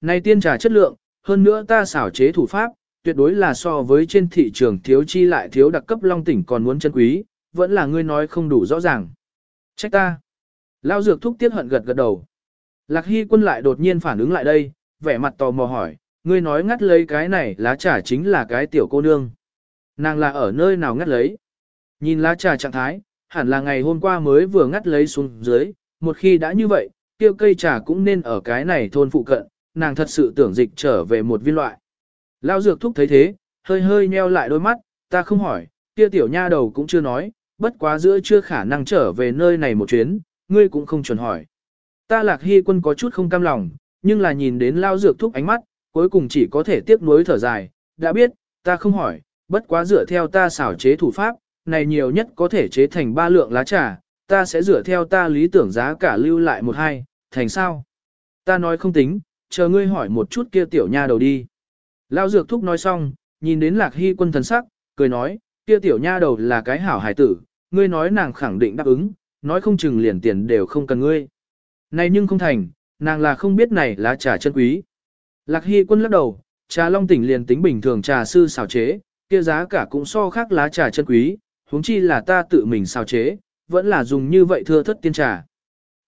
Này tiên trà chất lượng, hơn nữa ta xảo chế thủ pháp, tuyệt đối là so với trên thị trường thiếu chi lại thiếu đặc cấp long tỉnh còn muốn chân quý, vẫn là ngươi nói không đủ rõ ràng. Trách ta. Lao dược thúc tiết hận gật gật đầu. Lạc Hy quân lại đột nhiên phản ứng lại đây, vẻ mặt tò mò hỏi, ngươi nói ngắt lấy cái này lá trà chính là cái tiểu cô nương. Nàng là ở nơi nào ngắt lấy? Nhìn lá trà trạng thái, hẳn là ngày hôm qua mới vừa ngắt lấy xuống dưới, một khi đã như vậy, tiêu cây trà cũng nên ở cái này thôn phụ cận, nàng thật sự tưởng dịch trở về một viên loại. Lao dược thúc thấy thế, hơi hơi nheo lại đôi mắt, ta không hỏi, kia tiểu nha đầu cũng chưa nói, bất quá giữa chưa khả năng trở về nơi này một chuyến, ngươi cũng không chuẩn hỏi. Ta lạc hy quân có chút không cam lòng, nhưng là nhìn đến lao dược thúc ánh mắt, cuối cùng chỉ có thể tiếc nuối thở dài, đã biết, ta không hỏi, bất quá dựa theo ta xảo chế thủ pháp, này nhiều nhất có thể chế thành ba lượng lá trà, ta sẽ dựa theo ta lý tưởng giá cả lưu lại một hai, thành sao? Ta nói không tính, chờ ngươi hỏi một chút kia tiểu nha đầu đi. Lao dược thúc nói xong, nhìn đến lạc hy quân thần sắc, cười nói, kia tiểu nha đầu là cái hảo hải tử, ngươi nói nàng khẳng định đáp ứng, nói không chừng liền tiền đều không cần ngươi. Này nhưng không thành, nàng là không biết này là trà chân quý. Lạc hy quân lắc đầu, trà long tỉnh liền tính bình thường trà sư xào chế, kia giá cả cũng so khác lá trà chân quý, huống chi là ta tự mình xào chế, vẫn là dùng như vậy thưa thất tiên trà.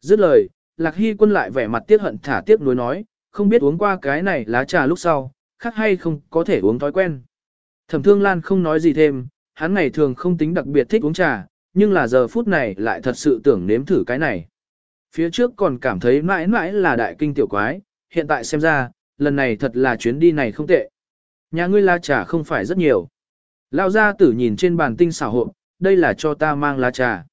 Dứt lời, Lạc Hy quân lại vẻ mặt tiếc hận thả tiếc nuối nói, không biết uống qua cái này lá trà lúc sau, khác hay không có thể uống thói quen. Thẩm Thương Lan không nói gì thêm, hắn ngày thường không tính đặc biệt thích uống trà, nhưng là giờ phút này lại thật sự tưởng nếm thử cái này. Phía trước còn cảm thấy mãi mãi là đại kinh tiểu quái, hiện tại xem ra, lần này thật là chuyến đi này không tệ. Nhà ngươi lá trà không phải rất nhiều. Lão gia tử nhìn trên bàn tinh xảo hộp, đây là cho ta mang lá trà.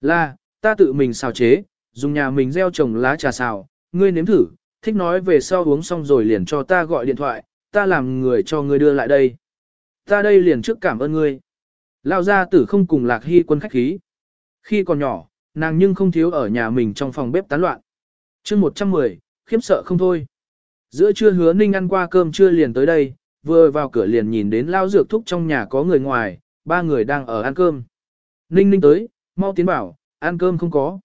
Là, ta tự mình xào chế, dùng nhà mình gieo trồng lá trà xào, ngươi nếm thử, thích nói về sau uống xong rồi liền cho ta gọi điện thoại, ta làm người cho ngươi đưa lại đây. Ta đây liền trước cảm ơn ngươi. Lão gia tử không cùng lạc hy quân khách khí. Khi còn nhỏ, nàng nhưng không thiếu ở nhà mình trong phòng bếp tán loạn. chương 110, khiếp sợ không thôi. Giữa trưa hứa ninh ăn qua cơm trưa liền tới đây, vừa vào cửa liền nhìn đến lao dược thúc trong nhà có người ngoài, ba người đang ở ăn cơm. Ninh ninh tới, mau tiến bảo, ăn cơm không có.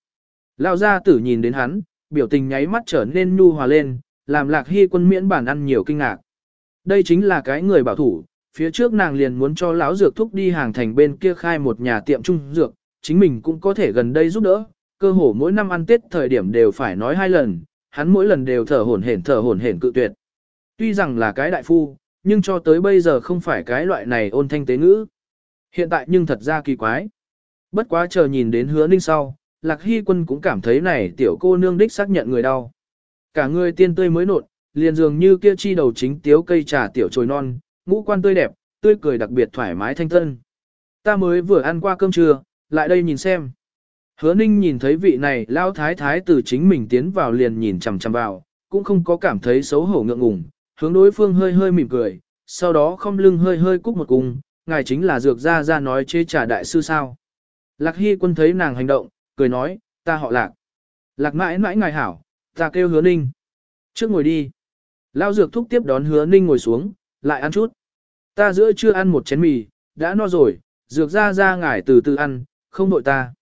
Lao gia tử nhìn đến hắn, biểu tình nháy mắt trở nên nhu hòa lên, làm lạc hy quân miễn bản ăn nhiều kinh ngạc. Đây chính là cái người bảo thủ, phía trước nàng liền muốn cho lão dược thúc đi hàng thành bên kia khai một nhà tiệm trung dược, chính mình cũng có thể gần đây giúp đỡ, cơ hồ mỗi năm ăn Tết thời điểm đều phải nói hai lần, hắn mỗi lần đều thở hổn hển thở hổn hển cự tuyệt. Tuy rằng là cái đại phu, nhưng cho tới bây giờ không phải cái loại này ôn thanh tế ngữ. Hiện tại nhưng thật ra kỳ quái. Bất quá chờ nhìn đến hứa ninh sau, Lạc Hy quân cũng cảm thấy này tiểu cô nương đích xác nhận người đau. Cả người tiên tươi mới nộn, liền dường như kia chi đầu chính tiếu cây trà tiểu trồi non, ngũ quan tươi đẹp, tươi cười đặc biệt thoải mái thanh tân. Ta mới vừa ăn qua cơm trưa, lại đây nhìn xem. Hứa ninh nhìn thấy vị này lao thái thái từ chính mình tiến vào liền nhìn chằm chằm vào, cũng không có cảm thấy xấu hổ ngượng ngùng, hướng đối phương hơi hơi mỉm cười, sau đó không lưng hơi hơi cúc một cung, ngài chính là dược ra ra nói chê trả đại sư sao. Lạc Hy quân thấy nàng hành động, cười nói, ta họ lạc. Lạc mãi mãi ngài hảo, ta kêu hứa ninh. Trước ngồi đi. Lao dược thúc tiếp đón hứa ninh ngồi xuống, lại ăn chút. Ta giữa chưa ăn một chén mì, đã no rồi, dược ra ra ngài từ từ ăn, không nội ta.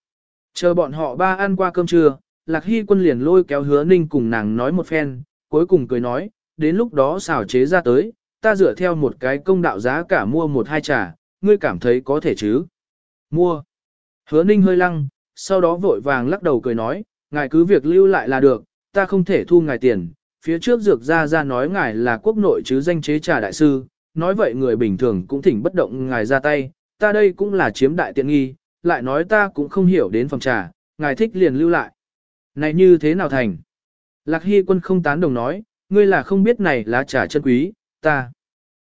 Chờ bọn họ ba ăn qua cơm trưa, Lạc Hy quân liền lôi kéo hứa ninh cùng nàng nói một phen, cuối cùng cười nói, đến lúc đó xào chế ra tới, ta dựa theo một cái công đạo giá cả mua một hai trà, ngươi cảm thấy có thể chứ? Mua. Hứa ninh hơi lăng, sau đó vội vàng lắc đầu cười nói, ngài cứ việc lưu lại là được, ta không thể thu ngài tiền. Phía trước dược ra ra nói ngài là quốc nội chứ danh chế trà đại sư, nói vậy người bình thường cũng thỉnh bất động ngài ra tay, ta đây cũng là chiếm đại tiện nghi, lại nói ta cũng không hiểu đến phòng trà, ngài thích liền lưu lại. Này như thế nào thành? Lạc Hy quân không tán đồng nói, ngươi là không biết này lá trà chân quý, ta.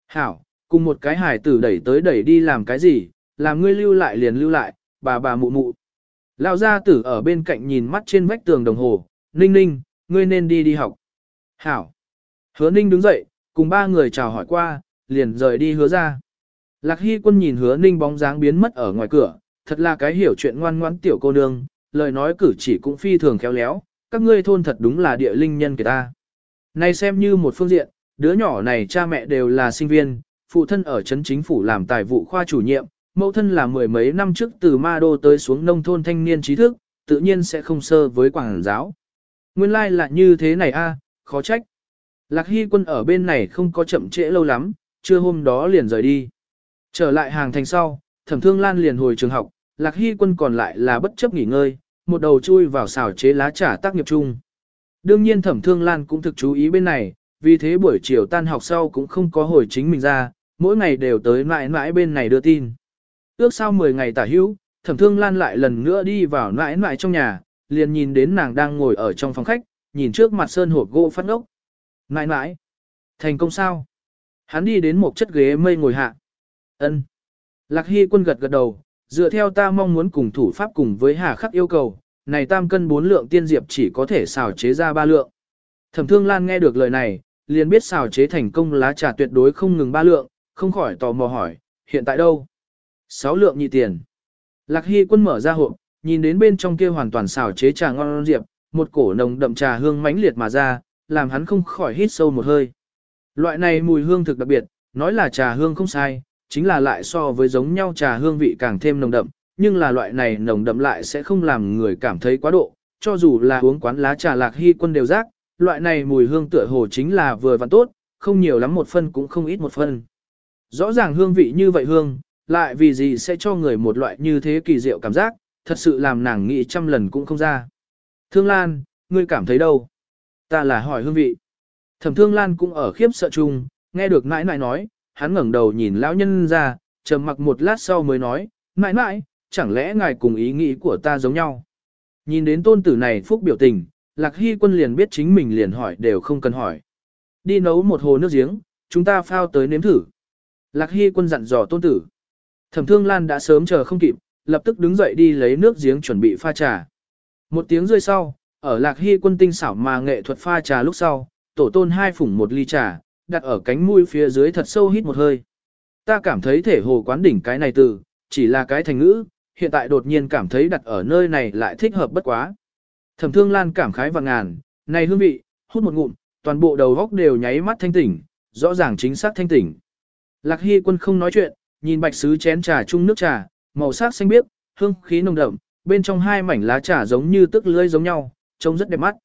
Hảo, cùng một cái hải tử đẩy tới đẩy đi làm cái gì, làm ngươi lưu lại liền lưu lại, bà bà mụ mụ. Lão gia tử ở bên cạnh nhìn mắt trên vách tường đồng hồ, ninh ninh, ngươi nên đi đi học. Hảo. Hứa ninh đứng dậy, cùng ba người chào hỏi qua, liền rời đi hứa ra. Lạc Hy quân nhìn hứa ninh bóng dáng biến mất ở ngoài cửa, thật là cái hiểu chuyện ngoan ngoãn tiểu cô nương, lời nói cử chỉ cũng phi thường khéo léo, các ngươi thôn thật đúng là địa linh nhân kìa ta. Này xem như một phương diện, đứa nhỏ này cha mẹ đều là sinh viên, phụ thân ở trấn chính phủ làm tài vụ khoa chủ nhiệm, mẫu thân là mười mấy năm trước từ ma đô tới xuống nông thôn thanh niên trí thức, tự nhiên sẽ không sơ với quảng giáo. Nguyên lai like là như thế này a, khó trách. Lạc Hy quân ở bên này không có chậm trễ lâu lắm, trưa hôm đó liền rời đi. Trở lại hàng thành sau, thẩm thương lan liền hồi trường học, Lạc Hy quân còn lại là bất chấp nghỉ ngơi, một đầu chui vào xào chế lá trà tác nghiệp chung. Đương nhiên thẩm thương lan cũng thực chú ý bên này, vì thế buổi chiều tan học sau cũng không có hồi chính mình ra, mỗi ngày đều tới mãi mãi bên này đưa tin. Ước sau 10 ngày tả hữu, thẩm thương lan lại lần nữa đi vào nãi nãi trong nhà, liền nhìn đến nàng đang ngồi ở trong phòng khách, nhìn trước mặt sơn hộp gỗ phát ốc. nãi nãi, thành công sao? Hắn đi đến một chất ghế mây ngồi hạ. ân Lạc Hy quân gật gật đầu, dựa theo ta mong muốn cùng thủ pháp cùng với hà khắc yêu cầu, này tam cân bốn lượng tiên diệp chỉ có thể xào chế ra ba lượng. Thẩm thương lan nghe được lời này, liền biết xào chế thành công lá trà tuyệt đối không ngừng ba lượng, không khỏi tò mò hỏi, hiện tại đâu? Sáu lượng nhị tiền. Lạc Hy quân mở ra hộp, nhìn đến bên trong kia hoàn toàn xào chế trà ngon diệp, một cổ nồng đậm trà hương mãnh liệt mà ra, làm hắn không khỏi hít sâu một hơi. Loại này mùi hương thực đặc biệt, nói là trà hương không sai, chính là lại so với giống nhau trà hương vị càng thêm nồng đậm, nhưng là loại này nồng đậm lại sẽ không làm người cảm thấy quá độ, cho dù là uống quán lá trà lạc hy quân đều rác, loại này mùi hương tựa hồ chính là vừa và tốt, không nhiều lắm một phân cũng không ít một phân. Rõ ràng hương vị như vậy hương, lại vì gì sẽ cho người một loại như thế kỳ diệu cảm giác, thật sự làm nàng nghĩ trăm lần cũng không ra. Thương Lan, ngươi cảm thấy đâu? Ta là hỏi hương vị. Thẩm Thương Lan cũng ở khiếp sợ chung, nghe được nãi nãi nói, hắn ngẩng đầu nhìn lão nhân ra, trầm mặc một lát sau mới nói, nãi nãi, chẳng lẽ ngài cùng ý nghĩ của ta giống nhau? Nhìn đến tôn tử này phúc biểu tình, Lạc Hy quân liền biết chính mình liền hỏi đều không cần hỏi. Đi nấu một hồ nước giếng, chúng ta phao tới nếm thử. Lạc Hy quân dặn dò tôn tử. Thẩm Thương Lan đã sớm chờ không kịp, lập tức đứng dậy đi lấy nước giếng chuẩn bị pha trà. Một tiếng rơi sau, ở Lạc Hy quân tinh xảo mà nghệ thuật pha trà lúc sau, tổ tôn hai phủng một ly trà, đặt ở cánh mũi phía dưới thật sâu hít một hơi. Ta cảm thấy thể hồ quán đỉnh cái này từ, chỉ là cái thành ngữ, hiện tại đột nhiên cảm thấy đặt ở nơi này lại thích hợp bất quá. Thẩm Thương Lan cảm khái và ngàn, này hương vị, hút một ngụm, toàn bộ đầu góc đều nháy mắt thanh tỉnh, rõ ràng chính xác thanh tỉnh. Lạc Hy quân không nói chuyện, nhìn bạch sứ chén trà chung nước trà, màu sắc xanh biếc, hương khí nồng đậm, bên trong hai mảnh lá trà giống như tức lưỡi giống nhau, trông rất đẹp mắt.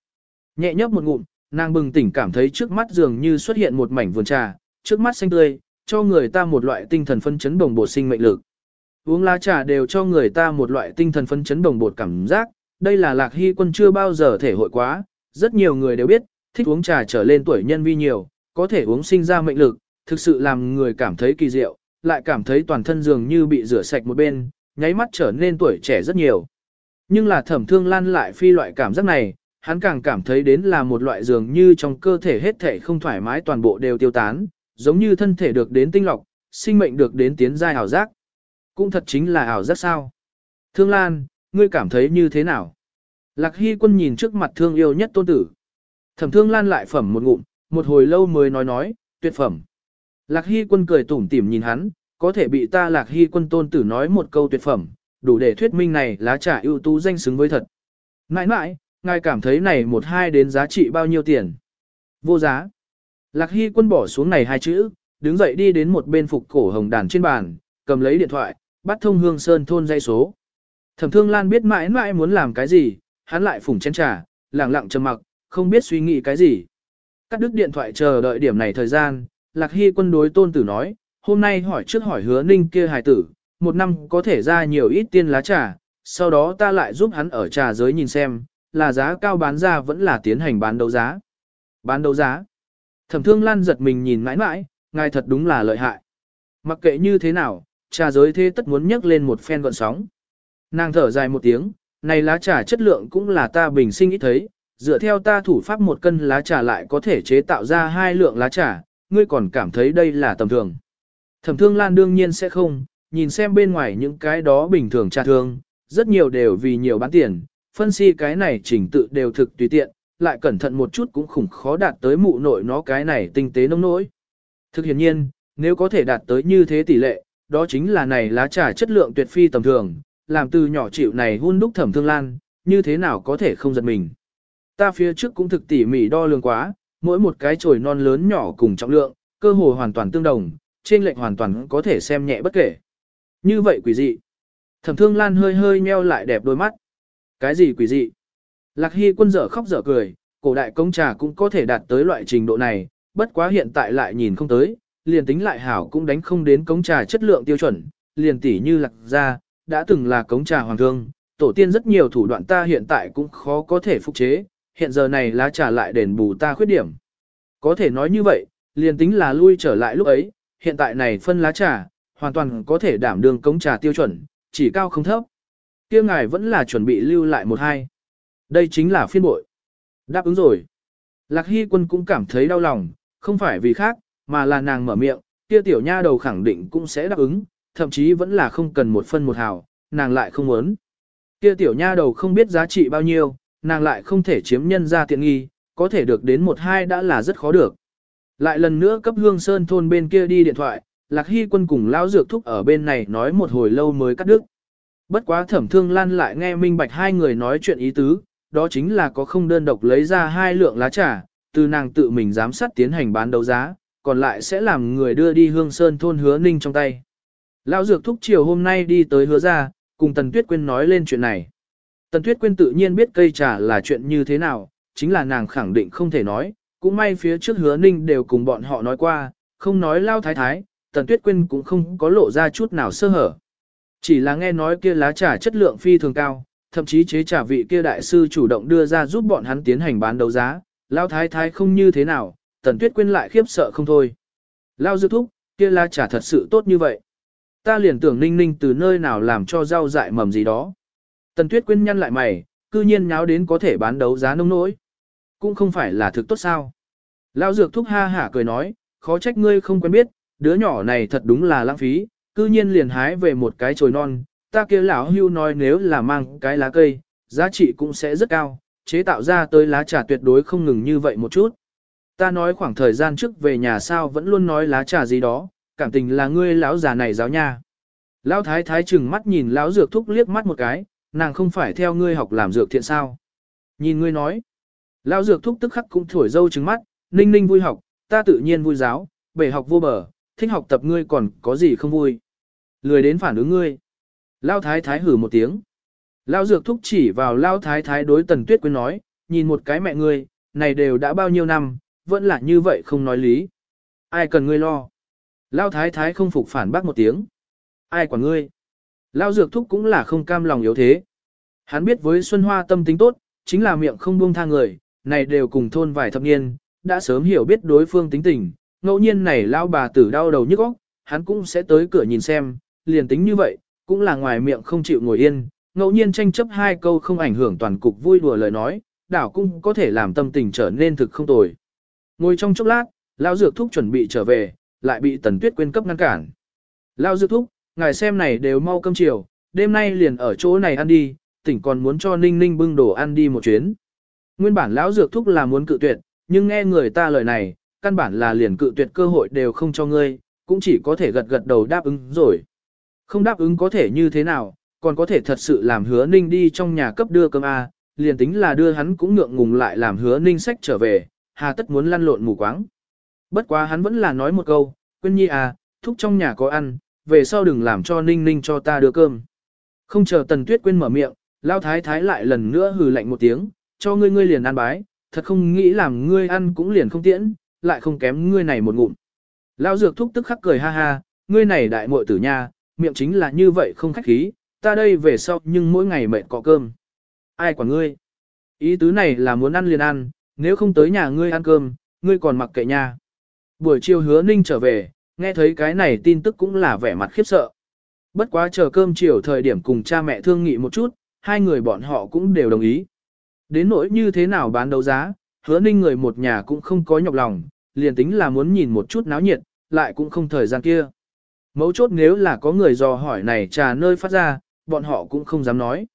Nhẹ nhấp một ngụm, nàng bừng tỉnh cảm thấy trước mắt dường như xuất hiện một mảnh vườn trà, trước mắt xanh tươi, cho người ta một loại tinh thần phân chấn đồng bộ sinh mệnh lực. Uống lá trà đều cho người ta một loại tinh thần phân chấn đồng bột cảm giác, đây là lạc hy quân chưa bao giờ thể hội quá, rất nhiều người đều biết, thích uống trà trở lên tuổi nhân vi nhiều, có thể uống sinh ra mệnh lực, thực sự làm người cảm thấy kỳ diệu, lại cảm thấy toàn thân dường như bị rửa sạch một bên, nháy mắt trở nên tuổi trẻ rất nhiều. Nhưng là thẩm thương lan lại phi loại cảm giác này, hắn càng cảm thấy đến là một loại dường như trong cơ thể hết thể không thoải mái toàn bộ đều tiêu tán, giống như thân thể được đến tinh lọc, sinh mệnh được đến tiến giai ảo giác. Cũng thật chính là ảo giác sao. Thương Lan, ngươi cảm thấy như thế nào? Lạc Hy quân nhìn trước mặt thương yêu nhất tôn tử. Thẩm thương Lan lại phẩm một ngụm, một hồi lâu mới nói nói, tuyệt phẩm. Lạc Hy quân cười tủm tỉm nhìn hắn, có thể bị ta Lạc Hy quân tôn tử nói một câu tuyệt phẩm, đủ để thuyết minh này lá trà ưu tú danh xứng với thật. Nãi nãi, ngài cảm thấy này một hai đến giá trị bao nhiêu tiền? Vô giá. Lạc Hy quân bỏ xuống này hai chữ, đứng dậy đi đến một bên phục cổ hồng đàn trên bàn, cầm lấy điện thoại, bắt thông hương sơn thôn dây số. Thẩm thương Lan biết mãi mãi muốn làm cái gì, hắn lại phủng chén trà, lặng lặng trầm mặc, không biết suy nghĩ cái gì. Cắt đứt điện thoại chờ đợi điểm này thời gian, Lạc Hy quân đối tôn tử nói, hôm nay hỏi trước hỏi hứa ninh kia hài tử, một năm có thể ra nhiều ít tiên lá trà, sau đó ta lại giúp hắn ở trà giới nhìn xem, là giá cao bán ra vẫn là tiến hành bán đấu giá. Bán đấu giá. Thẩm thương lan giật mình nhìn mãi mãi, ngài thật đúng là lợi hại. Mặc kệ như thế nào, trà giới thế tất muốn nhấc lên một phen gọn sóng. Nàng thở dài một tiếng, này lá trà chất lượng cũng là ta bình sinh ít thấy, dựa theo ta thủ pháp một cân lá trà lại có thể chế tạo ra hai lượng lá trà, ngươi còn cảm thấy đây là tầm thường. Thẩm thương lan đương nhiên sẽ không, nhìn xem bên ngoài những cái đó bình thường trà thương, rất nhiều đều vì nhiều bán tiền, phân si cái này chỉnh tự đều thực tùy tiện, lại cẩn thận một chút cũng khủng khó đạt tới mụ nội nó cái này tinh tế nông nỗi. Thực hiện nhiên, nếu có thể đạt tới như thế tỷ lệ, đó chính là này lá trà chất lượng tuyệt phi tầm thường, làm từ nhỏ chịu này hun đúc thẩm thương lan, như thế nào có thể không giật mình. Ta phía trước cũng thực tỉ mỉ đo lường quá, mỗi một cái chồi non lớn nhỏ cùng trọng lượng, cơ hồ hoàn toàn tương đồng, trên lệnh hoàn toàn có thể xem nhẹ bất kể. Như vậy quỷ dị. Thẩm thương lan hơi hơi meo lại đẹp đôi mắt. Cái gì quỷ dị? Lạc Hy quân dở khóc dở cười, cổ đại công trà cũng có thể đạt tới loại trình độ này, bất quá hiện tại lại nhìn không tới, liền tính lại hảo cũng đánh không đến cống trà chất lượng tiêu chuẩn, liền tỉ như lạc gia đã từng là cống trà hoàng thương, tổ tiên rất nhiều thủ đoạn ta hiện tại cũng khó có thể phục chế, hiện giờ này lá trà lại đền bù ta khuyết điểm. Có thể nói như vậy, liền tính là lui trở lại lúc ấy, hiện tại này phân lá trà, hoàn toàn có thể đảm đương cống trà tiêu chuẩn, chỉ cao không thấp. kia ngài vẫn là chuẩn bị lưu lại một hai. Đây chính là phiên bội. Đáp ứng rồi. Lạc Hy quân cũng cảm thấy đau lòng, không phải vì khác, mà là nàng mở miệng, kia tiểu nha đầu khẳng định cũng sẽ đáp ứng, thậm chí vẫn là không cần một phân một hào, nàng lại không muốn. Kia tiểu nha đầu không biết giá trị bao nhiêu, nàng lại không thể chiếm nhân ra tiện nghi, có thể được đến một hai đã là rất khó được. Lại lần nữa cấp hương sơn thôn bên kia đi điện thoại, Lạc Hy quân cùng lão dược thúc ở bên này nói một hồi lâu mới cắt đứt. Bất quá thẩm thương lan lại nghe minh bạch hai người nói chuyện ý tứ, đó chính là có không đơn độc lấy ra hai lượng lá trà, từ nàng tự mình giám sát tiến hành bán đấu giá, còn lại sẽ làm người đưa đi hương sơn thôn hứa ninh trong tay. Lão dược thúc chiều hôm nay đi tới hứa ra, cùng Tần Tuyết Quyên nói lên chuyện này. Tần Tuyết Quyên tự nhiên biết cây trà là chuyện như thế nào, chính là nàng khẳng định không thể nói, cũng may phía trước hứa ninh đều cùng bọn họ nói qua, không nói lao thái thái, Tần Tuyết Quyên cũng không có lộ ra chút nào sơ hở. Chỉ là nghe nói kia lá trà chất lượng phi thường cao, thậm chí chế trà vị kia đại sư chủ động đưa ra giúp bọn hắn tiến hành bán đấu giá, lao thái thái không như thế nào, Tần Tuyết Quyên lại khiếp sợ không thôi. Lao dư thúc, kia lá trà thật sự tốt như vậy. Ta liền tưởng ninh ninh từ nơi nào làm cho rau dại mầm gì đó. Tần Tuyết Quyên nhăn lại mày, cư nhiên nháo đến có thể bán đấu giá nông nỗi. Cũng không phải là thực tốt sao. Lao dược thúc ha hả cười nói, khó trách ngươi không quen biết, đứa nhỏ này thật đúng là lãng phí, cư nhiên liền hái về một cái chồi non, ta kia lão hưu nói nếu là mang cái lá cây, giá trị cũng sẽ rất cao, chế tạo ra tới lá trà tuyệt đối không ngừng như vậy một chút. Ta nói khoảng thời gian trước về nhà sao vẫn luôn nói lá trà gì đó, cảm tình là ngươi lão già này giáo nha. Lão thái thái chừng mắt nhìn lão dược thúc liếc mắt một cái, nàng không phải theo ngươi học làm dược thiện sao. Nhìn ngươi nói, lão dược thúc tức khắc cũng thổi dâu trừng mắt, ninh ninh vui học, ta tự nhiên vui giáo, bể học vô bờ, thích học tập ngươi còn có gì không vui. Lười đến phản ứng ngươi. Lão thái thái hử một tiếng. Lão dược thúc chỉ vào lão thái thái đối tần tuyết Quyên nói, nhìn một cái mẹ ngươi, này đều đã bao nhiêu năm, vẫn là như vậy không nói lý. Ai cần ngươi lo. Lão thái thái không phục phản bác một tiếng. Ai quản ngươi. Lão dược thúc cũng là không cam lòng yếu thế. Hắn biết với Xuân Hoa tâm tính tốt, chính là miệng không buông tha người, này đều cùng thôn vài thập niên, đã sớm hiểu biết đối phương tính tình, ngẫu nhiên này lão bà tử đau đầu nhức óc, hắn cũng sẽ tới cửa nhìn xem, liền tính như vậy, cũng là ngoài miệng không chịu ngồi yên, ngẫu nhiên tranh chấp hai câu không ảnh hưởng toàn cục vui đùa lời nói, đảo cũng có thể làm tâm tình trở nên thực không tồi. Ngồi trong chốc lát, lão dược thúc chuẩn bị trở về, lại bị Tần Tuyết quên cấp ngăn cản. Lão dược thúc, ngài xem này đều mau cơm chiều, đêm nay liền ở chỗ này ăn đi, tỉnh còn muốn cho Ninh Ninh bưng đồ ăn đi một chuyến. Nguyên bản lão dược thúc là muốn cự tuyệt, nhưng nghe người ta lời này, căn bản là liền cự tuyệt cơ hội đều không cho ngươi, cũng chỉ có thể gật gật đầu đáp ứng rồi. Không đáp ứng có thể như thế nào, còn có thể thật sự làm hứa ninh đi trong nhà cấp đưa cơm A, liền tính là đưa hắn cũng ngượng ngùng lại làm hứa ninh sách trở về, hà tất muốn lăn lộn mù quáng. Bất quá hắn vẫn là nói một câu, quên nhi à, thúc trong nhà có ăn, về sau đừng làm cho ninh ninh cho ta đưa cơm. Không chờ tần tuyết quên mở miệng, lao thái thái lại lần nữa hừ lạnh một tiếng, cho ngươi ngươi liền ăn bái, thật không nghĩ làm ngươi ăn cũng liền không tiễn, lại không kém ngươi này một ngụm. Lao dược thúc tức khắc cười ha ha, ngươi này đại muội tử nha, miệng chính là như vậy không khách khí, ta đây về sau nhưng mỗi ngày mệt cọ cơm. Ai quản ngươi? Ý tứ này là muốn ăn liền ăn, nếu không tới nhà ngươi ăn cơm, ngươi còn mặc kệ nha. Buổi chiều hứa ninh trở về, nghe thấy cái này tin tức cũng là vẻ mặt khiếp sợ. Bất quá chờ cơm chiều thời điểm cùng cha mẹ thương nghị một chút, hai người bọn họ cũng đều đồng ý. Đến nỗi như thế nào bán đấu giá, hứa ninh người một nhà cũng không có nhọc lòng, liền tính là muốn nhìn một chút náo nhiệt, lại cũng không thời gian kia. Mấu chốt nếu là có người dò hỏi này trà nơi phát ra, bọn họ cũng không dám nói.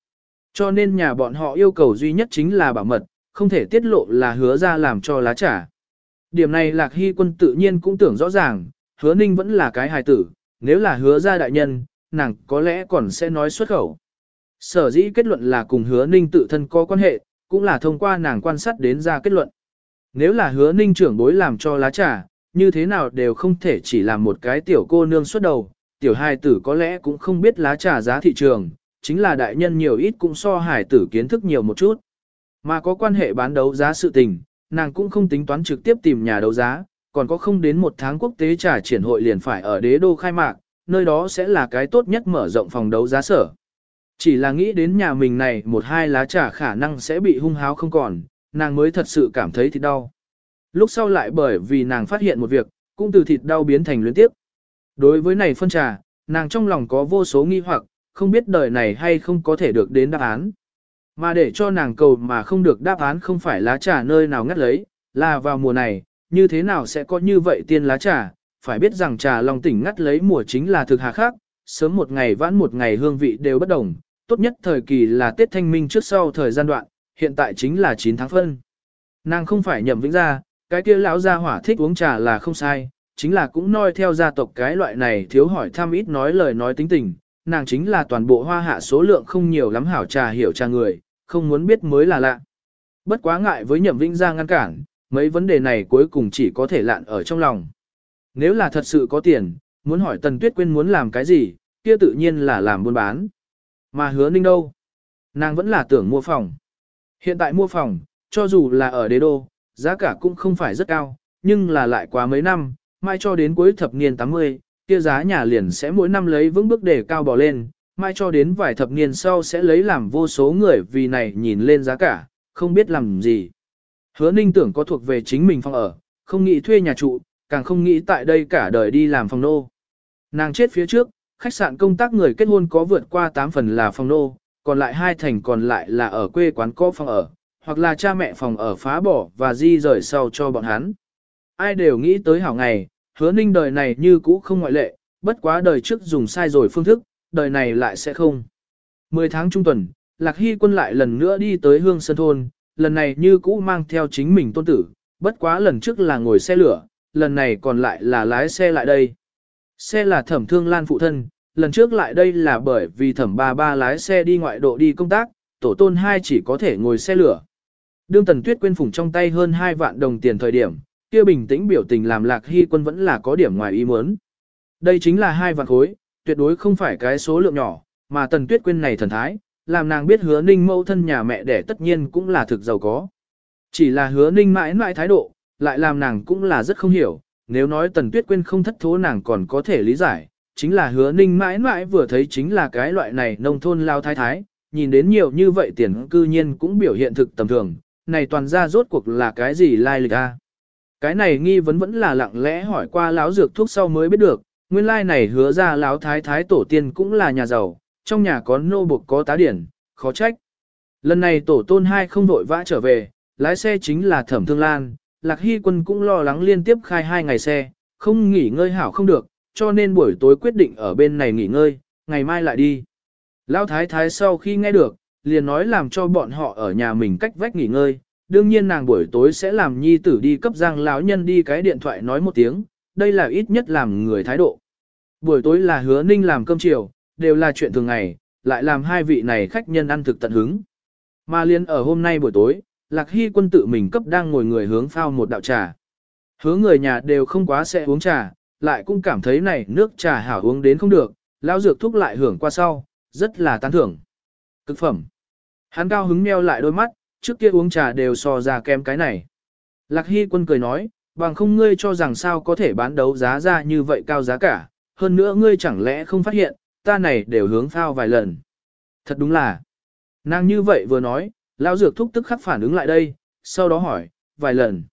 Cho nên nhà bọn họ yêu cầu duy nhất chính là bảo mật, không thể tiết lộ là hứa ra làm cho lá trà. Điểm này Lạc Hy quân tự nhiên cũng tưởng rõ ràng, hứa ninh vẫn là cái hài tử, nếu là hứa ra đại nhân, nàng có lẽ còn sẽ nói xuất khẩu. Sở dĩ kết luận là cùng hứa ninh tự thân có quan hệ, cũng là thông qua nàng quan sát đến ra kết luận. Nếu là hứa ninh trưởng bối làm cho lá trà, như thế nào đều không thể chỉ làm một cái tiểu cô nương xuất đầu, tiểu hài tử có lẽ cũng không biết lá trà giá thị trường, chính là đại nhân nhiều ít cũng so hài tử kiến thức nhiều một chút. Mà có quan hệ bán đấu giá sự tình, nàng cũng không tính toán trực tiếp tìm nhà đấu giá, còn có không đến một tháng quốc tế trà triển hội liền phải ở đế đô khai mạc, nơi đó sẽ là cái tốt nhất mở rộng phòng đấu giá sở. Chỉ là nghĩ đến nhà mình này một hai lá trà khả năng sẽ bị hung háo không còn, nàng mới thật sự cảm thấy thịt đau. Lúc sau lại bởi vì nàng phát hiện một việc, cũng từ thịt đau biến thành luyến tiếp. Đối với này phân trà, nàng trong lòng có vô số nghi hoặc, không biết đời này hay không có thể được đến đáp án. Mà để cho nàng cầu mà không được đáp án không phải lá trà nơi nào ngắt lấy, là vào mùa này, như thế nào sẽ có như vậy tiên lá trà, phải biết rằng trà long tỉnh ngắt lấy mùa chính là thực hà khác, sớm một ngày vãn một ngày hương vị đều bất đồng, tốt nhất thời kỳ là Tết Thanh Minh trước sau thời gian đoạn, hiện tại chính là 9 tháng phân. Nàng không phải nhậm vĩnh ra, cái kia lão gia hỏa thích uống trà là không sai, chính là cũng noi theo gia tộc cái loại này thiếu hỏi thăm ít nói lời nói tính tình, nàng chính là toàn bộ hoa hạ số lượng không nhiều lắm hảo trà hiểu trà người, không muốn biết mới là lạ. Bất quá ngại với nhậm vĩnh ra ngăn cản, mấy vấn đề này cuối cùng chỉ có thể lạn ở trong lòng. Nếu là thật sự có tiền, muốn hỏi Tần Tuyết Quyên muốn làm cái gì, kia tự nhiên là làm buôn bán. Mà hứa ninh đâu? Nàng vẫn là tưởng mua phòng. Hiện tại mua phòng, cho dù là ở đế đô, giá cả cũng không phải rất cao, nhưng là lại quá mấy năm, mai cho đến cuối thập niên 80, kia giá nhà liền sẽ mỗi năm lấy vững bước để cao bỏ lên, mai cho đến vài thập niên sau sẽ lấy làm vô số người vì này nhìn lên giá cả, không biết làm gì. Hứa ninh tưởng có thuộc về chính mình phòng ở, không nghĩ thuê nhà trụ, càng không nghĩ tại đây cả đời đi làm phòng nô. Nàng chết phía trước, khách sạn công tác người kết hôn có vượt qua 8 phần là phòng nô, còn lại hai thành còn lại là ở quê quán có phòng ở, hoặc là cha mẹ phòng ở phá bỏ và di rời sau cho bọn hắn. Ai đều nghĩ tới hảo ngày, hứa ninh đời này như cũ không ngoại lệ, bất quá đời trước dùng sai rồi phương thức, đời này lại sẽ không. Mười tháng trung tuần, Lạc Hy quân lại lần nữa đi tới hương sơn thôn, lần này như cũ mang theo chính mình tôn tử, bất quá lần trước là ngồi xe lửa, lần này còn lại là lái xe lại đây. Xe là thẩm thương lan phụ thân, lần trước lại đây là bởi vì thẩm ba ba lái xe đi ngoại độ đi công tác, tổ tôn hai chỉ có thể ngồi xe lửa. Đương Tần Tuyết quên phủng trong tay hơn 2 vạn đồng tiền thời điểm, kia bình tĩnh biểu tình làm Lạc Hy quân vẫn là có điểm ngoài ý muốn. Đây chính là hai vạn khối, tuyệt đối không phải cái số lượng nhỏ, mà Tần Tuyết quên này thần thái, làm nàng biết hứa ninh mẫu thân nhà mẹ đẻ tất nhiên cũng là thực giàu có. Chỉ là hứa ninh mãi mãi thái độ, lại làm nàng cũng là rất không hiểu, nếu nói Tần Tuyết quên không thất thố nàng còn có thể lý giải, chính là hứa ninh mãi mãi vừa thấy chính là cái loại này nông thôn lao thái thái, nhìn đến nhiều như vậy tiền cư nhiên cũng biểu hiện thực tầm thường, này toàn ra rốt cuộc là cái gì lai lịch a? Cái này nghi vấn vẫn là lặng lẽ hỏi qua lão dược thuốc sau mới biết được, nguyên lai này hứa ra lão thái thái tổ tiên cũng là nhà giàu, trong nhà có nô buộc có tá điển, khó trách. Lần này tổ tôn hai không vội vã trở về, lái xe chính là thẩm thương lan, lạc hy quân cũng lo lắng liên tiếp khai hai ngày xe, không nghỉ ngơi hảo không được, cho nên buổi tối quyết định ở bên này nghỉ ngơi, ngày mai lại đi. Lão thái thái sau khi nghe được, liền nói làm cho bọn họ ở nhà mình cách vách nghỉ ngơi. Đương nhiên nàng buổi tối sẽ làm nhi tử đi cấp giang lão nhân đi cái điện thoại nói một tiếng, đây là ít nhất làm người thái độ. Buổi tối là hứa ninh làm cơm chiều, đều là chuyện thường ngày, lại làm hai vị này khách nhân ăn thực tận hứng. Mà liên ở hôm nay buổi tối, Lạc Hy quân tự mình cấp đang ngồi người hướng phao một đạo trà. Hứa người nhà đều không quá sẽ uống trà, lại cũng cảm thấy này nước trà hảo uống đến không được, lão dược thuốc lại hưởng qua sau, rất là tán thưởng. Cực phẩm. Hắn cao hứng meo lại đôi mắt, trước kia uống trà đều so ra kém cái này. Lạc Hy quân cười nói, bằng không ngươi cho rằng sao có thể bán đấu giá ra như vậy cao giá cả, hơn nữa ngươi chẳng lẽ không phát hiện, ta này đều hướng phao vài lần. Thật đúng là, nàng như vậy vừa nói, lão dược thúc tức khắc phản ứng lại đây, sau đó hỏi, vài lần.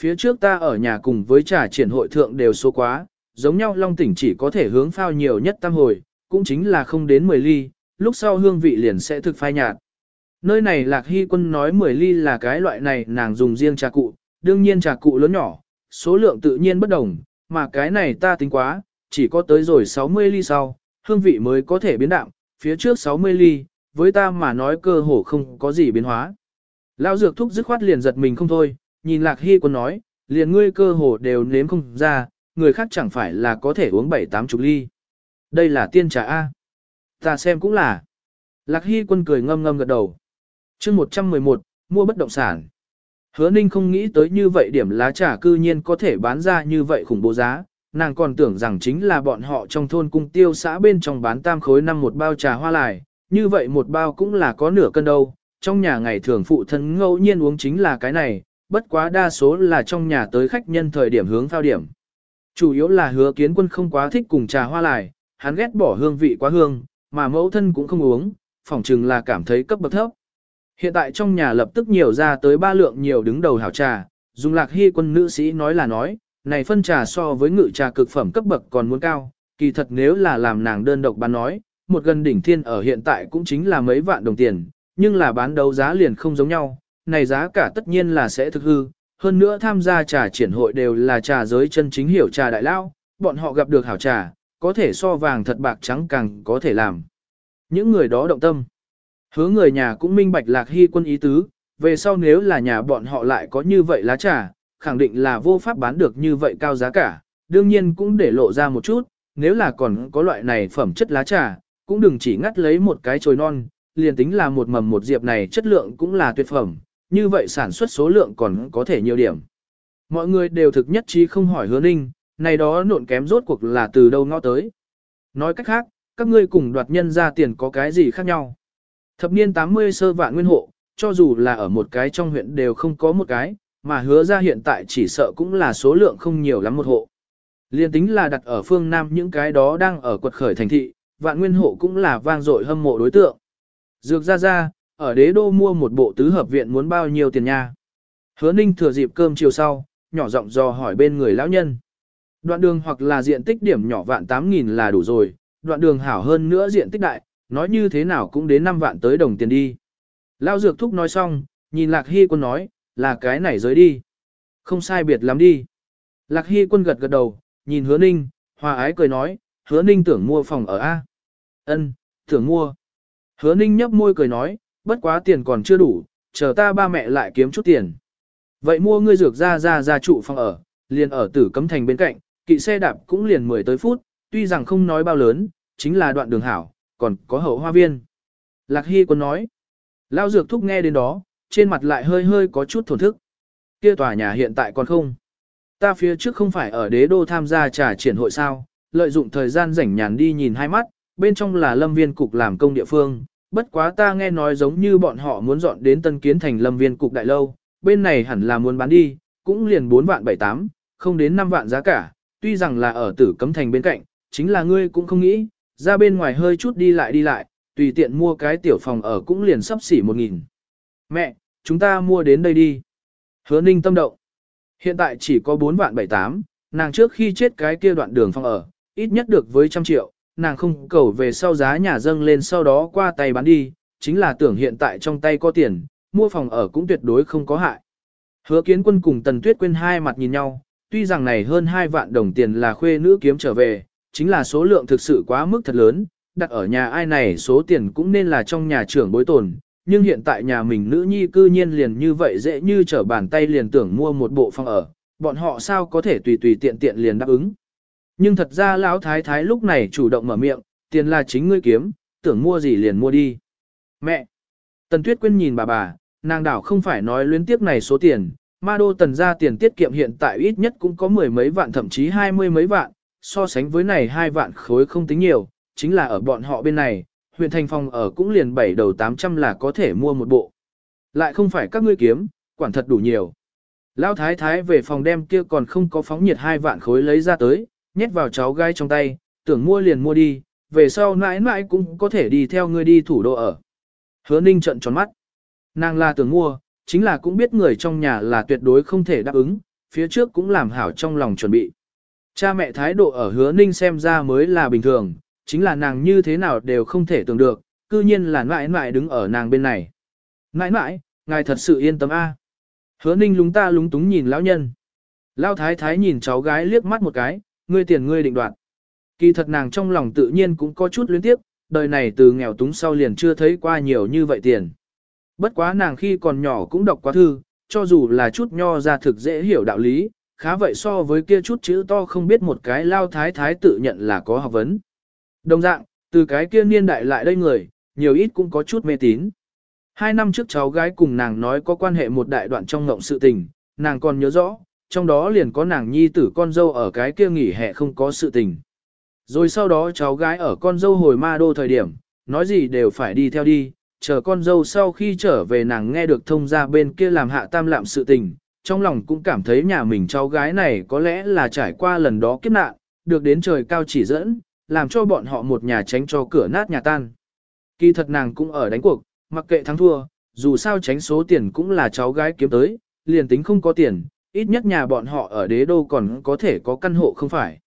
Phía trước ta ở nhà cùng với trà triển hội thượng đều số quá, giống nhau Long tỉnh chỉ có thể hướng phao nhiều nhất tam hồi, cũng chính là không đến 10 ly, lúc sau hương vị liền sẽ thực phai nhạt. Nơi này Lạc Hy quân nói 10 ly là cái loại này nàng dùng riêng trà cụ, đương nhiên trà cụ lớn nhỏ, số lượng tự nhiên bất đồng, mà cái này ta tính quá, chỉ có tới rồi 60 ly sau, hương vị mới có thể biến đạm, phía trước 60 ly, với ta mà nói cơ hồ không có gì biến hóa. Lão dược thúc dứt khoát liền giật mình không thôi, nhìn Lạc Hy quân nói, liền ngươi cơ hồ đều nếm không ra, người khác chẳng phải là có thể uống 7-8 chục ly. Đây là tiên trà A. Ta xem cũng là. Lạc Hy quân cười ngâm ngâm gật đầu. chương 111, mua bất động sản. Hứa Ninh không nghĩ tới như vậy điểm lá trà cư nhiên có thể bán ra như vậy khủng bố giá, nàng còn tưởng rằng chính là bọn họ trong thôn cung tiêu xã bên trong bán tam khối năm một bao trà hoa lại, như vậy một bao cũng là có nửa cân đâu, trong nhà ngày thường phụ thân ngẫu nhiên uống chính là cái này, bất quá đa số là trong nhà tới khách nhân thời điểm hướng phao điểm. Chủ yếu là hứa kiến quân không quá thích cùng trà hoa lại, hắn ghét bỏ hương vị quá hương, mà mẫu thân cũng không uống, phỏng chừng là cảm thấy cấp bậc thấp. Hiện tại trong nhà lập tức nhiều ra tới ba lượng nhiều đứng đầu hảo trà, dùng lạc hy quân nữ sĩ nói là nói, này phân trà so với ngự trà cực phẩm cấp bậc còn muốn cao, kỳ thật nếu là làm nàng đơn độc bán nói, một gần đỉnh thiên ở hiện tại cũng chính là mấy vạn đồng tiền, nhưng là bán đấu giá liền không giống nhau, này giá cả tất nhiên là sẽ thực hư, hơn nữa tham gia trà triển hội đều là trà giới chân chính hiểu trà đại lao, bọn họ gặp được hảo trà, có thể so vàng thật bạc trắng càng có thể làm. Những người đó động tâm. Hứa người nhà cũng minh bạch lạc hy quân ý tứ, về sau nếu là nhà bọn họ lại có như vậy lá trà, khẳng định là vô pháp bán được như vậy cao giá cả, đương nhiên cũng để lộ ra một chút, nếu là còn có loại này phẩm chất lá trà, cũng đừng chỉ ngắt lấy một cái chồi non, liền tính là một mầm một diệp này chất lượng cũng là tuyệt phẩm, như vậy sản xuất số lượng còn có thể nhiều điểm. Mọi người đều thực nhất trí không hỏi hứa ninh, này đó nộn kém rốt cuộc là từ đâu ngõ tới. Nói cách khác, các ngươi cùng đoạt nhân ra tiền có cái gì khác nhau. Thập niên 80 sơ vạn nguyên hộ, cho dù là ở một cái trong huyện đều không có một cái, mà hứa ra hiện tại chỉ sợ cũng là số lượng không nhiều lắm một hộ. Liên tính là đặt ở phương Nam những cái đó đang ở quật khởi thành thị, vạn nguyên hộ cũng là vang dội hâm mộ đối tượng. Dược ra ra, ở đế đô mua một bộ tứ hợp viện muốn bao nhiêu tiền nha. Hứa ninh thừa dịp cơm chiều sau, nhỏ giọng dò hỏi bên người lão nhân. Đoạn đường hoặc là diện tích điểm nhỏ vạn 8.000 là đủ rồi, đoạn đường hảo hơn nữa diện tích đại, nói như thế nào cũng đến 5 vạn tới đồng tiền đi. Lao dược thúc nói xong, nhìn Lạc Hy quân nói, là cái này giới đi. Không sai biệt lắm đi. Lạc Hy quân gật gật đầu, nhìn hứa ninh, hòa ái cười nói, hứa ninh tưởng mua phòng ở A. ân tưởng mua. Hứa ninh nhấp môi cười nói, bất quá tiền còn chưa đủ, chờ ta ba mẹ lại kiếm chút tiền. Vậy mua ngươi dược ra ra ra trụ phòng ở, liền ở tử cấm thành bên cạnh, kỵ xe đạp cũng liền 10 tới phút, tuy rằng không nói bao lớn, chính là đoạn đường hảo, còn có hậu hoa viên. Lạc Hy quân nói, lao dược thúc nghe đến đó, trên mặt lại hơi hơi có chút thổn thức. Kia tòa nhà hiện tại còn không. Ta phía trước không phải ở đế đô tham gia trà triển hội sao, lợi dụng thời gian rảnh nhàn đi nhìn hai mắt, bên trong là lâm viên cục làm công địa phương, bất quá ta nghe nói giống như bọn họ muốn dọn đến tân kiến thành lâm viên cục đại lâu, bên này hẳn là muốn bán đi, cũng liền 4 vạn 78, không đến 5 vạn giá cả, tuy rằng là ở tử cấm thành bên cạnh, chính là ngươi cũng không nghĩ, ra bên ngoài hơi chút đi lại đi lại, tùy tiện mua cái tiểu phòng ở cũng liền sắp xỉ 1.000. Mẹ, chúng ta mua đến đây đi. Hứa ninh tâm động. Hiện tại chỉ có 4 vạn 78, nàng trước khi chết cái kia đoạn đường phòng ở, ít nhất được với trăm triệu, nàng không cầu về sau giá nhà dâng lên sau đó qua tay bán đi, chính là tưởng hiện tại trong tay có tiền, mua phòng ở cũng tuyệt đối không có hại. Hứa kiến quân cùng Tần Tuyết quên hai mặt nhìn nhau, tuy rằng này hơn 2 vạn đồng tiền là khuê nữ kiếm trở về, chính là số lượng thực sự quá mức thật lớn, đặt ở nhà ai này số tiền cũng nên là trong nhà trưởng bối tồn, nhưng hiện tại nhà mình nữ nhi cư nhiên liền như vậy dễ như trở bàn tay liền tưởng mua một bộ phòng ở, bọn họ sao có thể tùy tùy tiện tiện liền đáp ứng. Nhưng thật ra lão thái thái lúc này chủ động mở miệng, tiền là chính ngươi kiếm, tưởng mua gì liền mua đi. Mẹ! Tần Tuyết Quyên nhìn bà bà, nàng đảo không phải nói luyến tiếc này số tiền, ma đô tần ra tiền tiết kiệm hiện tại ít nhất cũng có mười mấy vạn thậm chí hai mươi mấy vạn, so sánh với này hai vạn khối không tính nhiều, chính là ở bọn họ bên này, huyện thành phòng ở cũng liền bảy đầu 800 là có thể mua một bộ. Lại không phải các ngươi kiếm, quản thật đủ nhiều. Lão thái thái về phòng đem kia còn không có phóng nhiệt hai vạn khối lấy ra tới, nhét vào cháu gai trong tay, tưởng mua liền mua đi, về sau mãi mãi cũng có thể đi theo ngươi đi thủ đô ở. Hứa ninh trận tròn mắt. Nàng là tưởng mua, chính là cũng biết người trong nhà là tuyệt đối không thể đáp ứng, phía trước cũng làm hảo trong lòng chuẩn bị. Cha mẹ thái độ ở hứa ninh xem ra mới là bình thường, chính là nàng như thế nào đều không thể tưởng được, cư nhiên là mãi mãi đứng ở nàng bên này. Mãi mãi, ngài thật sự yên tâm a. Hứa ninh lúng ta lúng túng nhìn lão nhân. Lão thái thái nhìn cháu gái liếc mắt một cái, ngươi tiền ngươi định đoạt. Kỳ thật nàng trong lòng tự nhiên cũng có chút luyến tiếp, đời này từ nghèo túng sau liền chưa thấy qua nhiều như vậy tiền. Bất quá nàng khi còn nhỏ cũng đọc quá thư, cho dù là chút nho ra thực dễ hiểu đạo lý, khá vậy so với kia chút chữ to không biết một cái lao thái thái tự nhận là có học vấn. Đồng dạng, từ cái kia niên đại lại đây người, nhiều ít cũng có chút mê tín. Hai năm trước cháu gái cùng nàng nói có quan hệ một đại đoạn trong ngộng sự tình, nàng còn nhớ rõ, trong đó liền có nàng nhi tử con dâu ở cái kia nghỉ hè không có sự tình. Rồi sau đó cháu gái ở con dâu hồi ma đô thời điểm, nói gì đều phải đi theo đi, chờ con dâu sau khi trở về nàng nghe được thông ra bên kia làm hạ tam lạm sự tình, trong lòng cũng cảm thấy nhà mình cháu gái này có lẽ là trải qua lần đó kiếp nạn, được đến trời cao chỉ dẫn, làm cho bọn họ một nhà tránh cho cửa nát nhà tan. Kỳ thật nàng cũng ở đánh cuộc, mặc kệ thắng thua, dù sao tránh số tiền cũng là cháu gái kiếm tới, liền tính không có tiền, ít nhất nhà bọn họ ở đế đô còn có thể có căn hộ không phải.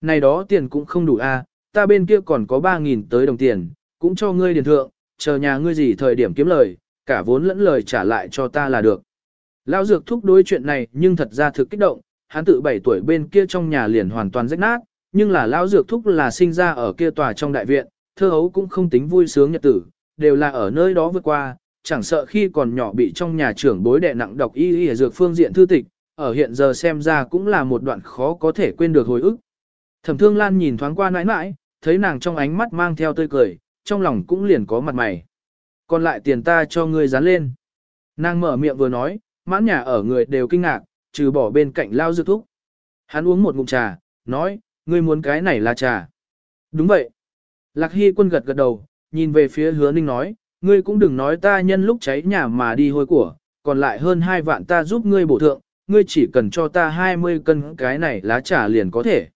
Này đó tiền cũng không đủ a, ta bên kia còn có 3.000 tới đồng tiền, cũng cho ngươi điền thượng, chờ nhà ngươi gì thời điểm kiếm lời, cả vốn lẫn lời trả lại cho ta là được. Lão dược thúc đối chuyện này nhưng thật ra thực kích động, hắn tự 7 tuổi bên kia trong nhà liền hoàn toàn rách nát, nhưng là lão dược thúc là sinh ra ở kia tòa trong đại viện, thơ hấu cũng không tính vui sướng nhật tử, đều là ở nơi đó vượt qua, chẳng sợ khi còn nhỏ bị trong nhà trưởng bối đè nặng đọc y y dược phương diện thư tịch, ở hiện giờ xem ra cũng là một đoạn khó có thể quên được hồi ức. Thẩm Thương Lan nhìn thoáng qua nãi nãi, thấy nàng trong ánh mắt mang theo tươi cười, trong lòng cũng liền có mặt mày. Còn lại tiền ta cho ngươi dán lên. Nàng mở miệng vừa nói, mãn nhà ở người đều kinh ngạc, trừ bỏ bên cạnh lao dược thúc. Hắn uống một ngụm trà, nói, ngươi muốn cái này là trà. Đúng vậy. Lạc Hy quân gật gật đầu, nhìn về phía hứa ninh nói, ngươi cũng đừng nói ta nhân lúc cháy nhà mà đi hôi của, còn lại hơn hai vạn ta giúp ngươi bổ thượng, ngươi chỉ cần cho ta 20 cân cái này lá trà liền có thể.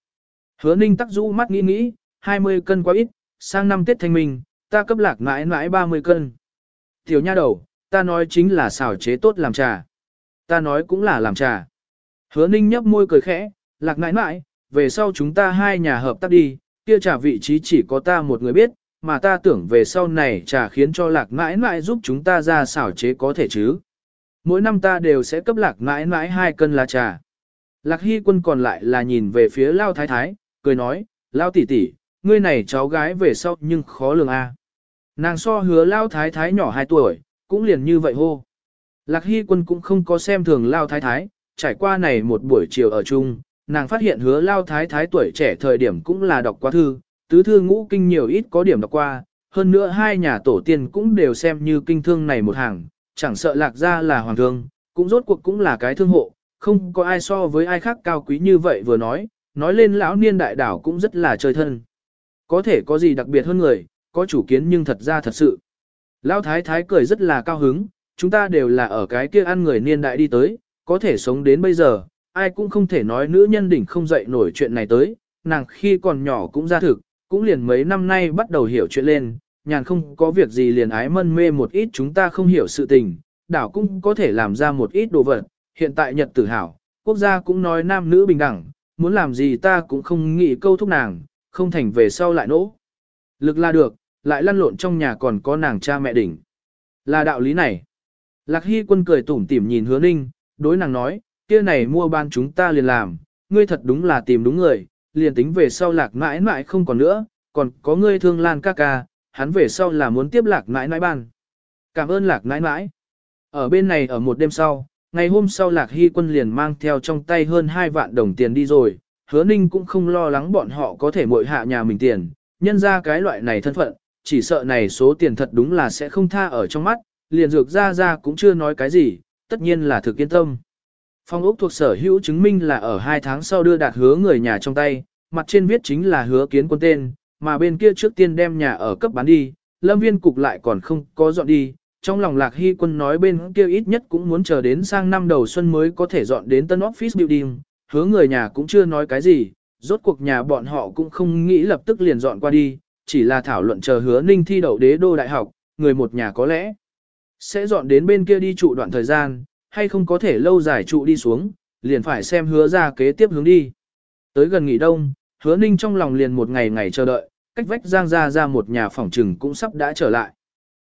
Hứa ninh tắc rũ mắt nghĩ nghĩ, 20 cân quá ít, sang năm Tết Thanh Minh, ta cấp lạc mãi mãi 30 cân. Tiểu nha đầu, ta nói chính là xào chế tốt làm trà. Ta nói cũng là làm trà. Hứa ninh nhấp môi cười khẽ, lạc mãi mãi, về sau chúng ta hai nhà hợp tác đi, kia trà vị trí chỉ có ta một người biết, mà ta tưởng về sau này trà khiến cho lạc mãi mãi giúp chúng ta ra xảo chế có thể chứ. Mỗi năm ta đều sẽ cấp lạc mãi mãi hai cân lá trà. Lạc hy quân còn lại là nhìn về phía lao thái thái, cười nói, lao tỷ tỷ, ngươi này cháu gái về sau nhưng khó lường a. Nàng so hứa lao thái thái nhỏ 2 tuổi, cũng liền như vậy hô. Lạc Hy quân cũng không có xem thường lao thái thái, trải qua này một buổi chiều ở chung, nàng phát hiện hứa lao thái thái tuổi trẻ thời điểm cũng là đọc qua thư, tứ thư ngũ kinh nhiều ít có điểm đọc qua, hơn nữa hai nhà tổ tiên cũng đều xem như kinh thương này một hàng, chẳng sợ lạc ra là hoàng thương, cũng rốt cuộc cũng là cái thương hộ, không có ai so với ai khác cao quý như vậy vừa nói, nói lên lão niên đại đảo cũng rất là chơi thân. Có thể có gì đặc biệt hơn người, có chủ kiến nhưng thật ra thật sự. Lão thái thái cười rất là cao hứng, chúng ta đều là ở cái kia ăn người niên đại đi tới, có thể sống đến bây giờ, ai cũng không thể nói nữ nhân đỉnh không dậy nổi chuyện này tới, nàng khi còn nhỏ cũng ra thực, cũng liền mấy năm nay bắt đầu hiểu chuyện lên, nhàn không có việc gì liền ái mân mê một ít chúng ta không hiểu sự tình, đảo cũng có thể làm ra một ít đồ vật, hiện tại Nhật tự hào, quốc gia cũng nói nam nữ bình đẳng, muốn làm gì ta cũng không nghĩ câu thúc nàng, không thành về sau lại nỗ. Lực là được, lại lăn lộn trong nhà còn có nàng cha mẹ đỉnh. Là đạo lý này. Lạc Hy quân cười tủm tỉm nhìn hứa ninh, đối nàng nói, kia này mua ban chúng ta liền làm, ngươi thật đúng là tìm đúng người, liền tính về sau lạc mãi mãi không còn nữa, còn có ngươi thương lan ca ca, hắn về sau là muốn tiếp lạc mãi mãi ban. Cảm ơn lạc mãi mãi. Ở bên này ở một đêm sau, ngày hôm sau lạc hy quân liền mang theo trong tay hơn 2 vạn đồng tiền đi rồi, hứa ninh cũng không lo lắng bọn họ có thể mội hạ nhà mình tiền, nhân ra cái loại này thân phận, chỉ sợ này số tiền thật đúng là sẽ không tha ở trong mắt, liền dược ra ra cũng chưa nói cái gì, tất nhiên là thực yên tâm. Phong ốc thuộc sở hữu chứng minh là ở hai tháng sau đưa đạt hứa người nhà trong tay, mặt trên viết chính là hứa kiến quân tên, mà bên kia trước tiên đem nhà ở cấp bán đi, lâm viên cục lại còn không có dọn đi. Trong lòng lạc hy quân nói bên kia ít nhất cũng muốn chờ đến sang năm đầu xuân mới có thể dọn đến tân office building, hứa người nhà cũng chưa nói cái gì, rốt cuộc nhà bọn họ cũng không nghĩ lập tức liền dọn qua đi, chỉ là thảo luận chờ hứa ninh thi đậu đế đô đại học, người một nhà có lẽ sẽ dọn đến bên kia đi trụ đoạn thời gian, hay không có thể lâu dài trụ đi xuống, liền phải xem hứa ra kế tiếp hướng đi. Tới gần nghỉ đông, hứa ninh trong lòng liền một ngày ngày chờ đợi, cách vách giang ra ra một nhà phòng trừng cũng sắp đã trở lại.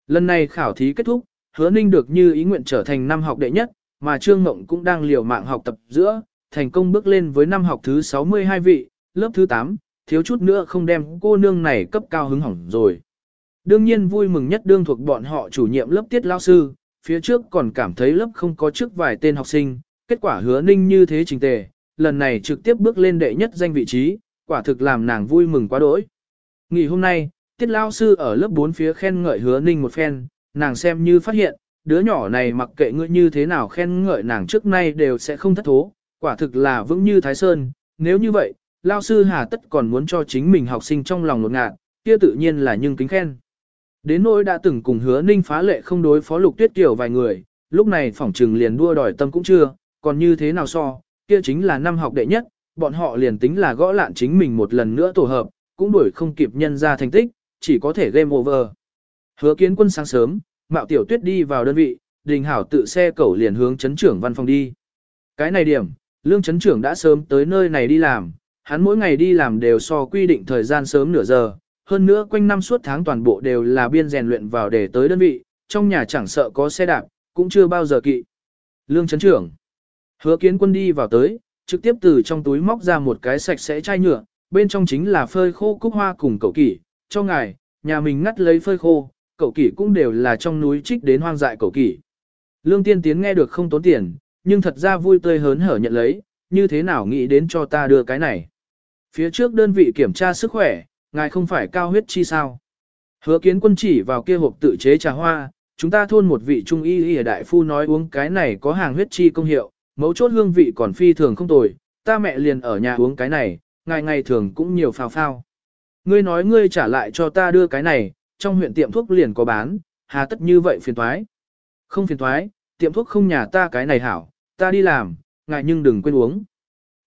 Lần này khảo thí kết thúc, hứa ninh được như ý nguyện trở thành năm học đệ nhất, mà Trương Mộng cũng đang liều mạng học tập giữa, thành công bước lên với năm học thứ 62 vị, lớp thứ 8, thiếu chút nữa không đem cô nương này cấp cao hứng hỏng rồi. Đương nhiên vui mừng nhất đương thuộc bọn họ chủ nhiệm lớp tiết lao sư, phía trước còn cảm thấy lớp không có trước vài tên học sinh, kết quả hứa ninh như thế trình tề, lần này trực tiếp bước lên đệ nhất danh vị trí, quả thực làm nàng vui mừng quá đỗi. Nghỉ hôm nay, tiết lao sư ở lớp 4 phía khen ngợi hứa ninh một phen, nàng xem như phát hiện, đứa nhỏ này mặc kệ ngươi như thế nào khen ngợi nàng trước nay đều sẽ không thất thố, quả thực là vững như Thái Sơn, nếu như vậy, lao sư hà tất còn muốn cho chính mình học sinh trong lòng lột ngạt, kia tự nhiên là nhưng kính khen. Đến nỗi đã từng cùng hứa ninh phá lệ không đối phó lục tuyết kiểu vài người, lúc này phỏng trừng liền đua đòi tâm cũng chưa, còn như thế nào so, kia chính là năm học đệ nhất, bọn họ liền tính là gõ lạn chính mình một lần nữa tổ hợp, cũng đuổi không kịp nhân ra thành tích, chỉ có thể game over. Hứa kiến quân sáng sớm, Mạo Tiểu Tuyết đi vào đơn vị, Đình Hảo tự xe cẩu liền hướng chấn trưởng văn phòng đi. Cái này điểm, lương chấn trưởng đã sớm tới nơi này đi làm, hắn mỗi ngày đi làm đều so quy định thời gian sớm nửa giờ, hơn nữa quanh năm suốt tháng toàn bộ đều là biên rèn luyện vào để tới đơn vị, trong nhà chẳng sợ có xe đạp, cũng chưa bao giờ kỵ. Lương chấn trưởng. Hứa kiến quân đi vào tới, trực tiếp từ trong túi móc ra một cái sạch sẽ chai nhựa, bên trong chính là phơi khô cúc hoa cùng cậu kỷ, cho ngài, nhà mình ngắt lấy phơi khô, cậu kỷ cũng đều là trong núi trích đến hoang dại cậu kỷ. Lương tiên tiến nghe được không tốn tiền, nhưng thật ra vui tươi hớn hở nhận lấy, như thế nào nghĩ đến cho ta đưa cái này. Phía trước đơn vị kiểm tra sức khỏe, ngài không phải cao huyết chi sao. Hứa kiến quân chỉ vào kia hộp tự chế trà hoa, chúng ta thôn một vị trung y y đại phu nói uống cái này có hàng huyết chi công hiệu, mấu chốt hương vị còn phi thường không tồi, ta mẹ liền ở nhà uống cái này, ngày ngày thường cũng nhiều phao phao. Ngươi nói ngươi trả lại cho ta đưa cái này, trong huyện tiệm thuốc liền có bán, hà tất như vậy phiền thoái. Không phiền thoái, tiệm thuốc không nhà ta cái này hảo, ta đi làm, ngài nhưng đừng quên uống.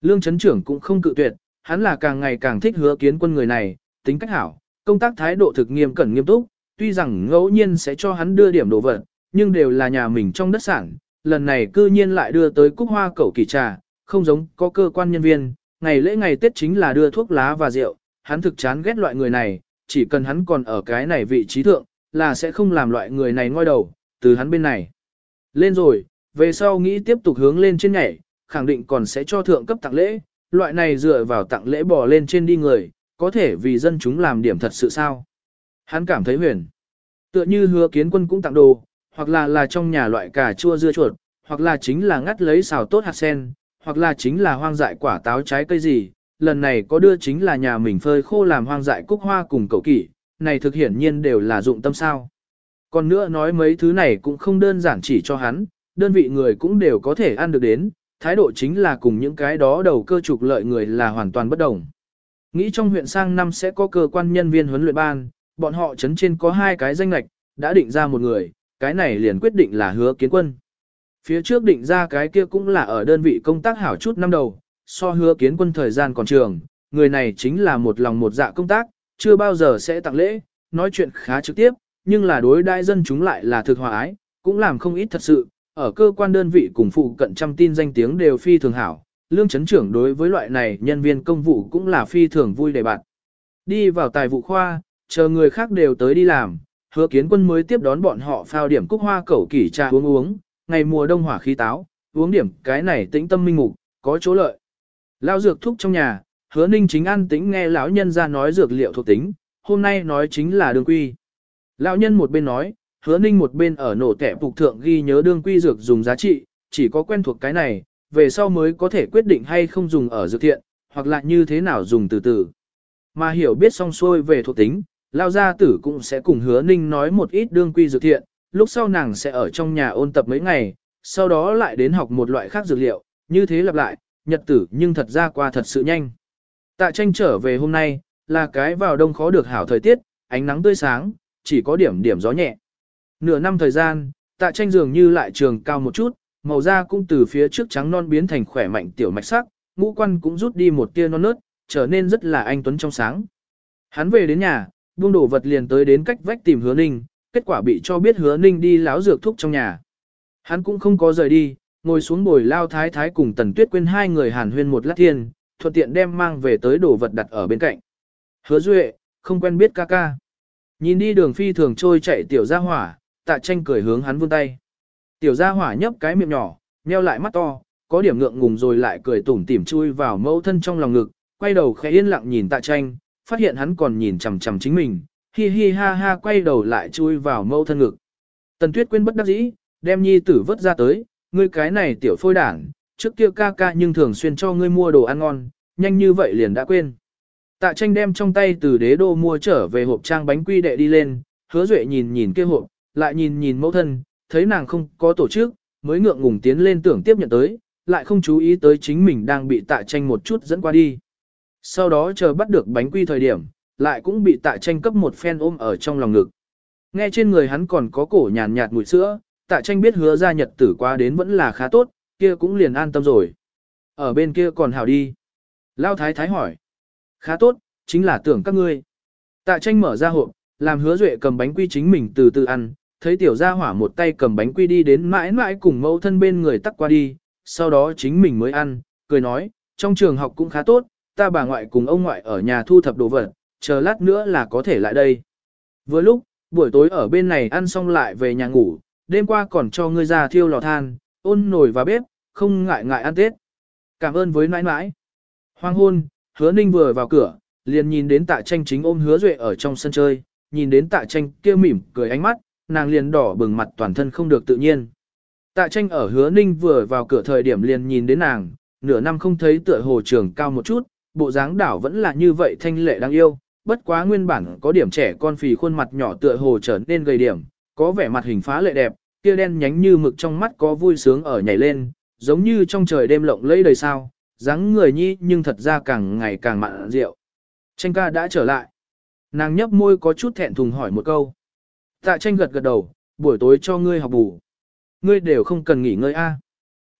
Lương chấn trưởng cũng không cự tuyệt, hắn là càng ngày càng thích hứa kiến quân người này, tính cách hảo, công tác thái độ thực nghiêm cẩn nghiêm túc, tuy rằng ngẫu nhiên sẽ cho hắn đưa điểm đồ vật, nhưng đều là nhà mình trong đất sản, lần này cư nhiên lại đưa tới cúc hoa cẩu kỳ trà, không giống có cơ quan nhân viên, ngày lễ ngày Tết chính là đưa thuốc lá và rượu, hắn thực chán ghét loại người này, chỉ cần hắn còn ở cái này vị trí thượng, là sẽ không làm loại người này ngoi đầu, từ hắn bên này. Lên rồi, về sau nghĩ tiếp tục hướng lên trên nhảy, khẳng định còn sẽ cho thượng cấp tặng lễ, loại này dựa vào tặng lễ bỏ lên trên đi người, có thể vì dân chúng làm điểm thật sự sao. Hắn cảm thấy huyền. Tựa như hứa kiến quân cũng tặng đồ, hoặc là là trong nhà loại cà chua dưa chuột, hoặc là chính là ngắt lấy xào tốt hạt sen, hoặc là chính là hoang dại quả táo trái cây gì, lần này có đưa chính là nhà mình phơi khô làm hoang dại cúc hoa cùng cậu kỷ, này thực hiển nhiên đều là dụng tâm sao. Còn nữa nói mấy thứ này cũng không đơn giản chỉ cho hắn, đơn vị người cũng đều có thể ăn được đến, thái độ chính là cùng những cái đó đầu cơ trục lợi người là hoàn toàn bất đồng. Nghĩ trong huyện sang năm sẽ có cơ quan nhân viên huấn luyện ban, bọn họ chấn trên có hai cái danh lạch, đã định ra một người, cái này liền quyết định là hứa kiến quân. Phía trước định ra cái kia cũng là ở đơn vị công tác hảo chút năm đầu, so hứa kiến quân thời gian còn trường, người này chính là một lòng một dạ công tác, chưa bao giờ sẽ tặng lễ, nói chuyện khá trực tiếp, nhưng là đối đại dân chúng lại là thực hòa ái, cũng làm không ít thật sự, ở cơ quan đơn vị cùng phụ cận trăm tin danh tiếng đều phi thường hảo, lương chấn trưởng đối với loại này nhân viên công vụ cũng là phi thường vui đề bạn. Đi vào tài vụ khoa, chờ người khác đều tới đi làm, hứa kiến quân mới tiếp đón bọn họ phao điểm cúc hoa cẩu kỷ trà uống uống, ngày mùa đông hỏa khí táo, uống điểm cái này tĩnh tâm minh mục, có chỗ lợi. Lao dược thúc trong nhà, hứa ninh chính ăn tĩnh nghe lão nhân ra nói dược liệu thuộc tính, hôm nay nói chính là đường quy. Lão nhân một bên nói, hứa ninh một bên ở nổ kẻ phục thượng ghi nhớ đương quy dược dùng giá trị, chỉ có quen thuộc cái này, về sau mới có thể quyết định hay không dùng ở dược thiện, hoặc là như thế nào dùng từ từ. Mà hiểu biết xong xuôi về thuộc tính, Lao gia tử cũng sẽ cùng hứa ninh nói một ít đương quy dược thiện, lúc sau nàng sẽ ở trong nhà ôn tập mấy ngày, sau đó lại đến học một loại khác dược liệu, như thế lặp lại, nhật tử nhưng thật ra qua thật sự nhanh. Tạ tranh trở về hôm nay, là cái vào đông khó được hảo thời tiết, ánh nắng tươi sáng, chỉ có điểm điểm gió nhẹ. Nửa năm thời gian, tạ tranh dường như lại trường cao một chút, màu da cũng từ phía trước trắng non biến thành khỏe mạnh tiểu mạch sắc, ngũ quan cũng rút đi một tia non nớt, trở nên rất là anh tuấn trong sáng. Hắn về đến nhà, buông đồ vật liền tới đến cách vách tìm hứa ninh, kết quả bị cho biết hứa ninh đi láo dược thuốc trong nhà. Hắn cũng không có rời đi, ngồi xuống bồi lao thái thái cùng tần tuyết quên hai người hàn huyên một lát thiên, thuận tiện đem mang về tới đồ vật đặt ở bên cạnh. Hứa duệ, không quen biết ca ca. Nhìn đi đường phi thường trôi chạy tiểu gia hỏa, tạ tranh cười hướng hắn vươn tay. Tiểu gia hỏa nhấp cái miệng nhỏ, nheo lại mắt to, có điểm ngượng ngùng rồi lại cười tủm tỉm chui vào mẫu thân trong lòng ngực, quay đầu khẽ yên lặng nhìn tạ tranh, phát hiện hắn còn nhìn chằm chằm chính mình, hi hi ha ha quay đầu lại chui vào mẫu thân ngực. Tần Tuyết quên bất đắc dĩ, đem nhi tử vớt ra tới, ngươi cái này tiểu phôi đảng, trước kia ca ca nhưng thường xuyên cho ngươi mua đồ ăn ngon, nhanh như vậy liền đã quên. Tạ tranh đem trong tay từ đế đô mua trở về hộp trang bánh quy đệ đi lên, hứa duệ nhìn nhìn kia hộp, lại nhìn nhìn mẫu thân, thấy nàng không có tổ chức, mới ngượng ngùng tiến lên tưởng tiếp nhận tới, lại không chú ý tới chính mình đang bị tạ tranh một chút dẫn qua đi. Sau đó chờ bắt được bánh quy thời điểm, lại cũng bị tạ tranh cấp một phen ôm ở trong lòng ngực. Nghe trên người hắn còn có cổ nhàn nhạt mùi sữa, tạ tranh biết hứa ra nhật tử qua đến vẫn là khá tốt, kia cũng liền an tâm rồi. Ở bên kia còn hào đi. Lao thái thái hỏi. Khá tốt, chính là tưởng các ngươi. Tạ tranh mở ra hộp, làm hứa duệ cầm bánh quy chính mình từ từ ăn, thấy tiểu gia hỏa một tay cầm bánh quy đi đến mãi mãi cùng mẫu thân bên người tắc qua đi, sau đó chính mình mới ăn, cười nói, trong trường học cũng khá tốt, ta bà ngoại cùng ông ngoại ở nhà thu thập đồ vật, chờ lát nữa là có thể lại đây. Vừa lúc, buổi tối ở bên này ăn xong lại về nhà ngủ, đêm qua còn cho ngươi ra thiêu lò than, ôn nồi và bếp, không ngại ngại ăn Tết. Cảm ơn với nãi nãi. Hoang hôn, hứa ninh vừa vào cửa, liền nhìn đến tạ tranh chính ôm hứa duệ ở trong sân chơi, nhìn đến tạ tranh kia mỉm cười ánh mắt, nàng liền đỏ bừng mặt toàn thân không được tự nhiên. Tạ tranh ở hứa ninh vừa vào cửa thời điểm liền nhìn đến nàng, nửa năm không thấy tựa hồ trường cao một chút, bộ dáng đảo vẫn là như vậy thanh lệ đáng yêu, bất quá nguyên bản có điểm trẻ con phì khuôn mặt nhỏ tựa hồ trở nên gầy điểm, có vẻ mặt hình phá lệ đẹp, kia đen nhánh như mực trong mắt có vui sướng ở nhảy lên, giống như trong trời đêm lộng lẫy đầy sao, dáng người nhi nhưng thật ra càng ngày càng mặn rượu. Tranh ca đã trở lại. Nàng nhấp môi có chút thẹn thùng hỏi một câu. Tạ tranh gật gật đầu, buổi tối cho ngươi học bù. Ngươi đều không cần nghỉ ngơi a.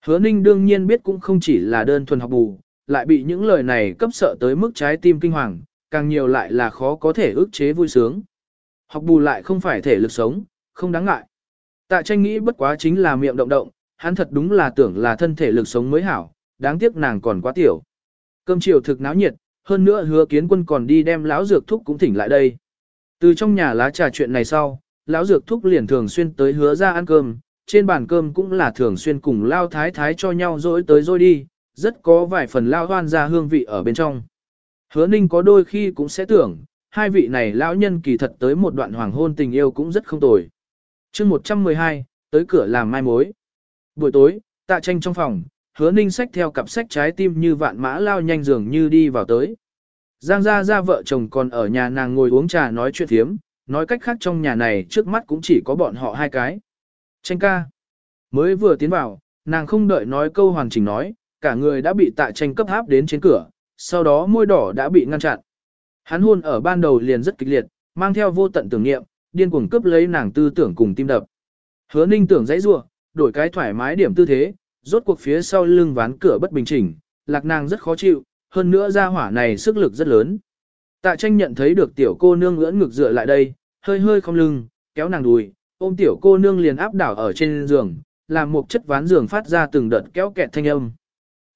Hứa ninh đương nhiên biết cũng không chỉ là đơn thuần học bù, lại bị những lời này cấp sợ tới mức trái tim kinh hoàng, càng nhiều lại là khó có thể ức chế vui sướng. Học bù lại không phải thể lực sống, không đáng ngại. Tạ tranh nghĩ bất quá chính là miệng động động, hắn thật đúng là tưởng là thân thể lực sống mới hảo, đáng tiếc nàng còn quá tiểu. Cơm chiều thực náo nhiệt, hơn nữa hứa kiến quân còn đi đem lão dược thúc cũng thỉnh lại đây. Từ trong nhà lá trà chuyện này sau, lão dược thúc liền thường xuyên tới hứa ra ăn cơm, trên bàn cơm cũng là thường xuyên cùng lao thái thái cho nhau dỗi tới dỗi đi, rất có vài phần lao hoan ra hương vị ở bên trong. Hứa ninh có đôi khi cũng sẽ tưởng, hai vị này lão nhân kỳ thật tới một đoạn hoàng hôn tình yêu cũng rất không tồi. chương 112, tới cửa làm mai mối. Buổi tối, tạ tranh trong phòng, hứa ninh sách theo cặp sách trái tim như vạn mã lao nhanh dường như đi vào tới. Giang gia gia vợ chồng còn ở nhà nàng ngồi uống trà nói chuyện thiếm, nói cách khác trong nhà này trước mắt cũng chỉ có bọn họ hai cái. Tranh ca. Mới vừa tiến vào, nàng không đợi nói câu hoàn chỉnh nói, cả người đã bị tạ tranh cấp háp đến trên cửa, sau đó môi đỏ đã bị ngăn chặn. Hắn hôn ở ban đầu liền rất kịch liệt, mang theo vô tận tưởng niệm, điên cuồng cướp lấy nàng tư tưởng cùng tim đập. Hứa ninh tưởng dãy rua, đổi cái thoải mái điểm tư thế, rốt cuộc phía sau lưng ván cửa bất bình chỉnh, lạc nàng rất khó chịu, hơn nữa ra hỏa này sức lực rất lớn. Tạ tranh nhận thấy được tiểu cô nương ưỡn ngực dựa lại đây, hơi hơi không lưng, kéo nàng đùi, ôm tiểu cô nương liền áp đảo ở trên giường, làm một chất ván giường phát ra từng đợt kéo kẹt thanh âm.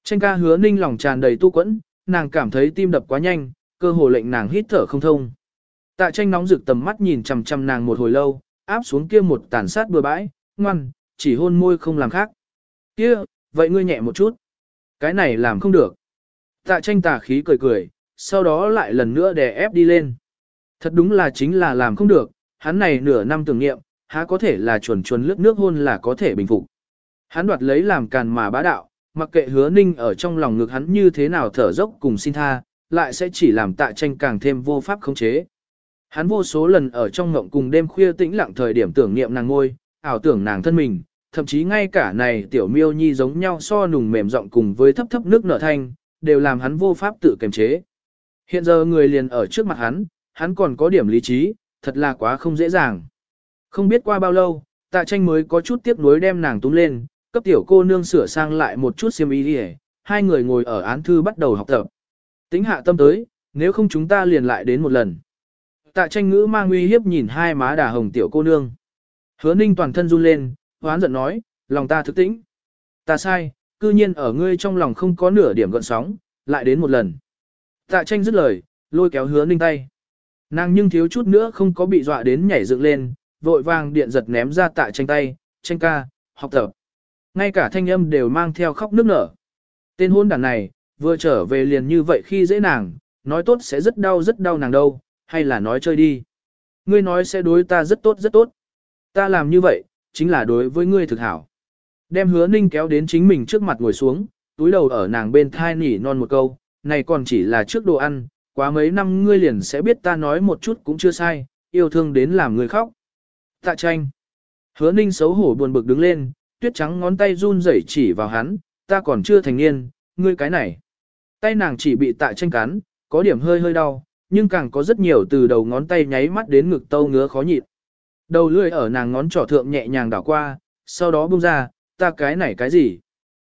Tranh ca hứa ninh lòng tràn đầy tu quẫn, nàng cảm thấy tim đập quá nhanh, cơ hồ lệnh nàng hít thở không thông. Tạ tranh nóng rực tầm mắt nhìn chằm chằm nàng một hồi lâu, áp xuống kia một tàn sát bừa bãi, ngoan, chỉ hôn môi không làm khác. Kia, vậy ngươi nhẹ một chút. Cái này làm không được. Tạ tranh tà khí cười cười, sau đó lại lần nữa đè ép đi lên. Thật đúng là chính là làm không được, hắn này nửa năm tưởng nghiệm, há có thể là chuẩn chuẩn lướt nước hôn là có thể bình phục. Hắn đoạt lấy làm càn mà bá đạo, mặc kệ hứa ninh ở trong lòng ngực hắn như thế nào thở dốc cùng xin tha, lại sẽ chỉ làm tạ tranh càng thêm vô pháp khống chế. Hắn vô số lần ở trong ngộng cùng đêm khuya tĩnh lặng thời điểm tưởng niệm nàng ngôi, ảo tưởng nàng thân mình, thậm chí ngay cả này tiểu miêu nhi giống nhau so nùng mềm giọng cùng với thấp thấp nước nở thanh, đều làm hắn vô pháp tự kiềm chế. Hiện giờ người liền ở trước mặt hắn, hắn còn có điểm lý trí, thật là quá không dễ dàng. Không biết qua bao lâu, tạ tranh mới có chút tiếc nuối đem nàng túm lên, cấp tiểu cô nương sửa sang lại một chút xiêm y đi hai người ngồi ở án thư bắt đầu học tập. Tính hạ tâm tới, nếu không chúng ta liền lại đến một lần. Tạ tranh ngữ mang uy hiếp nhìn hai má đà hồng tiểu cô nương. Hứa ninh toàn thân run lên, hoán giận nói, lòng ta thức tĩnh. Ta sai, cư nhiên ở ngươi trong lòng không có nửa điểm gợn sóng, lại đến một lần. Tạ tranh dứt lời, lôi kéo hứa ninh tay. Nàng nhưng thiếu chút nữa không có bị dọa đến nhảy dựng lên, vội vàng điện giật ném ra tạ tranh tay, tranh ca, học tập. Ngay cả thanh âm đều mang theo khóc nước nở. Tên hôn đàn này, vừa trở về liền như vậy khi dễ nàng, nói tốt sẽ rất đau rất đau nàng đâu, hay là nói chơi đi. Ngươi nói sẽ đối ta rất tốt rất tốt. Ta làm như vậy, chính là đối với ngươi thực hảo. Đem hứa ninh kéo đến chính mình trước mặt ngồi xuống, túi đầu ở nàng bên thai nỉ non một câu, này còn chỉ là trước đồ ăn, quá mấy năm ngươi liền sẽ biết ta nói một chút cũng chưa sai, yêu thương đến làm người khóc. Tạ tranh. Hứa ninh xấu hổ buồn bực đứng lên, tuyết trắng ngón tay run rẩy chỉ vào hắn, ta còn chưa thành niên, ngươi cái này. Tay nàng chỉ bị tạ tranh cắn, có điểm hơi hơi đau, nhưng càng có rất nhiều từ đầu ngón tay nháy mắt đến ngực tâu ngứa khó nhịn. Đầu lưỡi ở nàng ngón trỏ thượng nhẹ nhàng đảo qua, sau đó buông ra, ta cái này cái gì?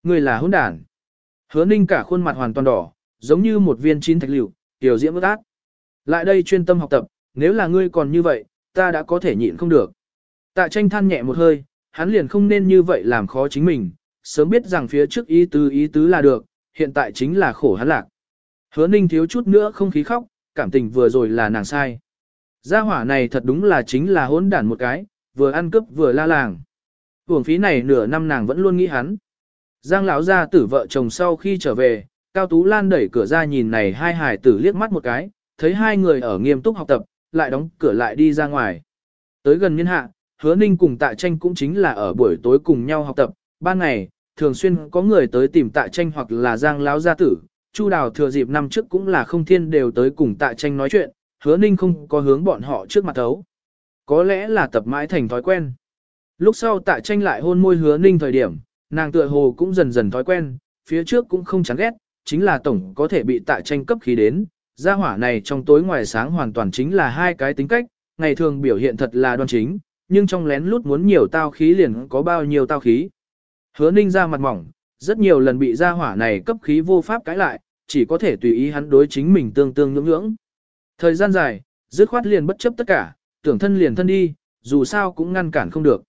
Ngươi là hỗn đản. Hứa ninh cả khuôn mặt hoàn toàn đỏ, giống như một viên chín thạch liệu, tiểu diễm ước ác. Lại đây chuyên tâm học tập, nếu là ngươi còn như vậy, ta đã có thể nhịn không được. Tạ tranh than nhẹ một hơi, hắn liền không nên như vậy làm khó chính mình, sớm biết rằng phía trước ý tứ ý tứ là được, hiện tại chính là khổ hắn lạc. Hứa ninh thiếu chút nữa không khí khóc, cảm tình vừa rồi là nàng sai. Gia hỏa này thật đúng là chính là hỗn đản một cái, vừa ăn cướp vừa la làng. Hưởng phí này nửa năm nàng vẫn luôn nghĩ hắn. Giang lão gia tử vợ chồng sau khi trở về, Cao Tú Lan đẩy cửa ra nhìn này hai hài tử liếc mắt một cái, thấy hai người ở nghiêm túc học tập, lại đóng cửa lại đi ra ngoài. Tới gần niên hạ, hứa ninh cùng tạ tranh cũng chính là ở buổi tối cùng nhau học tập, ban ngày, thường xuyên có người tới tìm tạ tranh hoặc là giang lão gia tử, chu đào thừa dịp năm trước cũng là không thiên đều tới cùng tạ tranh nói chuyện, hứa ninh không có hướng bọn họ trước mặt thấu. Có lẽ là tập mãi thành thói quen. Lúc sau tạ tranh lại hôn môi hứa ninh thời điểm, nàng tựa hồ cũng dần dần thói quen, phía trước cũng không chán ghét, chính là tổng có thể bị tạ tranh cấp khí đến. Gia hỏa này trong tối ngoài sáng hoàn toàn chính là hai cái tính cách, ngày thường biểu hiện thật là đoan chính, nhưng trong lén lút muốn nhiều tao khí liền có bao nhiêu tao khí. Hứa ninh ra mặt mỏng, rất nhiều lần bị gia hỏa này cấp khí vô pháp cãi lại, chỉ có thể tùy ý hắn đối chính mình tương tương nhưỡng nhưỡng. Thời gian dài, dứt khoát liền bất chấp tất cả, tưởng thân liền thân đi, dù sao cũng ngăn cản không được.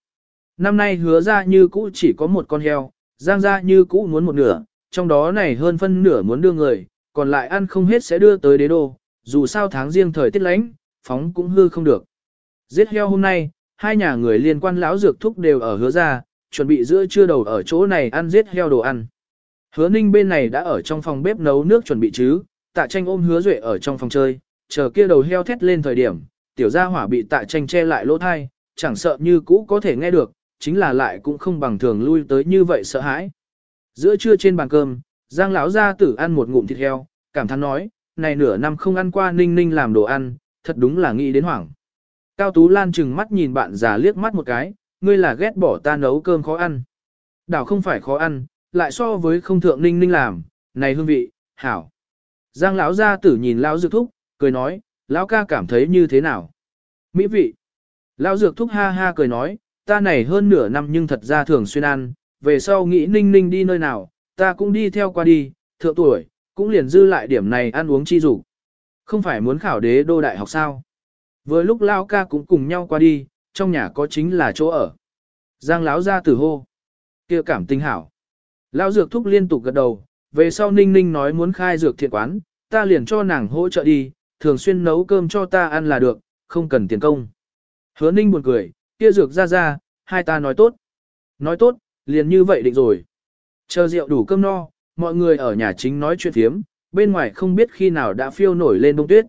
Năm nay hứa ra như cũ chỉ có một con heo, giang ra như cũ muốn một nửa, trong đó này hơn phân nửa muốn đưa người, còn lại ăn không hết sẽ đưa tới đế đô, dù sao tháng riêng thời tiết lánh, phóng cũng hư không được. Giết heo hôm nay, hai nhà người liên quan lão dược thúc đều ở hứa ra, chuẩn bị giữa trưa đầu ở chỗ này ăn giết heo đồ ăn. Hứa ninh bên này đã ở trong phòng bếp nấu nước chuẩn bị chứ, tạ tranh ôm hứa duệ ở trong phòng chơi, chờ kia đầu heo thét lên thời điểm, tiểu gia hỏa bị tạ tranh che lại lỗ thai, chẳng sợ như cũ có thể nghe được, chính là lại cũng không bằng thường lui tới như vậy sợ hãi. Giữa trưa trên bàn cơm, Giang lão gia tử ăn một ngụm thịt heo, cảm thán nói, này nửa năm không ăn qua ninh ninh làm đồ ăn, thật đúng là nghĩ đến hoảng. Cao Tú Lan chừng mắt nhìn bạn già liếc mắt một cái, ngươi là ghét bỏ ta nấu cơm khó ăn. Đảo không phải khó ăn, lại so với không thượng ninh ninh làm, này hương vị, hảo. Giang lão gia tử nhìn lão dược thúc, cười nói, lão ca cảm thấy như thế nào? Mỹ vị. Lão dược thúc ha ha cười nói, ta này hơn nửa năm nhưng thật ra thường xuyên ăn, về sau nghĩ ninh ninh đi nơi nào, ta cũng đi theo qua đi, thượng tuổi, cũng liền dư lại điểm này ăn uống chi dục Không phải muốn khảo đế đô đại học sao? Vừa lúc lão ca cũng cùng nhau qua đi, trong nhà có chính là chỗ ở. Giang lão ra tử hô. kia cảm tình hảo. Lão dược thúc liên tục gật đầu, về sau ninh ninh nói muốn khai dược thiện quán, ta liền cho nàng hỗ trợ đi, thường xuyên nấu cơm cho ta ăn là được, không cần tiền công. Hứa ninh buồn cười, kia dược ra ra, hai ta nói tốt. Nói tốt, liền như vậy định rồi. Chờ rượu đủ cơm no, mọi người ở nhà chính nói chuyện thiếm, bên ngoài không biết khi nào đã phiêu nổi lên đông tuyết.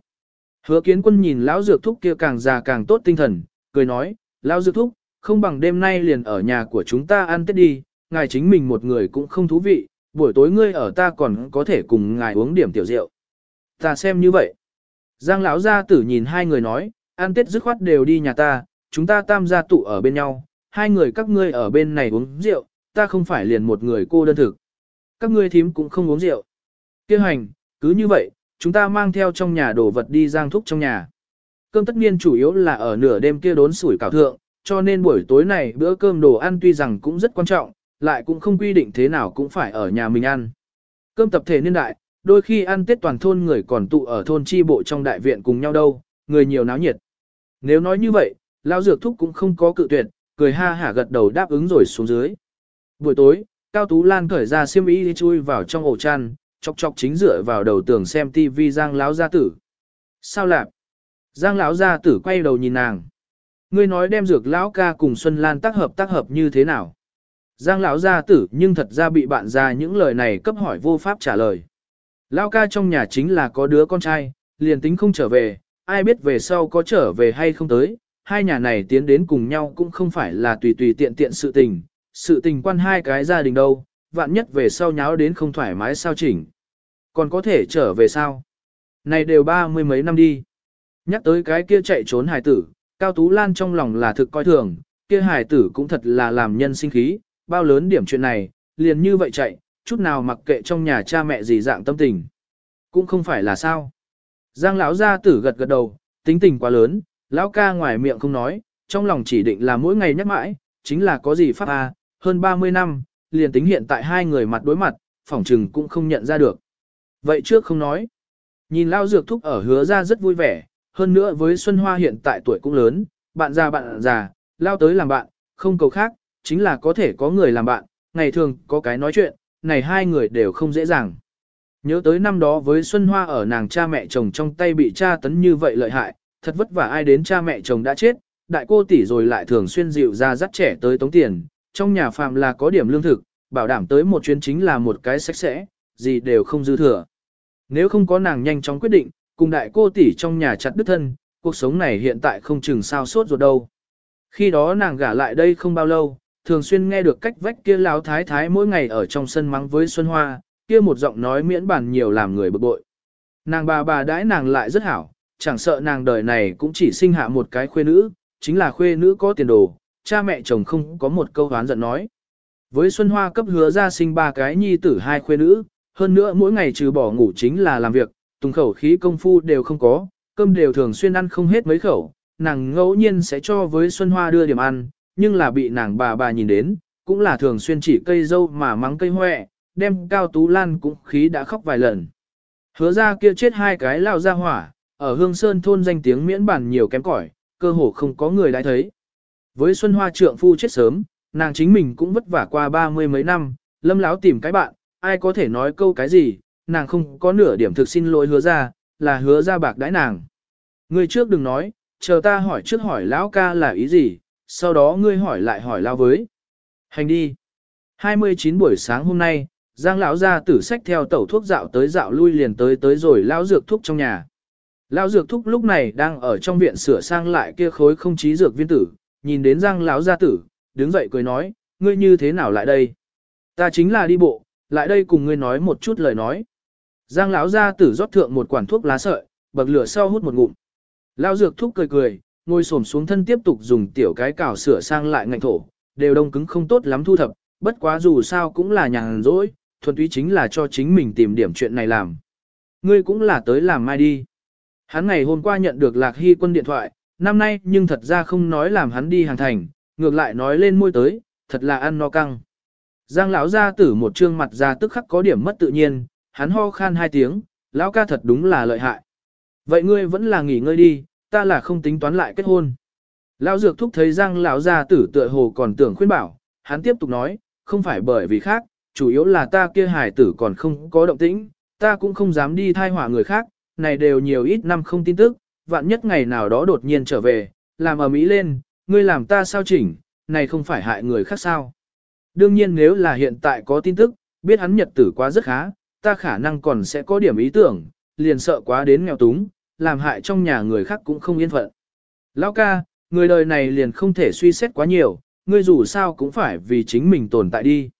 Hứa kiến quân nhìn lão dược thúc kia càng già càng tốt tinh thần, cười nói, lão dược thúc, không bằng đêm nay liền ở nhà của chúng ta ăn tết đi, ngài chính mình một người cũng không thú vị, buổi tối ngươi ở ta còn có thể cùng ngài uống điểm tiểu rượu. Ta xem như vậy. Giang lão gia tử nhìn hai người nói, ăn tết dứt khoát đều đi nhà ta, chúng ta tam gia tụ ở bên nhau, hai người các ngươi ở bên này uống rượu, ta không phải liền một người cô đơn thực. Các ngươi thím cũng không uống rượu. Kêu hành, cứ như vậy, chúng ta mang theo trong nhà đồ vật đi giang thúc trong nhà. Cơm tất nhiên chủ yếu là ở nửa đêm kia đốn sủi cảo thượng, cho nên buổi tối này bữa cơm đồ ăn tuy rằng cũng rất quan trọng, lại cũng không quy định thế nào cũng phải ở nhà mình ăn. Cơm tập thể niên đại, đôi khi ăn tết toàn thôn người còn tụ ở thôn chi bộ trong đại viện cùng nhau đâu, người nhiều náo nhiệt. Nếu nói như vậy, Lao Dược Thúc cũng không có cự tuyệt, cười ha hả gật đầu đáp ứng rồi xuống dưới. Buổi tối, Cao Tú Lan cởi ra xiêm y đi chui vào trong ổ chăn, chọc chọc chính dựa vào đầu tường xem tivi Giang lão gia tử. Sao lạp? Giang lão gia tử quay đầu nhìn nàng. Ngươi nói đem dược lão ca cùng Xuân Lan tác hợp tác hợp như thế nào? Giang lão gia tử nhưng thật ra bị bạn ra những lời này cấp hỏi vô pháp trả lời. Lão ca trong nhà chính là có đứa con trai, liền tính không trở về, ai biết về sau có trở về hay không tới, hai nhà này tiến đến cùng nhau cũng không phải là tùy tùy tiện tiện sự tình, sự tình quan hai cái gia đình đâu, vạn nhất về sau nháo đến không thoải mái sao chỉnh. Còn có thể trở về sao? Này đều ba mươi mấy năm đi. Nhắc tới cái kia chạy trốn hài tử, Cao Tú Lan trong lòng là thực coi thường, kia hài tử cũng thật là làm nhân sinh khí, bao lớn điểm chuyện này, liền như vậy chạy, chút nào mặc kệ trong nhà cha mẹ gì dạng tâm tình. Cũng không phải là sao. Giang lão gia tử gật gật đầu, tính tình quá lớn, lão ca ngoài miệng không nói, trong lòng chỉ định là mỗi ngày nhắc mãi, chính là có gì pháp a, hơn 30 năm, liền tính hiện tại hai người mặt đối mặt, phỏng trừng cũng không nhận ra được. Vậy trước không nói. Nhìn lao dược thúc ở hứa ra rất vui vẻ, hơn nữa với Xuân Hoa hiện tại tuổi cũng lớn, bạn già bạn già, lao tới làm bạn, không cầu khác, chính là có thể có người làm bạn, ngày thường có cái nói chuyện, này hai người đều không dễ dàng. Nhớ tới năm đó với Xuân Hoa ở nàng cha mẹ chồng trong tay bị cha tấn như vậy lợi hại, thật vất vả ai đến cha mẹ chồng đã chết, đại cô tỷ rồi lại thường xuyên dịu ra dắt trẻ tới tống tiền, trong nhà phàm là có điểm lương thực, bảo đảm tới một chuyến chính là một cái sạch sẽ, gì đều không dư thừa. Nếu không có nàng nhanh chóng quyết định, cùng đại cô tỷ trong nhà chặt đứt thân, cuộc sống này hiện tại không chừng sao sốt ruột đâu. Khi đó nàng gả lại đây không bao lâu, thường xuyên nghe được cách vách kia lão thái thái mỗi ngày ở trong sân mắng với Xuân Hoa, kia một giọng nói miễn bàn nhiều làm người bực bội. Nàng bà bà đãi nàng lại rất hảo, chẳng sợ nàng đời này cũng chỉ sinh hạ một cái khuê nữ, chính là khuê nữ có tiền đồ, cha mẹ chồng không có một câu hoán giận nói. Với Xuân Hoa cấp hứa ra sinh ba cái nhi tử hai khuê nữ, hơn nữa mỗi ngày trừ bỏ ngủ chính là làm việc, tùng khẩu khí công phu đều không có, cơm đều thường xuyên ăn không hết mấy khẩu, nàng ngẫu nhiên sẽ cho với Xuân Hoa đưa điểm ăn, nhưng là bị nàng bà bà nhìn đến, cũng là thường xuyên chỉ cây dâu mà mắng cây hoẹ, đem Cao Tú Lan cũng khí đã khóc vài lần. Hứa ra kia chết hai cái lao ra hỏa, ở Hương Sơn thôn danh tiếng miễn bản nhiều kém cỏi, cơ hồ không có người đã thấy. Với Xuân Hoa trượng phu chết sớm, nàng chính mình cũng vất vả qua ba mươi mấy năm, lâm láo tìm cái bạn, ai có thể nói câu cái gì, nàng không có nửa điểm thực xin lỗi hứa ra, là hứa ra bạc đãi nàng. Người trước đừng nói, chờ ta hỏi trước hỏi lão ca là ý gì, sau đó ngươi hỏi lại hỏi lao với. Hành đi. 29 buổi sáng hôm nay, Giang lão ra tử sách theo tẩu thuốc dạo tới dạo lui liền tới tới rồi lão dược thuốc trong nhà. Lão dược thúc lúc này đang ở trong viện sửa sang lại kia khối không chí dược viên tử, nhìn đến Giang lão gia tử, đứng dậy cười nói, ngươi như thế nào lại đây? Ta chính là đi bộ, lại đây cùng ngươi nói một chút lời nói. Giang lão gia tử rót thượng một quản thuốc lá sợi, bậc lửa sau hút một ngụm. Lão dược thúc cười cười, ngồi xổm xuống thân tiếp tục dùng tiểu cái cào sửa sang lại ngạnh thổ, đều đông cứng không tốt lắm thu thập, bất quá dù sao cũng là nhàn rỗi, thuần túy chính là cho chính mình tìm điểm chuyện này làm. Ngươi cũng là tới làm mai đi. Hắn ngày hôm qua nhận được Lạc Hy quân điện thoại, năm nay nhưng thật ra không nói làm hắn đi hàng thành, ngược lại nói lên môi tới, thật là ăn no căng. Giang lão gia tử một trương mặt ra tức khắc có điểm mất tự nhiên, hắn ho khan hai tiếng, lão ca thật đúng là lợi hại. Vậy ngươi vẫn là nghỉ ngơi đi, ta là không tính toán lại kết hôn. Lão dược thúc thấy Giang lão gia tử tựa hồ còn tưởng khuyên bảo, hắn tiếp tục nói, không phải bởi vì khác, chủ yếu là ta kia hài tử còn không có động tĩnh, ta cũng không dám đi thai hỏa người khác, này đều nhiều ít năm không tin tức, vạn nhất ngày nào đó đột nhiên trở về, làm ở Mỹ lên, ngươi làm ta sao chỉnh, này không phải hại người khác sao. Đương nhiên nếu là hiện tại có tin tức, biết hắn nhật tử quá rất khá, ta khả năng còn sẽ có điểm ý tưởng, liền sợ quá đến nghèo túng, làm hại trong nhà người khác cũng không yên phận. Lão ca, người đời này liền không thể suy xét quá nhiều, ngươi dù sao cũng phải vì chính mình tồn tại đi.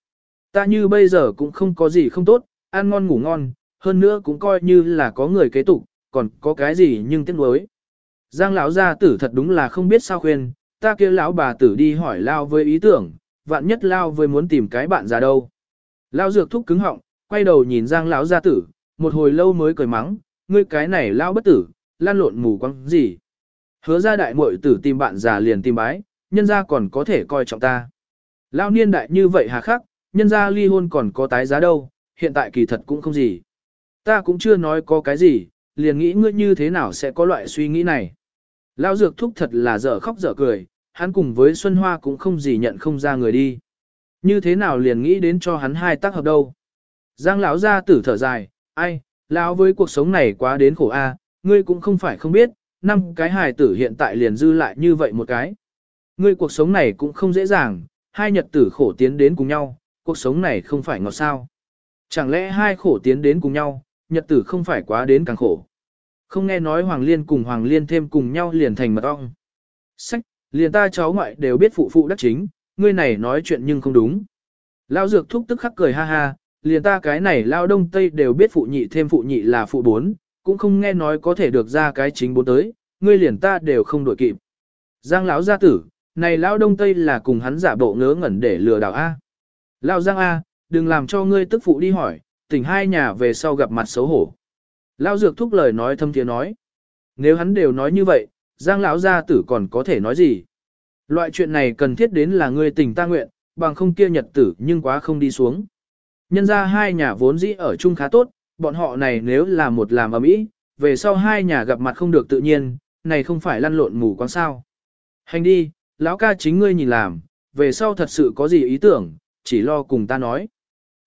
Ta như bây giờ cũng không có gì không tốt, ăn ngon ngủ ngon, hơn nữa cũng coi như là có người kế tục, còn có cái gì nhưng tiếc nuối. Giang lão gia tử thật đúng là không biết sao khuyên, ta kia lão bà tử đi hỏi lao với ý tưởng, vạn nhất lao với muốn tìm cái bạn già đâu. Lao dược thúc cứng họng, quay đầu nhìn Giang lão gia tử, một hồi lâu mới cười mắng, ngươi cái này lao bất tử, lan lộn mù quăng gì. Hứa ra đại muội tử tìm bạn già liền tìm bái, nhân ra còn có thể coi trọng ta. Lao niên đại như vậy hà khắc, nhân ra ly hôn còn có tái giá đâu, hiện tại kỳ thật cũng không gì. Ta cũng chưa nói có cái gì, liền nghĩ ngươi như thế nào sẽ có loại suy nghĩ này. Lão dược thúc thật là dở khóc dở cười, hắn cùng với Xuân Hoa cũng không gì nhận không ra người đi. Như thế nào liền nghĩ đến cho hắn hai tác hợp đâu. Giang lão ra tử thở dài, ai, lão với cuộc sống này quá đến khổ a, à, ngươi cũng không phải không biết, năm cái hài tử hiện tại liền dư lại như vậy một cái. Ngươi cuộc sống này cũng không dễ dàng, hai nhật tử khổ tiến đến cùng nhau, cuộc sống này không phải ngọt sao. Chẳng lẽ hai khổ tiến đến cùng nhau, nhật tử không phải quá đến càng khổ. Không nghe nói Hoàng Liên cùng Hoàng Liên thêm cùng nhau liền thành mật ong. Sách, liền ta cháu ngoại đều biết phụ phụ đắc chính, ngươi này nói chuyện nhưng không đúng. Lao dược thúc tức khắc cười ha ha, liền ta cái này lao đông tây đều biết phụ nhị thêm phụ nhị là phụ bốn, cũng không nghe nói có thể được ra cái chính bốn tới, ngươi liền ta đều không đổi kịp. Giang lão gia tử, này lao đông tây là cùng hắn giả bộ ngớ ngẩn để lừa đảo A. Lao Giang A, đừng làm cho ngươi tức phụ đi hỏi, tỉnh hai nhà về sau gặp mặt xấu hổ. Lão dược thúc lời nói thâm tiếng nói. Nếu hắn đều nói như vậy, Giang lão gia tử còn có thể nói gì? Loại chuyện này cần thiết đến là ngươi tình ta nguyện, bằng không kia nhật tử nhưng quá không đi xuống. Nhân ra hai nhà vốn dĩ ở chung khá tốt, bọn họ này nếu là một làm ở mỹ, về sau hai nhà gặp mặt không được tự nhiên, này không phải lăn lộn mù quáng sao. Hành đi, lão ca chính ngươi nhìn làm, về sau thật sự có gì ý tưởng, chỉ lo cùng ta nói.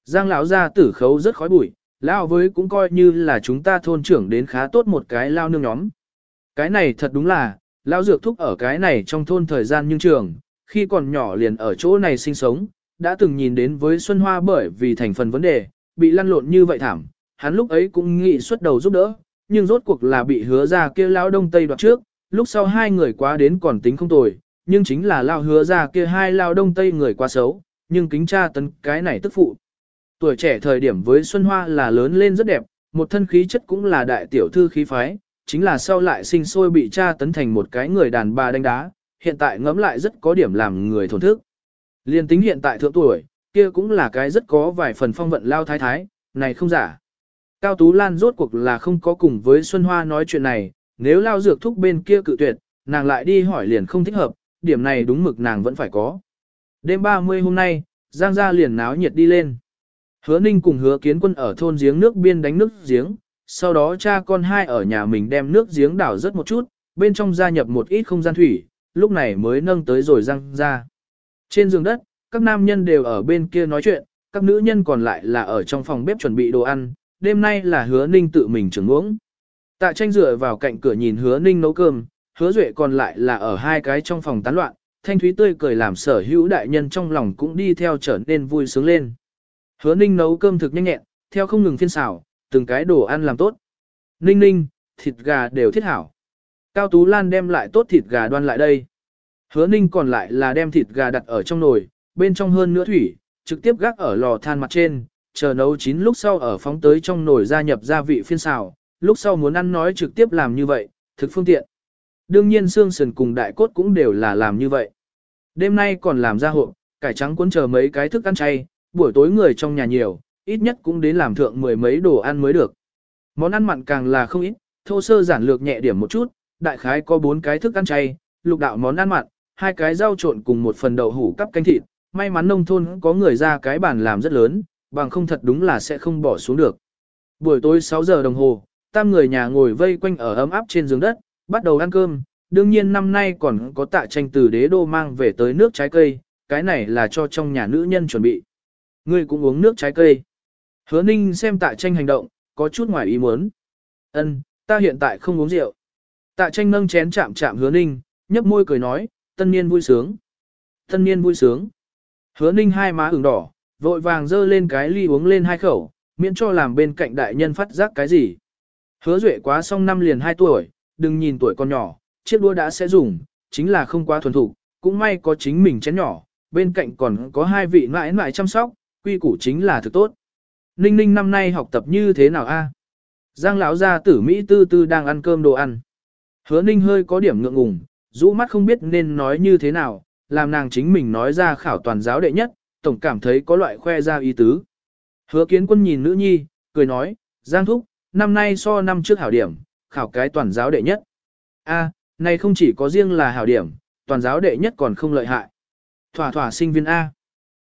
Giang lão gia tử khấu rất khói bụi, lão với cũng coi như là chúng ta thôn trưởng đến khá tốt một cái lao nương nhóm. Cái này thật đúng là, lão dược thúc ở cái này trong thôn thời gian nhưng trường, khi còn nhỏ liền ở chỗ này sinh sống, đã từng nhìn đến với Xuân Hoa bởi vì thành phần vấn đề, bị lăn lộn như vậy thảm, hắn lúc ấy cũng nghĩ xuất đầu giúp đỡ, nhưng rốt cuộc là bị hứa ra kia lão đông tây đoạt trước, lúc sau hai người quá đến còn tính không tồi, nhưng chính là lao hứa ra kia hai lao đông tây người quá xấu, nhưng kính cha tấn cái này tức phụ. Tuổi trẻ thời điểm với Xuân Hoa là lớn lên rất đẹp, một thân khí chất cũng là đại tiểu thư khí phái, chính là sau lại sinh sôi bị cha tấn thành một cái người đàn bà đánh đá, hiện tại ngẫm lại rất có điểm làm người thổn thức. Liên tính hiện tại thượng tuổi, kia cũng là cái rất có vài phần phong vận lao thái thái, này không giả. Cao Tú Lan rốt cuộc là không có cùng với Xuân Hoa nói chuyện này, nếu lao dược thúc bên kia cự tuyệt, nàng lại đi hỏi liền không thích hợp, điểm này đúng mực nàng vẫn phải có. Đêm 30 hôm nay, Giang gia liền náo nhiệt đi lên. Hứa Ninh cùng hứa kiến quân ở thôn giếng nước biên đánh nước giếng, sau đó cha con hai ở nhà mình đem nước giếng đảo rất một chút, bên trong gia nhập một ít không gian thủy, lúc này mới nâng tới rồi răng ra. Trên giường đất, các nam nhân đều ở bên kia nói chuyện, các nữ nhân còn lại là ở trong phòng bếp chuẩn bị đồ ăn, đêm nay là hứa Ninh tự mình trưởng uống. Tạ tranh dựa vào cạnh cửa nhìn hứa Ninh nấu cơm, hứa duệ còn lại là ở hai cái trong phòng tán loạn, thanh thúy tươi cười làm sở hữu đại nhân trong lòng cũng đi theo trở nên vui sướng lên. Hứa ninh nấu cơm thực nhanh nhẹn, theo không ngừng phiên xào, từng cái đồ ăn làm tốt. Ninh ninh, thịt gà đều thiết hảo. Cao Tú Lan đem lại tốt thịt gà đoan lại đây. Hứa ninh còn lại là đem thịt gà đặt ở trong nồi, bên trong hơn nữa thủy, trực tiếp gác ở lò than mặt trên, chờ nấu chín lúc sau ở phóng tới trong nồi gia nhập gia vị phiên xào, lúc sau muốn ăn nói trực tiếp làm như vậy, thực phương tiện. Đương nhiên xương sườn cùng đại cốt cũng đều là làm như vậy. Đêm nay còn làm ra hộ, cải trắng cuốn chờ mấy cái thức ăn chay, buổi tối người trong nhà nhiều, ít nhất cũng đến làm thượng mười mấy đồ ăn mới được. Món ăn mặn càng là không ít, thô sơ giản lược nhẹ điểm một chút, đại khái có bốn cái thức ăn chay, lục đạo món ăn mặn, hai cái rau trộn cùng một phần đậu hủ cắp canh thịt. May mắn nông thôn có người ra cái bàn làm rất lớn, bằng không thật đúng là sẽ không bỏ xuống được. Buổi tối 6 giờ đồng hồ, tam người nhà ngồi vây quanh ở ấm áp trên giường đất, bắt đầu ăn cơm, đương nhiên năm nay còn có tạ tranh từ đế đô mang về tới nước trái cây, cái này là cho trong nhà nữ nhân chuẩn bị. Ngươi cũng uống nước trái cây. Hứa ninh xem tạ tranh hành động, có chút ngoài ý muốn. Ân, ta hiện tại không uống rượu. Tạ tranh nâng chén chạm chạm hứa ninh, nhấp môi cười nói, tân niên vui sướng. Tân niên vui sướng. Hứa ninh hai má ửng đỏ, vội vàng dơ lên cái ly uống lên hai khẩu, miễn cho làm bên cạnh đại nhân phát giác cái gì. Hứa duệ quá xong năm liền hai tuổi, đừng nhìn tuổi còn nhỏ, chiếc đua đã sẽ dùng, chính là không quá thuần thục, cũng may có chính mình chén nhỏ, bên cạnh còn có hai vị mãi mãi chăm sóc, quy củ chính là thực tốt. Ninh ninh năm nay học tập như thế nào a? Giang lão gia tử Mỹ tư tư đang ăn cơm đồ ăn. Hứa ninh hơi có điểm ngượng ngùng, rũ mắt không biết nên nói như thế nào, làm nàng chính mình nói ra khảo toàn giáo đệ nhất, tổng cảm thấy có loại khoe ra ý tứ. Hứa kiến quân nhìn nữ nhi, cười nói, Giang thúc, năm nay so năm trước hảo điểm, khảo cái toàn giáo đệ nhất. A, này không chỉ có riêng là hảo điểm, toàn giáo đệ nhất còn không lợi hại. Thỏa thỏa sinh viên A.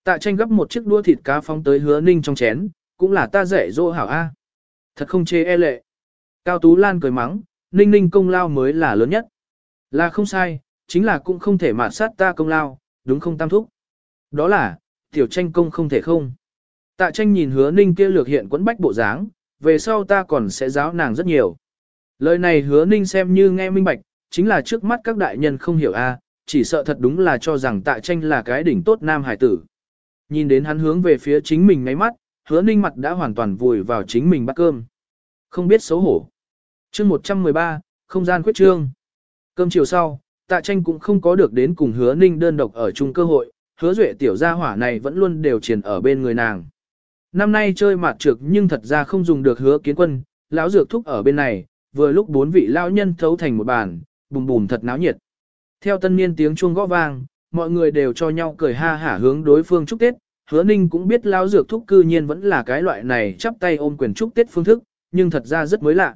Tạ tranh gấp một chiếc đua thịt cá phóng tới hứa ninh trong chén, cũng là ta dạy dỗ hảo A. Thật không chê e lệ. Cao Tú Lan cười mắng, ninh ninh công lao mới là lớn nhất. Là không sai, chính là cũng không thể mạt sát ta công lao, đúng không tam thúc. Đó là, tiểu tranh công không thể không. Tạ tranh nhìn hứa ninh kia lược hiện quẫn bách bộ dáng, về sau ta còn sẽ giáo nàng rất nhiều. Lời này hứa ninh xem như nghe minh bạch, chính là trước mắt các đại nhân không hiểu a, chỉ sợ thật đúng là cho rằng tạ tranh là cái đỉnh tốt nam hải tử. Nhìn đến hắn hướng về phía chính mình ngáy mắt, hứa ninh mặt đã hoàn toàn vùi vào chính mình bắt cơm. Không biết xấu hổ. chương 113, không gian khuyết trương. Cơm chiều sau, tạ tranh cũng không có được đến cùng hứa ninh đơn độc ở chung cơ hội, hứa duệ tiểu gia hỏa này vẫn luôn đều triển ở bên người nàng. Năm nay chơi mạt trược nhưng thật ra không dùng được hứa kiến quân, lão dược thúc ở bên này, vừa lúc bốn vị lão nhân thấu thành một bàn, bùm bùm thật náo nhiệt. Theo tân niên tiếng chuông gõ vang, mọi người đều cho nhau cười ha hả hướng đối phương chúc Tết, hứa ninh cũng biết lão dược thúc cư nhiên vẫn là cái loại này chắp tay ôm quyền chúc Tết phương thức, nhưng thật ra rất mới lạ.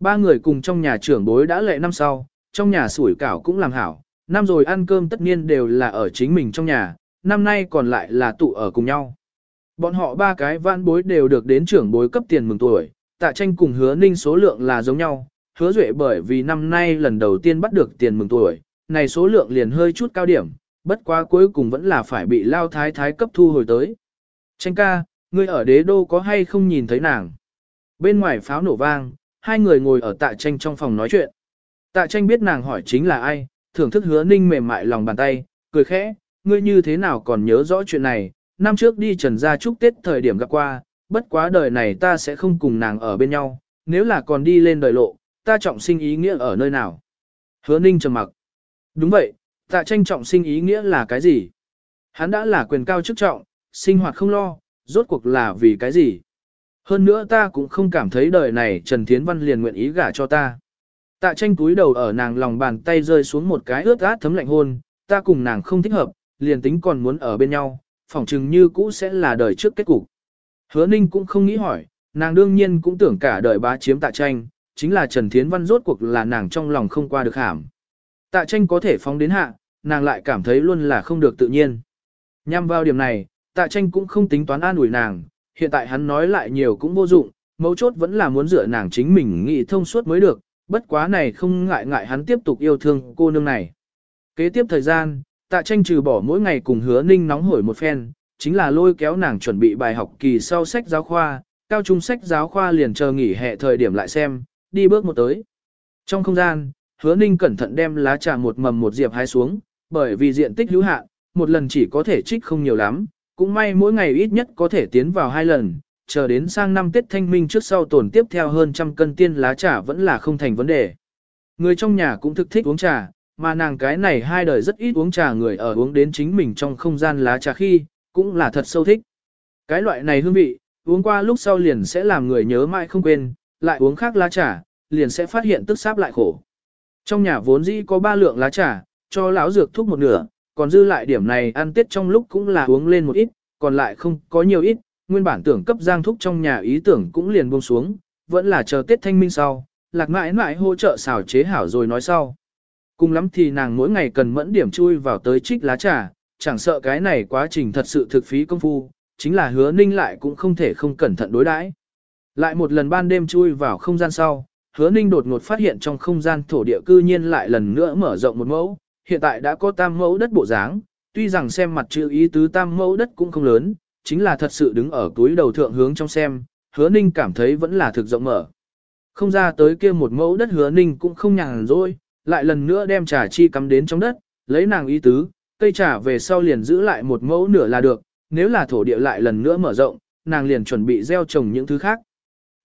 Ba người cùng trong nhà trưởng bối đã lệ năm sau, trong nhà sủi cảo cũng làm hảo, năm rồi ăn cơm tất nhiên đều là ở chính mình trong nhà, năm nay còn lại là tụ ở cùng nhau. Bọn họ ba cái vãn bối đều được đến trưởng bối cấp tiền mừng tuổi, tạ tranh cùng hứa ninh số lượng là giống nhau, hứa duệ bởi vì năm nay lần đầu tiên bắt được tiền mừng tuổi, này số lượng liền hơi chút cao điểm, bất quá cuối cùng vẫn là phải bị lao thái thái cấp thu hồi tới. Tranh ca, ngươi ở đế đô có hay không nhìn thấy nàng? Bên ngoài pháo nổ vang, hai người ngồi ở tạ tranh trong phòng nói chuyện. Tạ tranh biết nàng hỏi chính là ai, thưởng thức hứa ninh mềm mại lòng bàn tay, cười khẽ, ngươi như thế nào còn nhớ rõ chuyện này, năm trước đi trần gia chúc Tết thời điểm gặp qua, bất quá đời này ta sẽ không cùng nàng ở bên nhau, nếu là còn đi lên đời lộ, ta trọng sinh ý nghĩa ở nơi nào. Hứa ninh trầm mặc. Đúng vậy, tạ tranh trọng sinh ý nghĩa là cái gì? Hắn đã là quyền cao chức trọng, sinh hoạt không lo, rốt cuộc là vì cái gì? Hơn nữa ta cũng không cảm thấy đời này Trần Thiến Văn liền nguyện ý gả cho ta. Tạ tranh túi đầu ở nàng lòng bàn tay rơi xuống một cái ướt át thấm lạnh hôn, ta cùng nàng không thích hợp, liền tính còn muốn ở bên nhau, phỏng chừng như cũ sẽ là đời trước kết cục. Hứa Ninh cũng không nghĩ hỏi, nàng đương nhiên cũng tưởng cả đời bá chiếm tạ tranh, chính là Trần Thiến Văn rốt cuộc là nàng trong lòng không qua được hàm. Tạ tranh có thể phóng đến hạ, nàng lại cảm thấy luôn là không được tự nhiên. Nhằm vào điểm này, tạ tranh cũng không tính toán an ủi nàng, hiện tại hắn nói lại nhiều cũng vô dụng, mấu chốt vẫn là muốn dựa nàng chính mình nghĩ thông suốt mới được, bất quá này không ngại ngại hắn tiếp tục yêu thương cô nương này. Kế tiếp thời gian, tạ tranh trừ bỏ mỗi ngày cùng hứa ninh nóng hổi một phen, chính là lôi kéo nàng chuẩn bị bài học kỳ sau sách giáo khoa, cao trung sách giáo khoa liền chờ nghỉ hè thời điểm lại xem, đi bước một tới. Trong không gian, hứa ninh cẩn thận đem lá trà một mầm một diệp hái xuống, bởi vì diện tích hữu hạn, một lần chỉ có thể trích không nhiều lắm, cũng may mỗi ngày ít nhất có thể tiến vào hai lần, chờ đến sang năm Tết Thanh Minh trước sau tổn tiếp theo hơn trăm cân tiên lá trà vẫn là không thành vấn đề. Người trong nhà cũng thực thích uống trà, mà nàng cái này hai đời rất ít uống trà người ở uống đến chính mình trong không gian lá trà khi, cũng là thật sâu thích. Cái loại này hương vị, uống qua lúc sau liền sẽ làm người nhớ mãi không quên, lại uống khác lá trà, liền sẽ phát hiện tức sáp lại khổ. Trong nhà vốn dĩ có ba lượng lá trà, cho lão dược thuốc một nửa, còn dư lại điểm này ăn tết trong lúc cũng là uống lên một ít, còn lại không có nhiều ít, nguyên bản tưởng cấp giang thuốc trong nhà ý tưởng cũng liền buông xuống, vẫn là chờ tết thanh minh sau, lạc mãi mãi hỗ trợ xào chế hảo rồi nói sau. Cùng lắm thì nàng mỗi ngày cần mẫn điểm chui vào tới trích lá trà, chẳng sợ cái này quá trình thật sự thực phí công phu, chính là hứa ninh lại cũng không thể không cẩn thận đối đãi. Lại một lần ban đêm chui vào không gian sau, hứa ninh đột ngột phát hiện trong không gian thổ địa cư nhiên lại lần nữa mở rộng một mẫu, hiện tại đã có tam mẫu đất bộ dáng, tuy rằng xem mặt chữ ý tứ tam mẫu đất cũng không lớn, chính là thật sự đứng ở túi đầu thượng hướng trong xem, hứa ninh cảm thấy vẫn là thực rộng mở. Không ra tới kia một mẫu đất hứa ninh cũng không nhàn rỗi, lại lần nữa đem trà chi cắm đến trong đất, lấy nàng ý tứ, cây trà về sau liền giữ lại một mẫu nửa là được, nếu là thổ địa lại lần nữa mở rộng, nàng liền chuẩn bị gieo trồng những thứ khác.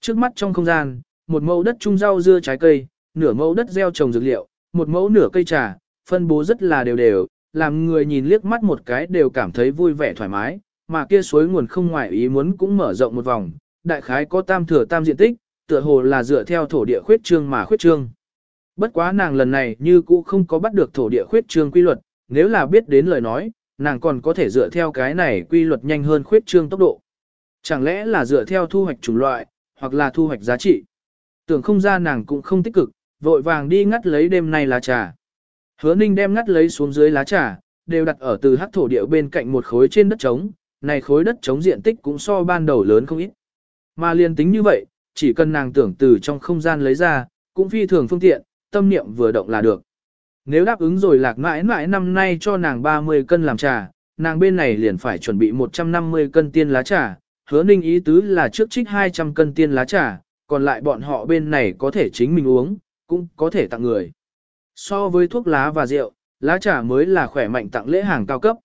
Trước mắt trong không gian, một mẫu đất trung rau dưa trái cây, nửa mẫu đất gieo trồng dược liệu, một mẫu nửa cây trà, phân bố rất là đều đều, làm người nhìn liếc mắt một cái đều cảm thấy vui vẻ thoải mái, mà kia suối nguồn không ngoài ý muốn cũng mở rộng một vòng, đại khái có tam thừa tam diện tích, tựa hồ là dựa theo thổ địa khuyết trương mà khuyết trương. Bất quá nàng lần này như cũ không có bắt được thổ địa khuyết trương quy luật, nếu là biết đến lời nói, nàng còn có thể dựa theo cái này quy luật nhanh hơn khuyết trương tốc độ. Chẳng lẽ là dựa theo thu hoạch chủng loại, hoặc là thu hoạch giá trị. Tưởng không ra nàng cũng không tích cực, vội vàng đi ngắt lấy đêm nay lá trà. Hứa ninh đem ngắt lấy xuống dưới lá trà, đều đặt ở từ hắc thổ địa bên cạnh một khối trên đất trống, này khối đất trống diện tích cũng so ban đầu lớn không ít. Mà liền tính như vậy, chỉ cần nàng tưởng từ trong không gian lấy ra, cũng phi thường phương tiện, tâm niệm vừa động là được. Nếu đáp ứng rồi lạc mãi mãi năm nay cho nàng 30 cân làm trà, nàng bên này liền phải chuẩn bị 150 cân tiên lá trà, hứa ninh ý tứ là trước trích 200 cân tiên lá trà, còn lại bọn họ bên này có thể chính mình uống, cũng có thể tặng người. So với thuốc lá và rượu, lá trà mới là khỏe mạnh tặng lễ hàng cao cấp.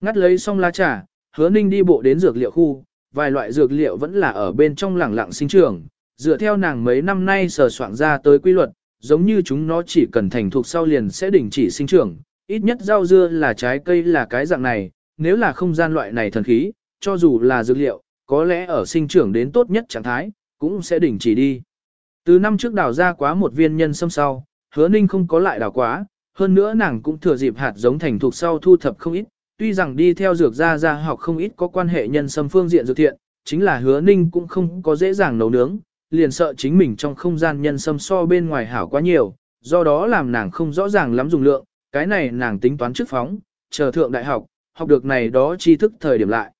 Ngắt lấy xong lá trà, hứa ninh đi bộ đến dược liệu khu, vài loại dược liệu vẫn là ở bên trong lẳng lặng sinh trưởng, dựa theo nàng mấy năm nay sờ soạn ra tới quy luật, giống như chúng nó chỉ cần thành thuộc sau liền sẽ đình chỉ sinh trưởng, ít nhất rau dưa là trái cây là cái dạng này, nếu là không gian loại này thần khí, cho dù là dược liệu, có lẽ ở sinh trưởng đến tốt nhất trạng thái, cũng sẽ đình chỉ đi. Từ năm trước đào ra quá một viên nhân sâm sau, hứa ninh không có lại đào quá, hơn nữa nàng cũng thừa dịp hạt giống thành thuộc sau thu thập không ít, tuy rằng đi theo dược gia gia học không ít có quan hệ nhân sâm phương diện dược thiện, chính là hứa ninh cũng không có dễ dàng nấu nướng, liền sợ chính mình trong không gian nhân sâm so bên ngoài hảo quá nhiều, do đó làm nàng không rõ ràng lắm dùng lượng, cái này nàng tính toán trước phóng, chờ thượng đại học, học được này đó tri thức thời điểm lại.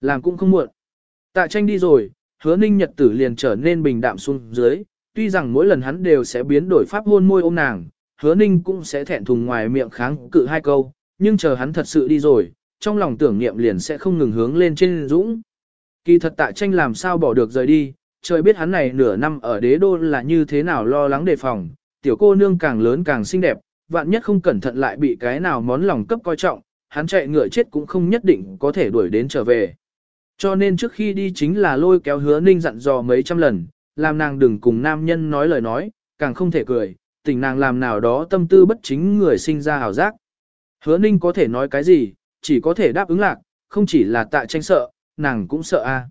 Làm cũng không muộn. Tạ tranh đi rồi, hứa ninh nhật tử liền trở nên bình đạm xuống dưới, tuy rằng mỗi lần hắn đều sẽ biến đổi pháp hôn môi ôm nàng, hứa ninh cũng sẽ thẹn thùng ngoài miệng kháng cự hai câu, nhưng chờ hắn thật sự đi rồi, trong lòng tưởng niệm liền sẽ không ngừng hướng lên trên dũng. Kỳ thật tạ tranh làm sao bỏ được rời đi, trời biết hắn này nửa năm ở đế đô là như thế nào lo lắng đề phòng, tiểu cô nương càng lớn càng xinh đẹp, vạn nhất không cẩn thận lại bị cái nào món lòng cấp coi trọng, hắn chạy ngựa chết cũng không nhất định có thể đuổi đến trở về. Cho nên trước khi đi chính là lôi kéo hứa ninh dặn dò mấy trăm lần, làm nàng đừng cùng nam nhân nói lời nói, càng không thể cười, tình nàng làm nào đó tâm tư bất chính người sinh ra hào giác. Hứa ninh có thể nói cái gì, chỉ có thể đáp ứng lạc, không chỉ là tại tranh sợ, nàng cũng sợ a. À.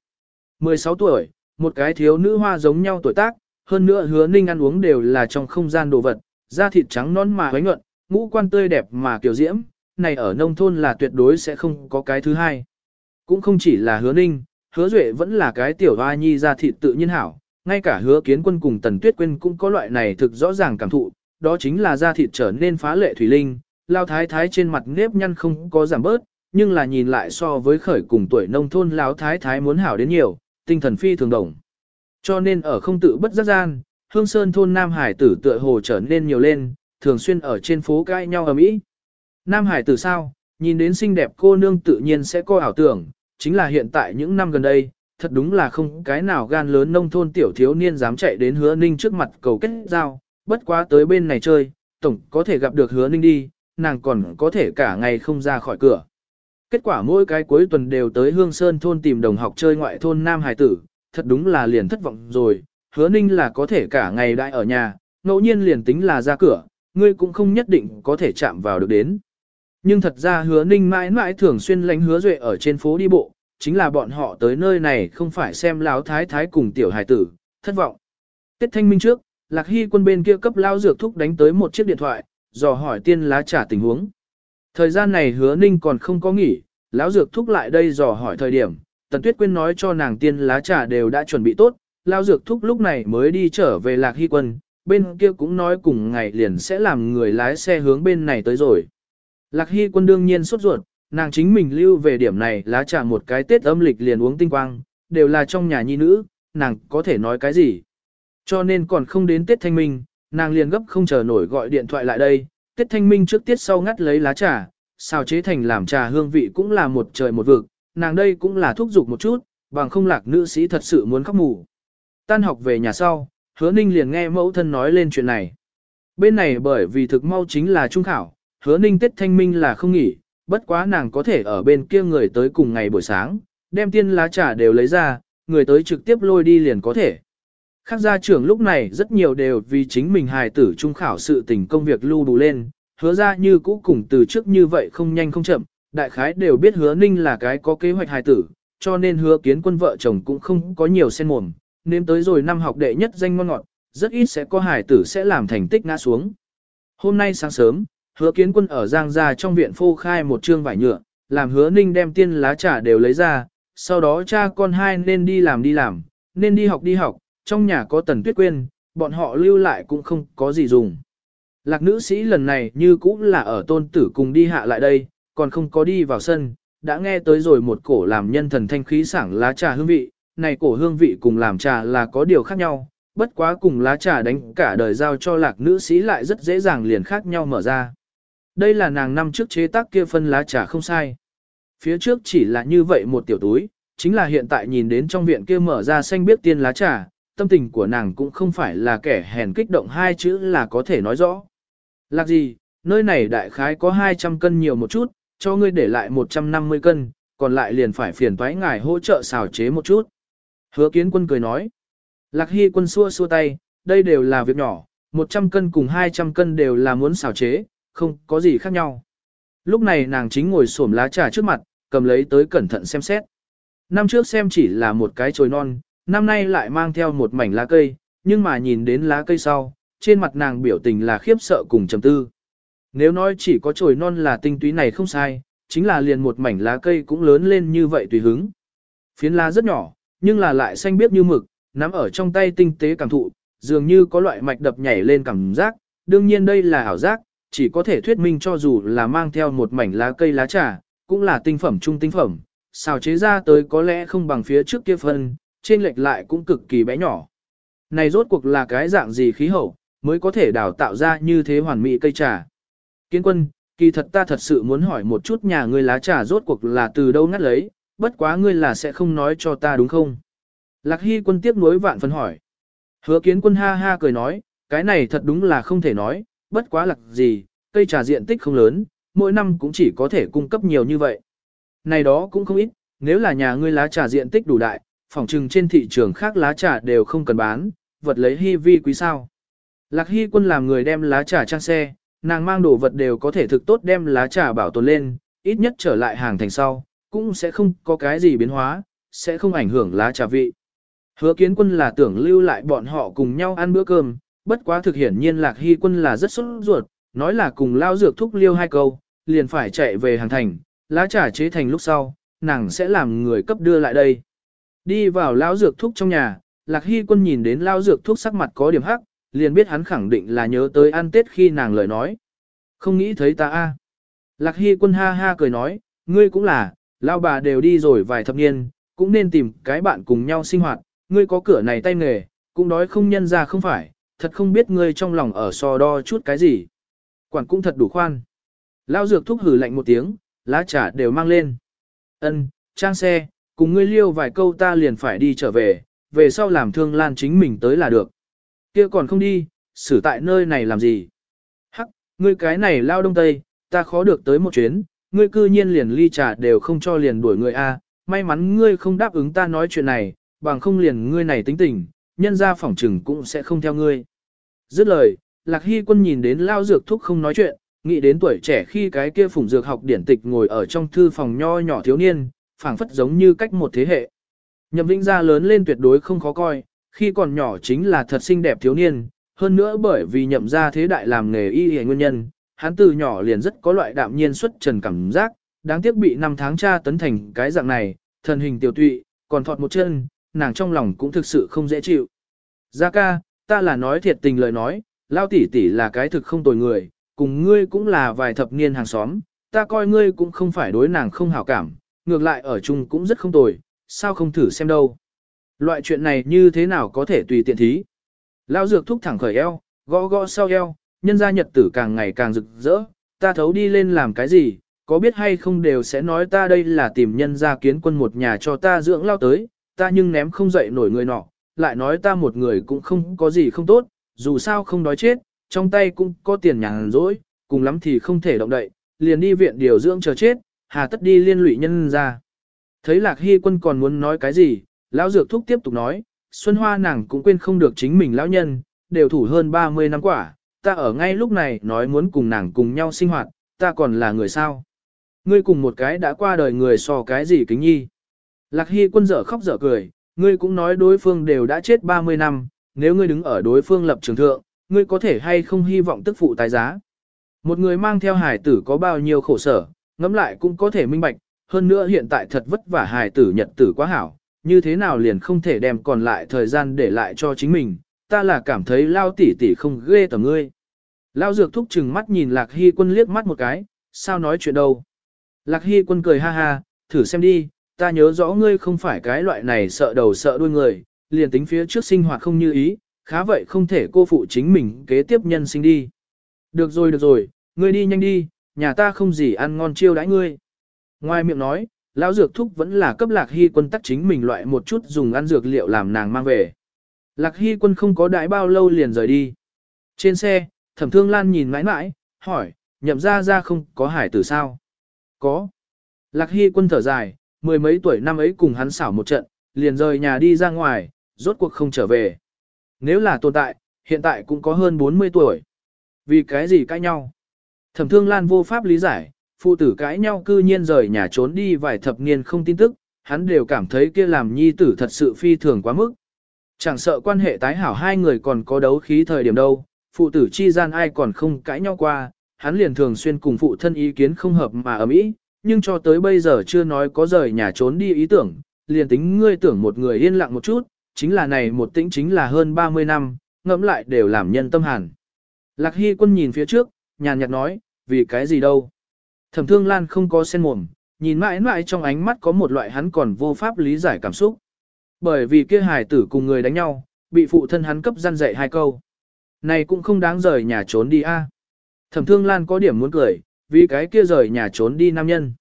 16 tuổi, một cái thiếu nữ hoa giống nhau tuổi tác, hơn nữa hứa ninh ăn uống đều là trong không gian đồ vật, da thịt trắng non mà hoánh nhuận, ngũ quan tươi đẹp mà kiểu diễm, này ở nông thôn là tuyệt đối sẽ không có cái thứ hai. Cũng không chỉ là hứa ninh, hứa duệ vẫn là cái tiểu hoa nhi ra thịt tự nhiên hảo, ngay cả hứa kiến quân cùng tần tuyết quên cũng có loại này thực rõ ràng cảm thụ, đó chính là da thịt trở nên phá lệ thủy linh, lao thái thái trên mặt nếp nhăn không có giảm bớt, nhưng là nhìn lại so với khởi cùng tuổi nông thôn lao thái thái muốn hảo đến nhiều, tinh thần phi thường đồng. Cho nên ở không tự bất giác gian, hương sơn thôn Nam Hải tử tựa hồ trở nên nhiều lên, thường xuyên ở trên phố cãi nhau ở mỹ. Nam Hải tử sao, nhìn đến xinh đẹp cô nương tự nhiên sẽ có ảo tưởng, chính là hiện tại những năm gần đây, thật đúng là không cái nào gan lớn nông thôn tiểu thiếu niên dám chạy đến hứa ninh trước mặt cầu kết giao, bất quá tới bên này chơi, tổng có thể gặp được hứa ninh đi, nàng còn có thể cả ngày không ra khỏi cửa. Kết quả mỗi cái cuối tuần đều tới Hương Sơn thôn tìm đồng học chơi ngoại thôn Nam Hải tử, thật đúng là liền thất vọng rồi, hứa ninh là có thể cả ngày đại ở nhà, ngẫu nhiên liền tính là ra cửa, ngươi cũng không nhất định có thể chạm vào được đến. Nhưng thật ra hứa ninh mãi mãi thường xuyên lánh hứa duệ ở trên phố đi bộ, chính là bọn họ tới nơi này không phải xem lão thái thái cùng tiểu hài tử, thất vọng. Tết thanh minh trước, lạc hy quân bên kia cấp lao dược thúc đánh tới một chiếc điện thoại, dò hỏi tiên lá trả tình huống. Thời gian này hứa ninh còn không có nghỉ, lão dược thúc lại đây dò hỏi thời điểm, tần tuyết quyên nói cho nàng tiên lá trà đều đã chuẩn bị tốt, lao dược thúc lúc này mới đi trở về lạc hy quân, bên kia cũng nói cùng ngày liền sẽ làm người lái xe hướng bên này tới rồi. Lạc Hy quân đương nhiên sốt ruột, nàng chính mình lưu về điểm này lá trà một cái tết âm lịch liền uống tinh quang, đều là trong nhà nhi nữ, nàng có thể nói cái gì. Cho nên còn không đến tết thanh minh, nàng liền gấp không chờ nổi gọi điện thoại lại đây, tết thanh minh trước tiết sau ngắt lấy lá trà, xào chế thành làm trà hương vị cũng là một trời một vực, nàng đây cũng là thúc giục một chút, bằng không lạc nữ sĩ thật sự muốn khóc mù. Tan học về nhà sau, hứa ninh liền nghe mẫu thân nói lên chuyện này. Bên này bởi vì thực mau chính là trung khảo, hứa ninh Tết Thanh Minh là không nghỉ, bất quá nàng có thể ở bên kia người tới cùng ngày buổi sáng, đem tiên lá trà đều lấy ra, người tới trực tiếp lôi đi liền có thể. Khác gia trưởng lúc này rất nhiều đều vì chính mình hài tử trung khảo sự tình công việc lưu đủ lên, hứa ra như cũ cùng từ trước như vậy không nhanh không chậm, đại khái đều biết hứa ninh là cái có kế hoạch hài tử, cho nên hứa kiến quân vợ chồng cũng không có nhiều sen mồm, nếm tới rồi năm học đệ nhất danh ngon ngọt, rất ít sẽ có hài tử sẽ làm thành tích ngã xuống. Hôm nay sáng sớm, hứa kiến quân ở Giang Gia trong viện phô khai một trương vải nhựa, làm hứa ninh đem tiên lá trà đều lấy ra, sau đó cha con hai nên đi làm đi làm, nên đi học đi học, trong nhà có tần tuyết quên, bọn họ lưu lại cũng không có gì dùng. Lạc nữ sĩ lần này như cũng là ở tôn tử cùng đi hạ lại đây, còn không có đi vào sân, đã nghe tới rồi một cổ làm nhân thần thanh khí sảng lá trà hương vị, này cổ hương vị cùng làm trà là có điều khác nhau, bất quá cùng lá trà đánh cả đời giao cho lạc nữ sĩ lại rất dễ dàng liền khác nhau mở ra. Đây là nàng năm trước chế tác kia phân lá trà không sai. Phía trước chỉ là như vậy một tiểu túi, chính là hiện tại nhìn đến trong viện kia mở ra xanh biết tiên lá trà, tâm tình của nàng cũng không phải là kẻ hèn kích động hai chữ là có thể nói rõ. Lạc gì, nơi này đại khái có 200 cân nhiều một chút, cho ngươi để lại 150 cân, còn lại liền phải phiền toái ngài hỗ trợ xào chế một chút. Hứa kiến quân cười nói. Lạc hy quân xua xua tay, đây đều là việc nhỏ, 100 cân cùng 200 cân đều là muốn xào chế, không có gì khác nhau. Lúc này nàng chính ngồi xổm lá trà trước mặt, cầm lấy tới cẩn thận xem xét. Năm trước xem chỉ là một cái chồi non, năm nay lại mang theo một mảnh lá cây, nhưng mà nhìn đến lá cây sau, trên mặt nàng biểu tình là khiếp sợ cùng trầm tư. Nếu nói chỉ có chồi non là tinh túy này không sai, chính là liền một mảnh lá cây cũng lớn lên như vậy tùy hứng. Phiến lá rất nhỏ, nhưng là lại xanh biếc như mực, nắm ở trong tay tinh tế cảm thụ, dường như có loại mạch đập nhảy lên cảm giác, đương nhiên đây là ảo giác, chỉ có thể thuyết minh cho dù là mang theo một mảnh lá cây lá trà, cũng là tinh phẩm trung tinh phẩm, xào chế ra tới có lẽ không bằng phía trước kia phân, trên lệch lại cũng cực kỳ bé nhỏ. Này rốt cuộc là cái dạng gì khí hậu, mới có thể đào tạo ra như thế hoàn mỹ cây trà. Kiến quân, kỳ thật ta thật sự muốn hỏi một chút nhà ngươi lá trà rốt cuộc là từ đâu ngắt lấy, bất quá ngươi là sẽ không nói cho ta đúng không? Lạc Hy quân tiếp nối vạn phân hỏi. Hứa kiến quân ha ha cười nói, cái này thật đúng là không thể nói, bất quá lạc gì, cây trà diện tích không lớn, mỗi năm cũng chỉ có thể cung cấp nhiều như vậy. Này đó cũng không ít, nếu là nhà ngươi lá trà diện tích đủ đại, phòng trừng trên thị trường khác lá trà đều không cần bán, vật lấy hy vi quý sao. Lạc Hy quân làm người đem lá trà trang xe, nàng mang đồ vật đều có thể thực tốt đem lá trà bảo tồn lên, ít nhất trở lại hàng thành sau, cũng sẽ không có cái gì biến hóa, sẽ không ảnh hưởng lá trà vị. Hứa kiến quân là tưởng lưu lại bọn họ cùng nhau ăn bữa cơm, bất quá thực hiển nhiên Lạc Hy quân là rất sốt ruột, nói là cùng lao dược thúc liêu hai câu, liền phải chạy về hàng thành, lá trà chế thành lúc sau, nàng sẽ làm người cấp đưa lại đây. Đi vào lao dược thúc trong nhà, Lạc Hy quân nhìn đến lao dược thúc sắc mặt có điểm hắc, liền biết hắn khẳng định là nhớ tới ăn tết khi nàng lời nói. Không nghĩ thấy ta a. Lạc Hy quân ha ha cười nói, ngươi cũng là, lao bà đều đi rồi vài thập niên, cũng nên tìm cái bạn cùng nhau sinh hoạt, ngươi có cửa này tay nghề, cũng đói không nhân ra không phải, thật không biết ngươi trong lòng ở so đo chút cái gì. Quản cũng thật đủ khoan. Lao dược thúc hử lạnh một tiếng, lá trà đều mang lên. Ân, trang xe, cùng ngươi liêu vài câu ta liền phải đi trở về, về sau làm thương lan chính mình tới là được. kia còn không đi, xử tại nơi này làm gì? Hắc, ngươi cái này lao đông tây, ta khó được tới một chuyến, ngươi cư nhiên liền ly trà đều không cho liền đuổi người A, may mắn ngươi không đáp ứng ta nói chuyện này, bằng không liền ngươi này tính tình, nhân ra phỏng trừng cũng sẽ không theo ngươi. Dứt lời, Lạc Hy quân nhìn đến lao dược thúc không nói chuyện, nghĩ đến tuổi trẻ khi cái kia phủng dược học điển tịch ngồi ở trong thư phòng nho nhỏ thiếu niên, phảng phất giống như cách một thế hệ. Nhậm Vĩnh gia lớn lên tuyệt đối không khó coi, khi còn nhỏ chính là thật xinh đẹp thiếu niên, hơn nữa bởi vì nhậm gia thế đại làm nghề y y nguyên nhân, hắn từ nhỏ liền rất có loại đạm nhiên xuất trần cảm giác, đáng tiếc bị năm tháng cha tấn thành cái dạng này, thần hình tiểu tụy, còn thọt một chân, nàng trong lòng cũng thực sự không dễ chịu. Gia ca, ta là nói thiệt tình lời nói, lao tỷ tỷ là cái thực không tồi người, cùng ngươi cũng là vài thập niên hàng xóm, ta coi ngươi cũng không phải đối nàng không hảo cảm, ngược lại ở chung cũng rất không tồi, sao không thử xem đâu. Loại chuyện này như thế nào có thể tùy tiện thí. Lao dược thúc thẳng khởi eo, gõ gõ sau eo, nhân gia nhật tử càng ngày càng rực rỡ, ta thấu đi lên làm cái gì, có biết hay không đều sẽ nói ta đây là tìm nhân gia kiến quân một nhà cho ta dưỡng lao tới, ta nhưng ném không dậy nổi người nọ, lại nói ta một người cũng không có gì không tốt, dù sao không đói chết, trong tay cũng có tiền nhàn rỗi, cùng lắm thì không thể động đậy, liền đi viện điều dưỡng chờ chết, hà tất đi liên lụy nhân ra. Thấy Lạc Hy quân còn muốn nói cái gì, lão dược thúc tiếp tục nói, Xuân Hoa nàng cũng quên không được chính mình lão nhân, đều thủ hơn 30 năm quả, ta ở ngay lúc này nói muốn cùng nàng cùng nhau sinh hoạt, ta còn là người sao. Ngươi cùng một cái đã qua đời người so cái gì kính nhi. Lạc Hy quân dở khóc dở cười, ngươi cũng nói đối phương đều đã chết 30 năm, nếu ngươi đứng ở đối phương lập trường thượng, ngươi có thể hay không hy vọng tức phụ tái giá. Một người mang theo hài tử có bao nhiêu khổ sở, ngẫm lại cũng có thể minh bạch, hơn nữa hiện tại thật vất vả hài tử nhật tử quá hảo, như thế nào liền không thể đem còn lại thời gian để lại cho chính mình, ta là cảm thấy lao tỷ tỷ không ghê tầm ngươi. Lao dược thúc chừng mắt nhìn Lạc Hy quân liếc mắt một cái, sao nói chuyện đâu. Lạc Hy quân cười ha ha, thử xem đi, ta nhớ rõ ngươi không phải cái loại này sợ đầu sợ đuôi người, liền tính phía trước sinh hoạt không như ý, khá vậy không thể cô phụ chính mình kế tiếp nhân sinh đi. Được rồi được rồi, ngươi đi nhanh đi, nhà ta không gì ăn ngon chiêu đãi ngươi. Ngoài miệng nói, lão dược thúc vẫn là cấp lạc hy quân tắc chính mình loại một chút dùng ăn dược liệu làm nàng mang về. Lạc hy quân không có đãi bao lâu liền rời đi. Trên xe, thẩm thương lan nhìn mãi mãi, hỏi, nhậm ra ra không có hải tử sao? Có. Lạc hy quân thở dài, mười mấy tuổi năm ấy cùng hắn xảo một trận, liền rời nhà đi ra ngoài, rốt cuộc không trở về. Nếu là tồn tại, hiện tại cũng có hơn 40 tuổi. Vì cái gì cãi nhau? Thẩm thương lan vô pháp lý giải, phụ tử cãi nhau cư nhiên rời nhà trốn đi vài thập niên không tin tức, hắn đều cảm thấy kia làm nhi tử thật sự phi thường quá mức. Chẳng sợ quan hệ tái hảo hai người còn có đấu khí thời điểm đâu, phụ tử chi gian ai còn không cãi nhau qua, hắn liền thường xuyên cùng phụ thân ý kiến không hợp mà ầm ĩ nhưng cho tới bây giờ chưa nói có rời nhà trốn đi ý tưởng, liền tính ngươi tưởng một người yên lặng một chút, chính là này một tĩnh chính là hơn 30 năm, ngẫm lại đều làm nhân tâm hàn. Lạc Hy quân nhìn phía trước, nhàn nhạt nói, vì cái gì đâu. Thẩm thương lan không có sen mồm, nhìn mãi mãi trong ánh mắt có một loại hắn còn vô pháp lý giải cảm xúc. Bởi vì kia hài tử cùng người đánh nhau, bị phụ thân hắn cấp gian dạy hai câu. Này cũng không đáng rời nhà trốn đi a. Thẩm Thương Lan có điểm muốn cười, vì cái kia rời nhà trốn đi nam nhân.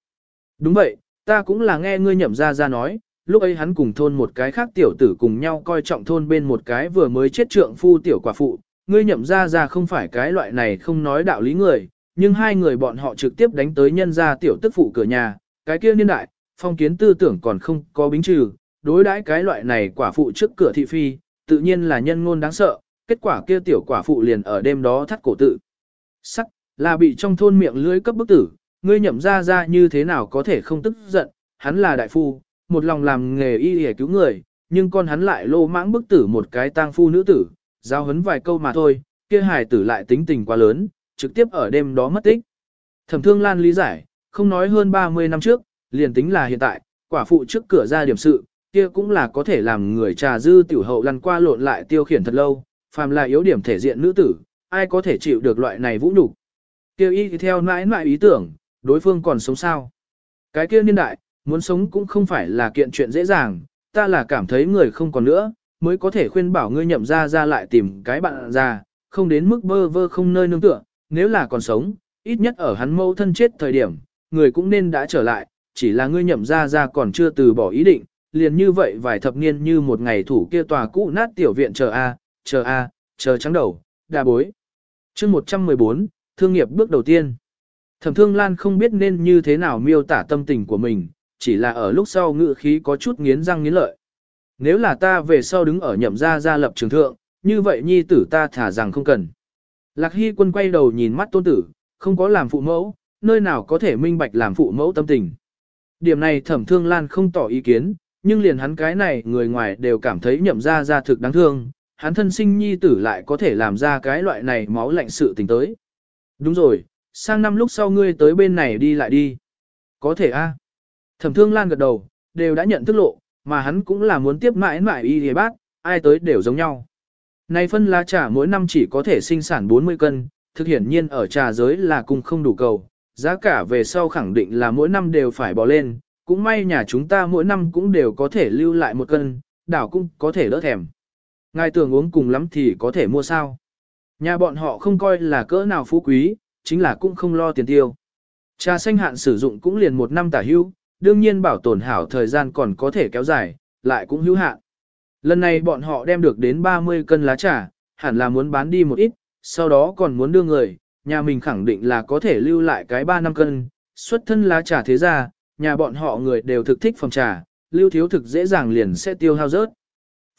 Đúng vậy, ta cũng là nghe ngươi nhậm ra ra nói, lúc ấy hắn cùng thôn một cái khác tiểu tử cùng nhau coi trọng thôn bên một cái vừa mới chết trượng phu tiểu quả phụ, ngươi nhậm ra ra không phải cái loại này không nói đạo lý người, nhưng hai người bọn họ trực tiếp đánh tới nhân ra tiểu tức phụ cửa nhà, cái kia niên đại, phong kiến tư tưởng còn không có bính trừ, đối đãi cái loại này quả phụ trước cửa thị phi, tự nhiên là nhân ngôn đáng sợ, kết quả kia tiểu quả phụ liền ở đêm đó thắt cổ tự. Sắc, là bị trong thôn miệng lưới cấp bức tử, ngươi nhậm ra ra như thế nào có thể không tức giận, hắn là đại phu, một lòng làm nghề y để cứu người, nhưng con hắn lại lô mãng bức tử một cái tang phu nữ tử, giao hấn vài câu mà thôi, kia hài tử lại tính tình quá lớn, trực tiếp ở đêm đó mất tích. Thẩm thương lan lý giải, không nói hơn 30 năm trước, liền tính là hiện tại, quả phụ trước cửa ra điểm sự, kia cũng là có thể làm người trà dư tiểu hậu lăn qua lộn lại tiêu khiển thật lâu, phàm là yếu điểm thể diện nữ tử, ai có thể chịu được loại này vũ nhục. Kêu y theo mãi mãi ý tưởng, đối phương còn sống sao. Cái kia niên đại, muốn sống cũng không phải là kiện chuyện dễ dàng, ta là cảm thấy người không còn nữa, mới có thể khuyên bảo ngươi nhậm ra ra lại tìm cái bạn ra, không đến mức vơ vơ không nơi nương tựa, nếu là còn sống, ít nhất ở hắn mâu thân chết thời điểm, người cũng nên đã trở lại, chỉ là ngươi nhậm ra ra còn chưa từ bỏ ý định, liền như vậy vài thập niên như một ngày thủ kia tòa cũ nát tiểu viện chờ A, chờ A, chờ trắng đầu, đà bối. chương 114, thương nghiệp bước đầu tiên. Thẩm thương lan không biết nên như thế nào miêu tả tâm tình của mình, chỉ là ở lúc sau ngự khí có chút nghiến răng nghiến lợi. Nếu là ta về sau đứng ở nhậm gia gia lập trường thượng, như vậy nhi tử ta thả rằng không cần. Lạc Hy quân quay đầu nhìn mắt tôn tử, không có làm phụ mẫu, nơi nào có thể minh bạch làm phụ mẫu tâm tình. Điểm này thẩm thương lan không tỏ ý kiến, nhưng liền hắn cái này người ngoài đều cảm thấy nhậm gia gia thực đáng thương, hắn thân sinh nhi tử lại có thể làm ra cái loại này máu lạnh sự tình tới. Đúng rồi, sang năm lúc sau ngươi tới bên này đi lại đi. Có thể a. Thẩm thương lan gật đầu, đều đã nhận thức lộ, mà hắn cũng là muốn tiếp mãi mãi y hề bác, ai tới đều giống nhau. Này phân lá trà mỗi năm chỉ có thể sinh sản 40 cân, thực hiển nhiên ở trà giới là cùng không đủ cầu, giá cả về sau khẳng định là mỗi năm đều phải bỏ lên, cũng may nhà chúng ta mỗi năm cũng đều có thể lưu lại một cân, đảo cũng có thể đỡ thèm. Ngài tưởng uống cùng lắm thì có thể mua sao. Nhà bọn họ không coi là cỡ nào phú quý, chính là cũng không lo tiền tiêu. Trà xanh hạn sử dụng cũng liền một năm tả hưu, đương nhiên bảo tồn hảo thời gian còn có thể kéo dài, lại cũng hữu hạn. Lần này bọn họ đem được đến 30 cân lá trà, hẳn là muốn bán đi một ít, sau đó còn muốn đưa người, nhà mình khẳng định là có thể lưu lại cái 3 năm cân, xuất thân lá trà thế ra, nhà bọn họ người đều thực thích phòng trà, lưu thiếu thực dễ dàng liền sẽ tiêu hao rớt.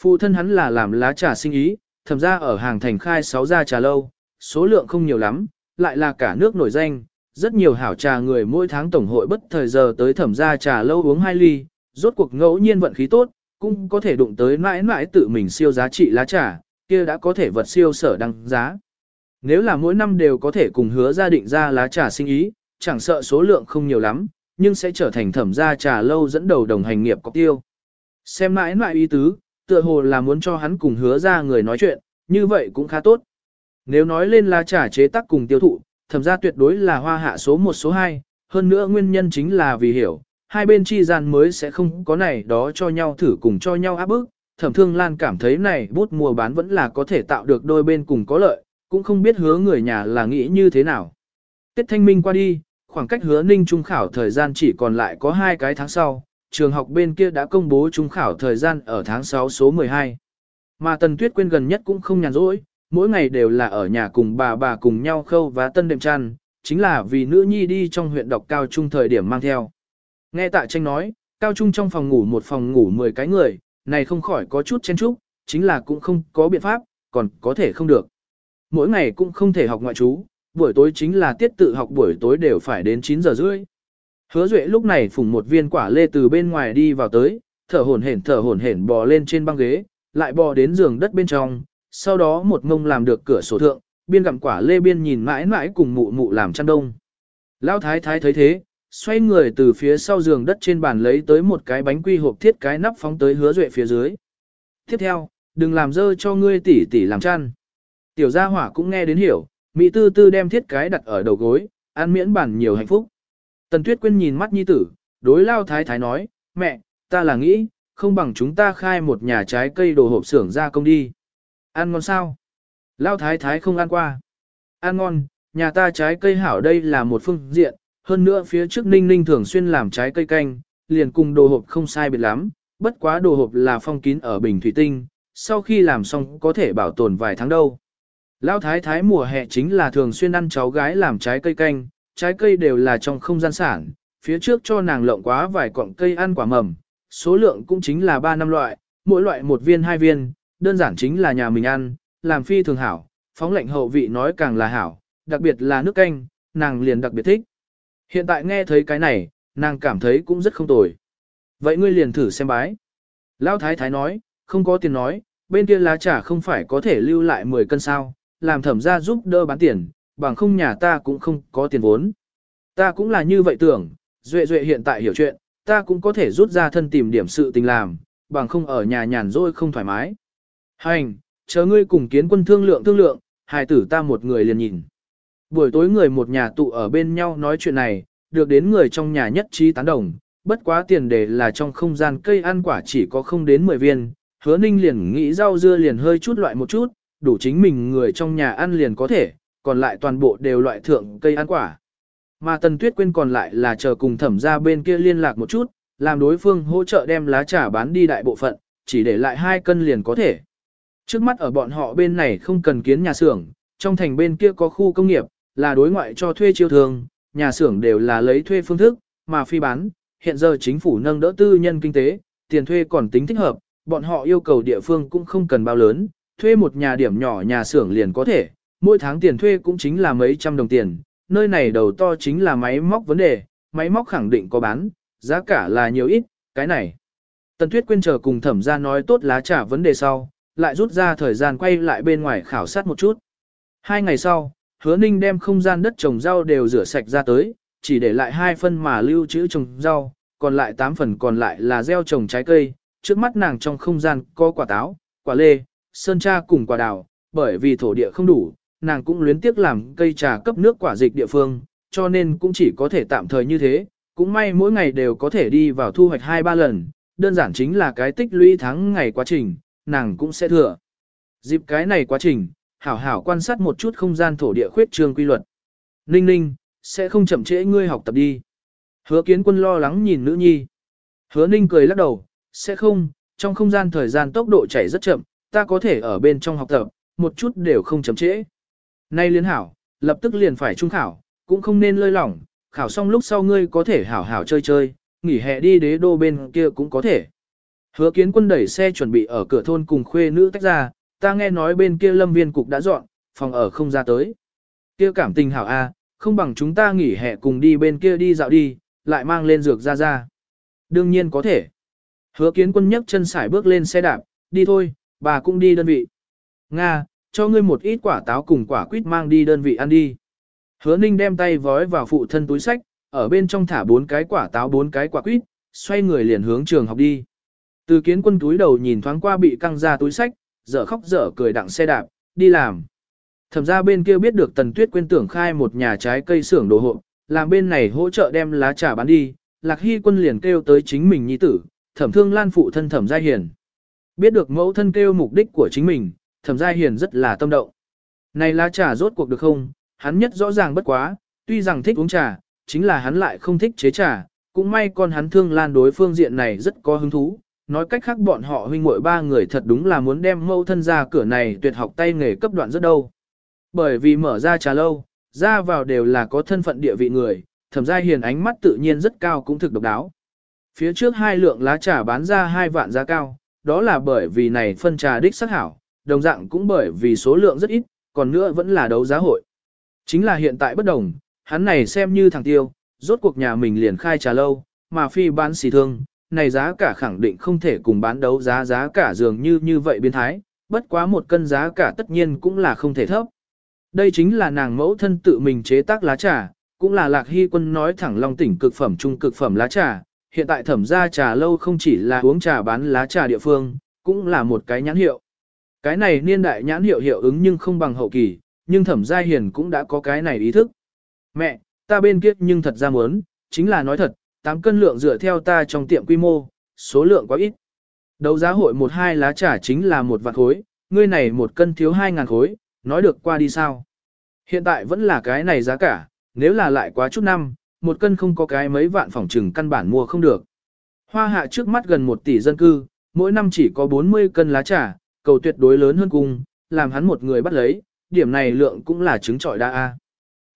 Phụ thân hắn là làm lá trà sinh ý, Thẩm ra ở hàng thành khai 6 gia trà lâu, số lượng không nhiều lắm, lại là cả nước nổi danh, rất nhiều hảo trà người mỗi tháng tổng hội bất thời giờ tới thẩm ra trà lâu uống hai ly, rốt cuộc ngẫu nhiên vận khí tốt, cũng có thể đụng tới mãi mãi tự mình siêu giá trị lá trà, kia đã có thể vật siêu sở đăng giá. Nếu là mỗi năm đều có thể cùng hứa gia định ra lá trà sinh ý, chẳng sợ số lượng không nhiều lắm, nhưng sẽ trở thành thẩm gia trà lâu dẫn đầu đồng hành nghiệp có tiêu. Xem mãi mãi ý tứ, tựa hồ là muốn cho hắn cùng hứa ra người nói chuyện, như vậy cũng khá tốt. Nếu nói lên lá trà chế tác cùng tiêu thụ, thẩm ra tuyệt đối là hoa hạ số 1 số 2, hơn nữa nguyên nhân chính là vì hiểu, hai bên chi gian mới sẽ không có này đó cho nhau thử cùng cho nhau áp bức. Thẩm Thương Lan cảm thấy này bút mua bán vẫn là có thể tạo được đôi bên cùng có lợi, cũng không biết hứa người nhà là nghĩ như thế nào. Tết thanh minh qua đi, khoảng cách hứa ninh trung khảo thời gian chỉ còn lại có hai cái tháng sau, trường học bên kia đã công bố trung khảo thời gian ở tháng 6 số 12. Mà Tần Tuyết Quyên gần nhất cũng không nhàn rỗi, mỗi ngày đều là ở nhà cùng bà bà cùng nhau khâu và tân đệm chăn, chính là vì nữ nhi đi trong huyện đọc cao trung thời điểm mang theo. Nghe tạ tranh nói, cao trung trong phòng ngủ một phòng ngủ 10 cái người, này không khỏi có chút chen chúc, chính là cũng không có biện pháp, còn có thể không được. Mỗi ngày cũng không thể học ngoại trú, buổi tối chính là tiết tự học buổi tối đều phải đến 9 giờ rưỡi. Hứa Duệ lúc này phùng một viên quả lê từ bên ngoài đi vào tới, thở hổn hển thở hổn hển bò lên trên băng ghế, lại bò đến giường đất bên trong, sau đó một ngông làm được cửa sổ thượng, biên gặm quả lê biên nhìn mãi mãi cùng mụ mụ làm chăn đông. Lão thái thái thấy thế, xoay người từ phía sau giường đất trên bàn lấy tới một cái bánh quy hộp thiết cái nắp phóng tới hứa duệ phía dưới. Tiếp theo, đừng làm dơ cho ngươi tỷ tỷ làm chăn. Tiểu gia hỏa cũng nghe đến hiểu, Mỹ tư tư đem thiết cái đặt ở đầu gối, ăn miễn bản nhiều hạnh phúc. Tần Tuyết Quyên nhìn mắt nhi tử, đối lao thái thái nói, mẹ, ta là nghĩ, không bằng chúng ta khai một nhà trái cây đồ hộp xưởng ra công đi. Ăn ngon sao? Lao thái thái không ăn qua. Ăn ngon, nhà ta trái cây hảo đây là một phương diện, hơn nữa phía trước ninh ninh thường xuyên làm trái cây canh, liền cùng đồ hộp không sai biệt lắm, bất quá đồ hộp là phong kín ở bình thủy tinh, sau khi làm xong có thể bảo tồn vài tháng đâu. Lão thái thái mùa hè chính là thường xuyên ăn cháu gái làm trái cây canh, trái cây đều là trong không gian sản, phía trước cho nàng lộng quá vài cọng cây ăn quả mầm, số lượng cũng chính là 3 năm loại, mỗi loại một viên hai viên, đơn giản chính là nhà mình ăn, làm phi thường hảo, phóng lệnh hậu vị nói càng là hảo, đặc biệt là nước canh, nàng liền đặc biệt thích. Hiện tại nghe thấy cái này, nàng cảm thấy cũng rất không tồi. Vậy ngươi liền thử xem bái. Lão thái thái nói, không có tiền nói, bên kia lá trà không phải có thể lưu lại 10 cân sao, làm thẩm ra giúp đỡ bán tiền, bằng không nhà ta cũng không có tiền vốn. Ta cũng là như vậy tưởng, Duệ Duệ hiện tại hiểu chuyện, ta cũng có thể rút ra thân tìm điểm sự tình làm, bằng không ở nhà nhàn rỗi không thoải mái. Hành, chờ ngươi cùng kiến quân thương lượng thương lượng, hài tử ta một người liền nhìn. Buổi tối người một nhà tụ ở bên nhau nói chuyện này, được đến người trong nhà nhất trí tán đồng, bất quá tiền đề là trong không gian cây ăn quả chỉ có không đến 10 viên, hứa ninh liền nghĩ rau dưa liền hơi chút loại một chút, đủ chính mình người trong nhà ăn liền có thể, còn lại toàn bộ đều loại thượng cây ăn quả. Mà Tần Tuyết quên còn lại là chờ cùng thẩm ra bên kia liên lạc một chút, làm đối phương hỗ trợ đem lá trà bán đi đại bộ phận, chỉ để lại hai cân liền có thể. Trước mắt ở bọn họ bên này không cần kiến nhà xưởng, trong thành bên kia có khu công nghiệp, là đối ngoại cho thuê chiêu thường, nhà xưởng đều là lấy thuê phương thức, mà phi bán, hiện giờ chính phủ nâng đỡ tư nhân kinh tế, tiền thuê còn tính thích hợp, bọn họ yêu cầu địa phương cũng không cần bao lớn, thuê một nhà điểm nhỏ nhà xưởng liền có thể, mỗi tháng tiền thuê cũng chính là mấy trăm đồng tiền, nơi này đầu to chính là máy móc vấn đề, máy móc khẳng định có bán, giá cả là nhiều ít, cái này. Tần Tuyết quên chờ cùng thẩm ra nói tốt lá trả vấn đề sau, lại rút ra thời gian quay lại bên ngoài khảo sát một chút. Hai ngày sau, hứa ninh đem không gian đất trồng rau đều rửa sạch ra tới, chỉ để lại hai phân mà lưu trữ trồng rau, còn lại 8 phần còn lại là gieo trồng trái cây, trước mắt nàng trong không gian có quả táo, quả lê, sơn tra cùng quả đào, bởi vì thổ địa không đủ, nàng cũng luyến tiếc làm cây trà cấp nước quả dịch địa phương, cho nên cũng chỉ có thể tạm thời như thế, cũng may mỗi ngày đều có thể đi vào thu hoạch 2-3 lần, đơn giản chính là cái tích lũy tháng ngày quá trình, nàng cũng sẽ thừa. Dịp cái này quá trình, hảo hảo quan sát một chút không gian thổ địa khuyết trương quy luật. Ninh ninh, sẽ không chậm trễ ngươi học tập đi. Hứa kiến quân lo lắng nhìn nữ nhi. Hứa ninh cười lắc đầu, sẽ không, trong không gian thời gian tốc độ chảy rất chậm, ta có thể ở bên trong học tập, một chút đều không chậm trễ. Nay liên hảo, lập tức liền phải trung khảo, cũng không nên lơi lỏng, khảo xong lúc sau ngươi có thể hảo hảo chơi chơi, nghỉ hè đi đế đô bên kia cũng có thể. Hứa kiến quân đẩy xe chuẩn bị ở cửa thôn cùng khuê nữ tách ra, ta nghe nói bên kia lâm viên cục đã dọn, phòng ở không ra tới. Kia cảm tình hảo a, không bằng chúng ta nghỉ hè cùng đi bên kia đi dạo đi, lại mang lên dược ra ra. Đương nhiên có thể. Hứa kiến quân nhấc chân sải bước lên xe đạp, đi thôi, bà cũng đi đơn vị. Nga, cho ngươi một ít quả táo cùng quả quýt mang đi đơn vị ăn đi. Hứa ninh đem tay vói vào phụ thân túi sách, ở bên trong thả bốn cái quả táo bốn cái quả quýt, xoay người liền hướng trường học đi. Từ kiến quân túi đầu nhìn thoáng qua bị căng ra túi sách, dở khóc dở cười đặng xe đạp, đi làm. Thẩm ra bên kia biết được Tần Tuyết quên tưởng khai một nhà trái cây xưởng đồ hộp, làm bên này hỗ trợ đem lá trà bán đi, Lạc Hy quân liền kêu tới chính mình nhi tử, thẩm thương lan phụ thân thẩm gia hiền. Biết được mẫu thân kêu mục đích của chính mình, thẩm gia hiền rất là tâm động. Này lá trà rốt cuộc được không, hắn nhất rõ ràng bất quá, tuy rằng thích uống trà, chính là hắn lại không thích chế trà, cũng may con hắn thương lan đối phương diện này rất có hứng thú. Nói cách khác bọn họ huynh muội ba người thật đúng là muốn đem mẫu thân ra cửa này tuyệt học tay nghề cấp đoạn rất đâu. Bởi vì mở ra trà lâu, ra vào đều là có thân phận địa vị người, thẩm gia hiền ánh mắt tự nhiên rất cao cũng thực độc đáo. Phía trước hai lượng lá trà bán ra hai vạn giá cao, đó là bởi vì này phân trà đích sắc hảo, đồng dạng cũng bởi vì số lượng rất ít, còn nữa vẫn là đấu giá hội. Chính là hiện tại bất đồng, hắn này xem như thằng tiêu, rốt cuộc nhà mình liền khai trà lâu, mà phi bán xì thương, này giá cả khẳng định không thể cùng bán đấu giá giá cả dường như như vậy biến thái, bất quá một cân giá cả tất nhiên cũng là không thể thấp. Đây chính là nàng mẫu thân tự mình chế tác lá trà, cũng là lạc hy quân nói thẳng long tỉnh cực phẩm trung cực phẩm lá trà, hiện tại thẩm gia trà lâu không chỉ là uống trà bán lá trà địa phương, cũng là một cái nhãn hiệu. Cái này niên đại nhãn hiệu hiệu ứng nhưng không bằng hậu kỳ, nhưng thẩm gia hiền cũng đã có cái này ý thức. Mẹ, ta bên kia nhưng thật ra muốn, chính là nói thật, 8 cân lượng dựa theo ta trong tiệm quy mô, số lượng quá ít. Đấu giá hội một hai lá trà chính là một vạn khối, ngươi này một cân thiếu 2.000 khối, nói được qua đi sao. Hiện tại vẫn là cái này giá cả, nếu là lại quá chút năm, một cân không có cái mấy vạn phòng trừng căn bản mua không được. Hoa hạ trước mắt gần 1 tỷ dân cư, mỗi năm chỉ có 40 cân lá trà, cầu tuyệt đối lớn hơn cung, làm hắn một người bắt lấy, điểm này lượng cũng là chứng trọi đa A.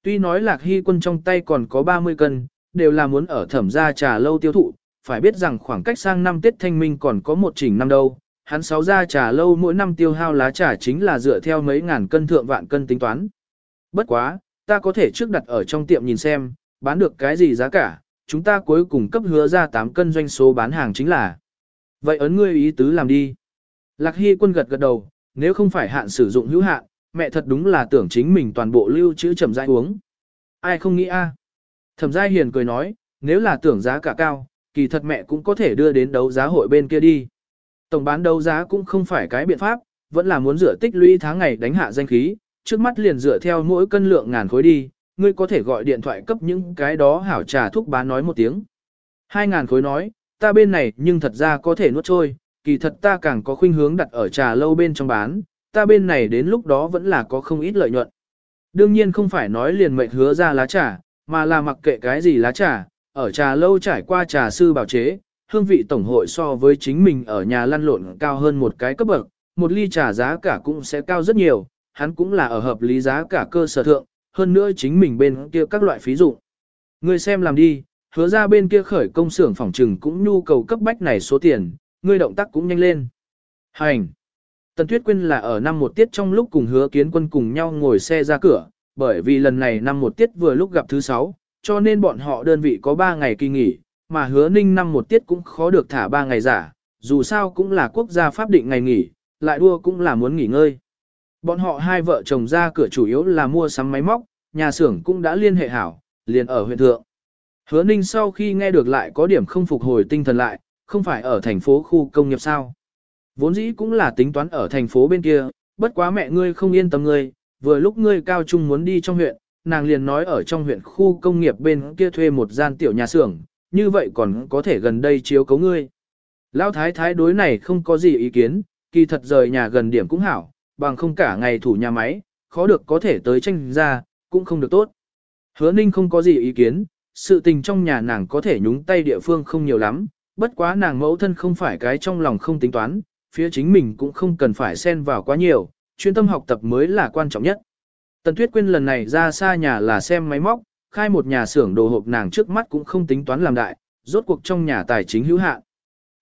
Tuy nói lạc hy quân trong tay còn có 30 cân, đều là muốn ở thẩm gia trà lâu tiêu thụ, phải biết rằng khoảng cách sang năm Tết Thanh Minh còn có một chỉnh năm đâu. Hắn sáu gia trà lâu mỗi năm tiêu hao lá trà chính là dựa theo mấy ngàn cân thượng vạn cân tính toán. Bất quá, ta có thể trước đặt ở trong tiệm nhìn xem, bán được cái gì giá cả, chúng ta cuối cùng cấp hứa ra 8 cân doanh số bán hàng chính là. Vậy ấn ngươi ý tứ làm đi. Lạc Hy quân gật gật đầu, nếu không phải hạn sử dụng hữu hạn, mẹ thật đúng là tưởng chính mình toàn bộ lưu trữ trầm dai uống. Ai không nghĩ a? Thẩm Gia Hiền cười nói, nếu là tưởng giá cả cao, kỳ thật mẹ cũng có thể đưa đến đấu giá hội bên kia đi. Tổng bán đấu giá cũng không phải cái biện pháp, vẫn là muốn dựa tích lũy tháng ngày đánh hạ danh khí, trước mắt liền dựa theo mỗi cân lượng ngàn khối đi, ngươi có thể gọi điện thoại cấp những cái đó hảo trà thuốc bán nói một tiếng. Hai ngàn khối nói, ta bên này nhưng thật ra có thể nuốt trôi, kỳ thật ta càng có khuynh hướng đặt ở trà lâu bên trong bán, ta bên này đến lúc đó vẫn là có không ít lợi nhuận. Đương nhiên không phải nói liền mệnh hứa ra lá trà, mà là mặc kệ cái gì lá trà, ở trà lâu trải qua trà sư bảo chế, hương vị tổng hội so với chính mình ở nhà lăn lộn cao hơn một cái cấp bậc, một ly trà giá cả cũng sẽ cao rất nhiều, hắn cũng là ở hợp lý giá cả cơ sở thượng, hơn nữa chính mình bên kia các loại phí dụng. người xem làm đi, hứa ra bên kia khởi công xưởng phòng trừng cũng nhu cầu cấp bách này số tiền, ngươi động tác cũng nhanh lên. Hành! Tần Tuyết Quyên là ở năm một tiết trong lúc cùng hứa kiến quân cùng nhau ngồi xe ra cửa, bởi vì lần này năm một tiết vừa lúc gặp thứ sáu, cho nên bọn họ đơn vị có 3 ngày kỳ nghỉ, mà hứa ninh năm một tiết cũng khó được thả 3 ngày giả, dù sao cũng là quốc gia pháp định ngày nghỉ, lại đua cũng là muốn nghỉ ngơi. Bọn họ hai vợ chồng ra cửa chủ yếu là mua sắm máy móc, nhà xưởng cũng đã liên hệ hảo, liền ở huyện thượng. Hứa ninh sau khi nghe được lại có điểm không phục hồi tinh thần lại, không phải ở thành phố khu công nghiệp sao. Vốn dĩ cũng là tính toán ở thành phố bên kia, bất quá mẹ ngươi không yên tâm ngươi, vừa lúc ngươi cao trung muốn đi trong huyện, nàng liền nói ở trong huyện khu công nghiệp bên kia thuê một gian tiểu nhà xưởng, như vậy còn có thể gần đây chiếu cấu ngươi. Lão thái thái đối này không có gì ý kiến, kỳ thật rời nhà gần điểm cũng hảo, bằng không cả ngày thủ nhà máy, khó được có thể tới tranh ra, cũng không được tốt. Hứa ninh không có gì ý kiến, sự tình trong nhà nàng có thể nhúng tay địa phương không nhiều lắm, bất quá nàng mẫu thân không phải cái trong lòng không tính toán, phía chính mình cũng không cần phải xen vào quá nhiều, chuyên tâm học tập mới là quan trọng nhất. Tần Tuyết Quyên lần này ra xa nhà là xem máy móc, khai một nhà xưởng đồ hộp nàng trước mắt cũng không tính toán làm đại, rốt cuộc trong nhà tài chính hữu hạn.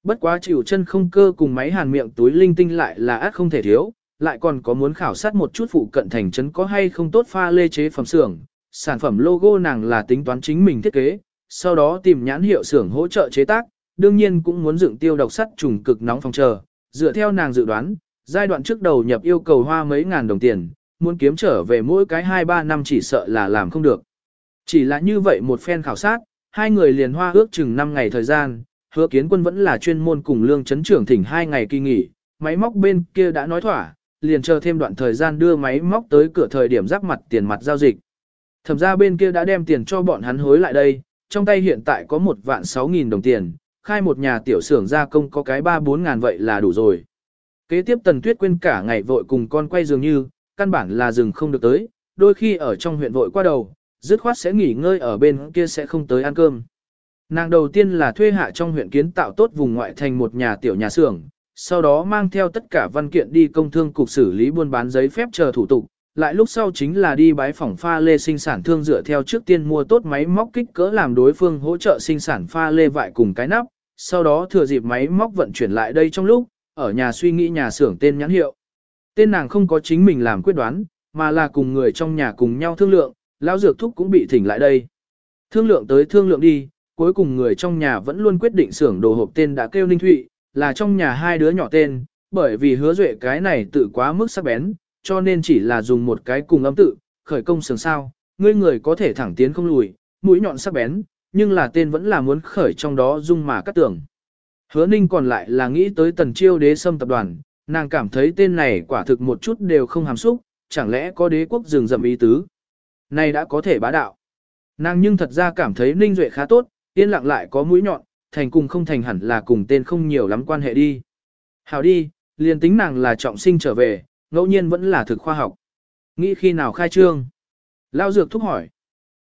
Bất quá chịu chân không cơ cùng máy hàn miệng túi linh tinh lại là ác không thể thiếu, lại còn có muốn khảo sát một chút phụ cận thành trấn có hay không tốt pha lê chế phẩm xưởng, sản phẩm logo nàng là tính toán chính mình thiết kế, sau đó tìm nhãn hiệu xưởng hỗ trợ chế tác, đương nhiên cũng muốn dựng tiêu độc sắt trùng cực nóng phòng chờ, dựa theo nàng dự đoán, giai đoạn trước đầu nhập yêu cầu hoa mấy ngàn đồng tiền, muốn kiếm trở về mỗi cái 2-3 năm chỉ sợ là làm không được. Chỉ là như vậy một phen khảo sát, hai người liền hoa ước chừng 5 ngày thời gian, hứa kiến quân vẫn là chuyên môn cùng lương chấn trưởng thỉnh 2 ngày kỳ nghỉ, máy móc bên kia đã nói thỏa, liền chờ thêm đoạn thời gian đưa máy móc tới cửa thời điểm rắc mặt tiền mặt giao dịch. Thẩm ra bên kia đã đem tiền cho bọn hắn hối lại đây, trong tay hiện tại có một vạn 6 nghìn đồng tiền, khai một nhà tiểu xưởng gia công có cái 3-4 ngàn vậy là đủ rồi. Kế tiếp Tần Tuyết quên cả ngày vội cùng con quay dường như, căn bản là dừng không được tới, đôi khi ở trong huyện vội qua đầu, dứt khoát sẽ nghỉ ngơi ở bên kia sẽ không tới ăn cơm. Nàng đầu tiên là thuê hạ trong huyện kiến tạo tốt vùng ngoại thành một nhà tiểu nhà xưởng, sau đó mang theo tất cả văn kiện đi công thương cục xử lý buôn bán giấy phép chờ thủ tục, lại lúc sau chính là đi bái phỏng pha lê sinh sản thương dựa theo trước tiên mua tốt máy móc kích cỡ làm đối phương hỗ trợ sinh sản pha lê vại cùng cái nắp, sau đó thừa dịp máy móc vận chuyển lại đây trong lúc, ở nhà suy nghĩ nhà xưởng tên nhãn hiệu. Tên nàng không có chính mình làm quyết đoán, mà là cùng người trong nhà cùng nhau thương lượng, lão dược thúc cũng bị thỉnh lại đây. Thương lượng tới thương lượng đi, cuối cùng người trong nhà vẫn luôn quyết định xưởng đồ hộp tên đã kêu Ninh Thụy, là trong nhà hai đứa nhỏ tên, bởi vì hứa duệ cái này tự quá mức sắc bén, cho nên chỉ là dùng một cái cùng âm tự, khởi công xưởng sao, ngươi người có thể thẳng tiến không lùi, mũi nhọn sắc bén, nhưng là tên vẫn là muốn khởi trong đó dung mà cắt tưởng. Hứa ninh còn lại là nghĩ tới tần chiêu đế sâm tập đoàn, nàng cảm thấy tên này quả thực một chút đều không hàm xúc, chẳng lẽ có đế quốc rừng rậm ý tứ. Này đã có thể bá đạo. Nàng nhưng thật ra cảm thấy ninh duệ khá tốt, Yên lặng lại có mũi nhọn, thành cùng không thành hẳn là cùng tên không nhiều lắm quan hệ đi. Hảo đi, liền tính nàng là trọng sinh trở về, ngẫu nhiên vẫn là thực khoa học. Nghĩ khi nào khai trương? Lao dược thúc hỏi.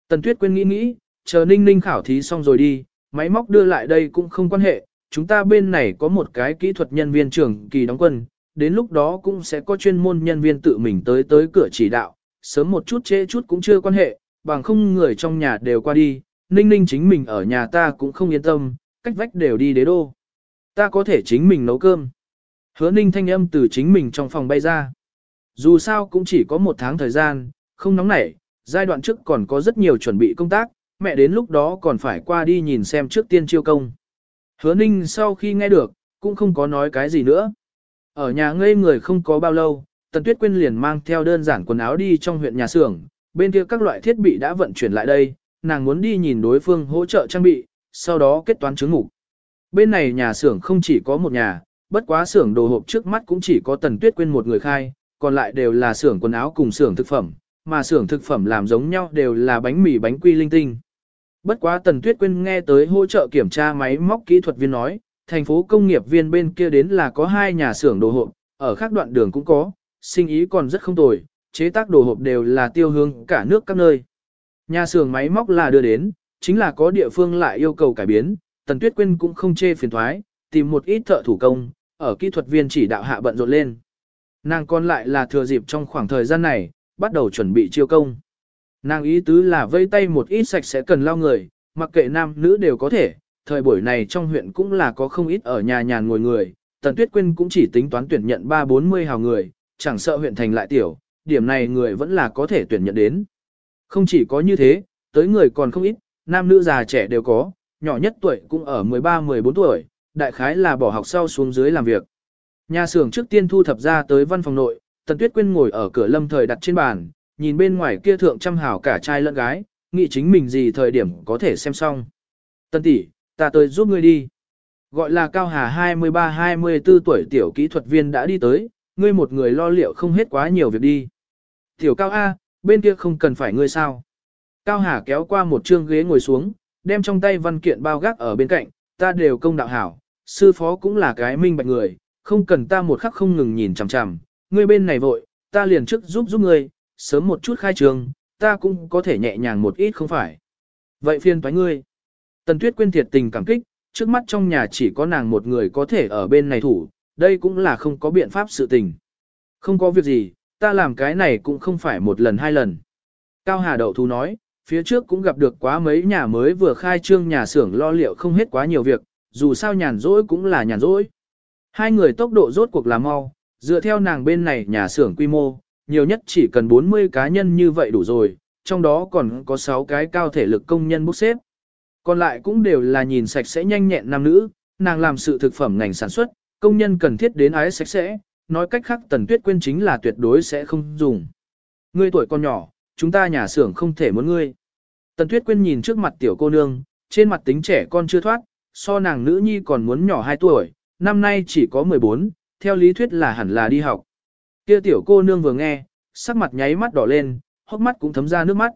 Tần Tuyết quên nghĩ nghĩ, chờ ninh ninh khảo thí xong rồi đi, máy móc đưa lại đây cũng không quan hệ, chúng ta bên này có một cái kỹ thuật nhân viên trưởng kỳ đóng quân, đến lúc đó cũng sẽ có chuyên môn nhân viên tự mình tới tới cửa chỉ đạo, sớm một chút trễ chút cũng chưa quan hệ, bằng không người trong nhà đều qua đi, ninh ninh chính mình ở nhà ta cũng không yên tâm, cách vách đều đi đế đô. Ta có thể chính mình nấu cơm. Hứa ninh thanh âm từ chính mình trong phòng bay ra. Dù sao cũng chỉ có một tháng thời gian, không nóng nảy, giai đoạn trước còn có rất nhiều chuẩn bị công tác, mẹ đến lúc đó còn phải qua đi nhìn xem trước tiên chiêu công. Hứa ninh sau khi nghe được, cũng không có nói cái gì nữa. Ở nhà ngây người không có bao lâu, Tần Tuyết Quyên liền mang theo đơn giản quần áo đi trong huyện nhà xưởng, bên kia các loại thiết bị đã vận chuyển lại đây, nàng muốn đi nhìn đối phương hỗ trợ trang bị, sau đó kết toán chứng ngủ. Bên này nhà xưởng không chỉ có một nhà, bất quá xưởng đồ hộp trước mắt cũng chỉ có Tần Tuyết Quyên một người khai, còn lại đều là xưởng quần áo cùng xưởng thực phẩm, mà xưởng thực phẩm làm giống nhau đều là bánh mì bánh quy linh tinh. Bất quá Tần Tuyết Quyên nghe tới hỗ trợ kiểm tra máy móc kỹ thuật viên nói, thành phố công nghiệp viên bên kia đến là có hai nhà xưởng đồ hộp, ở khác đoạn đường cũng có, sinh ý còn rất không tồi, chế tác đồ hộp đều là tiêu hương cả nước các nơi. Nhà xưởng máy móc là đưa đến, chính là có địa phương lại yêu cầu cải biến, Tần Tuyết Quyên cũng không chê phiền thoái, tìm một ít thợ thủ công, ở kỹ thuật viên chỉ đạo hạ bận rộn lên. Nàng còn lại là thừa dịp trong khoảng thời gian này, bắt đầu chuẩn bị chiêu công. Nàng ý tứ là vây tay một ít sạch sẽ cần lao người, mặc kệ nam nữ đều có thể, thời buổi này trong huyện cũng là có không ít ở nhà nhàn ngồi người, Tần Tuyết Quyên cũng chỉ tính toán tuyển nhận 3-40 hào người, chẳng sợ huyện thành lại tiểu, điểm này người vẫn là có thể tuyển nhận đến. Không chỉ có như thế, tới người còn không ít, nam nữ già trẻ đều có, nhỏ nhất tuổi cũng ở 13-14 tuổi, đại khái là bỏ học sau xuống dưới làm việc. Nhà xưởng trước tiên thu thập ra tới văn phòng nội, Tần Tuyết Quyên ngồi ở cửa lâm thời đặt trên bàn, nhìn bên ngoài kia thượng trăm hào cả trai lẫn gái, nghĩ chính mình gì thời điểm có thể xem xong. Tần tỷ, ta tới giúp ngươi đi. Gọi là Cao Hà 23-24 tuổi tiểu kỹ thuật viên đã đi tới, ngươi một người lo liệu không hết quá nhiều việc đi. Tiểu Cao A, bên kia không cần phải ngươi sao. Cao Hà kéo qua một chương ghế ngồi xuống, đem trong tay văn kiện bao gác ở bên cạnh, ta đều công đạo hảo, sư phó cũng là cái minh bạch người, không cần ta một khắc không ngừng nhìn chằm chằm, ngươi bên này vội, ta liền trước giúp giúp ngươi, sớm một chút khai trường, ta cũng có thể nhẹ nhàng một ít không phải. Vậy phiền toái ngươi. Tần Tuyết quên thiệt tình cảm kích, trước mắt trong nhà chỉ có nàng một người có thể ở bên này thủ, đây cũng là không có biện pháp sự tình. Không có việc gì, ta làm cái này cũng không phải một lần hai lần. Cao Hà Đậu Thú nói, phía trước cũng gặp được quá mấy nhà mới vừa khai trương nhà xưởng lo liệu không hết quá nhiều việc, dù sao nhàn rỗi cũng là nhàn rỗi. Hai người tốc độ rốt cuộc là mau, dựa theo nàng bên này nhà xưởng quy mô, nhiều nhất chỉ cần 40 cá nhân như vậy đủ rồi, trong đó còn có 6 cái cao thể lực công nhân bốc xếp. Còn lại cũng đều là nhìn sạch sẽ nhanh nhẹn nam nữ, nàng làm sự thực phẩm ngành sản xuất, công nhân cần thiết đến ái sạch sẽ, nói cách khác tần tuyết quên chính là tuyệt đối sẽ không dùng. Ngươi tuổi còn nhỏ, chúng ta nhà xưởng không thể muốn ngươi. Tần tuyết quên nhìn trước mặt tiểu cô nương, trên mặt tính trẻ con chưa thoát, so nàng nữ nhi còn muốn nhỏ 2 tuổi, năm nay chỉ có 14, theo lý thuyết là hẳn là đi học. Kia tiểu cô nương vừa nghe, sắc mặt nháy mắt đỏ lên, hốc mắt cũng thấm ra nước mắt.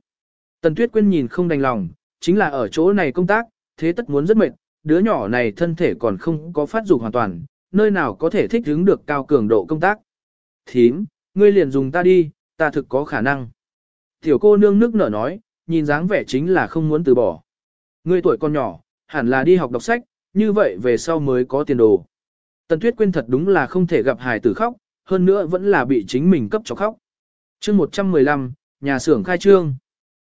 Tần Tuyết Quyên nhìn không đành lòng, chính là ở chỗ này công tác, thế tất muốn rất mệt, đứa nhỏ này thân thể còn không có phát dục hoàn toàn, nơi nào có thể thích ứng được cao cường độ công tác. Thím, ngươi liền dùng ta đi, ta thực có khả năng. Tiểu cô nương nước nở nói, nhìn dáng vẻ chính là không muốn từ bỏ. Ngươi tuổi còn nhỏ, hẳn là đi học đọc sách, như vậy về sau mới có tiền đồ. Tần Tuyết Quyên thật đúng là không thể gặp hài tử khóc, hơn nữa vẫn là bị chính mình cấp cho khóc. chương 115, nhà xưởng khai trương.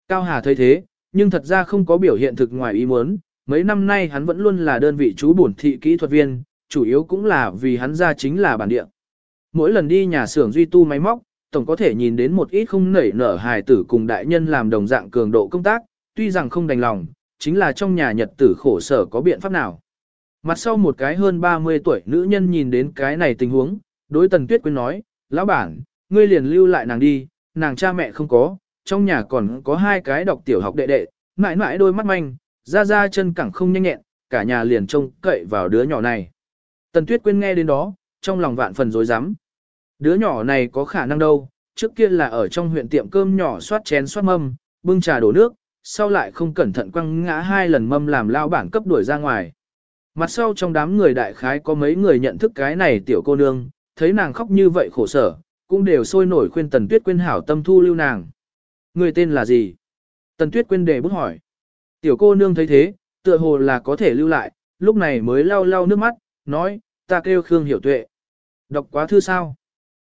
Cao Hà thấy thế, nhưng thật ra không có biểu hiện thực ngoài ý muốn, mấy năm nay hắn vẫn luôn là đơn vị chú bổn thị kỹ thuật viên, chủ yếu cũng là vì hắn ra chính là bản địa. Mỗi lần đi nhà xưởng duy tu máy móc, tổng có thể nhìn đến một ít không nảy nở hài tử cùng đại nhân làm đồng dạng cường độ công tác, tuy rằng không đành lòng, chính là trong nhà nhật tử khổ sở có biện pháp nào. Mặt sau một cái hơn 30 tuổi nữ nhân nhìn đến cái này tình huống, đối tần tuyết quyên nói, lão bản, ngươi liền lưu lại nàng đi, nàng cha mẹ không có, trong nhà còn có hai cái đọc tiểu học đệ đệ, mãi mãi đôi mắt manh, ra ra chân cẳng không nhanh nhẹn, cả nhà liền trông cậy vào đứa nhỏ này. Tần tuyết quyên nghe đến đó, trong lòng vạn phần rối rắm. Đứa nhỏ này có khả năng đâu, trước kia là ở trong huyện tiệm cơm nhỏ soát chén soát mâm, bưng trà đổ nước, sau lại không cẩn thận quăng ngã hai lần mâm làm lao bản cấp đuổi ra ngoài. Mặt sau trong đám người đại khái có mấy người nhận thức cái này tiểu cô nương, thấy nàng khóc như vậy khổ sở, cũng đều sôi nổi khuyên Tần Tuyết Quyên hảo tâm thu lưu nàng. Người tên là gì? Tần Tuyết Quyên đề bút hỏi. Tiểu cô nương thấy thế, tựa hồ là có thể lưu lại, lúc này mới lau lau nước mắt, nói, ta kêu Khương Hiểu Tuệ. Đọc quá thư sao?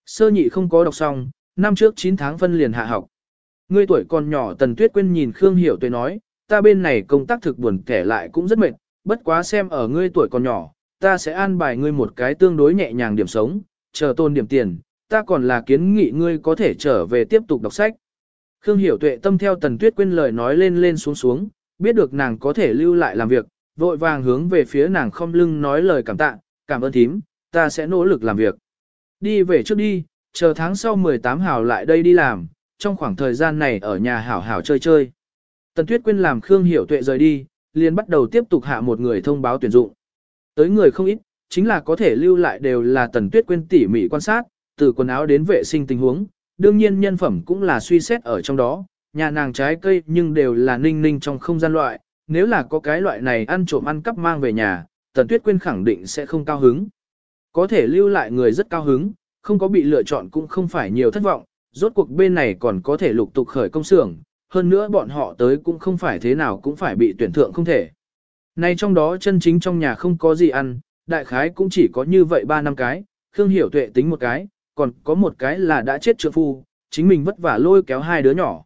Sơ nhị không có đọc xong, năm trước 9 tháng phân liền hạ học. Ngươi tuổi còn nhỏ Tần Tuyết Quyên nhìn Khương Hiểu Tuệ nói, ta bên này công tác thực buồn kẻ lại cũng rất mệt, bất quá xem ở ngươi tuổi còn nhỏ, ta sẽ an bài ngươi một cái tương đối nhẹ nhàng điểm sống, chờ tôn điểm tiền, ta còn là kiến nghị ngươi có thể trở về tiếp tục đọc sách. Khương Hiểu Tuệ tâm theo Tần Tuyết Quyên lời nói lên lên xuống xuống, biết được nàng có thể lưu lại làm việc, vội vàng hướng về phía nàng không lưng nói lời cảm tạ, cảm ơn thím, ta sẽ nỗ lực làm việc. Đi về trước đi, chờ tháng sau 18 hảo lại đây đi làm, trong khoảng thời gian này ở nhà hảo hảo chơi chơi. Tần Tuyết Quyên làm Khương Hiểu Tuệ rời đi, liền bắt đầu tiếp tục hạ một người thông báo tuyển dụng. Tới người không ít, chính là có thể lưu lại đều là Tần Tuyết quên tỉ mỉ quan sát, từ quần áo đến vệ sinh tình huống, đương nhiên nhân phẩm cũng là suy xét ở trong đó, nhà nàng trái cây nhưng đều là ninh ninh trong không gian loại, nếu là có cái loại này ăn trộm ăn cắp mang về nhà, Tần Tuyết quên khẳng định sẽ không cao hứng. Có thể lưu lại người rất cao hứng, không có bị lựa chọn cũng không phải nhiều thất vọng, rốt cuộc bên này còn có thể lục tục khởi công xưởng, hơn nữa bọn họ tới cũng không phải thế nào cũng phải bị tuyển thượng không thể. Nay trong đó chân chính trong nhà không có gì ăn, đại khái cũng chỉ có như vậy ba năm cái, Khương Hiểu Tuệ tính một cái, còn có một cái là đã chết trượng phu, chính mình vất vả lôi kéo hai đứa nhỏ.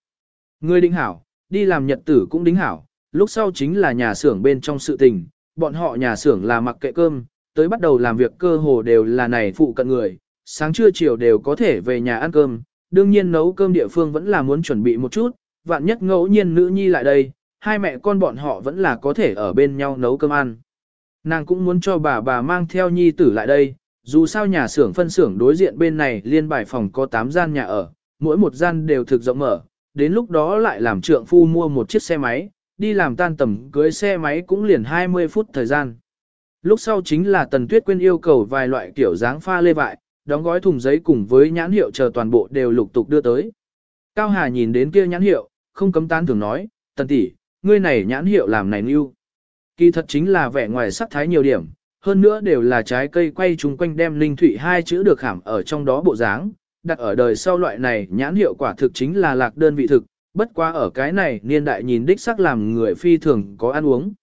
Người đính hảo, đi làm nhật tử cũng đính hảo, lúc sau chính là nhà xưởng bên trong sự tình, bọn họ nhà xưởng là mặc kệ cơm, tới bắt đầu làm việc cơ hồ đều là này phụ cận người, sáng trưa chiều đều có thể về nhà ăn cơm, đương nhiên nấu cơm địa phương vẫn là muốn chuẩn bị một chút, vạn nhất ngẫu nhiên nữ nhi lại đây, hai mẹ con bọn họ vẫn là có thể ở bên nhau nấu cơm ăn. Nàng cũng muốn cho bà bà mang theo nhi tử lại đây, dù sao nhà xưởng phân xưởng đối diện bên này liên bài phòng có 8 gian nhà ở, mỗi một gian đều thực rộng mở, đến lúc đó lại làm trượng phu mua một chiếc xe máy, đi làm tan tầm cưới xe máy cũng liền 20 phút thời gian. Lúc sau chính là Tần Tuyết Quyên yêu cầu vài loại kiểu dáng pha lê vại, đóng gói thùng giấy cùng với nhãn hiệu chờ toàn bộ đều lục tục đưa tới. Cao Hà nhìn đến kia nhãn hiệu, không cấm tán thường nói, Tần tỷ, ngươi này nhãn hiệu làm này new. Kỳ thật chính là vẻ ngoài sắc thái nhiều điểm, hơn nữa đều là trái cây quay chung quanh đem linh thủy hai chữ được khảm ở trong đó bộ dáng, đặt ở đời sau loại này nhãn hiệu quả thực chính là lạc đơn vị thực, bất quá ở cái này niên đại nhìn đích sắc làm người phi thường có ăn uống.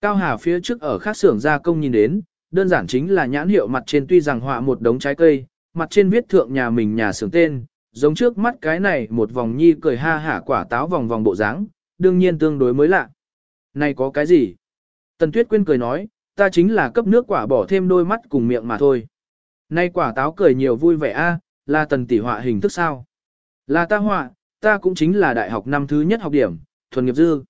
Cao Hà phía trước ở khác xưởng gia công nhìn đến, đơn giản chính là nhãn hiệu mặt trên tuy rằng họa một đống trái cây, mặt trên viết thượng nhà mình nhà xưởng tên, giống trước mắt cái này một vòng nhi cười ha hả quả táo vòng vòng bộ dáng, đương nhiên tương đối mới lạ. Này có cái gì? Tần Tuyết Quyên cười nói, ta chính là cấp nước quả bỏ thêm đôi mắt cùng miệng mà thôi. Nay quả táo cười nhiều vui vẻ a, là tần tỷ họa hình thức sao? Là ta họa, ta cũng chính là đại học năm thứ nhất học điểm, thuần nghiệp dư.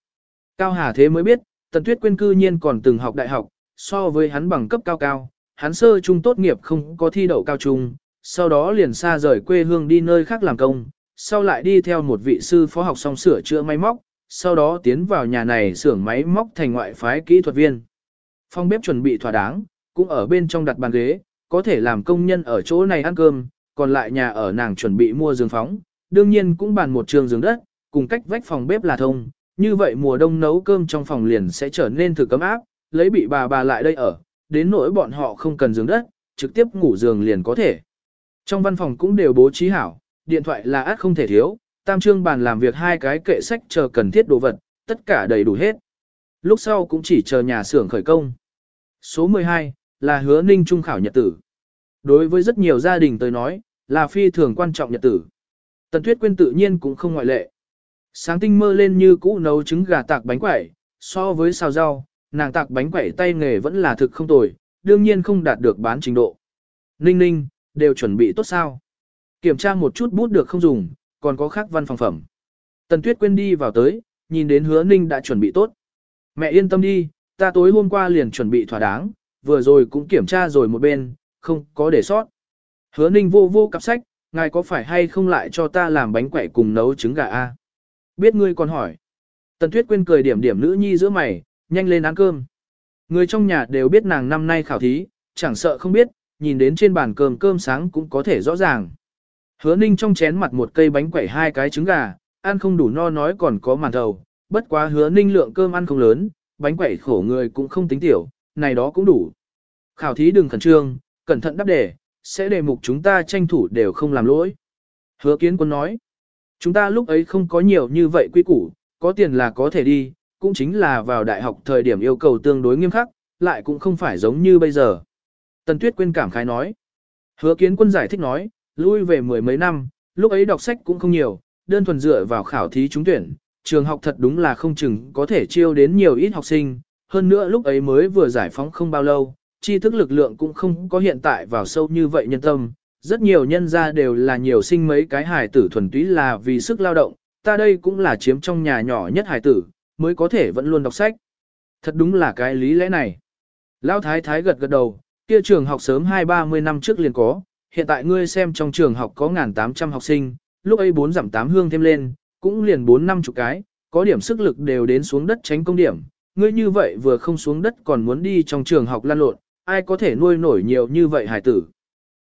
Cao Hà thế mới biết, Tần Tuyết Quyên cư nhiên còn từng học đại học, so với hắn bằng cấp cao cao, hắn sơ trung tốt nghiệp không có thi đậu cao trung, sau đó liền xa rời quê hương đi nơi khác làm công, sau lại đi theo một vị sư phó học xong sửa chữa máy móc, sau đó tiến vào nhà này xưởng máy móc thành ngoại phái kỹ thuật viên. Phòng bếp chuẩn bị thỏa đáng, cũng ở bên trong đặt bàn ghế, có thể làm công nhân ở chỗ này ăn cơm, còn lại nhà ở nàng chuẩn bị mua giường phóng, đương nhiên cũng bàn một trường giường đất, cùng cách vách phòng bếp là thông, như vậy mùa đông nấu cơm trong phòng liền sẽ trở nên thử cấm áp, lấy bị bà bà lại đây ở, đến nỗi bọn họ không cần giường đất, trực tiếp ngủ giường liền có thể. Trong văn phòng cũng đều bố trí hảo, điện thoại là át không thể thiếu, tam trương bàn làm việc hai cái kệ sách chờ cần thiết đồ vật, tất cả đầy đủ hết. Lúc sau cũng chỉ chờ nhà xưởng khởi công. Số 12, là hứa ninh trung khảo nhật tử. Đối với rất nhiều gia đình tới nói, là phi thường quan trọng nhật tử. Tần Tuyết Quyên tự nhiên cũng không ngoại lệ. Sáng tinh mơ lên như cũ nấu trứng gà tạc bánh quẩy, so với xào rau, nàng tạc bánh quẩy tay nghề vẫn là thực không tồi, đương nhiên không đạt được bán trình độ. Ninh ninh, đều chuẩn bị tốt sao? Kiểm tra một chút bút được không dùng, còn có khác văn phòng phẩm. Tần Tuyết Quyên đi vào tới, nhìn đến hứa ninh đã chuẩn bị tốt. Mẹ yên tâm đi, ta tối hôm qua liền chuẩn bị thỏa đáng, vừa rồi cũng kiểm tra rồi một bên, không có để sót. Hứa ninh vô vô cặp sách, ngài có phải hay không lại cho ta làm bánh quẩy cùng nấu trứng gà a? Biết ngươi còn hỏi. Tần Tuyết Quyên cười điểm điểm nữ nhi giữa mày, nhanh lên ăn cơm. Người trong nhà đều biết nàng năm nay khảo thí, chẳng sợ không biết, nhìn đến trên bàn cơm cơm sáng cũng có thể rõ ràng. Hứa ninh trong chén mặt một cây bánh quẩy hai cái trứng gà, ăn không đủ no nói còn có màn thầu, bất quá hứa ninh lượng cơm ăn không lớn, bánh quẩy khổ người cũng không tính tiểu, này đó cũng đủ. Khảo thí đừng khẩn trương, cẩn thận đáp đề, sẽ đề mục chúng ta tranh thủ đều không làm lỗi. Hứa kiến quân nói, chúng ta lúc ấy không có nhiều như vậy quy củ, có tiền là có thể đi, cũng chính là vào đại học thời điểm yêu cầu tương đối nghiêm khắc, lại cũng không phải giống như bây giờ. Tần Tuyết quên cảm khái nói. Hứa kiến quân giải thích nói, lui về mười mấy năm, lúc ấy đọc sách cũng không nhiều, đơn thuần dựa vào khảo thí trúng tuyển, trường học thật đúng là không chừng có thể chiêu đến nhiều ít học sinh, hơn nữa lúc ấy mới vừa giải phóng không bao lâu, tri thức lực lượng cũng không có hiện tại vào sâu như vậy nhân tâm, rất nhiều nhân gia đều là nhiều sinh mấy cái hài tử thuần túy là vì sức lao động, ta đây cũng là chiếm trong nhà nhỏ nhất hài tử, mới có thể vẫn luôn đọc sách. Thật đúng là cái lý lẽ này. Lão thái thái gật gật đầu, kia trường học sớm hai ba mươi năm trước liền có, hiện tại ngươi xem trong trường học có ngàn tám trăm học sinh, lúc ấy bốn giảm tám hương thêm lên, cũng liền bốn năm chục cái, có điểm sức lực đều đến xuống đất tránh công điểm. Ngươi như vậy vừa không xuống đất còn muốn đi trong trường học lan lộn, ai có thể nuôi nổi nhiều như vậy hải tử.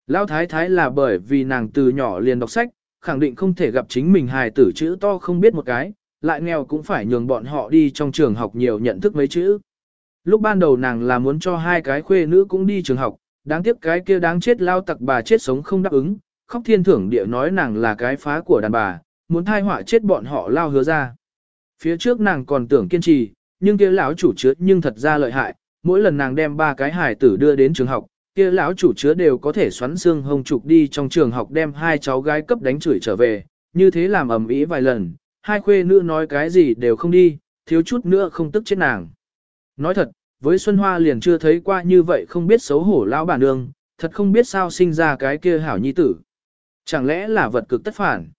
Lão thái thái là bởi vì nàng từ nhỏ liền đọc sách, khẳng định không thể gặp chính mình hài tử chữ to không biết một cái, lại nghèo cũng phải nhường bọn họ đi trong trường học nhiều nhận thức mấy chữ. Lúc ban đầu nàng là muốn cho hai cái khuê nữ cũng đi trường học, đáng tiếc cái kia đáng chết lao tặc bà chết sống không đáp ứng, khóc thiên thưởng địa nói nàng là cái phá của đàn bà, muốn thai họa chết bọn họ lao hứa ra. Phía trước nàng còn tưởng kiên trì, nhưng kia lão chủ chứa nhưng thật ra lợi hại, mỗi lần nàng đem ba cái hài tử đưa đến trường học, kia lão chủ chứa đều có thể xoắn xương hông trục đi trong trường học đem hai cháu gái cấp đánh chửi trở về, như thế làm ầm ĩ vài lần, hai khuê nữ nói cái gì đều không đi, thiếu chút nữa không tức chết nàng. Nói thật, với Xuân Hoa liền chưa thấy qua như vậy không biết xấu hổ lão bản nương, thật không biết sao sinh ra cái kia hảo nhi tử. Chẳng lẽ là vật cực tất phản.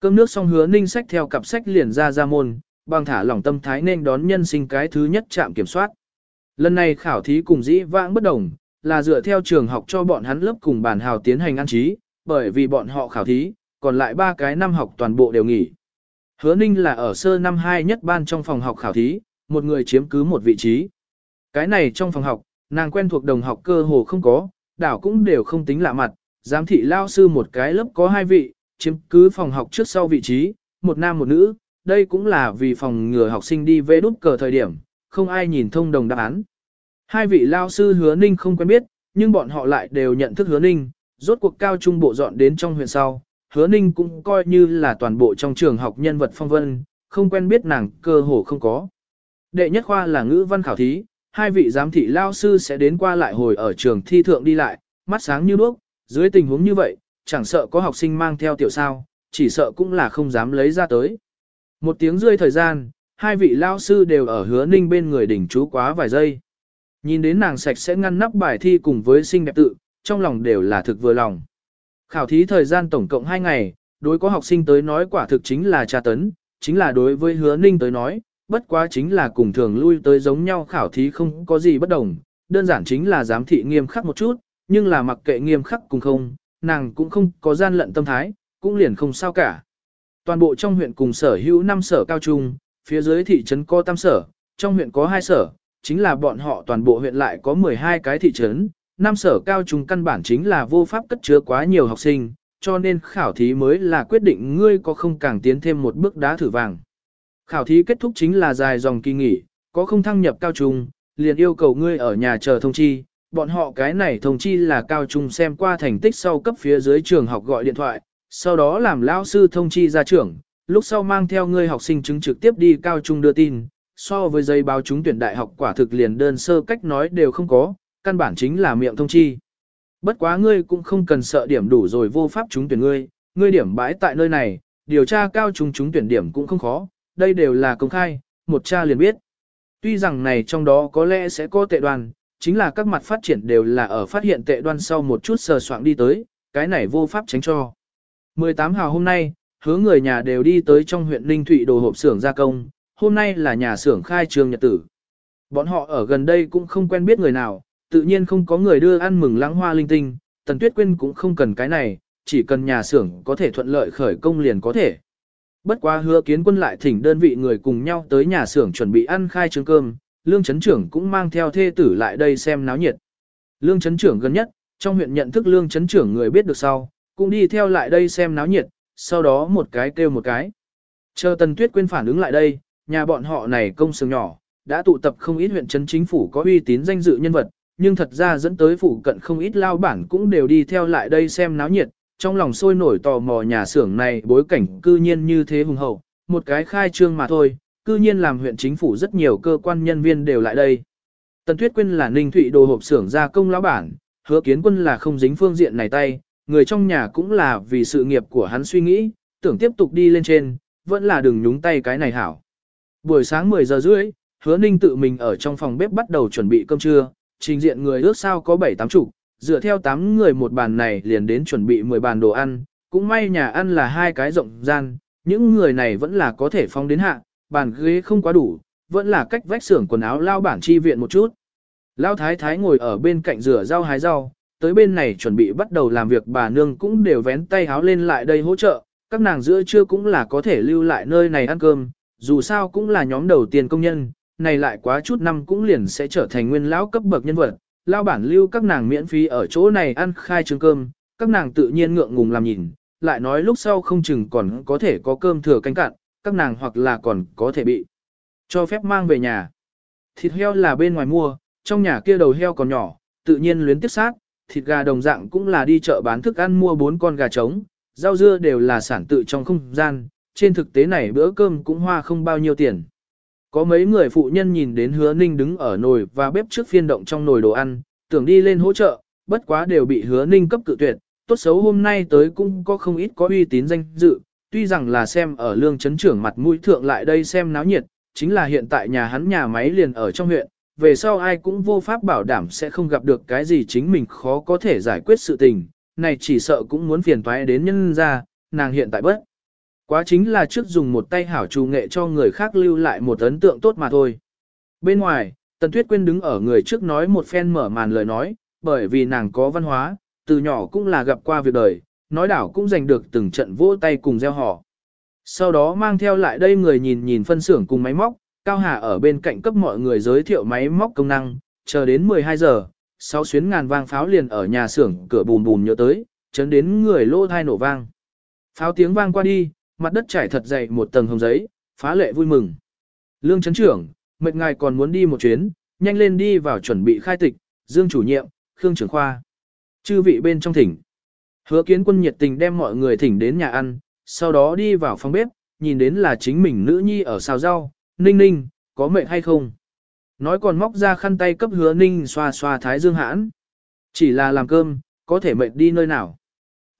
Cơm nước xong hứa ninh sách theo cặp sách liền ra ra môn, bằng thả lỏng tâm thái nên đón nhân sinh cái thứ nhất chạm kiểm soát. Lần này khảo thí cùng dĩ vãng bất đồng, là dựa theo trường học cho bọn hắn lớp cùng bản hào tiến hành ăn trí, bởi vì bọn họ khảo thí, còn lại ba cái năm học toàn bộ đều nghỉ. Hứa ninh là ở sơ năm 2 nhất ban trong phòng học khảo thí, một người chiếm cứ một vị trí. Cái này trong phòng học, nàng quen thuộc đồng học cơ hồ không có, đảo cũng đều không tính lạ mặt, giám thị lao sư một cái lớp có hai vị, chiếm cứ phòng học trước sau vị trí, một nam một nữ, đây cũng là vì phòng ngừa học sinh đi vẽ đút cờ thời điểm, không ai nhìn thông đồng đáp án. Hai vị lao sư hứa ninh không quen biết, nhưng bọn họ lại đều nhận thức hứa ninh, rốt cuộc cao trung bộ dọn đến trong huyện sau, hứa ninh cũng coi như là toàn bộ trong trường học nhân vật phong vân, không quen biết nàng cơ hồ không có. Đệ nhất khoa là ngữ văn khảo thí, hai vị giám thị lao sư sẽ đến qua lại hồi ở trường thi thượng đi lại, mắt sáng như đuốc, dưới tình huống như vậy, chẳng sợ có học sinh mang theo tiểu sao, chỉ sợ cũng là không dám lấy ra tới. Một tiếng rơi thời gian, hai vị lao sư đều ở hứa ninh bên người đỉnh chú quá vài giây. Nhìn đến nàng sạch sẽ ngăn nắp bài thi cùng với xinh đẹp tự, trong lòng đều là thực vừa lòng. Khảo thí thời gian tổng cộng 2 ngày, đối có học sinh tới nói quả thực chính là tra tấn, chính là đối với hứa ninh tới nói, bất quá chính là cùng thường lui tới giống nhau khảo thí không có gì bất đồng, đơn giản chính là giám thị nghiêm khắc một chút, nhưng là mặc kệ nghiêm khắc cùng không, nàng cũng không có gian lận tâm thái, cũng liền không sao cả. Toàn bộ trong huyện cùng sở hữu 5 sở cao trung, phía dưới thị trấn có tam sở, trong huyện có 2 sở, chính là bọn họ toàn bộ huyện lại có 12 cái thị trấn, năm sở cao trung căn bản chính là vô pháp cất chứa quá nhiều học sinh, cho nên khảo thí mới là quyết định ngươi có không càng tiến thêm một bước đá thử vàng. Khảo thí kết thúc chính là dài dòng kỳ nghỉ, có không thăng nhập cao trung, liền yêu cầu ngươi ở nhà chờ thông chi, bọn họ cái này thông chi là cao trung xem qua thành tích sau cấp phía dưới trường học gọi điện thoại, sau đó làm lão sư thông chi ra trưởng, lúc sau mang theo ngươi học sinh chứng trực tiếp đi cao trung đưa tin, so với giấy báo trúng tuyển đại học quả thực liền đơn sơ cách nói đều không có, căn bản chính là miệng thông chi. Bất quá ngươi cũng không cần sợ điểm đủ rồi vô pháp trúng tuyển ngươi, ngươi điểm bãi tại nơi này, điều tra cao trung trúng tuyển điểm cũng không khó, đây đều là công khai, một cha liền biết. Tuy rằng này trong đó có lẽ sẽ có tệ đoàn, chính là các mặt phát triển đều là ở phát hiện tệ đoan sau một chút sờ soạn đi tới, cái này vô pháp tránh cho. 18 hào hôm nay, hứa người nhà đều đi tới trong huyện Ninh Thụy đồ hộp xưởng gia công, hôm nay là nhà xưởng khai trương nhật tử. Bọn họ ở gần đây cũng không quen biết người nào, tự nhiên không có người đưa ăn mừng lãng hoa linh tinh, Tần Tuyết Quyên cũng không cần cái này, chỉ cần nhà xưởng có thể thuận lợi khởi công liền có thể. Bất quá hứa kiến quân lại thỉnh đơn vị người cùng nhau tới nhà xưởng chuẩn bị ăn khai trương cơm, lương chấn trưởng cũng mang theo thê tử lại đây xem náo nhiệt. Lương chấn trưởng gần nhất, trong huyện nhận thức lương chấn trưởng người biết được sau, cũng đi theo lại đây xem náo nhiệt, sau đó một cái kêu một cái. Chờ Tần Tuyết quên phản ứng lại đây, nhà bọn họ này công xưởng nhỏ, đã tụ tập không ít huyện trấn chính phủ có uy tín danh dự nhân vật, nhưng thật ra dẫn tới phụ cận không ít lao bản cũng đều đi theo lại đây xem náo nhiệt, trong lòng sôi nổi tò mò nhà xưởng này bối cảnh cư nhiên như thế hùng hậu, một cái khai trương mà thôi, cư nhiên làm huyện chính phủ rất nhiều cơ quan nhân viên đều lại đây. Tần Tuyết Quyên là Ninh Thụy đồ hộp xưởng gia công lão bản, hứa kiến quân là không dính phương diện này tay, người trong nhà cũng là vì sự nghiệp của hắn suy nghĩ, tưởng tiếp tục đi lên trên, vẫn là đừng nhúng tay cái này hảo. Buổi sáng 10 giờ rưỡi, hứa ninh tự mình ở trong phòng bếp bắt đầu chuẩn bị cơm trưa, trình diện người ước sao có 7-8 chục, dựa theo 8 người một bàn này liền đến chuẩn bị 10 bàn đồ ăn, cũng may nhà ăn là hai cái rộng gian, những người này vẫn là có thể phong đến hạ, bàn ghế không quá đủ, vẫn là cách vách xưởng quần áo lao bản chi viện một chút. Lao thái thái ngồi ở bên cạnh rửa rau hái rau, tới bên này chuẩn bị bắt đầu làm việc bà nương cũng đều vén tay háo lên lại đây hỗ trợ, các nàng giữa trưa cũng là có thể lưu lại nơi này ăn cơm, dù sao cũng là nhóm đầu tiên công nhân, này lại quá chút năm cũng liền sẽ trở thành nguyên lão cấp bậc nhân vật, lao bản lưu các nàng miễn phí ở chỗ này ăn khai trương cơm, các nàng tự nhiên ngượng ngùng làm nhìn, lại nói lúc sau không chừng còn có thể có cơm thừa canh cạn, các nàng hoặc là còn có thể bị cho phép mang về nhà. Thịt heo là bên ngoài mua, trong nhà kia đầu heo còn nhỏ, tự nhiên luyến tiếp sát, thịt gà đồng dạng cũng là đi chợ bán thức ăn mua bốn con gà trống, rau dưa đều là sản tự trong không gian, trên thực tế này bữa cơm cũng hoa không bao nhiêu tiền. Có mấy người phụ nhân nhìn đến hứa ninh đứng ở nồi và bếp trước phiên động trong nồi đồ ăn, tưởng đi lên hỗ trợ, bất quá đều bị hứa ninh cấp cự tuyệt, tốt xấu hôm nay tới cũng có không ít có uy tín danh dự, tuy rằng là xem ở lương chấn trưởng mặt mũi thượng lại đây xem náo nhiệt, chính là hiện tại nhà hắn nhà máy liền ở trong huyện, về sau ai cũng vô pháp bảo đảm sẽ không gặp được cái gì chính mình khó có thể giải quyết sự tình, này chỉ sợ cũng muốn phiền toái đến nhân ra, nàng hiện tại bất. Quá chính là trước dùng một tay hảo trù nghệ cho người khác lưu lại một ấn tượng tốt mà thôi. Bên ngoài, Tần Tuyết Quyên đứng ở người trước nói một phen mở màn lời nói, bởi vì nàng có văn hóa, từ nhỏ cũng là gặp qua việc đời, nói đảo cũng giành được từng trận vỗ tay cùng gieo họ. Sau đó mang theo lại đây người nhìn nhìn phân xưởng cùng máy móc, Cao Hà ở bên cạnh cấp mọi người giới thiệu máy móc công năng, chờ đến 12 giờ, sáu xuyến ngàn vang pháo liền ở nhà xưởng cửa bùm bùm nhớ tới, chấn đến người lô thai nổ vang. Pháo tiếng vang qua đi, mặt đất trải thật dày một tầng hồng giấy, phá lệ vui mừng. Lương chấn trưởng, mệt ngài còn muốn đi một chuyến, nhanh lên đi vào chuẩn bị khai tịch, Dương chủ nhiệm, Khương trưởng khoa. Chư vị bên trong thỉnh. Hứa kiến quân nhiệt tình đem mọi người thỉnh đến nhà ăn, sau đó đi vào phòng bếp, nhìn đến là chính mình nữ nhi ở xào rau, ninh ninh, có mệt hay không? Nói còn móc ra khăn tay cấp hứa ninh xoa xoa thái dương hãn. Chỉ là làm cơm, có thể mệt đi nơi nào.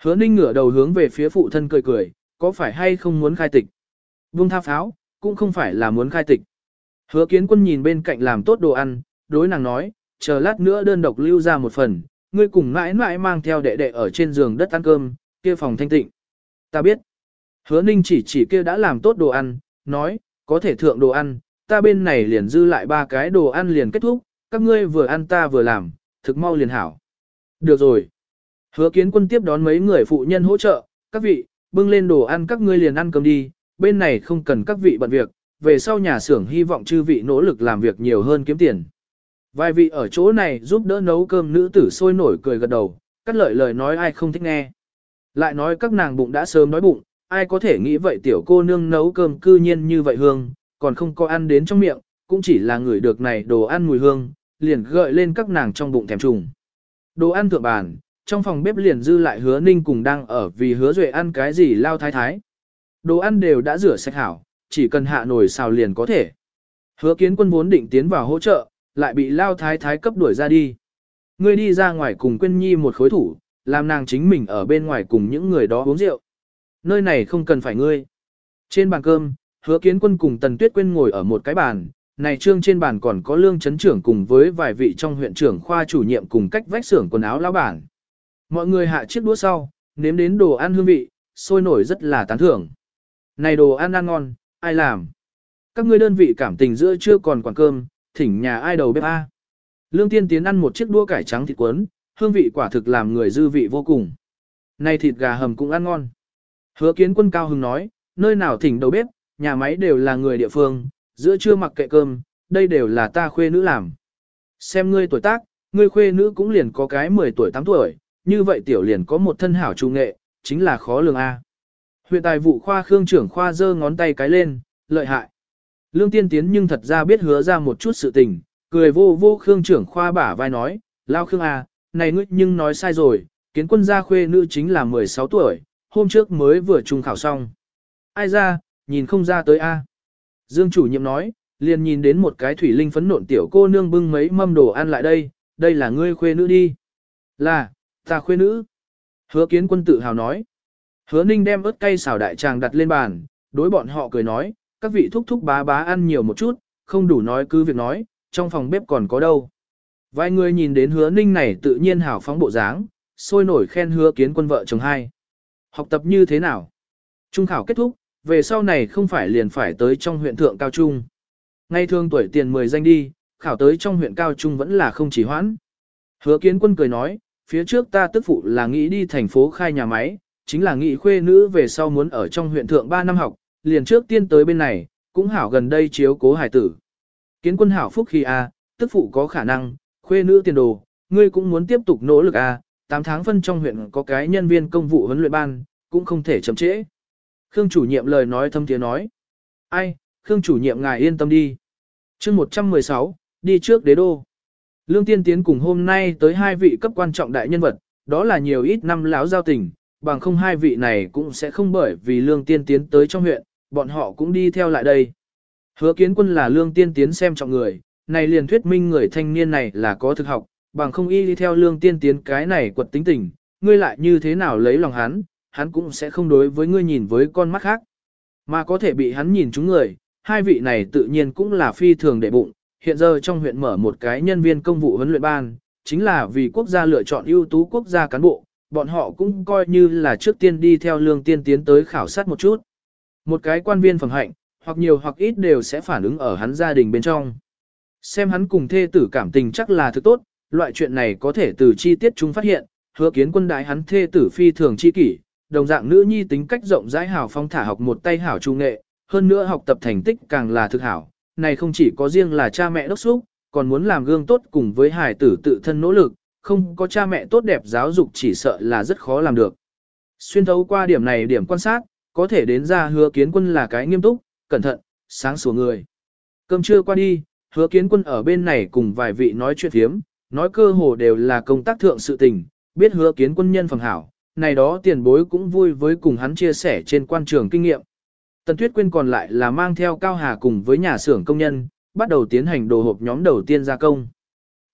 Hứa ninh ngửa đầu hướng về phía phụ thân cười cười, có phải hay không muốn khai tịch? Vương tha pháo, cũng không phải là muốn khai tịch. Hứa kiến quân nhìn bên cạnh làm tốt đồ ăn, đối nàng nói, chờ lát nữa đơn độc lưu ra một phần, ngươi cùng mãi mãi mang theo đệ đệ ở trên giường đất ăn cơm, kia phòng thanh tịnh. Ta biết. Hứa ninh chỉ chỉ kia đã làm tốt đồ ăn, nói, có thể thượng đồ ăn, ta bên này liền dư lại ba cái đồ ăn liền kết thúc, các ngươi vừa ăn ta vừa làm, thực mau liền hảo. Được rồi. Hứa kiến quân tiếp đón mấy người phụ nhân hỗ trợ, các vị, bưng lên đồ ăn các ngươi liền ăn cơm đi, bên này không cần các vị bận việc, về sau nhà xưởng hy vọng chư vị nỗ lực làm việc nhiều hơn kiếm tiền. Vài vị ở chỗ này giúp đỡ nấu cơm nữ tử sôi nổi cười gật đầu, cắt lợi lời nói ai không thích nghe. Lại nói các nàng bụng đã sớm nói bụng, ai có thể nghĩ vậy tiểu cô nương nấu cơm cư nhiên như vậy hương, còn không có ăn đến trong miệng, cũng chỉ là người được này đồ ăn mùi hương, liền gợi lên các nàng trong bụng thèm trùng. Đồ ăn thượng bàn, trong phòng bếp liền dư lại hứa ninh cùng đang ở vì hứa duệ ăn cái gì lao thái thái. Đồ ăn đều đã rửa sạch hảo, chỉ cần hạ nồi xào liền có thể. Hứa kiến quân vốn định tiến vào hỗ trợ, lại bị lao thái thái cấp đuổi ra đi. Ngươi đi ra ngoài cùng quên nhi một khối thủ, làm nàng chính mình ở bên ngoài cùng những người đó uống rượu. Nơi này không cần phải ngươi. Trên bàn cơm, hứa kiến quân cùng Tần Tuyết Quyên ngồi ở một cái bàn, này trương trên bàn còn có lương chấn trưởng cùng với vài vị trong huyện trưởng khoa chủ nhiệm cùng cách vách xưởng quần áo lão bản. Mọi người hạ chiếc đũa sau, nếm đến đồ ăn hương vị, sôi nổi rất là tán thưởng. Này đồ ăn ăn ngon, ai làm? Các ngươi đơn vị cảm tình giữa chưa còn quản cơm, thỉnh nhà ai đầu bếp A. Lương tiên tiến ăn một chiếc đũa cải trắng thịt cuốn, hương vị quả thực làm người dư vị vô cùng. Này thịt gà hầm cũng ăn ngon. Hứa kiến quân cao hưng nói, nơi nào thỉnh đầu bếp, nhà máy đều là người địa phương, giữa trưa mặc kệ cơm, đây đều là ta khuê nữ làm. Xem ngươi tuổi tác, ngươi khuê nữ cũng liền có cái 10 tuổi 8 tuổi, như vậy tiểu liền có một thân hảo trung nghệ, chính là khó lường A. Huyện tài vụ khoa khương trưởng khoa giơ ngón tay cái lên, lợi hại. Lương tiên tiến nhưng thật ra biết hứa ra một chút sự tình, cười vô vô Khương trưởng khoa bả vai nói, lao Khương a, này ngươi nhưng nói sai rồi, kiến quân gia khuê nữ chính là 16 tuổi, hôm trước mới vừa trung khảo xong. Ai ra, nhìn không ra tới a. Dương chủ nhiệm nói, liền nhìn đến một cái thủy linh phấn nộn tiểu cô nương bưng mấy mâm đồ ăn lại đây, đây là ngươi khuê nữ đi. Là, ta khuê nữ. Hứa kiến quân tự hào nói. Hứa ninh đem ớt cay xào đại tràng đặt lên bàn, đối bọn họ cười nói, các vị thúc thúc bá bá ăn nhiều một chút, không đủ nói cứ việc nói, trong phòng bếp còn có đâu. Vài người nhìn đến hứa ninh này tự nhiên hào phóng bộ dáng, sôi nổi khen hứa kiến quân vợ chồng hai. Học tập như thế nào? Trung khảo kết thúc, về sau này không phải liền phải tới trong huyện thượng cao trung. Ngay thường tuổi tiền 10 danh đi, khảo tới trong huyện cao trung vẫn là không chỉ hoãn. Hứa kiến quân cười nói, phía trước ta tức phụ là nghĩ đi thành phố khai nhà máy, chính là nghĩ khuê nữ về sau muốn ở trong huyện thượng 3 năm học, liền trước tiên tới bên này, cũng hảo gần đây chiếu cố hải tử. Kiến quân hảo phúc khi a, tức phụ có khả năng, khuê nữ tiền đồ, ngươi cũng muốn tiếp tục nỗ lực à, a, 8 tháng phân trong huyện có cái nhân viên công vụ huấn luyện ban, cũng không thể chậm trễ. Khương chủ nhiệm lời nói thâm tiếng nói. Ai, Khương chủ nhiệm ngài yên tâm đi. chương 116, đi trước đế đô. Lương Tiên Tiến cùng hôm nay tới hai vị cấp quan trọng đại nhân vật, đó là nhiều ít năm lão giao tình, bằng không hai vị này cũng sẽ không bởi vì Lương Tiên Tiến tới trong huyện, bọn họ cũng đi theo lại đây. Hứa kiến quân là Lương Tiên Tiến xem trọng người, này liền thuyết minh người thanh niên này là có thực học, bằng không y đi theo Lương Tiên Tiến cái này quật tính tình, ngươi lại như thế nào lấy lòng hắn, hắn cũng sẽ không đối với ngươi nhìn với con mắt khác. Mà có thể bị hắn nhìn chúng người, hai vị này tự nhiên cũng là phi thường đệ bụng, hiện giờ trong huyện mở một cái nhân viên công vụ huấn luyện ban, chính là vì quốc gia lựa chọn ưu tú quốc gia cán bộ, bọn họ cũng coi như là trước tiên đi theo lương tiên tiến tới khảo sát một chút. Một cái quan viên phẩm hạnh, hoặc nhiều hoặc ít đều sẽ phản ứng ở hắn gia đình bên trong. Xem hắn cùng thê tử cảm tình chắc là thứ tốt, loại chuyện này có thể từ chi tiết chúng phát hiện, hứa kiến quân đại hắn thê tử phi thường chi kỷ, đồng dạng nữ nhi tính cách rộng rãi hảo phong thả học một tay hảo trung nghệ, hơn nữa học tập thành tích càng là thực hảo, này không chỉ có riêng là cha mẹ đốc xúc, còn muốn làm gương tốt cùng với hài tử tự thân nỗ lực, không có cha mẹ tốt đẹp giáo dục chỉ sợ là rất khó làm được. Xuyên thấu qua điểm này điểm quan sát, có thể đến ra hứa kiến quân là cái nghiêm túc, cẩn thận, sáng sủa người. Cơm trưa qua đi, hứa kiến quân ở bên này cùng vài vị nói chuyện thiếm, nói cơ hồ đều là công tác thượng sự tình, biết hứa kiến quân nhân phẩm hảo, này đó tiền bối cũng vui với cùng hắn chia sẻ trên quan trường kinh nghiệm. Tần Tuyết Quyên còn lại là mang theo Cao Hà cùng với nhà xưởng công nhân, bắt đầu tiến hành đồ hộp nhóm đầu tiên gia công.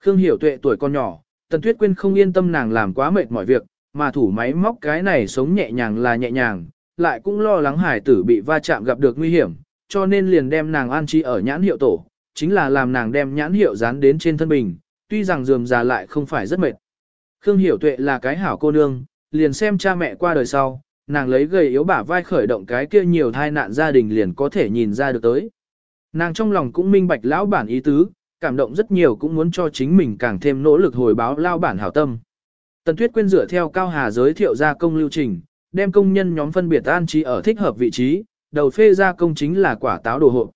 Khương Hiểu Tuệ tuổi con nhỏ, Tần Tuyết Quyên không yên tâm nàng làm quá mệt mọi việc, mà thủ máy móc cái này sống nhẹ nhàng là nhẹ nhàng, lại cũng lo lắng hải tử bị va chạm gặp được nguy hiểm, cho nên liền đem nàng an trí ở nhãn hiệu tổ, chính là làm nàng đem nhãn hiệu dán đến trên thân mình, tuy rằng dườm già lại không phải rất mệt. Khương Hiểu Tuệ là cái hảo cô nương, liền xem cha mẹ qua đời sau, nàng lấy gầy yếu bả vai khởi động cái kia nhiều thai nạn gia đình liền có thể nhìn ra được tới. Nàng trong lòng cũng minh bạch lão bản ý tứ, cảm động rất nhiều cũng muốn cho chính mình càng thêm nỗ lực hồi báo lao bản hảo tâm. Tần Tuyết Quyên dựa theo Cao Hà giới thiệu ra công lưu trình, đem công nhân nhóm phân biệt an trí ở thích hợp vị trí, đầu phê ra công chính là quả táo đồ hộp.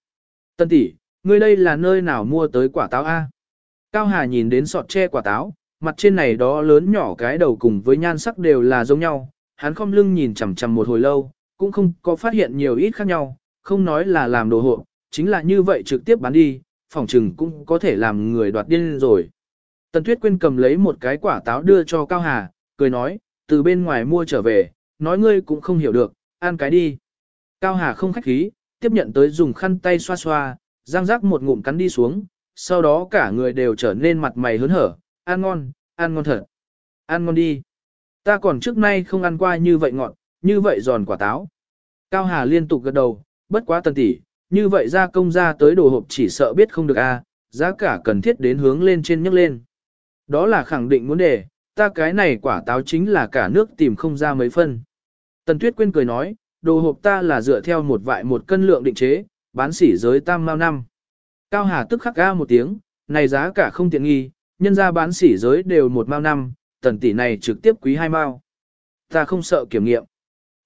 Tân tỷ, ngươi đây là nơi nào mua tới quả táo A? Cao Hà nhìn đến sọt tre quả táo, mặt trên này đó lớn nhỏ cái đầu cùng với nhan sắc đều là giống nhau, hắn không lưng nhìn chằm chằm một hồi lâu, cũng không có phát hiện nhiều ít khác nhau, không nói là làm đồ hộ, chính là như vậy trực tiếp bán đi, phòng trừng cũng có thể làm người đoạt điên rồi. Tần Tuyết Quyên cầm lấy một cái quả táo đưa cho Cao Hà, cười nói, từ bên ngoài mua trở về, nói ngươi cũng không hiểu được, ăn cái đi. Cao Hà không khách khí, tiếp nhận tới dùng khăn tay xoa xoa, răng rác một ngụm cắn đi xuống, sau đó cả người đều trở nên mặt mày hớn hở, ăn ngon, ăn ngon thật. Ăn ngon đi. Ta còn trước nay không ăn qua như vậy ngọt, như vậy giòn quả táo. Cao Hà liên tục gật đầu, bất quá tần tỷ, như vậy ra công ra tới đồ hộp chỉ sợ biết không được a, giá cả cần thiết đến hướng lên trên nhấc lên. Đó là khẳng định muốn đề, ta cái này quả táo chính là cả nước tìm không ra mấy phân. Tần Tuyết Quyên cười nói, đồ hộp ta là dựa theo một vại một cân lượng định chế, bán sỉ giới tam mao năm. Cao Hà tức khắc ga một tiếng, này giá cả không tiện nghi, nhân ra bán sỉ giới đều một mao năm, tần tỷ này trực tiếp quý hai mao. Ta không sợ kiểm nghiệm.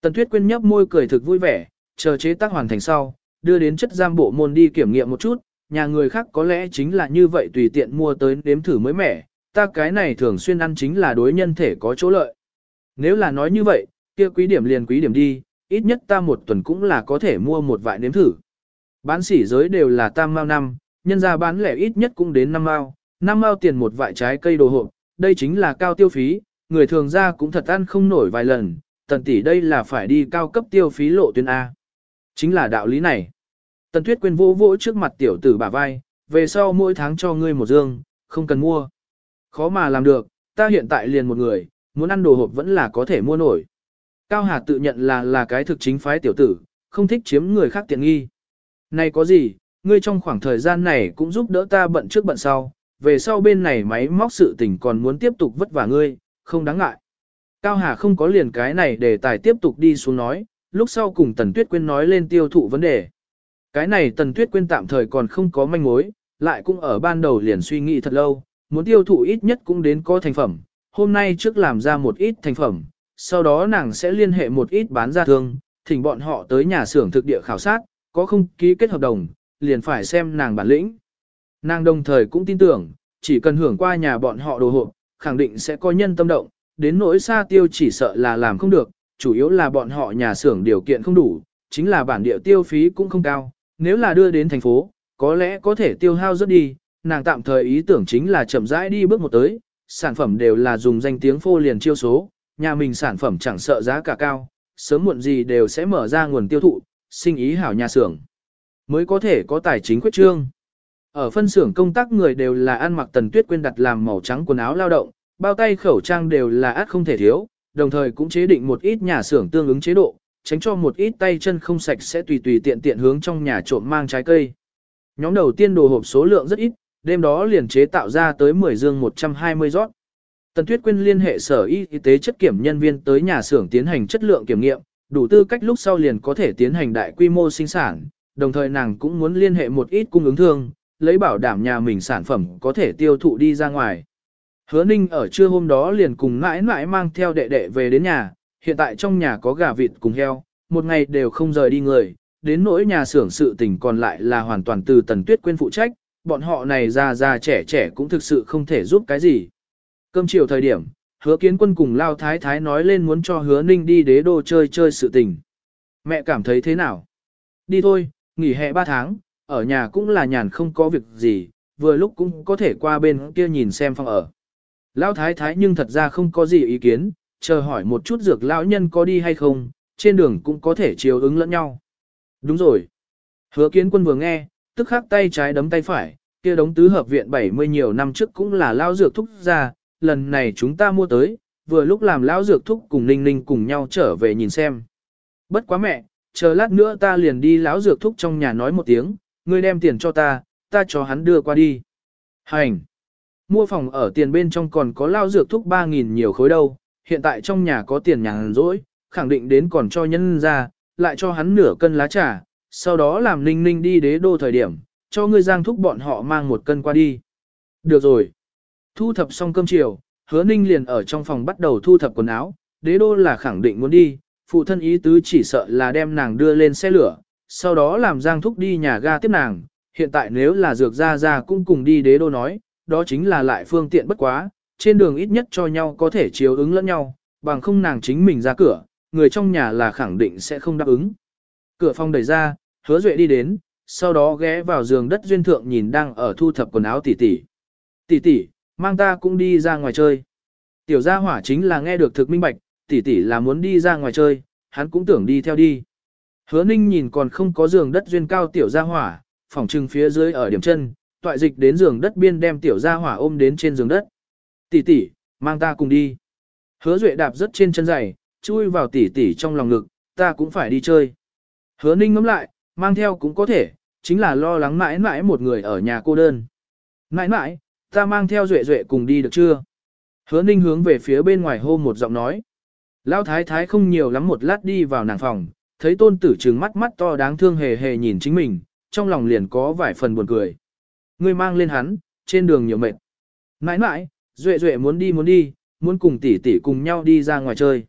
Tần Tuyết Quyên nhấp môi cười thực vui vẻ, chờ chế tác hoàn thành sau, đưa đến chất giam bộ môn đi kiểm nghiệm một chút, nhà người khác có lẽ chính là như vậy tùy tiện mua tới đếm thử mới mẻ, ta cái này thường xuyên ăn chính là đối nhân thể có chỗ lợi. Nếu là nói như vậy, kia quý điểm liền quý điểm đi, ít nhất ta một tuần cũng là có thể mua một vại nếm thử. Bán sỉ giới đều là tam mao năm, nhân ra bán lẻ ít nhất cũng đến năm mao, năm mao tiền một vại trái cây đồ hộp, đây chính là cao tiêu phí, người thường ra cũng thật ăn không nổi vài lần, tần tỷ đây là phải đi cao cấp tiêu phí lộ tuyến A. Chính là đạo lý này. Tần Tuyết quên vỗ vỗ trước mặt tiểu tử bả vai, về sau mỗi tháng cho ngươi một dương, không cần mua. Khó mà làm được, ta hiện tại liền một người, muốn ăn đồ hộp vẫn là có thể mua nổi. Cao Hà tự nhận là là cái thực chính phái tiểu tử, không thích chiếm người khác tiện nghi. Này có gì, ngươi trong khoảng thời gian này cũng giúp đỡ ta bận trước bận sau, về sau bên này máy móc sự tình còn muốn tiếp tục vất vả ngươi, không đáng ngại. Cao Hà không có liền cái này để tài tiếp tục đi xuống nói, lúc sau cùng Tần Tuyết Quyên nói lên tiêu thụ vấn đề. Cái này Tần Tuyết Quyên tạm thời còn không có manh mối, lại cũng ở ban đầu liền suy nghĩ thật lâu, muốn tiêu thụ ít nhất cũng đến có thành phẩm, hôm nay trước làm ra một ít thành phẩm, sau đó nàng sẽ liên hệ một ít bán ra thương, thỉnh bọn họ tới nhà xưởng thực địa khảo sát, có không ký kết hợp đồng, liền phải xem nàng bản lĩnh. Nàng đồng thời cũng tin tưởng, chỉ cần hưởng qua nhà bọn họ đồ hộp, khẳng định sẽ có nhân tâm động, đến nỗi xa tiêu chỉ sợ là làm không được, chủ yếu là bọn họ nhà xưởng điều kiện không đủ, chính là bản địa tiêu phí cũng không cao, nếu là đưa đến thành phố, có lẽ có thể tiêu hao rất đi, nàng tạm thời ý tưởng chính là chậm rãi đi bước một tới, sản phẩm đều là dùng danh tiếng phô liền chiêu số, nhà mình sản phẩm chẳng sợ giá cả cao, sớm muộn gì đều sẽ mở ra nguồn tiêu thụ, sinh ý hảo nhà xưởng, mới có thể có tài chính quyết trương. Ở phân xưởng công tác người đều là ăn mặc tần tuyết quên đặt làm màu trắng quần áo lao động, bao tay khẩu trang đều là át không thể thiếu, đồng thời cũng chế định một ít nhà xưởng tương ứng chế độ, tránh cho một ít tay chân không sạch sẽ tùy tùy tiện tiện hướng trong nhà trộm mang trái cây. Nhóm đầu tiên đồ hộp số lượng rất ít, đêm đó liền chế tạo ra tới 10 dương 120 rót. Tần Tuyết Quyên liên hệ sở y tế chất kiểm nhân viên tới nhà xưởng tiến hành chất lượng kiểm nghiệm, đủ tư cách lúc sau liền có thể tiến hành đại quy mô sinh sản, đồng thời nàng cũng muốn liên hệ một ít cung ứng thương, lấy bảo đảm nhà mình sản phẩm có thể tiêu thụ đi ra ngoài. Hứa Ninh ở trưa hôm đó liền cùng mãi mãi mang theo đệ đệ về đến nhà, hiện tại trong nhà có gà vịt cùng heo, một ngày đều không rời đi người, đến nỗi nhà xưởng sự tình còn lại là hoàn toàn từ Tần Tuyết Quyên phụ trách, bọn họ này già già trẻ trẻ cũng thực sự không thể giúp cái gì. Cơm chiều thời điểm, hứa kiến quân cùng Lao Thái Thái nói lên muốn cho hứa ninh đi đế đô chơi chơi sự tình. Mẹ cảm thấy thế nào? Đi thôi, nghỉ hè 3 tháng, ở nhà cũng là nhàn không có việc gì, vừa lúc cũng có thể qua bên kia nhìn xem phòng ở. Lão Thái Thái nhưng thật ra không có gì ý kiến, chờ hỏi một chút dược lão nhân có đi hay không, trên đường cũng có thể chiều ứng lẫn nhau. Đúng rồi. Hứa kiến quân vừa nghe, tức khắc tay trái đấm tay phải, kia đống tứ hợp viện 70 nhiều năm trước cũng là lao dược thúc ra, lần này chúng ta mua tới, vừa lúc làm lão dược thúc cùng Ninh Ninh cùng nhau trở về nhìn xem. Bất quá mẹ, chờ lát nữa ta liền đi lão dược thúc trong nhà nói một tiếng, ngươi đem tiền cho ta, ta cho hắn đưa qua đi. Hành! Mua phòng ở tiền bên trong còn có lao dược thúc 3.000 nhiều khối đâu, hiện tại trong nhà có tiền nhàn rỗi, khẳng định đến còn cho nhân ra, lại cho hắn nửa cân lá trà, sau đó làm ninh ninh đi đế đô thời điểm, cho ngươi giang thúc bọn họ mang một cân qua đi. Được rồi. Thu thập xong cơm chiều, hứa ninh liền ở trong phòng bắt đầu thu thập quần áo, đế đô là khẳng định muốn đi, phụ thân ý tứ chỉ sợ là đem nàng đưa lên xe lửa, sau đó làm giang thúc đi nhà ga tiếp nàng, hiện tại nếu là dược ra ra cũng cùng đi đế đô nói, đó chính là lại phương tiện bất quá, trên đường ít nhất cho nhau có thể chiếu ứng lẫn nhau, bằng không nàng chính mình ra cửa, người trong nhà là khẳng định sẽ không đáp ứng. Cửa phòng đẩy ra, hứa duệ đi đến, sau đó ghé vào giường đất duyên thượng nhìn đang ở thu thập quần áo tỷ tỷ. Tỷ tỷ, mang ta cũng đi ra ngoài chơi. Tiểu gia hỏa chính là nghe được thực minh bạch, tỷ tỷ là muốn đi ra ngoài chơi, hắn cũng tưởng đi theo đi. Hứa ninh nhìn còn không có giường đất duyên cao tiểu gia hỏa, phòng trưng phía dưới ở điểm chân, toại dịch đến giường đất biên đem tiểu gia hỏa ôm đến trên giường đất. Tỷ tỷ, mang ta cùng đi. Hứa duệ đạp rất trên chân giày, chui vào tỷ tỷ trong lòng ngực, ta cũng phải đi chơi. Hứa ninh ngắm lại, mang theo cũng có thể, chính là lo lắng mãi mãi một người ở nhà cô đơn. Mãi mãi, ta mang theo duệ duệ cùng đi được chưa? Hứa ninh hướng về phía bên ngoài hô một giọng nói. Lão thái thái không nhiều lắm một lát đi vào nàng phòng, thấy tôn tử trừng mắt mắt to đáng thương hề hề nhìn chính mình, trong lòng liền có vài phần buồn cười. Ngươi mang lên hắn, trên đường nhiều mệt. Mãi mãi, duệ duệ muốn đi muốn đi, muốn cùng tỷ tỷ cùng nhau đi ra ngoài chơi.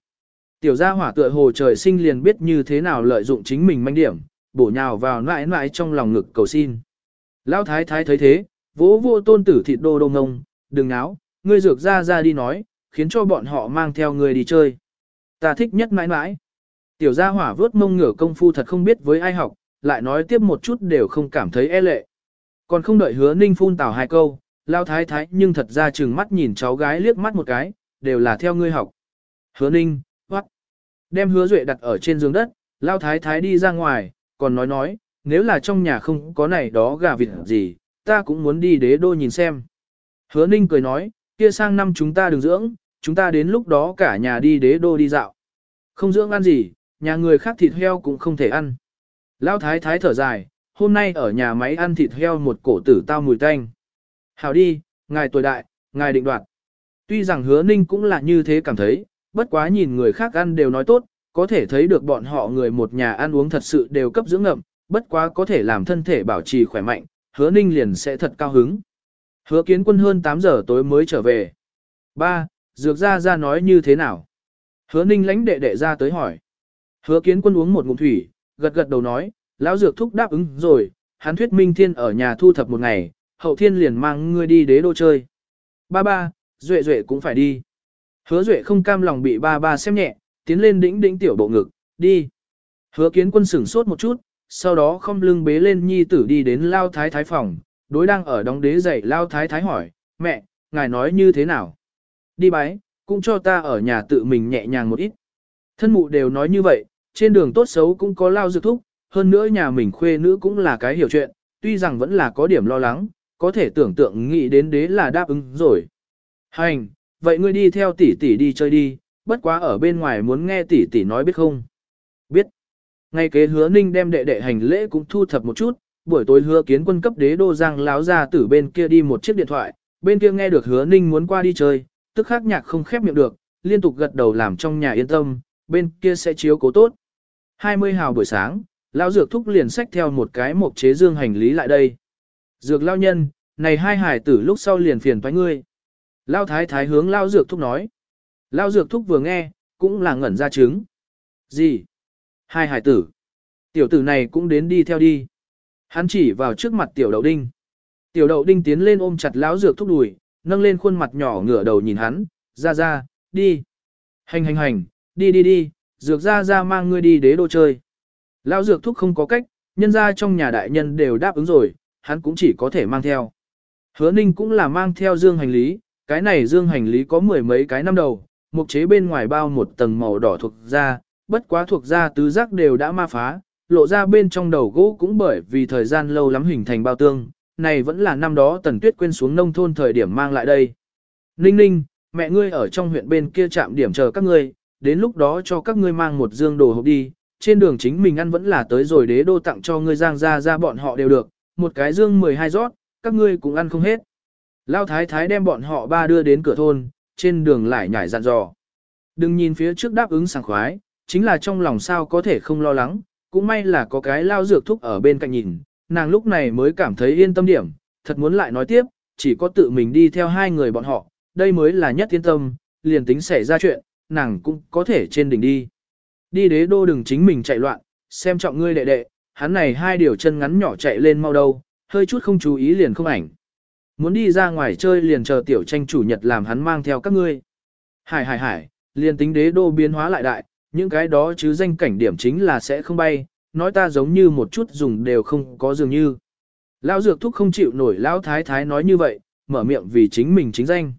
Tiểu gia hỏa tựa hồ trời sinh liền biết như thế nào lợi dụng chính mình manh điểm, bổ nhào vào nãi nãi trong lòng ngực cầu xin. Lão thái thái thấy thế, vỗ vô tôn tử thịt đô đô ngông, đừng náo, ngươi dược ra ra đi nói, khiến cho bọn họ mang theo ngươi đi chơi. Ta thích nhất mãi mãi. Tiểu gia hỏa vớt mông ngửa công phu thật không biết với ai học, lại nói tiếp một chút đều không cảm thấy e lệ. Còn không đợi hứa ninh phun tào hai câu, lao thái thái nhưng thật ra chừng mắt nhìn cháu gái liếc mắt một cái, đều là theo ngươi học. Hứa ninh, hoắc, Đem hứa duệ đặt ở trên giường đất, lao thái thái đi ra ngoài, còn nói nói, nếu là trong nhà không có này đó gà vịt gì, ta cũng muốn đi đế đô nhìn xem. Hứa ninh cười nói, kia sang năm chúng ta đừng dưỡng, chúng ta đến lúc đó cả nhà đi đế đô đi dạo. Không dưỡng ăn gì, nhà người khác thịt heo cũng không thể ăn. Lão thái thái thở dài, hôm nay ở nhà máy ăn thịt heo một cổ tử tao mùi tanh. Hào đi, ngài tuổi đại, ngài định đoạt. Tuy rằng hứa ninh cũng là như thế cảm thấy, bất quá nhìn người khác ăn đều nói tốt, có thể thấy được bọn họ người một nhà ăn uống thật sự đều cấp dưỡng ngậm, bất quá có thể làm thân thể bảo trì khỏe mạnh, hứa ninh liền sẽ thật cao hứng. Hứa kiến quân hơn 8 giờ tối mới trở về. Ba, Dược ra ra nói như thế nào? Hứa ninh lãnh đệ đệ ra tới hỏi. Hứa kiến quân uống một ngụm thủy, gật gật đầu nói, lão dược thúc đáp ứng rồi, hắn thuyết minh thiên ở nhà thu thập một ngày, hậu thiên liền mang ngươi đi đế đô chơi. Ba ba, duệ duệ cũng phải đi. Hứa duệ không cam lòng bị ba ba xem nhẹ, tiến lên đĩnh đĩnh tiểu bộ ngực, đi. Hứa kiến quân sửng sốt một chút, sau đó không lưng bế lên nhi tử đi đến lao thái thái phòng, đối đang ở đóng đế dậy lao thái thái hỏi, mẹ, ngài nói như thế nào? Đi bái, cũng cho ta ở nhà tự mình nhẹ nhàng một ít. Thân mụ đều nói như vậy, trên đường tốt xấu cũng có lao dược thúc, hơn nữa nhà mình khuê nữ cũng là cái hiểu chuyện, tuy rằng vẫn là có điểm lo lắng, có thể tưởng tượng nghĩ đến đế là đáp ứng rồi. Hành, vậy ngươi đi theo tỷ tỷ đi chơi đi, bất quá ở bên ngoài muốn nghe tỷ tỷ nói biết không? Biết. Ngay kế hứa ninh đem đệ đệ hành lễ cũng thu thập một chút, buổi tối hứa kiến quân cấp đế đô giang láo ra từ bên kia đi một chiếc điện thoại, bên kia nghe được hứa ninh muốn qua đi chơi, tức khắc nhạc không khép miệng được, liên tục gật đầu làm trong nhà yên tâm, bên kia sẽ chiếu cố tốt. 20 hào buổi sáng, lão dược thúc liền xách theo một cái mộc chế dương hành lý lại đây. Dược lao nhân, này hai hải tử lúc sau liền phiền toái ngươi. Lao thái thái hướng lao dược thúc nói. Lao dược thúc vừa nghe, cũng là ngẩn ra trứng. Gì? Hai hải tử. Tiểu tử này cũng đến đi theo đi. Hắn chỉ vào trước mặt tiểu đậu đinh. Tiểu đậu đinh tiến lên ôm chặt lão dược thúc đùi, nâng lên khuôn mặt nhỏ ngửa đầu nhìn hắn, ra ra, đi. Hành hành hành, đi đi đi, dược ra ra mang ngươi đi đế đô chơi. Lão dược thúc không có cách, nhân ra trong nhà đại nhân đều đáp ứng rồi, hắn cũng chỉ có thể mang theo. Hứa ninh cũng là mang theo dương hành lý, cái này dương hành lý có mười mấy cái năm đầu, mục chế bên ngoài bao một tầng màu đỏ thuộc da, bất quá thuộc da tứ giác đều đã ma phá, lộ ra bên trong đầu gỗ cũng bởi vì thời gian lâu lắm hình thành bao tương, này vẫn là năm đó tần tuyết quên xuống nông thôn thời điểm mang lại đây. Ninh ninh, mẹ ngươi ở trong huyện bên kia chạm điểm chờ các ngươi, đến lúc đó cho các ngươi mang một dương đồ hộp đi, trên đường chính mình ăn vẫn là tới rồi đế đô tặng cho ngươi giang ra ra bọn họ đều được, một cái dương 12 rót, các ngươi cũng ăn không hết. Lao thái thái đem bọn họ ba đưa đến cửa thôn, trên đường lại nhảy dặn dò. Đừng nhìn phía trước đáp ứng sảng khoái, chính là trong lòng sao có thể không lo lắng, cũng may là có cái lao dược thúc ở bên cạnh nhìn, nàng lúc này mới cảm thấy yên tâm điểm, thật muốn lại nói tiếp, chỉ có tự mình đi theo hai người bọn họ, đây mới là nhất yên tâm, liền tính xảy ra chuyện, nàng cũng có thể trên đỉnh đi. Đi đế đô đừng chính mình chạy loạn, xem trọng ngươi đệ đệ, hắn này hai điều chân ngắn nhỏ chạy lên mau đâu, hơi chút không chú ý liền không ảnh. Muốn đi ra ngoài chơi liền chờ tiểu tranh chủ nhật làm hắn mang theo các ngươi. Hải hải hải, liền tính đế đô biến hóa lại đại, những cái đó chứ danh cảnh điểm chính là sẽ không bay, nói ta giống như một chút dùng đều không có dường như. Lão dược thúc không chịu nổi lão thái thái nói như vậy, mở miệng vì chính mình chính danh.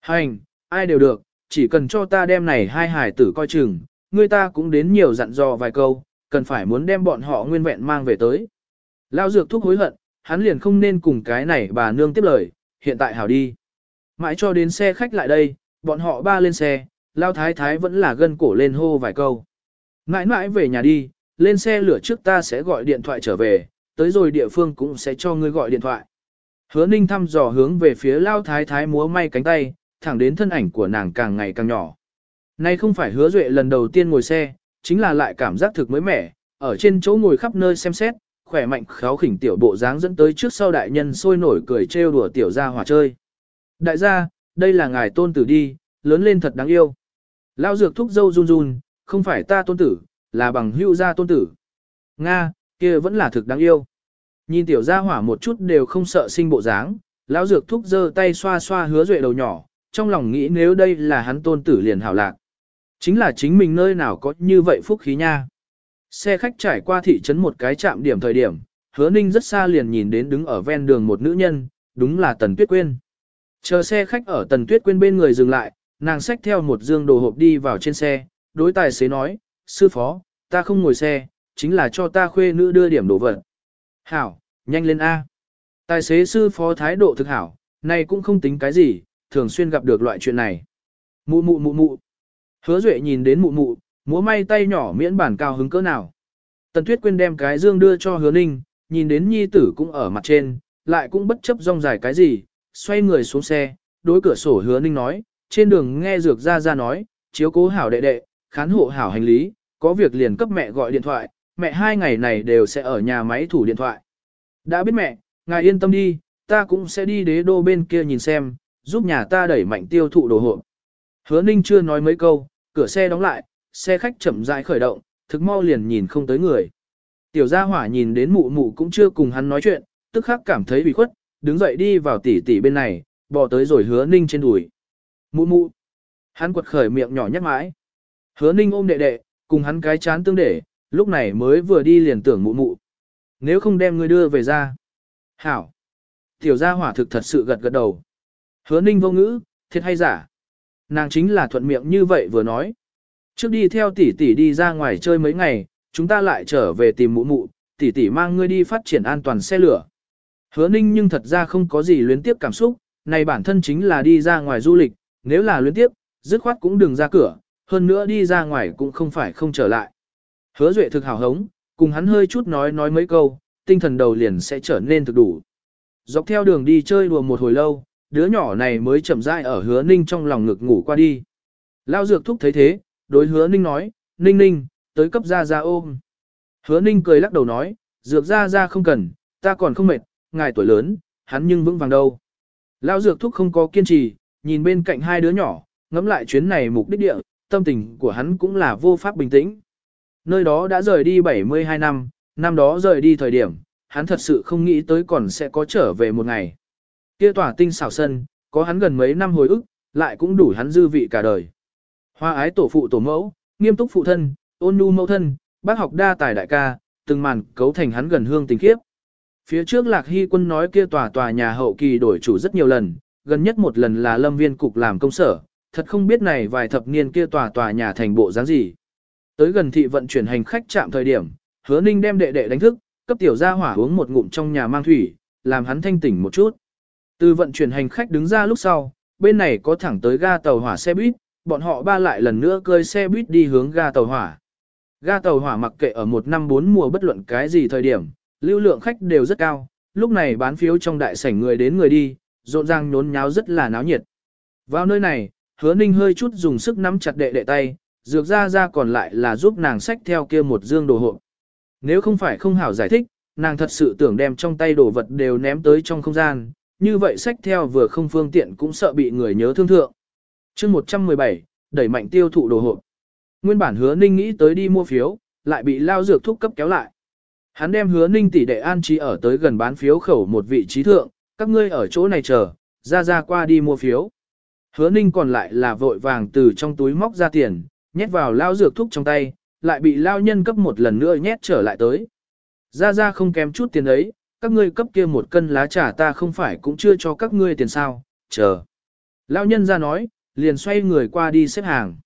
Hành, ai đều được, chỉ cần cho ta đem này hai hải tử coi chừng, người ta cũng đến nhiều dặn dò vài câu, cần phải muốn đem bọn họ nguyên vẹn mang về tới. Lao dược thúc hối hận, hắn liền không nên cùng cái này bà nương tiếp lời, hiện tại hảo đi. Mãi cho đến xe khách lại đây, bọn họ ba lên xe, lao thái thái vẫn là gân cổ lên hô vài câu. Mãi mãi về nhà đi, lên xe lửa trước ta sẽ gọi điện thoại trở về, tới rồi địa phương cũng sẽ cho ngươi gọi điện thoại. Hứa ninh thăm dò hướng về phía lao thái thái múa may cánh tay, thẳng đến thân ảnh của nàng càng ngày càng nhỏ. Nay không phải hứa duệ lần đầu tiên ngồi xe, chính là lại cảm giác thực mới mẻ, ở trên chỗ ngồi khắp nơi xem xét, khỏe mạnh kháo khỉnh tiểu bộ dáng dẫn tới trước sau đại nhân sôi nổi cười trêu đùa tiểu gia hòa chơi. Đại gia, đây là ngài tôn tử đi, lớn lên thật đáng yêu. Lao dược thúc dâu run run, không phải ta tôn tử, là bằng hưu gia tôn tử. Nga, kia vẫn là thực đáng yêu. Nhìn tiểu gia hỏa một chút đều không sợ sinh bộ dáng, lão dược thúc giơ tay xoa xoa hứa duệ đầu nhỏ, trong lòng nghĩ nếu đây là hắn tôn tử liền hảo lạc. Chính là chính mình nơi nào có như vậy phúc khí nha. Xe khách trải qua thị trấn một cái trạm điểm thời điểm, hứa ninh rất xa liền nhìn đến đứng ở ven đường một nữ nhân, đúng là Tần Tuyết Quyên. Chờ xe khách ở Tần Tuyết Quyên bên người dừng lại, nàng xách theo một dương đồ hộp đi vào trên xe, đối tài xế nói, sư phó, ta không ngồi xe, chính là cho ta khuê nữ đưa điểm đồ vật. Hảo, nhanh lên A. Tài xế sư phó thái độ thực hảo, này cũng không tính cái gì, thường xuyên gặp được loại chuyện này. Mụ mụ mụ mụ. Hứa Duệ nhìn đến mụ mụ, múa may tay nhỏ miễn bản cao hứng cỡ nào. Tần Tuyết Quyên đem cái dương đưa cho Hứa Ninh, nhìn đến nhi tử cũng ở mặt trên, lại cũng bất chấp rong dài cái gì, xoay người xuống xe, đối cửa sổ Hứa Ninh nói, trên đường nghe dược ra ra nói, chiếu cố hảo đệ đệ, khán hộ hảo hành lý, có việc liền cấp mẹ gọi điện thoại, mẹ hai ngày này đều sẽ ở nhà máy thủ điện thoại. Đã biết mẹ, ngài yên tâm đi, ta cũng sẽ đi đế đô bên kia nhìn xem, giúp nhà ta đẩy mạnh tiêu thụ đồ hộp. Hứa Ninh chưa nói mấy câu, cửa xe đóng lại, xe khách chậm rãi khởi động, thực mau liền nhìn không tới người. Tiểu gia hỏa nhìn đến mụ mụ cũng chưa cùng hắn nói chuyện, tức khắc cảm thấy bị khuất, đứng dậy đi vào tỉ tỉ bên này, bò tới rồi hứa ninh trên đùi. Mụ mụ. Hắn quật khởi miệng nhỏ nhắc mãi. Hứa ninh ôm đệ đệ, cùng hắn cái chán tương để, lúc này mới vừa đi liền tưởng mụ mụ. Nếu không đem người đưa về ra. Hảo. Tiểu gia hỏa thực thật sự gật gật đầu. Hứa ninh vô ngữ, thiệt hay giả. Nàng chính là thuận miệng như vậy vừa nói. Trước đi theo tỷ tỷ đi ra ngoài chơi mấy ngày, chúng ta lại trở về tìm mụ mụ, tỷ tỷ mang ngươi đi phát triển an toàn xe lửa. Hứa ninh nhưng thật ra không có gì luyến tiếp cảm xúc, này bản thân chính là đi ra ngoài du lịch, nếu là luyến tiếp, dứt khoát cũng đừng ra cửa, hơn nữa đi ra ngoài cũng không phải không trở lại. Hứa duệ thực hào hống, cùng hắn hơi chút nói nói mấy câu, tinh thần đầu liền sẽ trở nên thực đủ. Dọc theo đường đi chơi đùa một hồi lâu, đứa nhỏ này mới chậm rãi ở hứa ninh trong lòng ngực ngủ qua đi. Lao dược thúc thấy thế, đối hứa ninh nói, ninh ninh, tới cấp ra ra ôm. Hứa ninh cười lắc đầu nói, dược ra ra không cần, ta còn không mệt, ngài tuổi lớn, hắn nhưng vững vàng đâu. Lao dược thúc không có kiên trì, nhìn bên cạnh hai đứa nhỏ, ngẫm lại chuyến này mục đích địa, tâm tình của hắn cũng là vô pháp bình tĩnh. Nơi đó đã rời đi 72 năm, năm đó rời đi thời điểm, hắn thật sự không nghĩ tới còn sẽ có trở về một ngày. Kia tỏa tinh xảo sân, có hắn gần mấy năm hồi ức, lại cũng đủ hắn dư vị cả đời. Hoa ái tổ phụ tổ mẫu, nghiêm túc phụ thân, ôn nhu mẫu thân, bác học đa tài đại ca, từng màn cấu thành hắn gần hương tình khiếp. Phía trước Lạc Hy quân nói kia tòa tòa nhà hậu kỳ đổi chủ rất nhiều lần, gần nhất một lần là lâm viên cục làm công sở, thật không biết này vài thập niên kia tòa tòa nhà thành bộ dáng gì. Tới gần thị vận chuyển hành khách chạm thời điểm, hứa ninh đem đệ đệ đánh thức, cấp tiểu gia hỏa uống một ngụm trong nhà mang thủy, làm hắn thanh tỉnh một chút. Từ vận chuyển hành khách đứng ra lúc sau, bên này có thẳng tới ga tàu hỏa xe buýt, bọn họ ba lại lần nữa cơi xe buýt đi hướng ga tàu hỏa. Ga tàu hỏa mặc kệ ở một năm bốn mùa bất luận cái gì thời điểm, lưu lượng khách đều rất cao, lúc này bán phiếu trong đại sảnh người đến người đi, rộn ràng nhốn nháo rất là náo nhiệt. Vào nơi này, hứa ninh hơi chút dùng sức nắm chặt đệ đệ tay, dược ra ra còn lại là giúp nàng xách theo kia một dương đồ hộ. Nếu không phải không hảo giải thích, nàng thật sự tưởng đem trong tay đồ vật đều ném tới trong không gian, như vậy sách theo vừa không phương tiện cũng sợ bị người nhớ thương thượng. chương 117, đẩy mạnh tiêu thụ đồ hộp. Nguyên bản hứa ninh nghĩ tới đi mua phiếu, lại bị lao dược thúc cấp kéo lại. Hắn đem hứa ninh tỷ đệ an trí ở tới gần bán phiếu khẩu một vị trí thượng, các ngươi ở chỗ này chờ, ra ra qua đi mua phiếu. Hứa ninh còn lại là vội vàng từ trong túi móc ra tiền, nhét vào lao dược thúc trong tay, lại bị lao nhân cấp một lần nữa nhét trở lại tới. Ra ra không kém chút tiền ấy, các ngươi cấp kia một cân lá trà ta không phải cũng chưa cho các ngươi tiền sao, chờ. Lão nhân ra nói, liền xoay người qua đi xếp hàng.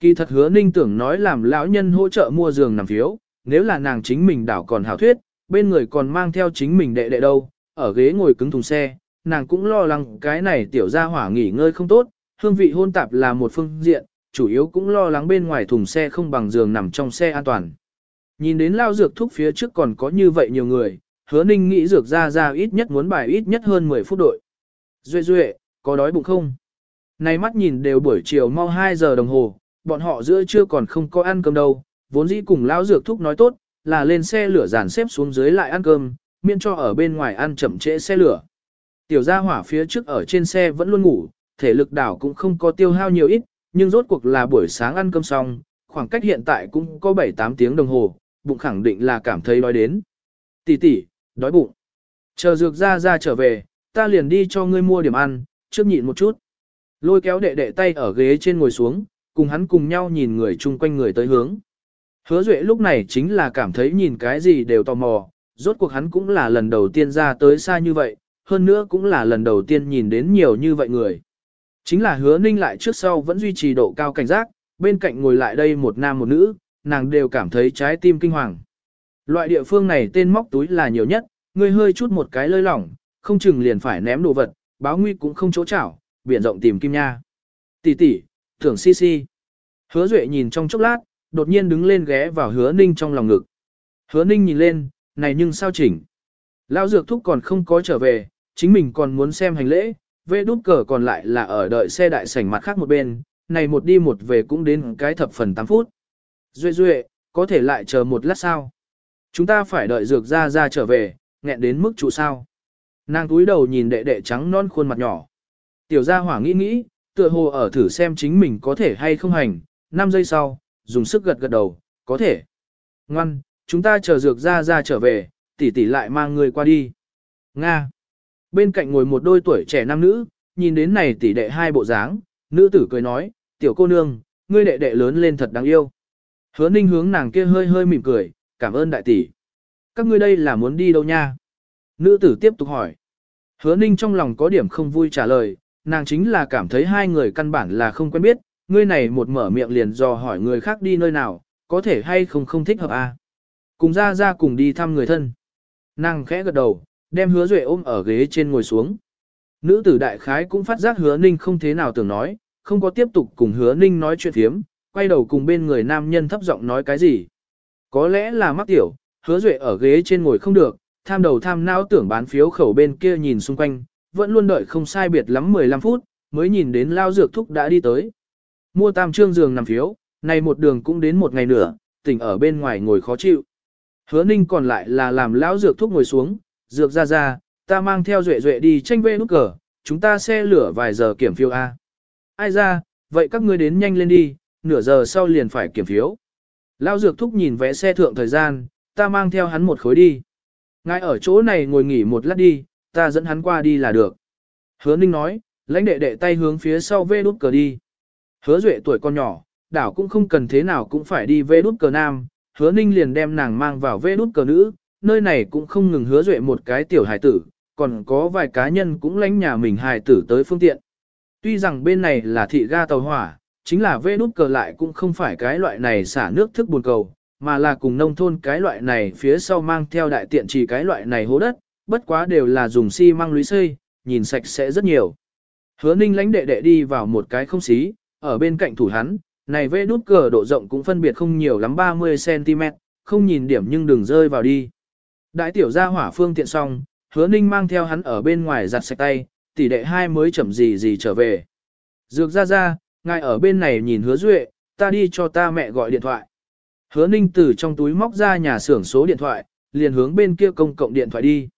Kỳ thật hứa ninh tưởng nói làm lão nhân hỗ trợ mua giường nằm phiếu, nếu là nàng chính mình đảo còn hảo thuyết, bên người còn mang theo chính mình đệ đệ đâu, ở ghế ngồi cứng thùng xe, nàng cũng lo lắng cái này tiểu gia hỏa nghỉ ngơi không tốt, hương vị hôn tạp là một phương diện, chủ yếu cũng lo lắng bên ngoài thùng xe không bằng giường nằm trong xe an toàn. Nhìn đến lao dược thuốc phía trước còn có như vậy nhiều người, hứa ninh nghĩ dược ra ra ít nhất muốn bài ít nhất hơn 10 phút đội. Duệ duệ, có đói bụng không? Này mắt nhìn đều buổi chiều mau 2 giờ đồng hồ, bọn họ giữa trưa còn không có ăn cơm đâu, vốn dĩ cùng lão dược thúc nói tốt, là lên xe lửa dàn xếp xuống dưới lại ăn cơm, miễn cho ở bên ngoài ăn chậm trễ xe lửa. Tiểu gia hỏa phía trước ở trên xe vẫn luôn ngủ, thể lực đảo cũng không có tiêu hao nhiều ít, nhưng rốt cuộc là buổi sáng ăn cơm xong, khoảng cách hiện tại cũng có 7-8 tiếng đồng hồ, bụng khẳng định là cảm thấy đói đến. Tỷ tỷ, đói bụng. Chờ dược ra ra trở về, ta liền đi cho ngươi mua điểm ăn, trước nhịn một chút. Lôi kéo đệ đệ tay ở ghế trên ngồi xuống, cùng hắn cùng nhau nhìn người chung quanh người tới hướng. Hứa Duệ lúc này chính là cảm thấy nhìn cái gì đều tò mò, rốt cuộc hắn cũng là lần đầu tiên ra tới xa như vậy, hơn nữa cũng là lần đầu tiên nhìn đến nhiều như vậy người. Chính là hứa ninh lại trước sau vẫn duy trì độ cao cảnh giác, bên cạnh ngồi lại đây một nam một nữ, nàng đều cảm thấy trái tim kinh hoàng. Loại địa phương này tên móc túi là nhiều nhất, Ngươi hơi chút một cái lơi lỏng, không chừng liền phải ném đồ vật, báo nguy cũng không chỗ chảo, biển rộng tìm kim nha. Tỷ tỷ, thưởng si si. Hứa Duệ nhìn trong chốc lát, đột nhiên đứng lên ghé vào hứa ninh trong lòng ngực. Hứa ninh nhìn lên, này nhưng sao chỉnh. Lao dược thúc còn không có trở về, chính mình còn muốn xem hành lễ, vê đút cờ còn lại là ở đợi xe đại sảnh mặt khác một bên, này một đi một về cũng đến cái thập phần 8 phút. Duệ duệ, có thể lại chờ một lát sao? Chúng ta phải đợi dược ra ra trở về, nghẹn đến mức trụ sao. Nàng túi đầu nhìn đệ đệ trắng non khuôn mặt nhỏ. Tiểu gia hỏa nghĩ nghĩ, tựa hồ ở thử xem chính mình có thể hay không hành, 5 giây sau, dùng sức gật gật đầu, có thể. Ngoan, chúng ta chờ dược ra ra trở về, tỷ tỷ lại mang người qua đi. Nga. Bên cạnh ngồi một đôi tuổi trẻ nam nữ, nhìn đến này tỷ đệ hai bộ dáng, nữ tử cười nói, tiểu cô nương, ngươi đệ đệ lớn lên thật đáng yêu. Hứa ninh hướng nàng kia hơi hơi mỉm cười, cảm ơn đại tỷ. Các ngươi đây là muốn đi đâu nha? Nữ tử tiếp tục hỏi. Hứa ninh trong lòng có điểm không vui trả lời, nàng chính là cảm thấy hai người căn bản là không quen biết, ngươi này một mở miệng liền dò hỏi người khác đi nơi nào, có thể hay không không thích hợp à. Cùng ra ra cùng đi thăm người thân. Nàng khẽ gật đầu, đem hứa duệ ôm ở ghế trên ngồi xuống. Nữ tử đại khái cũng phát giác hứa ninh không thế nào tưởng nói, không có tiếp tục cùng hứa ninh nói chuyện thiếm, quay đầu cùng bên người nam nhân thấp giọng nói cái gì. Có lẽ là mắc tiểu, hứa duệ ở ghế trên ngồi không được, tham đầu tham não tưởng bán phiếu khẩu bên kia nhìn xung quanh, vẫn luôn đợi không sai biệt lắm 15 phút, mới nhìn đến lao dược thúc đã đi tới. Mua tam trương giường nằm phiếu, này một đường cũng đến một ngày nữa, tỉnh ở bên ngoài ngồi khó chịu. Hứa ninh còn lại là làm lão dược thúc ngồi xuống, dược ra ra, ta mang theo duệ duệ đi tranh vê nút cờ, chúng ta xe lửa vài giờ kiểm phiếu A. Ai ra, vậy các ngươi đến nhanh lên đi, nửa giờ sau liền phải kiểm phiếu. Lão dược thúc nhìn vẽ xe thượng thời gian, ta mang theo hắn một khối đi. Ngài ở chỗ này ngồi nghỉ một lát đi, ta dẫn hắn qua đi là được. Hứa Ninh nói, lãnh đệ đệ tay hướng phía sau vê đút cờ đi. Hứa Duệ tuổi con nhỏ, đảo cũng không cần thế nào cũng phải đi vê đút cờ nam, hứa Ninh liền đem nàng mang vào vê đút cờ nữ, nơi này cũng không ngừng hứa Duệ một cái tiểu hài tử, còn có vài cá nhân cũng lãnh nhà mình hài tử tới phương tiện. Tuy rằng bên này là thị ga tàu hỏa, chính là vê đút cờ lại cũng không phải cái loại này xả nước thức buồn cầu, mà là cùng nông thôn cái loại này phía sau mang theo đại tiện chỉ cái loại này hố đất, bất quá đều là dùng xi măng lũy xây, nhìn sạch sẽ rất nhiều. Hứa ninh lãnh đệ đệ đi vào một cái không xí, ở bên cạnh thủ hắn, này vê đút cờ độ rộng cũng phân biệt không nhiều lắm 30cm, không nhìn điểm nhưng đừng rơi vào đi. Đại tiểu gia hỏa phương tiện xong, hứa ninh mang theo hắn ở bên ngoài giặt sạch tay, tỷ đệ hai mới chậm gì gì trở về. Dược ra ra, ngài ở bên này nhìn hứa duệ, ta đi cho ta mẹ gọi điện thoại. Hứa ninh từ trong túi móc ra nhà xưởng số điện thoại, liền hướng bên kia công cộng điện thoại đi.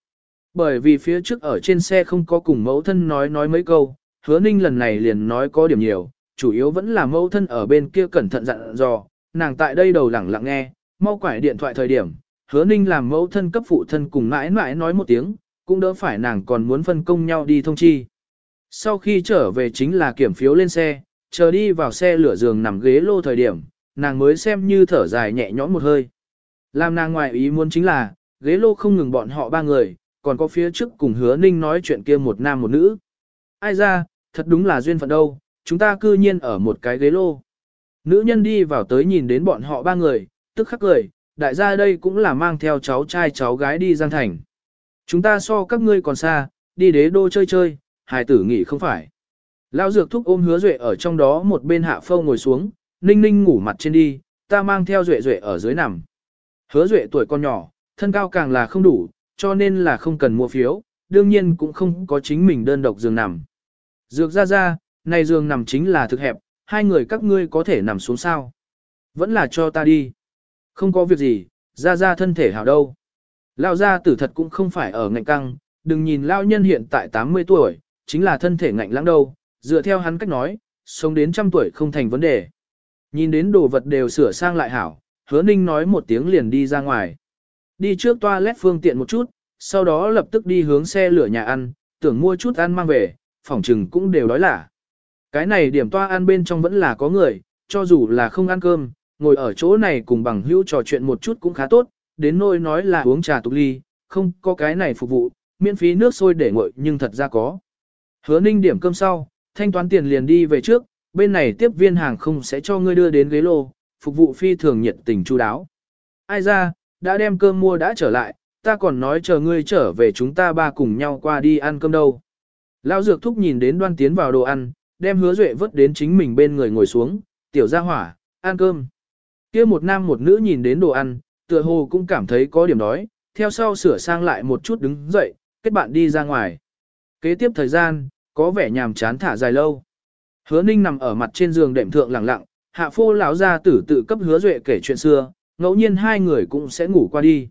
Bởi vì phía trước ở trên xe không có cùng mẫu thân nói nói mấy câu, hứa ninh lần này liền nói có điểm nhiều, chủ yếu vẫn là mẫu thân ở bên kia cẩn thận dặn dò, nàng tại đây đầu lẳng lặng nghe, mau quải điện thoại thời điểm, hứa ninh làm mẫu thân cấp phụ thân cùng mãi mãi nói một tiếng, cũng đỡ phải nàng còn muốn phân công nhau đi thông chi. Sau khi trở về chính là kiểm phiếu lên xe, chờ đi vào xe lửa giường nằm ghế lô thời điểm, nàng mới xem như thở dài nhẹ nhõm một hơi. Làm nàng ngoài ý muốn chính là, ghế lô không ngừng bọn họ ba người, còn có phía trước cùng hứa ninh nói chuyện kia một nam một nữ. Ai ra, thật đúng là duyên phận đâu, chúng ta cư nhiên ở một cái ghế lô. Nữ nhân đi vào tới nhìn đến bọn họ ba người, tức khắc cười, đại gia đây cũng là mang theo cháu trai cháu gái đi Giang Thành. Chúng ta so các ngươi còn xa, đi đế đô chơi chơi, hài tử nghỉ không phải. Lao dược thúc ôm hứa duệ ở trong đó một bên hạ phâu ngồi xuống, ninh ninh ngủ mặt trên đi, ta mang theo duệ duệ ở dưới nằm. Hứa duệ tuổi con nhỏ, thân cao càng là không đủ, cho nên là không cần mua phiếu, đương nhiên cũng không có chính mình đơn độc giường nằm. Dược ra ra, này giường nằm chính là thực hẹp, hai người các ngươi có thể nằm xuống sao. Vẫn là cho ta đi. Không có việc gì, ra ra thân thể hảo đâu. Lao gia tử thật cũng không phải ở ngạnh căng, đừng nhìn lao nhân hiện tại 80 tuổi, chính là thân thể ngạnh lãng đâu, dựa theo hắn cách nói, sống đến trăm tuổi không thành vấn đề. Nhìn đến đồ vật đều sửa sang lại hảo, hứa ninh nói một tiếng liền đi ra ngoài. Đi trước toilet phương tiện một chút, sau đó lập tức đi hướng xe lửa nhà ăn, tưởng mua chút ăn mang về, phòng trừng cũng đều đói lả. Cái này điểm toa ăn bên trong vẫn là có người, cho dù là không ăn cơm, ngồi ở chỗ này cùng bằng hữu trò chuyện một chút cũng khá tốt, đến nỗi nói là uống trà tục ly, không có cái này phục vụ, miễn phí nước sôi để nguội nhưng thật ra có. Hứa ninh điểm cơm sau, thanh toán tiền liền đi về trước, bên này tiếp viên hàng không sẽ cho ngươi đưa đến ghế lô, phục vụ phi thường nhiệt tình chu đáo. Ai ra, đã đem cơm mua đã trở lại, ta còn nói chờ ngươi trở về chúng ta ba cùng nhau qua đi ăn cơm đâu. Lão dược thúc nhìn đến đoan tiến vào đồ ăn, đem hứa duệ vớt đến chính mình bên người ngồi xuống, tiểu ra hỏa, ăn cơm. kia một nam một nữ nhìn đến đồ ăn, tựa hồ cũng cảm thấy có điểm đói, theo sau sửa sang lại một chút đứng dậy, kết bạn đi ra ngoài. Kế tiếp thời gian, có vẻ nhàm chán thả dài lâu. Hứa ninh nằm ở mặt trên giường đệm thượng lặng lặng, hạ phô lão ra tử tự cấp hứa duệ kể chuyện xưa, ngẫu nhiên hai người cũng sẽ ngủ qua đi.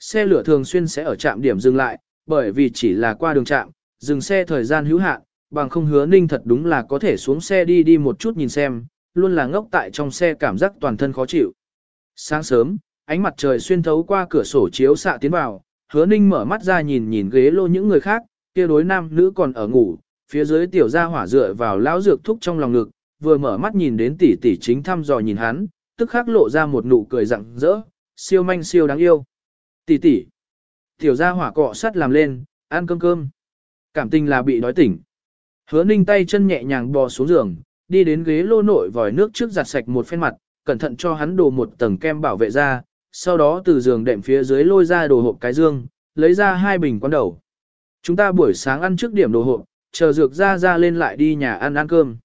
Xe lửa thường xuyên sẽ ở trạm điểm dừng lại, bởi vì chỉ là qua đường trạm, dừng xe thời gian hữu hạn, bằng không hứa ninh thật đúng là có thể xuống xe đi đi một chút nhìn xem, luôn là ngốc tại trong xe cảm giác toàn thân khó chịu. Sáng sớm, ánh mặt trời xuyên thấu qua cửa sổ chiếu xạ tiến vào, hứa ninh mở mắt ra nhìn nhìn ghế lô những người khác, kia đối nam nữ còn ở ngủ, phía dưới tiểu gia hỏa dựa vào lão dược thúc trong lòng ngực, vừa mở mắt nhìn đến tỷ tỷ chính thăm dò nhìn hắn, tức khắc lộ ra một nụ cười rạng rỡ, siêu manh siêu đáng yêu. Tỷ tỷ. Tiểu gia hỏa cọ sắt làm lên, ăn cơm cơm. Cảm tình là bị đói tỉnh. Hứa ninh tay chân nhẹ nhàng bò xuống giường, đi đến ghế lô nội vòi nước trước giặt sạch một phen mặt, cẩn thận cho hắn đổ một tầng kem bảo vệ da, sau đó từ giường đệm phía dưới lôi ra đồ hộp cái dương, lấy ra hai bình quán đầu. Chúng ta buổi sáng ăn trước điểm đồ hộp, chờ dược ra ra lên lại đi nhà ăn ăn cơm.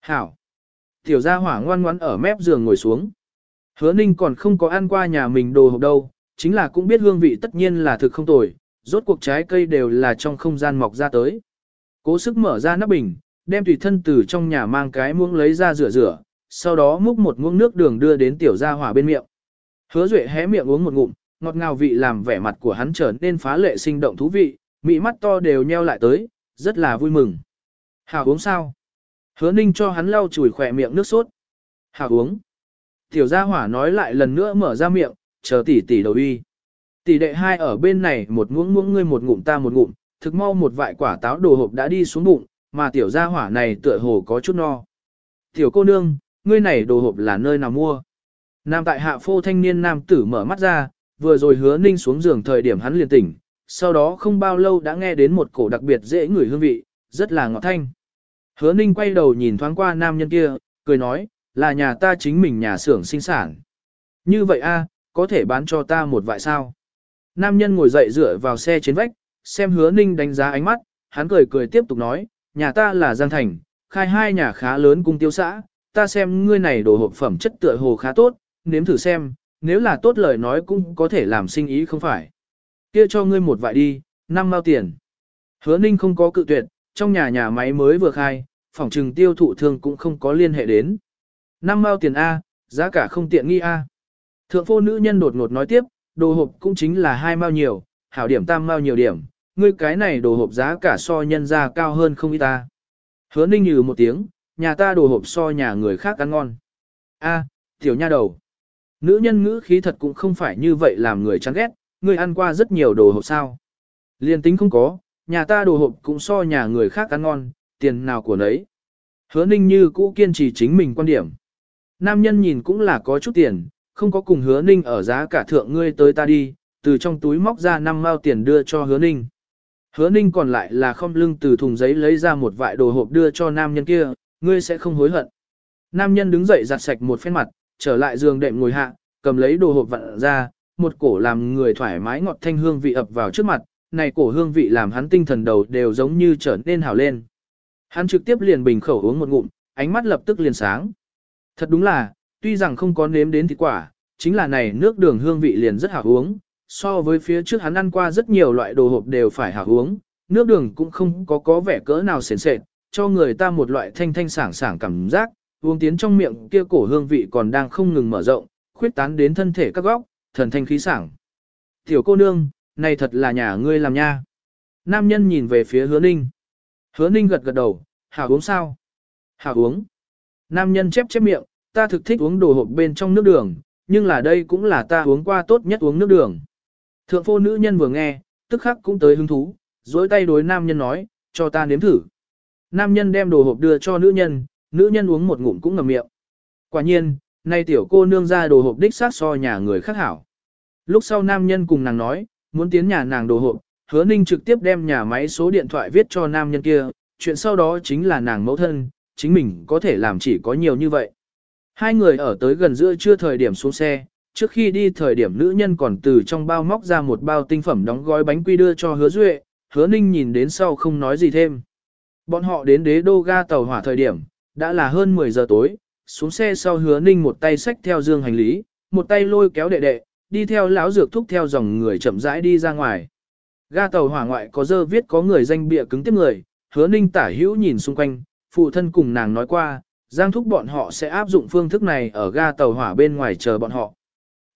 Hảo. Tiểu gia hỏa ngoan ngoãn ở mép giường ngồi xuống. Hứa ninh còn không có ăn qua nhà mình đồ hộp đâu, chính là cũng biết hương vị tất nhiên là thực không tồi, rốt cuộc trái cây đều là trong không gian mọc ra tới. Cố sức mở ra nắp bình, đem tùy thân từ trong nhà mang cái muỗng lấy ra rửa rửa, sau đó múc một muỗng nước đường đưa đến tiểu gia hỏa bên miệng. Hứa Duệ hé miệng uống một ngụm, ngọt ngào vị làm vẻ mặt của hắn trở nên phá lệ sinh động thú vị, mị mắt to đều nheo lại tới, rất là vui mừng. Hảo uống sao? Hứa Ninh cho hắn lau chùi khỏe miệng nước sốt. Hảo uống. Tiểu gia hỏa nói lại lần nữa mở ra miệng, chờ tỷ tỷ đầu uy. Tỷ đệ hai ở bên này một muỗng muỗng ngươi một ngụm ta một ngụm, thực mau một vại quả táo đồ hộp đã đi xuống bụng, mà tiểu gia hỏa này tựa hồ có chút no. Tiểu cô nương, ngươi này đồ hộp là nơi nào mua? Nam tại hạ phô thanh niên nam tử mở mắt ra, vừa rồi hứa ninh xuống giường thời điểm hắn liền tỉnh, sau đó không bao lâu đã nghe đến một cổ đặc biệt dễ ngửi hương vị, rất là ngọt thanh. Hứa ninh quay đầu nhìn thoáng qua nam nhân kia, cười nói, là nhà ta chính mình nhà xưởng sinh sản. Như vậy a, có thể bán cho ta một vại sao? Nam nhân ngồi dậy dựa vào xe trên vách, xem hứa ninh đánh giá ánh mắt, hắn cười cười tiếp tục nói, nhà ta là Giang Thành, khai hai nhà khá lớn cung tiêu xã, ta xem ngươi này đồ hộp phẩm chất tựa hồ khá tốt, nếm thử xem, nếu là tốt lời nói cũng có thể làm sinh ý không phải. Kia cho ngươi một vại đi, năm mao tiền. Hứa ninh không có cự tuyệt, trong nhà nhà máy mới vừa khai, phòng trừng tiêu thụ thường cũng không có liên hệ đến. Năm mao tiền A, giá cả không tiện nghi A. Thượng phu nữ nhân đột ngột nói tiếp, đồ hộp cũng chính là hai mao nhiều, hảo điểm tam mao nhiều điểm, ngươi cái này đồ hộp giá cả so nhân ra cao hơn không ít ta. Hứa ninh nhừ một tiếng, nhà ta đồ hộp so nhà người khác ăn ngon. A, tiểu nha đầu. Nữ nhân ngữ khí thật cũng không phải như vậy làm người chán ghét, ngươi ăn qua rất nhiều đồ hộp sao. Liên tính không có, nhà ta đồ hộp cũng so nhà người khác ăn ngon, tiền nào của nấy. Hứa ninh như cũ kiên trì chính mình quan điểm. Nam nhân nhìn cũng là có chút tiền, không có cùng hứa ninh ở giá cả thượng ngươi tới ta đi, từ trong túi móc ra năm mao tiền đưa cho hứa ninh. Hứa ninh còn lại là không lưng từ thùng giấy lấy ra một vại đồ hộp đưa cho nam nhân kia, ngươi sẽ không hối hận. Nam nhân đứng dậy giặt sạch một phen mặt, trở lại giường đệm ngồi hạ, cầm lấy đồ hộp vặn ra, một cổ làm người thoải mái ngọt thanh hương vị ập vào trước mặt, này cổ hương vị làm hắn tinh thần đầu đều giống như trở nên hào lên. Hắn trực tiếp liền bình khẩu uống một ngụm, ánh mắt lập tức liền sáng. Thật đúng là, tuy rằng không có nếm đến thịt quả, chính là này nước đường hương vị liền rất hảo uống, so với phía trước hắn ăn qua rất nhiều loại đồ hộp đều phải hảo uống, nước đường cũng không có có vẻ cỡ nào sền sệt, cho người ta một loại thanh thanh sảng sảng cảm giác, uống tiến trong miệng kia cổ hương vị còn đang không ngừng mở rộng, khuyết tán đến thân thể các góc, thần thanh khí sảng. Tiểu cô nương, này thật là nhà ngươi làm nha. Nam nhân nhìn về phía hứa ninh. Hứa ninh gật gật đầu, hảo uống sao? Hảo uống. Nam nhân chép chép miệng, ta thực thích uống đồ hộp bên trong nước đường, nhưng là đây cũng là ta uống qua tốt nhất uống nước đường. Thượng phô nữ nhân vừa nghe, tức khắc cũng tới hứng thú, dối tay đối nam nhân nói, cho ta nếm thử. Nam nhân đem đồ hộp đưa cho nữ nhân, nữ nhân uống một ngụm cũng ngầm miệng. Quả nhiên, nay tiểu cô nương ra đồ hộp đích xác so nhà người khác hảo. Lúc sau nam nhân cùng nàng nói, muốn tiến nhà nàng đồ hộp, hứa ninh trực tiếp đem nhà máy số điện thoại viết cho nam nhân kia, chuyện sau đó chính là nàng mẫu thân, chính mình có thể làm chỉ có nhiều như vậy. Hai người ở tới gần giữa trưa thời điểm xuống xe, trước khi đi thời điểm nữ nhân còn từ trong bao móc ra một bao tinh phẩm đóng gói bánh quy đưa cho hứa duệ, hứa ninh nhìn đến sau không nói gì thêm. Bọn họ đến đế đô ga tàu hỏa thời điểm, đã là hơn 10 giờ tối, xuống xe sau hứa ninh một tay xách theo dương hành lý, một tay lôi kéo đệ đệ, đi theo lão dược thúc theo dòng người chậm rãi đi ra ngoài. Ga tàu hỏa ngoại có dơ viết có người danh bịa cứng tiếp người, hứa ninh tả hữu nhìn xung quanh, phụ thân cùng nàng nói qua, giang thúc bọn họ sẽ áp dụng phương thức này ở ga tàu hỏa bên ngoài chờ bọn họ.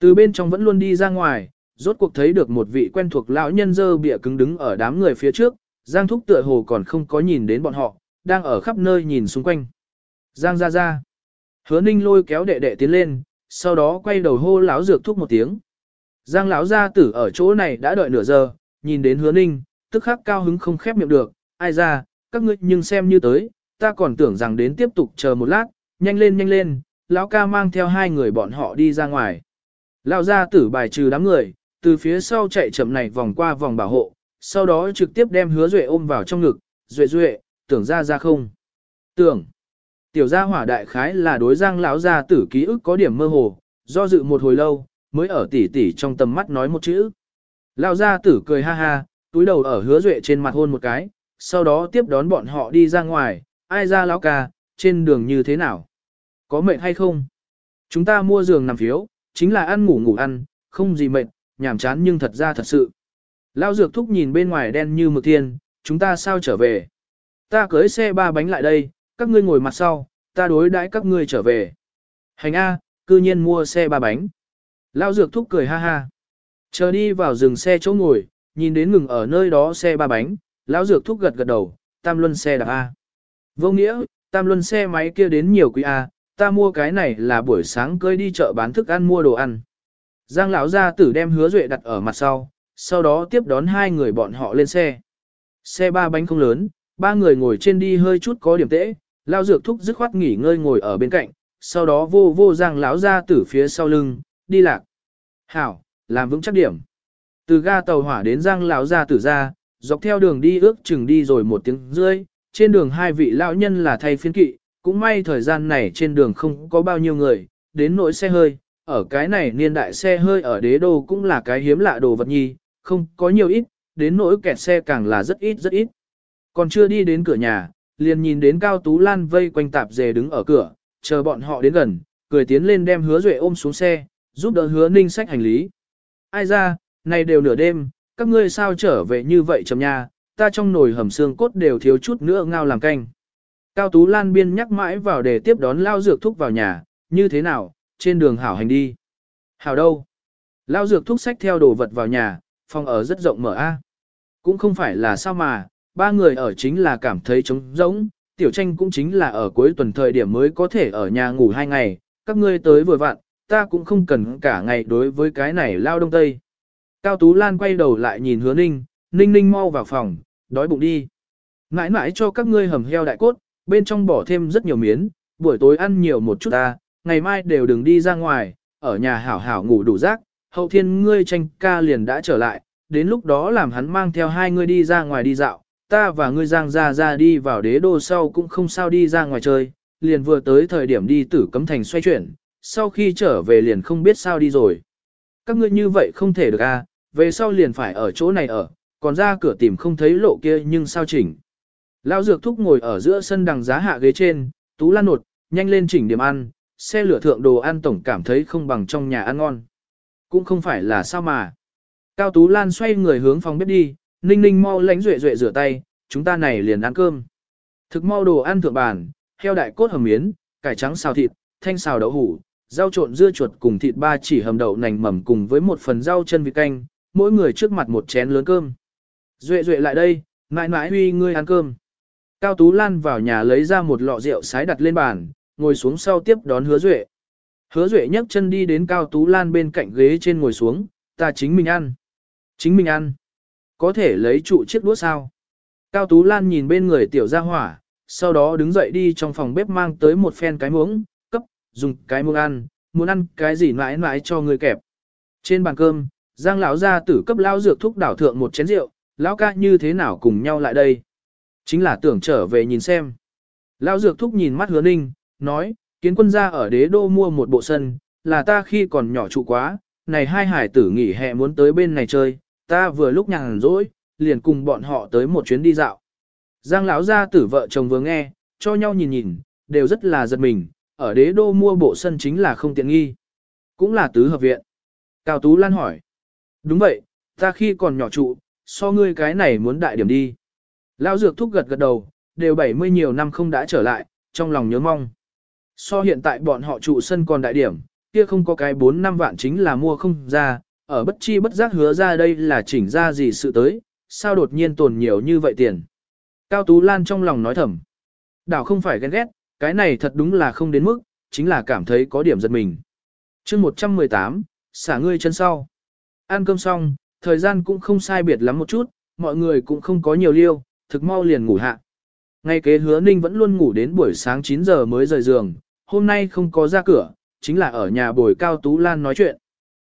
Từ bên trong vẫn luôn đi ra ngoài, rốt cuộc thấy được một vị quen thuộc lão nhân dơ bịa cứng đứng ở đám người phía trước, giang thúc tựa hồ còn không có nhìn đến bọn họ, đang ở khắp nơi nhìn xung quanh. Giang ra ra. Hứa ninh lôi kéo đệ đệ tiến lên, sau đó quay đầu hô lão dược thúc một tiếng. Giang lão gia tử ở chỗ này đã đợi nửa giờ, nhìn đến hứa ninh, tức khắc cao hứng không khép miệng được, ai ra, các ngươi nhưng xem như tới, ta còn tưởng rằng đến tiếp tục chờ một lát, nhanh lên nhanh lên, lão ca mang theo hai người bọn họ đi ra ngoài. Lão gia tử bài trừ đám người, từ phía sau chạy chậm này vòng qua vòng bảo hộ, sau đó trực tiếp đem hứa duệ ôm vào trong ngực, duệ duệ, tưởng ra ra không? Tưởng. Tiểu gia hỏa đại khái là đối giang lão gia tử ký ức có điểm mơ hồ, do dự một hồi lâu, mới ở tỉ tỉ trong tầm mắt nói một chữ. Lão gia tử cười ha ha, túi đầu ở hứa duệ trên mặt hôn một cái, sau đó tiếp đón bọn họ đi ra ngoài, ai ra lão ca, trên đường như thế nào? Có mệt hay không? Chúng ta mua giường nằm phiếu, chính là ăn ngủ ngủ ăn, không gì mệt, nhàm chán nhưng thật ra thật sự. Lão dược thúc nhìn bên ngoài đen như mực thiên, chúng ta sao trở về? Ta cưới xe ba bánh lại đây, các ngươi ngồi mặt sau, ta đối đãi các ngươi trở về. Hành A, cư nhiên mua xe ba bánh. Lão dược thúc cười ha ha. Chờ đi vào dừng xe chỗ ngồi, nhìn đến ngừng ở nơi đó xe ba bánh, lão dược thúc gật gật đầu, tam luân xe đạp A. Vô nghĩa, tam luân xe máy kia đến nhiều quý A, ta mua cái này là buổi sáng cơi đi chợ bán thức ăn mua đồ ăn. Giang lão gia tử đem hứa duệ đặt ở mặt sau, sau đó tiếp đón hai người bọn họ lên xe. Xe ba bánh không lớn, ba người ngồi trên đi hơi chút có điểm tễ, lao dược thúc dứt khoát nghỉ ngơi ngồi ở bên cạnh, sau đó vô vô giang lão gia tử phía sau lưng, đi lạc. Hảo, làm vững chắc điểm. Từ ga tàu hỏa đến giang lão gia tử ra, dọc theo đường đi ước chừng đi rồi một tiếng rưỡi, trên đường hai vị lão nhân là thay phiên kỵ, cũng may thời gian này trên đường không có bao nhiêu người, đến nỗi xe hơi, ở cái này niên đại xe hơi ở đế đô cũng là cái hiếm lạ đồ vật nhi, không có nhiều ít, đến nỗi kẹt xe càng là rất ít rất ít. Còn chưa đi đến cửa nhà, liền nhìn đến Cao Tú Lan vây quanh tạp dề đứng ở cửa, chờ bọn họ đến gần, cười tiến lên đem hứa duệ ôm xuống xe, giúp đỡ hứa ninh sách hành lý. Ai ra, này đều nửa đêm, các ngươi sao trở về như vậy chầm nha, ta trong nồi hầm xương cốt đều thiếu chút nữa ngao làm canh. Cao Tú Lan biên nhắc mãi vào để tiếp đón lao dược thúc vào nhà, như thế nào, trên đường hảo hành đi. Hảo đâu? Lao dược thúc sách theo đồ vật vào nhà, phòng ở rất rộng mở a. Cũng không phải là sao mà, ba người ở chính là cảm thấy trống rỗng, tiểu tranh cũng chính là ở cuối tuần thời điểm mới có thể ở nhà ngủ hai ngày, các ngươi tới vừa vặn, ta cũng không cần cả ngày đối với cái này lao đông tây. Cao Tú Lan quay đầu lại nhìn hứa ninh, ninh ninh mau vào phòng, đói bụng đi. Mãi mãi cho các ngươi hầm heo đại cốt, bên trong bỏ thêm rất nhiều miến, buổi tối ăn nhiều một chút ta, ngày mai đều đừng đi ra ngoài, ở nhà hảo hảo ngủ đủ giấc, hậu thiên ngươi tranh ca liền đã trở lại, đến lúc đó làm hắn mang theo hai ngươi đi ra ngoài đi dạo, ta và ngươi giang ra ra đi vào đế đô sau cũng không sao đi ra ngoài chơi, liền vừa tới thời điểm đi tử cấm thành xoay chuyển, sau khi trở về liền không biết sao đi rồi. Các ngươi như vậy không thể được à, về sau liền phải ở chỗ này ở, còn ra cửa tìm không thấy lộ kia nhưng sao chỉnh. Lão dược thúc ngồi ở giữa sân đằng giá hạ ghế trên, tú lan nột, nhanh lên chỉnh điểm ăn, xe lửa thượng đồ ăn tổng cảm thấy không bằng trong nhà ăn ngon. Cũng không phải là sao mà. Cao Tú Lan xoay người hướng phòng bếp đi, ninh ninh mau lánh duệ duệ rửa tay, chúng ta này liền ăn cơm. Thực mau đồ ăn thượng bàn, heo đại cốt hầm miến, cải trắng xào thịt, thanh xào đậu hủ, rau trộn dưa chuột cùng thịt ba chỉ hầm đậu nành mầm cùng với một phần rau chân vịt canh, mỗi người trước mặt một chén lớn cơm. Duệ duệ lại đây, mãi mãi huy ngươi ăn cơm. Cao Tú Lan vào nhà lấy ra một lọ rượu sái đặt lên bàn, ngồi xuống sau tiếp đón hứa duệ. Hứa duệ nhấc chân đi đến Cao Tú Lan bên cạnh ghế trên ngồi xuống, ta chính mình ăn. Chính mình ăn. Có thể lấy trụ chiếc đũa sao? Cao Tú Lan nhìn bên người tiểu gia hỏa, sau đó đứng dậy đi trong phòng bếp mang tới một phen cái muỗng, cấp, dùng cái muỗng ăn, muốn ăn cái gì mãi mãi cho người kẹp. Trên bàn cơm, Giang lão gia tử cấp lão dược thúc đảo thượng một chén rượu, lão ca như thế nào cùng nhau lại đây? Chính là tưởng trở về nhìn xem. Lão dược thúc nhìn mắt hứa ninh, nói, kiến quân gia ở đế đô mua một bộ sân, là ta khi còn nhỏ trụ quá, này hai hải tử nghỉ hè muốn tới bên này chơi, ta vừa lúc nhàn rỗi, liền cùng bọn họ tới một chuyến đi dạo. Giang lão gia tử vợ chồng vừa nghe, cho nhau nhìn nhìn, đều rất là giật mình, ở đế đô mua bộ sân chính là không tiện nghi. Cũng là tứ hợp viện. Cao Tú Lan hỏi. Đúng vậy, ta khi còn nhỏ trụ, so ngươi cái này muốn đại điểm đi. Lão dược thúc gật gật đầu, đều 70 nhiều năm không đã trở lại, trong lòng nhớ mong. So hiện tại bọn họ trụ sân còn đại điểm, kia không có cái 4 năm vạn chính là mua không ra, ở bất chi bất giác hứa ra đây là chỉnh ra gì sự tới, sao đột nhiên tồn nhiều như vậy tiền. Cao Tú Lan trong lòng nói thầm. Đảo không phải ghen ghét, cái này thật đúng là không đến mức, chính là cảm thấy có điểm giật mình. chương 118, xả ngươi chân sau. Ăn cơm xong, thời gian cũng không sai biệt lắm một chút, mọi người cũng không có nhiều liêu, thực mau liền ngủ hạ. Ngay kế hứa ninh vẫn luôn ngủ đến buổi sáng 9 giờ mới rời giường, hôm nay không có ra cửa, chính là ở nhà bồi Cao Tú Lan nói chuyện.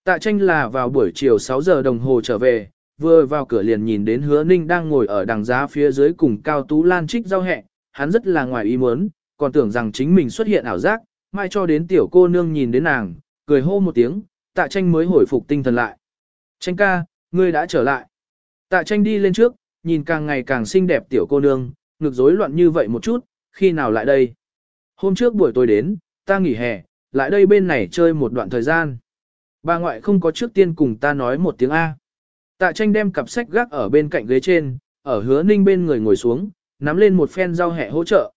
Tạ tranh là vào buổi chiều 6 giờ đồng hồ trở về, vừa vào cửa liền nhìn đến hứa ninh đang ngồi ở đằng giá phía dưới cùng Cao Tú Lan trích rau hẹ, hắn rất là ngoài ý muốn, còn tưởng rằng chính mình xuất hiện ảo giác, mai cho đến tiểu cô nương nhìn đến nàng, cười hô một tiếng, tạ tranh mới hồi phục tinh thần lại. Tranh ca, ngươi đã trở lại. Tạ tranh đi lên trước, nhìn càng ngày càng xinh đẹp tiểu cô nương, ngực rối loạn như vậy một chút, khi nào lại đây? Hôm trước buổi tối đến, ta nghỉ hè, lại đây bên này chơi một đoạn thời gian. Bà ngoại không có trước tiên cùng ta nói một tiếng A. Tạ tranh đem cặp sách gác ở bên cạnh ghế trên, ở hứa ninh bên người ngồi xuống, nắm lên một phen rau hẹ hỗ trợ.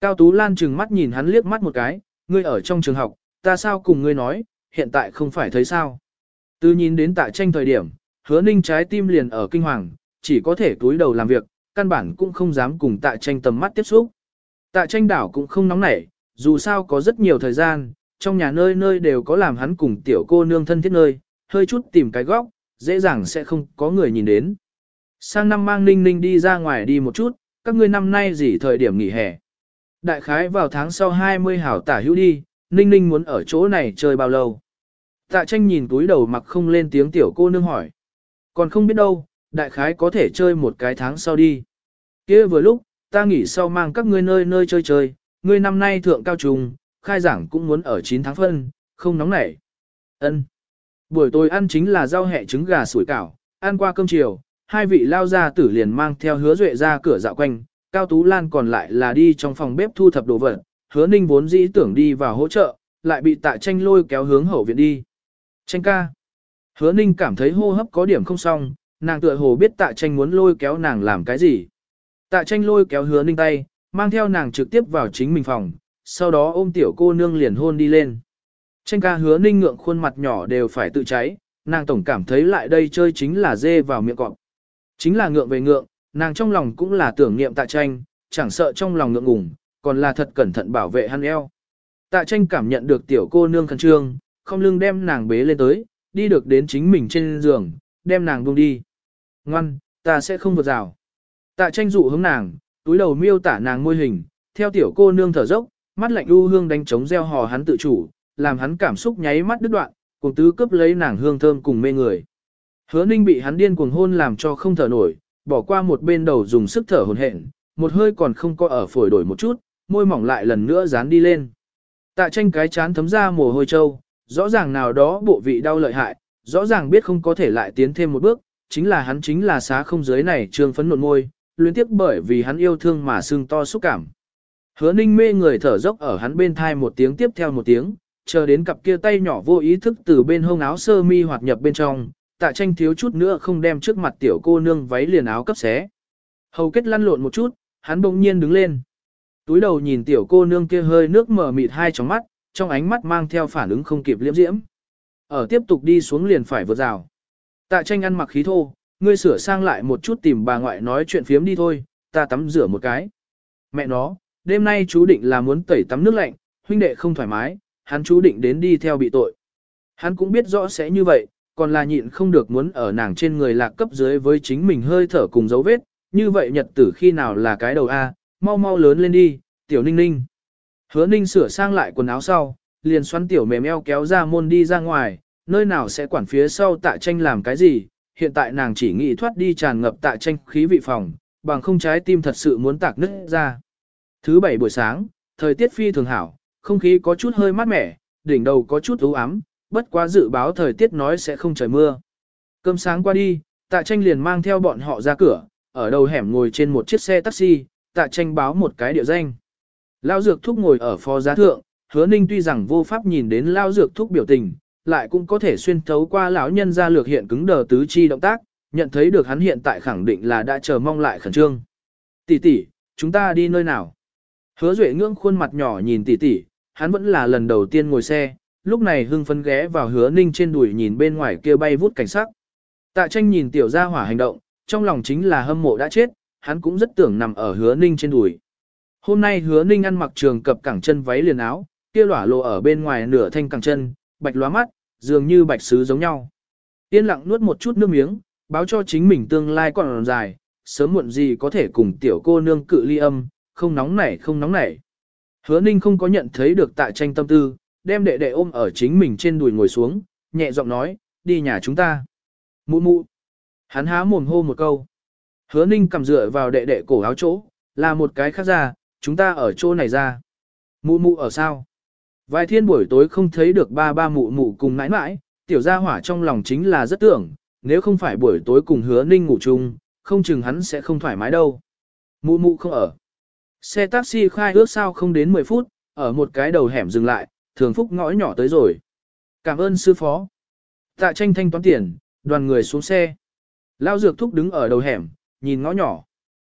Cao Tú Lan trừng mắt nhìn hắn liếc mắt một cái, ngươi ở trong trường học, ta sao cùng ngươi nói, hiện tại không phải thấy sao. Từ nhìn đến tạ tranh thời điểm, hứa ninh trái tim liền ở kinh hoàng, chỉ có thể túi đầu làm việc, căn bản cũng không dám cùng tạ tranh tầm mắt tiếp xúc. Tạ tranh đảo cũng không nóng nảy, dù sao có rất nhiều thời gian, trong nhà nơi nơi đều có làm hắn cùng tiểu cô nương thân thiết nơi, hơi chút tìm cái góc, dễ dàng sẽ không có người nhìn đến. Sang năm mang ninh ninh đi ra ngoài đi một chút, các ngươi năm nay gì thời điểm nghỉ hè. Đại khái vào tháng sau 20 hảo tả hữu đi, ninh ninh muốn ở chỗ này chơi bao lâu. Tạ tranh nhìn túi đầu mặc không lên tiếng tiểu cô nương hỏi. Còn không biết đâu, đại khái có thể chơi một cái tháng sau đi. kia vừa lúc, ta nghỉ sau mang các ngươi nơi nơi chơi chơi, ngươi năm nay thượng cao trùng, khai giảng cũng muốn ở 9 tháng phân, không nóng nảy. Ân. Buổi tối ăn chính là rau hẹ trứng gà sủi cảo, ăn qua cơm chiều, hai vị lao ra tử liền mang theo hứa duệ ra cửa dạo quanh, Cao Tú Lan còn lại là đi trong phòng bếp thu thập đồ vật, hứa ninh vốn dĩ tưởng đi vào hỗ trợ, lại bị tạ tranh lôi kéo hướng hậu viện đi. Tranh ca. Hứa ninh cảm thấy hô hấp có điểm không xong, nàng tựa hồ biết tạ tranh muốn lôi kéo nàng làm cái gì. Tạ tranh lôi kéo hứa ninh tay, mang theo nàng trực tiếp vào chính mình phòng, sau đó ôm tiểu cô nương liền hôn đi lên. Tranh ca hứa ninh ngượng khuôn mặt nhỏ đều phải tự cháy, nàng tổng cảm thấy lại đây chơi chính là dê vào miệng cọp. Chính là ngượng về ngượng, nàng trong lòng cũng là tưởng niệm tạ tranh, chẳng sợ trong lòng ngượng ngùng, còn là thật cẩn thận bảo vệ hắn eo. Tạ tranh cảm nhận được tiểu cô nương khẩn trương, không lưng đem nàng bế lên tới, đi được đến chính mình trên giường, đem nàng buông đi. Ngoan, ta sẽ không vượt rào. Tạ tranh dụ hướng nàng, túi đầu miêu tả nàng môi hình, theo tiểu cô nương thở dốc, mắt lạnh u hương đánh trống gieo hò hắn tự chủ, làm hắn cảm xúc nháy mắt đứt đoạn, cùng tứ cướp lấy nàng hương thơm cùng mê người. Hứa ninh bị hắn điên cuồng hôn làm cho không thở nổi, bỏ qua một bên đầu dùng sức thở hổn hển, một hơi còn không có ở phổi đổi một chút, môi mỏng lại lần nữa dán đi lên. Tạ tranh cái chán thấm ra mồ hôi trâu, rõ ràng nào đó bộ vị đau lợi hại, rõ ràng biết không có thể lại tiến thêm một bước, chính là hắn chính là xá không giới này trương phấn nộn môi, luyến tiếc bởi vì hắn yêu thương mà xương to xúc cảm. Hứa ninh mê người thở dốc ở hắn bên thai một tiếng tiếp theo một tiếng, chờ đến cặp kia tay nhỏ vô ý thức từ bên hông áo sơ mi hoạt nhập bên trong, tạ tranh thiếu chút nữa không đem trước mặt tiểu cô nương váy liền áo cấp xé. Hầu kết lăn lộn một chút, hắn bỗng nhiên đứng lên. Túi đầu nhìn tiểu cô nương kia hơi nước mở mịt hai trong mắt, trong ánh mắt mang theo phản ứng không kịp liễm diễm. Ở tiếp tục đi xuống liền phải vượt rào. Tạ tranh ăn mặc khí thô, ngươi sửa sang lại một chút tìm bà ngoại nói chuyện phiếm đi thôi, ta tắm rửa một cái. Mẹ nó, đêm nay chú định là muốn tẩy tắm nước lạnh, huynh đệ không thoải mái, hắn chú định đến đi theo bị tội. Hắn cũng biết rõ sẽ như vậy, còn là nhịn không được muốn ở nàng trên người lạc cấp dưới với chính mình hơi thở cùng dấu vết, như vậy nhật tử khi nào là cái đầu A, mau mau lớn lên đi, tiểu ninh ninh. Hứa ninh sửa sang lại quần áo sau, liền xoắn tiểu mềm eo kéo ra môn đi ra ngoài, nơi nào sẽ quản phía sau tạ tranh làm cái gì, hiện tại nàng chỉ nghĩ thoát đi tràn ngập tạ tranh khí vị phòng, bằng không trái tim thật sự muốn tạc nứt ra. Thứ bảy buổi sáng, thời tiết phi thường hảo, không khí có chút hơi mát mẻ, đỉnh đầu có chút u ám, bất quá dự báo thời tiết nói sẽ không trời mưa. Cơm sáng qua đi, tạ tranh liền mang theo bọn họ ra cửa, ở đầu hẻm ngồi trên một chiếc xe taxi, tạ tranh báo một cái địa danh. Lao dược thúc ngồi ở phó giá thượng, hứa ninh tuy rằng vô pháp nhìn đến lao dược thúc biểu tình, lại cũng có thể xuyên thấu qua lão nhân ra lược hiện cứng đờ tứ chi động tác, nhận thấy được hắn hiện tại khẳng định là đã chờ mong lại khẩn trương. Tỷ tỷ, chúng ta đi nơi nào? Hứa Duệ ngưỡng khuôn mặt nhỏ nhìn tỷ tỷ, hắn vẫn là lần đầu tiên ngồi xe, lúc này hưng phấn ghé vào hứa ninh trên đùi nhìn bên ngoài kia bay vút cảnh sắc. Tạ tranh nhìn tiểu gia hỏa hành động, trong lòng chính là hâm mộ đã chết, hắn cũng rất tưởng nằm ở hứa ninh trên đùi. Hôm nay hứa ninh ăn mặc trường cập cẳng chân váy liền áo, kia lỏa lộ ở bên ngoài nửa thanh cẳng chân, bạch lóa mắt, dường như bạch sứ giống nhau. Yên lặng nuốt một chút nước miếng, báo cho chính mình tương lai còn dài, sớm muộn gì có thể cùng tiểu cô nương cự ly âm, không nóng nảy không nóng nảy. Hứa ninh không có nhận thấy được tại tranh tâm tư, đem đệ đệ ôm ở chính mình trên đùi ngồi xuống, nhẹ giọng nói, đi nhà chúng ta. Mụ mụ. Hắn há mồm hô một câu. Hứa ninh cầm dựa vào đệ đệ cổ áo chỗ, là một cái khác ra, chúng ta ở chỗ này ra. Mụ mụ ở sao? Vài thiên buổi tối không thấy được ba ba mụ mụ cùng mãi mãi, tiểu gia hỏa trong lòng chính là rất tưởng, nếu không phải buổi tối cùng hứa ninh ngủ chung, không chừng hắn sẽ không thoải mái đâu. Mụ mụ không ở. Xe taxi khai ước sao không đến 10 phút, ở một cái đầu hẻm dừng lại, thường phúc ngõ nhỏ tới rồi. Cảm ơn sư phó. Tạ tranh thanh toán tiền, đoàn người xuống xe. Lao dược thúc đứng ở đầu hẻm, nhìn ngõ nhỏ.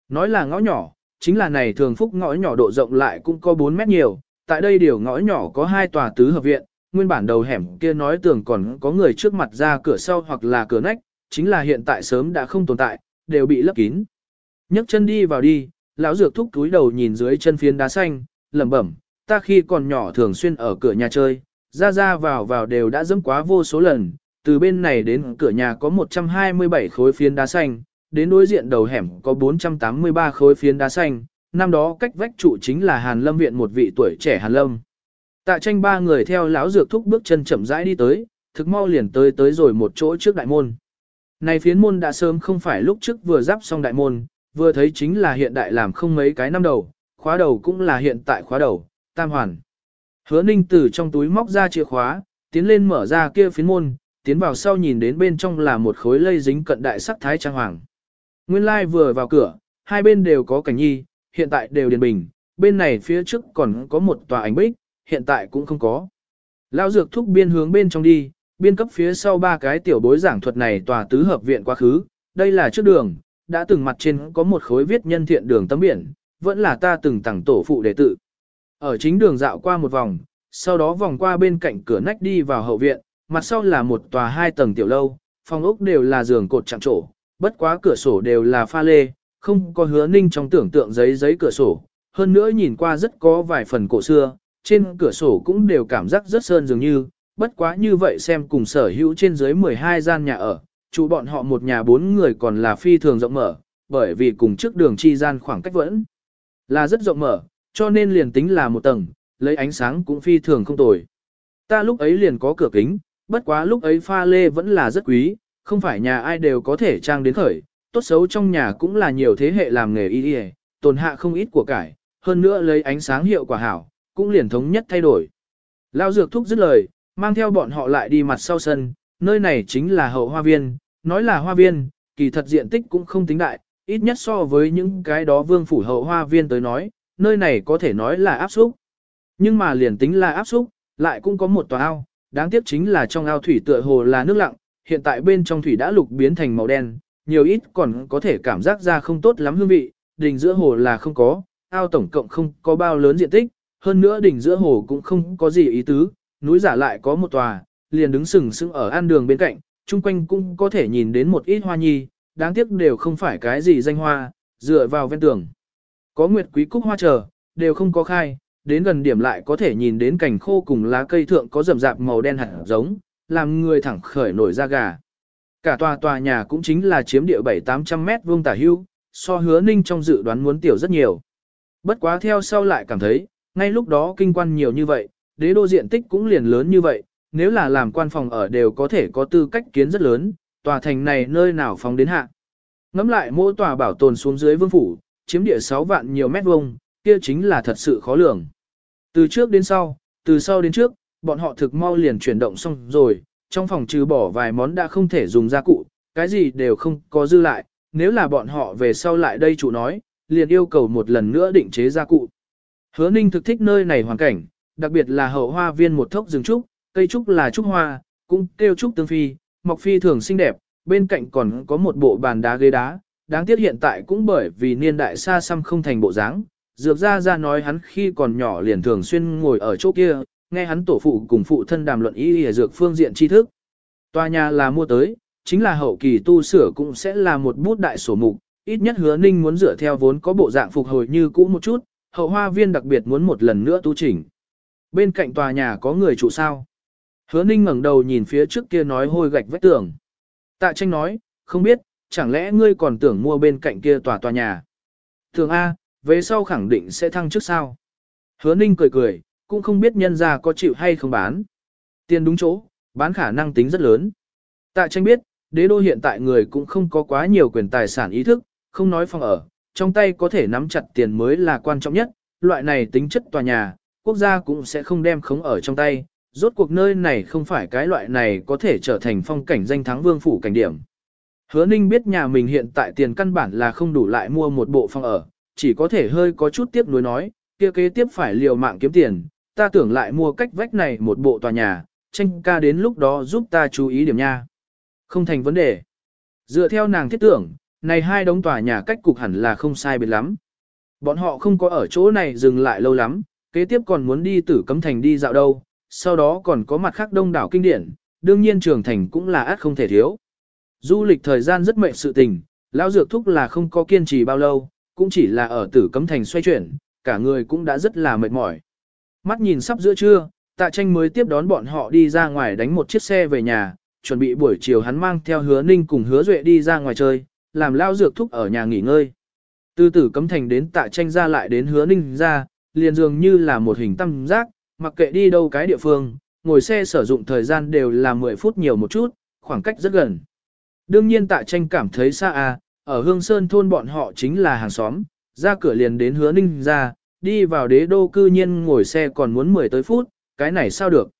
Nói là ngõ nhỏ, chính là này thường phúc ngõ nhỏ độ rộng lại cũng có 4 mét nhiều. Tại đây điều ngõ nhỏ có hai tòa tứ hợp viện, nguyên bản đầu hẻm kia nói tưởng còn có người trước mặt ra cửa sau hoặc là cửa nách, chính là hiện tại sớm đã không tồn tại, đều bị lấp kín. nhấc chân đi vào đi, lão dược thúc túi đầu nhìn dưới chân phiến đá xanh, lẩm bẩm, ta khi còn nhỏ thường xuyên ở cửa nhà chơi, ra ra vào vào đều đã dẫm quá vô số lần, từ bên này đến cửa nhà có 127 khối phiến đá xanh, đến đối diện đầu hẻm có 483 khối phiến đá xanh, năm đó cách vách trụ chính là Hàn Lâm viện một vị tuổi trẻ Hàn Lâm. Tạ tranh ba người theo lão dược thúc bước chân chậm rãi đi tới, thực mau liền tới tới rồi một chỗ trước đại môn. Này phiến môn đã sớm không phải lúc trước vừa giáp xong đại môn, vừa thấy chính là hiện đại làm không mấy cái năm đầu, khóa đầu cũng là hiện tại khóa đầu, tam hoàn. Hứa ninh từ trong túi móc ra chìa khóa, tiến lên mở ra kia phiến môn, tiến vào sau nhìn đến bên trong là một khối lây dính cận đại sắc thái trang hoàng. Nguyên lai like vừa vào cửa, hai bên đều có cảnh nhi, hiện tại đều điền bình, bên này phía trước còn có một tòa ảnh bích, hiện tại cũng không có. Lão dược thúc biên hướng bên trong đi, biên cấp phía sau ba cái tiểu bối giảng thuật này tòa tứ hợp viện quá khứ, đây là trước đường, đã từng mặt trên có một khối viết nhân thiện đường tấm biển, vẫn là ta từng tặng tổ phụ đệ tử. Ở chính đường dạo qua một vòng, sau đó vòng qua bên cạnh cửa nách đi vào hậu viện, mặt sau là một tòa hai tầng tiểu lâu, phòng ốc đều là giường cột chạm trổ, bất quá cửa sổ đều là pha lê, không có hứa ninh trong tưởng tượng giấy giấy cửa sổ, hơn nữa nhìn qua rất có vài phần cổ xưa, trên cửa sổ cũng đều cảm giác rất sơn dường như, bất quá như vậy xem cùng sở hữu trên dưới 12 gian nhà ở, chủ bọn họ một nhà bốn người còn là phi thường rộng mở, bởi vì cùng trước đường chi gian khoảng cách vẫn là rất rộng mở, cho nên liền tính là một tầng, lấy ánh sáng cũng phi thường không tồi. Ta lúc ấy liền có cửa kính, bất quá lúc ấy pha lê vẫn là rất quý, không phải nhà ai đều có thể trang đến khởi, tốt xấu trong nhà cũng là nhiều thế hệ làm nghề y y, tồn hạ không ít của cải, hơn nữa lấy ánh sáng hiệu quả hảo, cũng liền thống nhất thay đổi. Lao dược thúc dứt lời, mang theo bọn họ lại đi mặt sau sân, nơi này chính là hậu hoa viên, nói là hoa viên, kỳ thật diện tích cũng không tính đại, ít nhất so với những cái đó vương phủ hậu hoa viên tới nói, nơi này có thể nói là áp súc. Nhưng mà liền tính là áp súc, lại cũng có một tòa ao, đáng tiếc chính là trong ao thủy tựa hồ là nước lặng, hiện tại bên trong thủy đã lục biến thành màu đen, nhiều ít còn có thể cảm giác ra không tốt lắm hương vị, đình giữa hồ là không có, ao tổng cộng không có bao lớn diện tích, hơn nữa đỉnh giữa hồ cũng không có gì ý tứ, núi giả lại có một tòa, liền đứng sừng sững ở an đường bên cạnh, chung quanh cũng có thể nhìn đến một ít hoa nhi, đáng tiếc đều không phải cái gì danh hoa, dựa vào ven tường. Có nguyệt quý cúc hoa chờ, đều không có khai, đến gần điểm lại có thể nhìn đến cành khô cùng lá cây thượng có rậm rạp màu đen hạt giống, làm người thẳng khởi nổi da gà. Cả tòa tòa nhà cũng chính là chiếm địa 7-800 mét vuông tả hưu, so hứa ninh trong dự đoán muốn tiểu rất nhiều. Bất quá theo sau lại cảm thấy, ngay lúc đó kinh quan nhiều như vậy, đế đô diện tích cũng liền lớn như vậy, nếu là làm quan phòng ở đều có thể có tư cách kiến rất lớn, tòa thành này nơi nào phóng đến hạ. Ngắm lại mỗi tòa bảo tồn xuống dưới vương phủ, chiếm địa 6 vạn nhiều mét vuông, kia chính là thật sự khó lường. Từ trước đến sau, từ sau đến trước, bọn họ thực mau liền chuyển động xong rồi, trong phòng trừ bỏ vài món đã không thể dùng gia cụ, cái gì đều không có dư lại, nếu là bọn họ về sau lại đây chủ nói, liền yêu cầu một lần nữa định chế gia cụ. Hứa Ninh thực thích nơi này hoàn cảnh, đặc biệt là hậu hoa viên một thốc rừng trúc, cây trúc là trúc hoa, cũng kêu trúc tương phi, mọc phi thường xinh đẹp, bên cạnh còn có một bộ bàn đá ghế đá, đáng tiếc hiện tại cũng bởi vì niên đại xa xăm không thành bộ dáng. Dược ra ra nói hắn khi còn nhỏ liền thường xuyên ngồi ở chỗ kia, nghe hắn tổ phụ cùng phụ thân đàm luận ý y dược phương diện tri thức. Tòa nhà là mua tới, chính là hậu kỳ tu sửa cũng sẽ là một bút đại sổ mục, ít nhất hứa ninh muốn dựa theo vốn có bộ dạng phục hồi như cũ một chút, hậu hoa viên đặc biệt muốn một lần nữa tu chỉnh. Bên cạnh tòa nhà có người trụ sao. Hứa ninh ngẩng đầu nhìn phía trước kia nói hôi gạch vách tường. Tạ tranh nói, không biết, chẳng lẽ ngươi còn tưởng mua bên cạnh kia tòa tòa nhà. Thường A, về sau khẳng định sẽ thăng trước sao. Hứa ninh cười cười, cũng không biết nhân ra có chịu hay không bán. Tiền đúng chỗ, bán khả năng tính rất lớn. Tạ tranh biết, đế đô hiện tại người cũng không có quá nhiều quyền tài sản ý thức, không nói phòng ở, trong tay có thể nắm chặt tiền mới là quan trọng nhất, loại này tính chất tòa nhà, quốc gia cũng sẽ không đem khống ở trong tay, rốt cuộc nơi này không phải cái loại này có thể trở thành phong cảnh danh thắng vương phủ cảnh điểm. Hứa Ninh biết nhà mình hiện tại tiền căn bản là không đủ lại mua một bộ phòng ở, chỉ có thể hơi có chút tiếc nuối nói, kia kế tiếp phải liều mạng kiếm tiền, ta tưởng lại mua cách vách này một bộ tòa nhà, tranh ca đến lúc đó giúp ta chú ý điểm nha. Không thành vấn đề. Dựa theo nàng thiết tưởng, này hai đống tòa nhà cách cục hẳn là không sai biệt lắm. Bọn họ không có ở chỗ này dừng lại lâu lắm, kế tiếp còn muốn đi tử cấm thành đi dạo đâu, sau đó còn có mặt khác đông đảo kinh điển, đương nhiên trường thành cũng là át không thể thiếu. Du lịch thời gian rất mệnh sự tình, lão dược thúc là không có kiên trì bao lâu, cũng chỉ là ở tử cấm thành xoay chuyển, cả người cũng đã rất là mệt mỏi. Mắt nhìn sắp giữa trưa, tạ tranh mới tiếp đón bọn họ đi ra ngoài đánh một chiếc xe về nhà, chuẩn bị buổi chiều hắn mang theo hứa ninh cùng hứa duệ đi ra ngoài chơi, làm lao dược thúc ở nhà nghỉ ngơi. Từ tử cấm thành đến tạ tranh ra lại đến hứa ninh ra, liền dường như là một hình tam giác, mặc kệ đi đâu cái địa phương, ngồi xe sử dụng thời gian đều là 10 phút nhiều một chút, khoảng cách rất gần. Đương nhiên tạ tranh cảm thấy xa à, ở Hương Sơn thôn bọn họ chính là hàng xóm, ra cửa liền đến hứa ninh ra, đi vào đế đô cư nhiên ngồi xe còn muốn 10 tới phút, cái này sao được.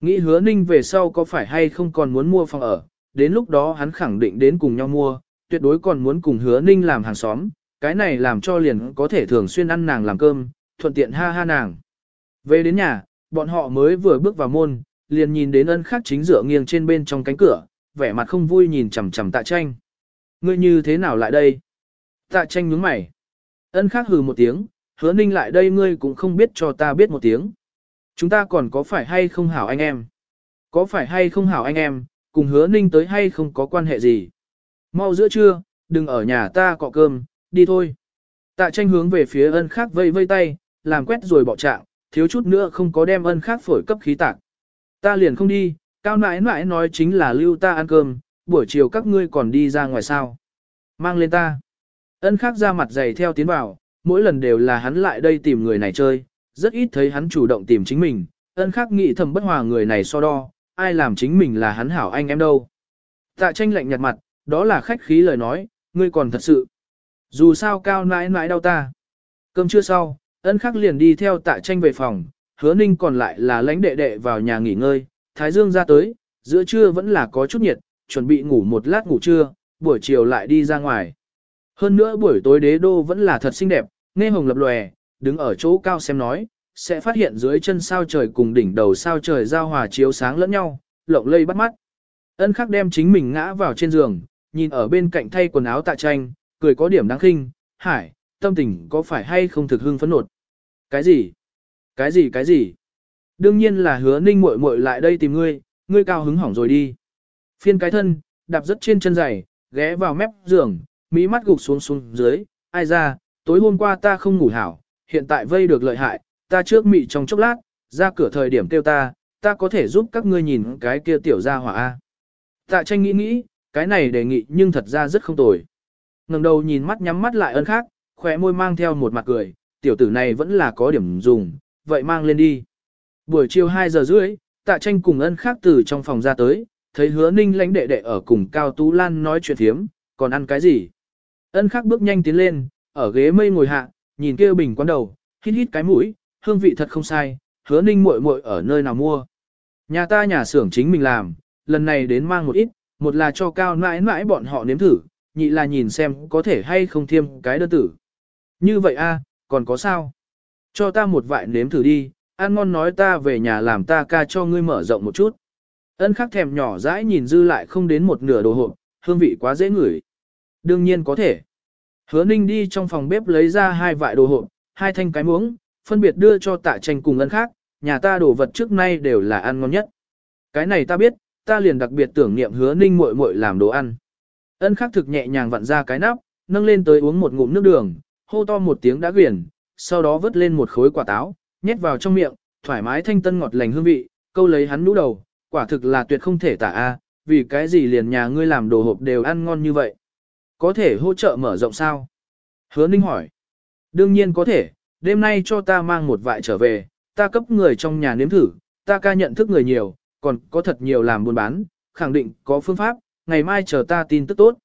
Nghĩ hứa ninh về sau có phải hay không còn muốn mua phòng ở, đến lúc đó hắn khẳng định đến cùng nhau mua, tuyệt đối còn muốn cùng hứa ninh làm hàng xóm, cái này làm cho liền có thể thường xuyên ăn nàng làm cơm, thuận tiện ha ha nàng. Về đến nhà, bọn họ mới vừa bước vào môn, liền nhìn đến ân khắc chính dựa nghiêng trên bên trong cánh cửa, vẻ mặt không vui nhìn chằm chằm tạ tranh. Ngươi như thế nào lại đây? Tạ tranh nhướng mày. Ân khắc hừ một tiếng, hứa ninh lại đây ngươi cũng không biết cho ta biết một tiếng. Chúng ta còn có phải hay không hảo anh em? Có phải hay không hảo anh em, cùng hứa ninh tới hay không có quan hệ gì? Mau giữa trưa, đừng ở nhà ta cọ cơm, đi thôi. Tạ tranh hướng về phía ân Khắc vây vây tay, làm quét rồi bỏ trạng, thiếu chút nữa không có đem ân khác phổi cấp khí tạc. Ta liền không đi, cao nãi nãi nói chính là lưu ta ăn cơm, buổi chiều các ngươi còn đi ra ngoài sao. Mang lên ta. Ân khác ra mặt dày theo tiến vào, mỗi lần đều là hắn lại đây tìm người này chơi, rất ít thấy hắn chủ động tìm chính mình, ân khác nghĩ thầm bất hòa người này so đo, ai làm chính mình là hắn hảo anh em đâu. Tạ tranh lạnh nhạt mặt, đó là khách khí lời nói, ngươi còn thật sự. Dù sao cao nãi nãi đau ta. Cơm chưa sau, ân khắc liền đi theo tạ tranh về phòng, hứa ninh còn lại là lãnh đệ đệ vào nhà nghỉ ngơi, thái dương ra tới, giữa trưa vẫn là có chút nhiệt, chuẩn bị ngủ một lát ngủ trưa, buổi chiều lại đi ra ngoài. Hơn nữa buổi tối đế đô vẫn là thật xinh đẹp, nghe hồng lập lòe, đứng ở chỗ cao xem nói, sẽ phát hiện dưới chân sao trời cùng đỉnh đầu sao trời giao hòa chiếu sáng lẫn nhau, lộng lây bắt mắt. Ân khắc đem chính mình ngã vào trên giường, nhìn ở bên cạnh thay quần áo tạ tranh, cười có điểm đáng khinh, hải, tâm tình có phải hay không thực hưng phấn nột. Cái gì? Cái gì cái gì? Đương nhiên là hứa ninh muội muội lại đây tìm ngươi, ngươi cao hứng hỏng rồi đi. Phiên cái thân, đạp rất trên chân giày, ghé vào mép giường, mỹ mắt gục xuống xuống dưới, ai ra, tối hôm qua ta không ngủ hảo, hiện tại vây được lợi hại, ta trước mị trong chốc lát, ra cửa thời điểm kêu ta, ta có thể giúp các ngươi nhìn cái kia tiểu gia hỏa A. Tạ tranh nghĩ nghĩ, cái này đề nghị nhưng thật ra rất không tồi. ngẩng đầu nhìn mắt nhắm mắt lại ân khác, khóe môi mang theo một mặt cười, tiểu tử này vẫn là có điểm dùng, vậy mang lên đi. Buổi chiều 2 giờ rưỡi, tạ tranh cùng ân khác từ trong phòng ra tới, thấy hứa ninh lãnh đệ đệ ở cùng Cao Tú Lan nói chuyện thiếm, còn ăn cái gì? Ân khác bước nhanh tiến lên, ở ghế mây ngồi hạ, nhìn kia bình quán đầu, hít hít cái mũi, hương vị thật không sai, hứa ninh muội muội ở nơi nào mua. Nhà ta nhà xưởng chính mình làm, lần này đến mang một ít, một là cho cao mãi mãi bọn họ nếm thử, nhị là nhìn xem có thể hay không thêm cái đơn tử. Như vậy a, còn có sao? Cho ta một vại nếm thử đi, ăn ngon nói ta về nhà làm ta ca cho ngươi mở rộng một chút. Ân khắc thèm nhỏ dãi nhìn dư lại không đến một nửa đồ hộp, hương vị quá dễ ngửi. Đương nhiên có thể. Hứa ninh đi trong phòng bếp lấy ra hai vại đồ hộp, hai thanh cái muỗng, phân biệt đưa cho tạ tranh cùng ân khác, nhà ta đồ vật trước nay đều là ăn ngon nhất. Cái này ta biết, ta liền đặc biệt tưởng niệm hứa ninh muội muội làm đồ ăn. Ân khắc thực nhẹ nhàng vặn ra cái nắp, nâng lên tới uống một ngụm nước đường, hô to một tiếng đã quyển, sau đó vớt lên một khối quả táo, nhét vào trong miệng, thoải mái thanh tân ngọt lành hương vị, câu lấy hắn nũ đầu, quả thực là tuyệt không thể tả a, vì cái gì liền nhà ngươi làm đồ hộp đều ăn ngon như vậy. Có thể hỗ trợ mở rộng sao? Hứa Ninh hỏi. Đương nhiên có thể, đêm nay cho ta mang một vại trở về, ta cấp người trong nhà nếm thử, ta ca nhận thức người nhiều, còn có thật nhiều làm buôn bán, khẳng định có phương pháp, ngày mai chờ ta tin tức tốt.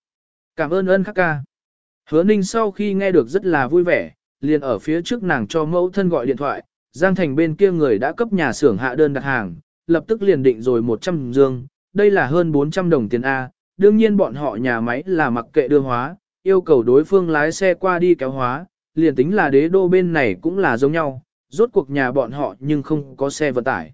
Cảm ơn ơn khắc ca. Hứa Ninh sau khi nghe được rất là vui vẻ, liền ở phía trước nàng cho mẫu thân gọi điện thoại, Giang Thành bên kia người đã cấp nhà xưởng hạ đơn đặt hàng, lập tức liền định rồi 100 dương, đây là hơn 400 đồng tiền A, đương nhiên bọn họ nhà máy là mặc kệ đưa hóa, yêu cầu đối phương lái xe qua đi kéo hóa, liền tính là đế đô bên này cũng là giống nhau, rốt cuộc nhà bọn họ nhưng không có xe vận tải.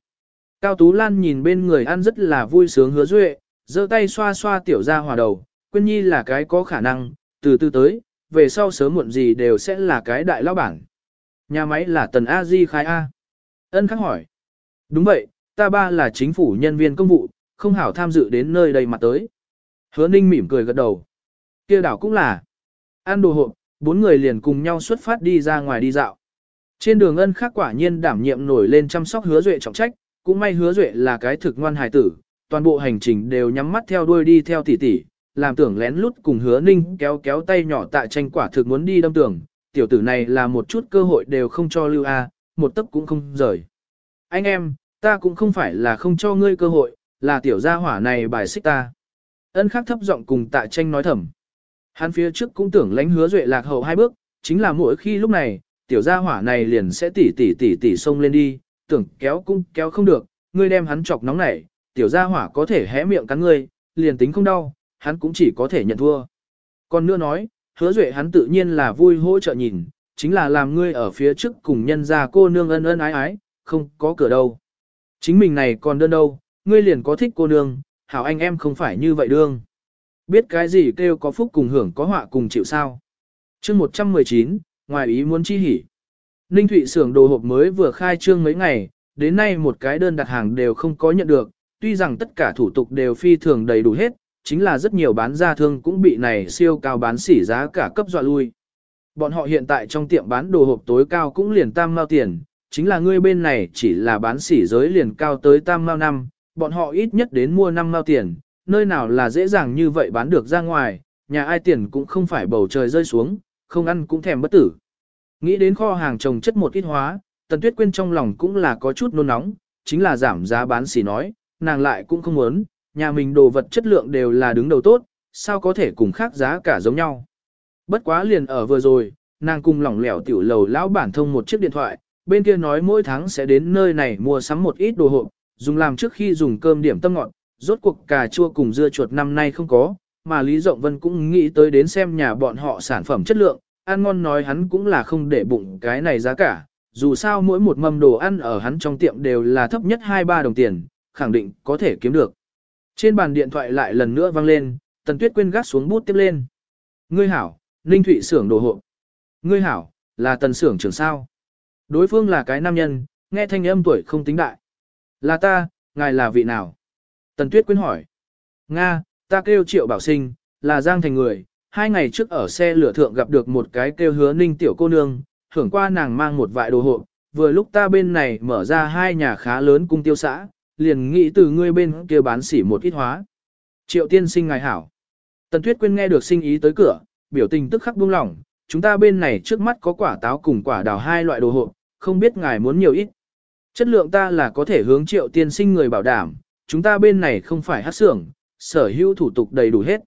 Cao Tú Lan nhìn bên người ăn rất là vui sướng hứa duệ, giơ tay xoa xoa tiểu ra hòa đầu, quên nhi là cái có khả năng, từ từ tới, về sau sớm muộn gì đều sẽ là cái đại lão bản. Nhà máy là tần A Di khai A. Ân khắc hỏi. Đúng vậy, ta ba là chính phủ nhân viên công vụ, không hảo tham dự đến nơi đây mà tới. Hứa ninh mỉm cười gật đầu. kia đảo cũng là. Ăn đồ hộp, bốn người liền cùng nhau xuất phát đi ra ngoài đi dạo. Trên đường ân khắc quả nhiên đảm nhiệm nổi lên chăm sóc hứa duệ trọng trách, cũng may hứa duệ là cái thực ngoan hài tử, toàn bộ hành trình đều nhắm mắt theo đuôi đi theo tỷ tỷ, làm tưởng lén lút cùng hứa ninh kéo kéo tay nhỏ tại tranh quả thực muốn đi đâm tưởng, tiểu tử này là một chút cơ hội đều không cho lưu a, một tấc cũng không rời. Anh em, ta cũng không phải là không cho ngươi cơ hội, là tiểu gia hỏa này bài xích ta. Ân khắc thấp giọng cùng tạ tranh nói thầm. Hắn phía trước cũng tưởng lánh hứa duệ lạc hậu hai bước, chính là mỗi khi lúc này, tiểu gia hỏa này liền sẽ tỉ tỉ tỉ tỉ xông lên đi, tưởng kéo cũng kéo không được, ngươi đem hắn chọc nóng nảy, tiểu gia hỏa có thể hé miệng cắn ngươi, liền tính không đau, hắn cũng chỉ có thể nhận thua. Còn nữa nói, hứa duệ hắn tự nhiên là vui hỗ trợ nhìn, chính là làm ngươi ở phía trước cùng nhân gia cô nương ân ân ái ái, không có cửa đâu. Chính mình này còn đơn đâu, ngươi liền có thích cô nương, hảo anh em không phải như vậy đương. Biết cái gì kêu có phúc cùng hưởng có họa cùng chịu sao. chương 119, ngoài ý muốn chi hỉ. Ninh Thụy xưởng đồ hộp mới vừa khai trương mấy ngày, đến nay một cái đơn đặt hàng đều không có nhận được, tuy rằng tất cả thủ tục đều phi thường đầy đủ hết, chính là rất nhiều bán gia thương cũng bị này siêu cao bán sỉ giá cả cấp dọa lui. Bọn họ hiện tại trong tiệm bán đồ hộp tối cao cũng liền tam mao tiền, chính là ngươi bên này chỉ là bán sỉ giới liền cao tới tam mao năm, bọn họ ít nhất đến mua năm mao tiền, nơi nào là dễ dàng như vậy bán được ra ngoài, nhà ai tiền cũng không phải bầu trời rơi xuống, không ăn cũng thèm bất tử. Nghĩ đến kho hàng trồng chất một ít hóa, Tần Tuyết Quyên trong lòng cũng là có chút nôn nóng, chính là giảm giá bán xỉ nói, nàng lại cũng không muốn, nhà mình đồ vật chất lượng đều là đứng đầu tốt, sao có thể cùng khác giá cả giống nhau. Bất quá liền ở vừa rồi, nàng cùng lỏng lẻo tiểu lầu lão bản thông một chiếc điện thoại, bên kia nói mỗi tháng sẽ đến nơi này mua sắm một ít đồ hộp, dùng làm trước khi dùng cơm điểm tâm ngọt, rốt cuộc cà chua cùng dưa chuột năm nay không có, mà Lý Rộng Vân cũng nghĩ tới đến xem nhà bọn họ sản phẩm chất lượng, ăn ngon nói hắn cũng là không để bụng cái này giá cả, dù sao mỗi một mâm đồ ăn ở hắn trong tiệm đều là thấp nhất 2-3 đồng tiền, khẳng định có thể kiếm được. Trên bàn điện thoại lại lần nữa vang lên, Tần Tuyết quên gắt xuống bút tiếp lên. Ngươi hảo, Ninh Thụy xưởng đồ hộ. Ngươi hảo, là tần xưởng trưởng sao. Đối phương là cái nam nhân, nghe thanh âm tuổi không tính đại. Là ta, ngài là vị nào? Tần Tuyết Quyên hỏi. Nga, ta kêu triệu bảo sinh, là Giang Thành người, hai ngày trước ở xe lửa thượng gặp được một cái kêu hứa ninh tiểu cô nương, hưởng qua nàng mang một vại đồ hộ, vừa lúc ta bên này mở ra hai nhà khá lớn cung tiêu xã, liền nghĩ từ ngươi bên kia bán xỉ một ít hóa. Triệu tiên sinh ngài hảo. Tần Tuyết Quyên nghe được sinh ý tới cửa, biểu tình tức khắc buông lỏng, chúng ta bên này trước mắt có quả táo cùng quả đào hai loại đồ hộ, không biết ngài muốn nhiều ít. Chất lượng ta là có thể hướng triệu tiên sinh người bảo đảm, chúng ta bên này không phải hát xưởng, sở hữu thủ tục đầy đủ hết.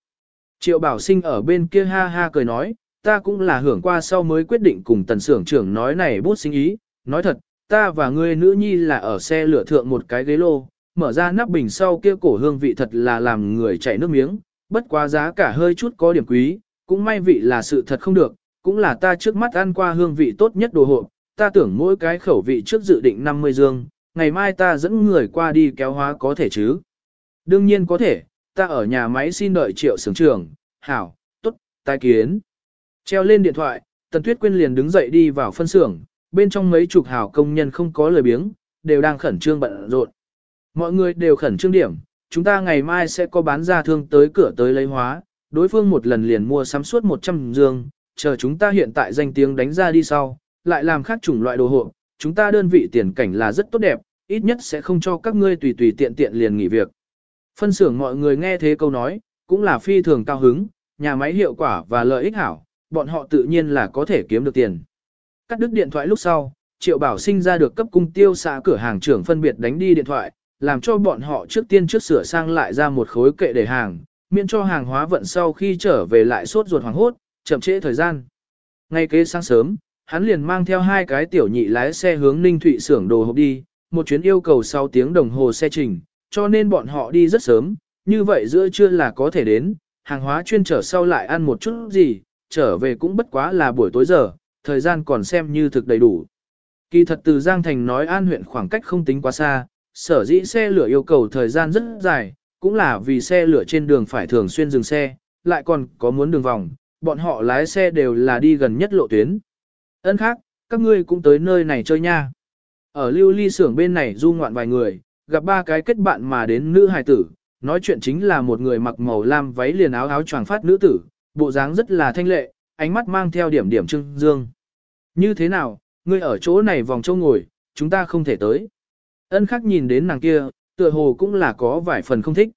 Triệu bảo sinh ở bên kia ha ha cười nói, ta cũng là hưởng qua sau mới quyết định cùng tần xưởng trưởng nói này bút sinh ý, nói thật, ta và ngươi nữ nhi là ở xe lửa thượng một cái ghế lô, mở ra nắp bình sau kia cổ hương vị thật là làm người chảy nước miếng, bất quá giá cả hơi chút có điểm quý, cũng may vị là sự thật không được, cũng là ta trước mắt ăn qua hương vị tốt nhất đồ hộp. ta tưởng mỗi cái khẩu vị trước dự định 50 dương, ngày mai ta dẫn người qua đi kéo hóa có thể chứ. Đương nhiên có thể, ta ở nhà máy xin đợi triệu sướng trưởng, hảo, tốt, tai kiến. Treo lên điện thoại, Tần Tuyết Quyên liền đứng dậy đi vào phân xưởng, bên trong mấy chục hảo công nhân không có lời biếng, đều đang khẩn trương bận rộn. Mọi người đều khẩn trương điểm, chúng ta ngày mai sẽ có bán ra thương tới cửa tới lấy hóa, đối phương một lần liền mua sắm suốt 100 dương, chờ chúng ta hiện tại danh tiếng đánh ra đi sau, lại làm khác chủng loại đồ hộ, chúng ta đơn vị tiền cảnh là rất tốt đẹp, ít nhất sẽ không cho các ngươi tùy tùy tiện tiện liền nghỉ việc. Phân xưởng mọi người nghe thế câu nói, cũng là phi thường cao hứng, nhà máy hiệu quả và lợi ích hảo, bọn họ tự nhiên là có thể kiếm được tiền. Cắt đứt điện thoại lúc sau, Triệu Bảo sinh ra được cấp cung tiêu xã cửa hàng trưởng phân biệt đánh đi điện thoại, làm cho bọn họ trước tiên trước sửa sang lại ra một khối kệ để hàng, miễn cho hàng hóa vận sau khi trở về lại sốt ruột hoàng hốt, chậm trễ thời gian. Ngay kế sáng sớm, hắn liền mang theo hai cái tiểu nhị lái xe hướng Ninh Thụy xưởng đồ hộp đi, một chuyến yêu cầu 6 tiếng đồng hồ xe trình, cho nên bọn họ đi rất sớm, như vậy giữa trưa là có thể đến, hàng hóa chuyên trở sau lại ăn một chút gì, trở về cũng bất quá là buổi tối giờ, thời gian còn xem như thực đầy đủ. Kỳ thật từ Giang Thành nói an huyện khoảng cách không tính quá xa, sở dĩ xe lửa yêu cầu thời gian rất dài, cũng là vì xe lửa trên đường phải thường xuyên dừng xe, lại còn có muốn đường vòng, bọn họ lái xe đều là đi gần nhất lộ tuyến. Ân khác, các ngươi cũng tới nơi này chơi nha. Ở lưu ly xưởng bên này du ngoạn vài người, gặp ba cái kết bạn mà đến nữ hài tử, nói chuyện chính là một người mặc màu lam váy liền áo áo choàng phát nữ tử, bộ dáng rất là thanh lệ, ánh mắt mang theo điểm điểm trưng dương. Như thế nào, ngươi ở chỗ này vòng châu ngồi, chúng ta không thể tới. Ân khắc nhìn đến nàng kia, tựa hồ cũng là có vài phần không thích.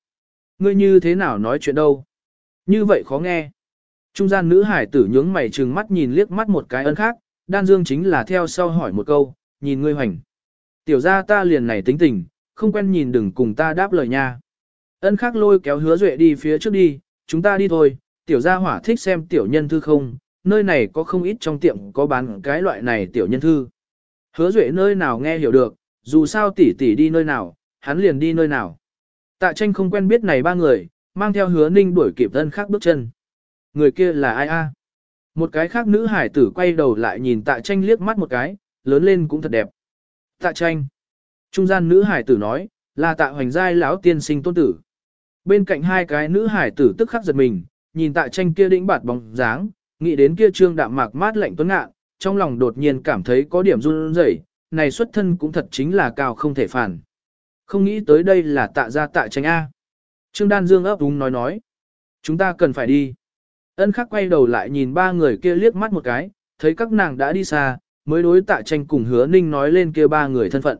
Ngươi như thế nào nói chuyện đâu? Như vậy khó nghe. Trung gian nữ hải tử nhướng mày trừng mắt nhìn liếc mắt một cái ân khác, đan dương chính là theo sau hỏi một câu, nhìn ngươi hoành. Tiểu ra ta liền này tính tình, không quen nhìn đừng cùng ta đáp lời nha. Ân khắc lôi kéo hứa duệ đi phía trước đi, chúng ta đi thôi, tiểu gia hỏa thích xem tiểu nhân thư không, nơi này có không ít trong tiệm có bán cái loại này tiểu nhân thư. Hứa duệ nơi nào nghe hiểu được, dù sao tỷ tỷ đi nơi nào, hắn liền đi nơi nào. Tạ tranh không quen biết này ba người, mang theo hứa ninh đuổi kịp thân khác bước chân. Người kia là ai a? Một cái khác nữ hải tử quay đầu lại nhìn tạ tranh liếc mắt một cái, lớn lên cũng thật đẹp. Tạ tranh. Trung gian nữ hải tử nói, là tạ hoành giai lão tiên sinh tôn tử. Bên cạnh hai cái nữ hải tử tức khắc giật mình, nhìn tạ tranh kia đĩnh bạt bóng dáng, nghĩ đến kia trương đạm mạc mát lạnh tuấn ngạ, trong lòng đột nhiên cảm thấy có điểm run rẩy, này xuất thân cũng thật chính là cao không thể phản. Không nghĩ tới đây là tạ gia tạ tranh A. Trương Đan Dương ấp úng nói nói. Chúng ta cần phải đi. Ân khắc quay đầu lại nhìn ba người kia liếc mắt một cái, thấy các nàng đã đi xa, mới đối tạ tranh cùng hứa ninh nói lên kia ba người thân phận.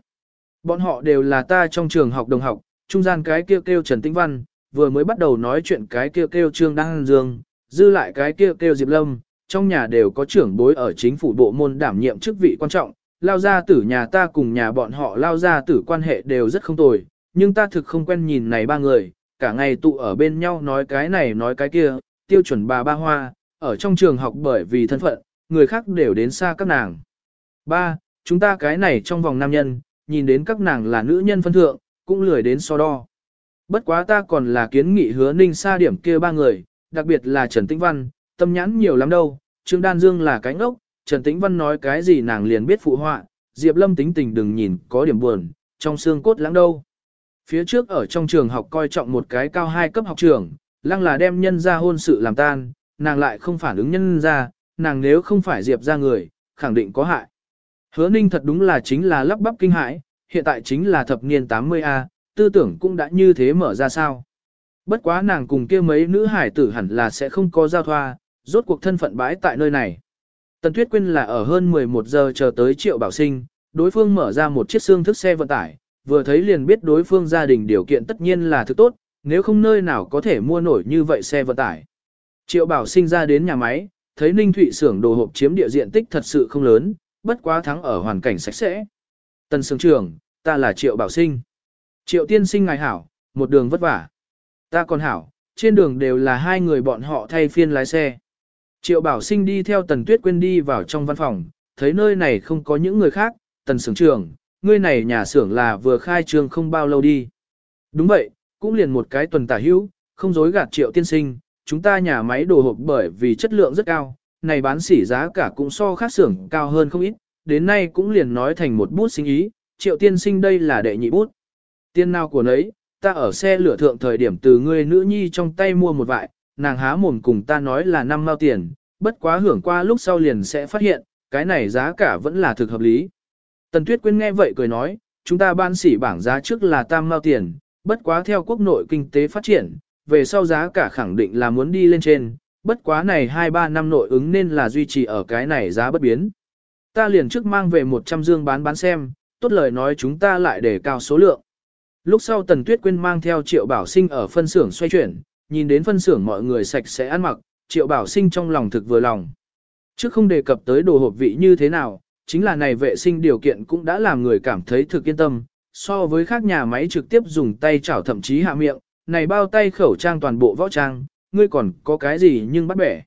Bọn họ đều là ta trong trường học đồng học, trung gian cái kêu kêu Trần Tĩnh Văn, vừa mới bắt đầu nói chuyện cái kêu kêu Trương Đăng Dương, dư lại cái kêu kêu Diệp Lâm, trong nhà đều có trưởng bối ở chính phủ bộ môn đảm nhiệm chức vị quan trọng, lao gia tử nhà ta cùng nhà bọn họ lao gia tử quan hệ đều rất không tồi, nhưng ta thực không quen nhìn này ba người, cả ngày tụ ở bên nhau nói cái này nói cái kia, tiêu chuẩn bà ba hoa, ở trong trường học bởi vì thân phận, người khác đều đến xa các nàng. Ba, chúng ta cái này trong vòng nam nhân, nhìn đến các nàng là nữ nhân phân thượng, cũng lười đến so đo. Bất quá ta còn là kiến nghị hứa ninh xa điểm kia ba người, đặc biệt là Trần Tĩnh Văn, tâm nhãn nhiều lắm đâu, Trương Đan Dương là cái ngốc, Trần Tĩnh Văn nói cái gì nàng liền biết phụ họa, Diệp Lâm tính tình đừng nhìn có điểm buồn, trong xương cốt lãng đâu. Phía trước ở trong trường học coi trọng một cái cao hai cấp học trường, lăng là đem nhân ra hôn sự làm tan, nàng lại không phản ứng nhân ra, nàng nếu không phải Diệp ra người, khẳng định có hại. Hứa ninh thật đúng là chính là lắp bắp kinh hãi, hiện tại chính là thập niên 80A, tư tưởng cũng đã như thế mở ra sao. Bất quá nàng cùng kia mấy nữ hải tử hẳn là sẽ không có giao thoa, rốt cuộc thân phận bãi tại nơi này. Tần Tuyết Quyên là ở hơn 11 giờ chờ tới Triệu Bảo Sinh, đối phương mở ra một chiếc xương thức xe vận tải, vừa thấy liền biết đối phương gia đình điều kiện tất nhiên là thứ tốt, nếu không nơi nào có thể mua nổi như vậy xe vận tải. Triệu Bảo Sinh ra đến nhà máy, thấy Ninh Thụy xưởng đồ hộp chiếm địa diện tích thật sự không lớn, bất quá thắng ở hoàn cảnh sạch sẽ. Tần Sương trưởng, ta là Triệu Bảo Sinh. Triệu tiên sinh ngài hảo, một đường vất vả. Ta còn hảo, trên đường đều là hai người bọn họ thay phiên lái xe. Triệu Bảo Sinh đi theo Tần Tuyết Quyên đi vào trong văn phòng, thấy nơi này không có những người khác, Tần Sưởng trưởng, ngươi này nhà xưởng là vừa khai trương không bao lâu đi. Đúng vậy, cũng liền một cái tuần tả hữu, không dối gạt Triệu tiên sinh, chúng ta nhà máy đồ hộp bởi vì chất lượng rất cao, này bán sỉ giá cả cũng so khác xưởng cao hơn không ít, đến nay cũng liền nói thành một bút sinh ý, triệu tiên sinh đây là đệ nhị bút. Tiên nào của nấy, ta ở xe lửa thượng thời điểm từ ngươi nữ nhi trong tay mua một vại, nàng há mồm cùng ta nói là năm mao tiền, bất quá hưởng qua lúc sau liền sẽ phát hiện, cái này giá cả vẫn là thực hợp lý. Tần Tuyết Quyên nghe vậy cười nói, chúng ta ban sỉ bảng giá trước là tam mao tiền, bất quá theo quốc nội kinh tế phát triển, về sau giá cả khẳng định là muốn đi lên trên, bất quá này 2-3 năm nội ứng nên là duy trì ở cái này giá bất biến. Ta liền trước mang về 100 dương bán bán xem, tốt lời nói chúng ta lại để cao số lượng. Lúc sau Tần Tuyết Quyên mang theo Triệu Bảo Sinh ở phân xưởng xoay chuyển, nhìn đến phân xưởng mọi người sạch sẽ ăn mặc, Triệu Bảo Sinh trong lòng thực vừa lòng. Trước không đề cập tới đồ hộp vị như thế nào, chính là này vệ sinh điều kiện cũng đã làm người cảm thấy thực yên tâm, so với khác nhà máy trực tiếp dùng tay chảo thậm chí hạ miệng, này bao tay khẩu trang toàn bộ võ trang, ngươi còn có cái gì nhưng bắt bẻ.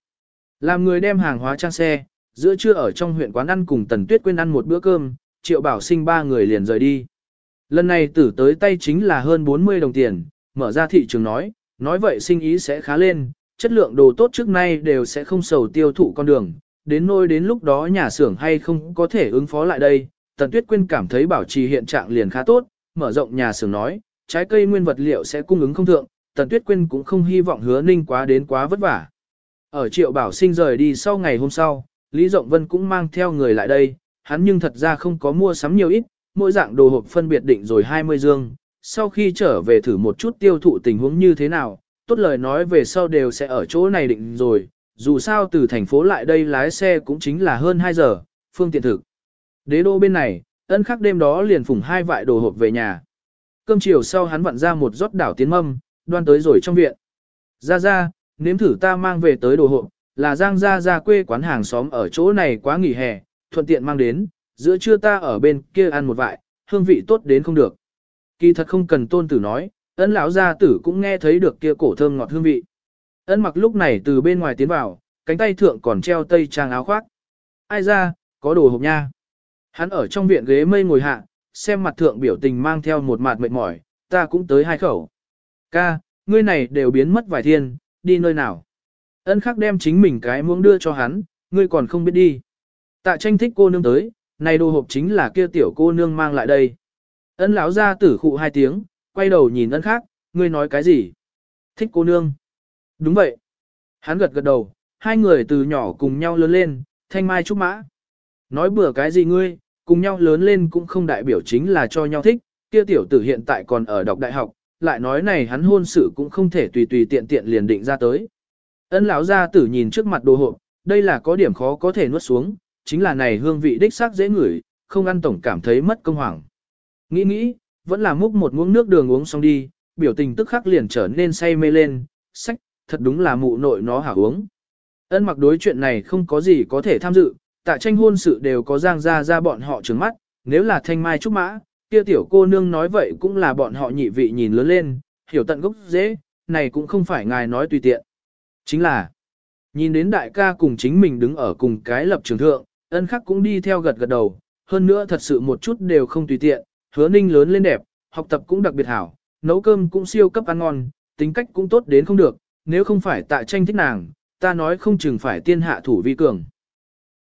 Làm người đem hàng hóa trang xe, giữa trưa ở trong huyện quán ăn cùng Tần Tuyết Quyên ăn một bữa cơm, Triệu Bảo Sinh ba người liền rời đi. Lần này tử tới tay chính là hơn 40 đồng tiền, mở ra thị trường nói, nói vậy sinh ý sẽ khá lên, chất lượng đồ tốt trước nay đều sẽ không sầu tiêu thụ con đường, đến nôi đến lúc đó nhà xưởng hay không có thể ứng phó lại đây. Tần Tuyết Quyên cảm thấy bảo trì hiện trạng liền khá tốt, mở rộng nhà xưởng nói, trái cây nguyên vật liệu sẽ cung ứng không thượng, Tần Tuyết Quyên cũng không hy vọng hứa ninh quá đến quá vất vả. Ở triệu bảo sinh rời đi sau ngày hôm sau, Lý Rộng Vân cũng mang theo người lại đây, hắn nhưng thật ra không có mua sắm nhiều ít, mỗi dạng đồ hộp phân biệt định rồi 20 dương, sau khi trở về thử một chút tiêu thụ tình huống như thế nào, tốt lời nói về sau đều sẽ ở chỗ này định rồi, dù sao từ thành phố lại đây lái xe cũng chính là hơn 2 giờ, phương tiện thực. Đế đô bên này, ân khắc đêm đó liền phủng hai vại đồ hộp về nhà. Cơm chiều sau hắn vặn ra một rót đảo tiến mâm, đoan tới rồi trong viện. Ra ra, nếm thử ta mang về tới đồ hộp, là Giang ra ra quê quán hàng xóm ở chỗ này quá nghỉ hè, thuận tiện mang đến, giữa trưa ta ở bên kia ăn một vại, hương vị tốt đến không được. Kỳ thật không cần tôn tử nói, ấn lão gia tử cũng nghe thấy được kia cổ thơm ngọt hương vị. ấn mặc lúc này từ bên ngoài tiến vào, cánh tay thượng còn treo tây trang áo khoác. Ai ra, có đồ hộp nha. Hắn ở trong viện ghế mây ngồi hạ, xem mặt thượng biểu tình mang theo một mặt mệt mỏi, ta cũng tới hai khẩu. Ca, ngươi này đều biến mất vài thiên, đi nơi nào? Ân khắc đem chính mình cái muỗng đưa cho hắn, ngươi còn không biết đi. Tạ tranh thích cô nương tới, này đồ hộp chính là kia tiểu cô nương mang lại đây. Ân lão ra tử khụ hai tiếng, quay đầu nhìn ân khác, ngươi nói cái gì? Thích cô nương. Đúng vậy. Hắn gật gật đầu, hai người từ nhỏ cùng nhau lớn lên, thanh mai trúc mã. Nói bừa cái gì ngươi, cùng nhau lớn lên cũng không đại biểu chính là cho nhau thích, kia tiểu tử hiện tại còn ở đọc đại học, lại nói này hắn hôn sự cũng không thể tùy tùy tiện tiện liền định ra tới. Ân lão gia tử nhìn trước mặt đồ hộp, đây là có điểm khó có thể nuốt xuống, chính là này hương vị đích xác dễ ngửi, không ăn tổng cảm thấy mất công hoàng. Nghĩ nghĩ, vẫn là múc một muỗng nước đường uống xong đi, biểu tình tức khắc liền trở nên say mê lên, sách, thật đúng là mụ nội nó hảo uống. Ân mặc đối chuyện này không có gì có thể tham dự, tại tranh hôn sự đều có giang ra ra bọn họ trứng mắt, nếu là thanh mai trúc mã, kia tiểu cô nương nói vậy cũng là bọn họ nhị vị nhìn lớn lên, hiểu tận gốc dễ, này cũng không phải ngài nói tùy tiện. Chính là, nhìn đến đại ca cùng chính mình đứng ở cùng cái lập trường thượng, ân khắc cũng đi theo gật gật đầu, hơn nữa thật sự một chút đều không tùy tiện, hứa ninh lớn lên đẹp, học tập cũng đặc biệt hảo, nấu cơm cũng siêu cấp ăn ngon, tính cách cũng tốt đến không được, nếu không phải tại tranh thích nàng, ta nói không chừng phải tiên hạ thủ vi cường.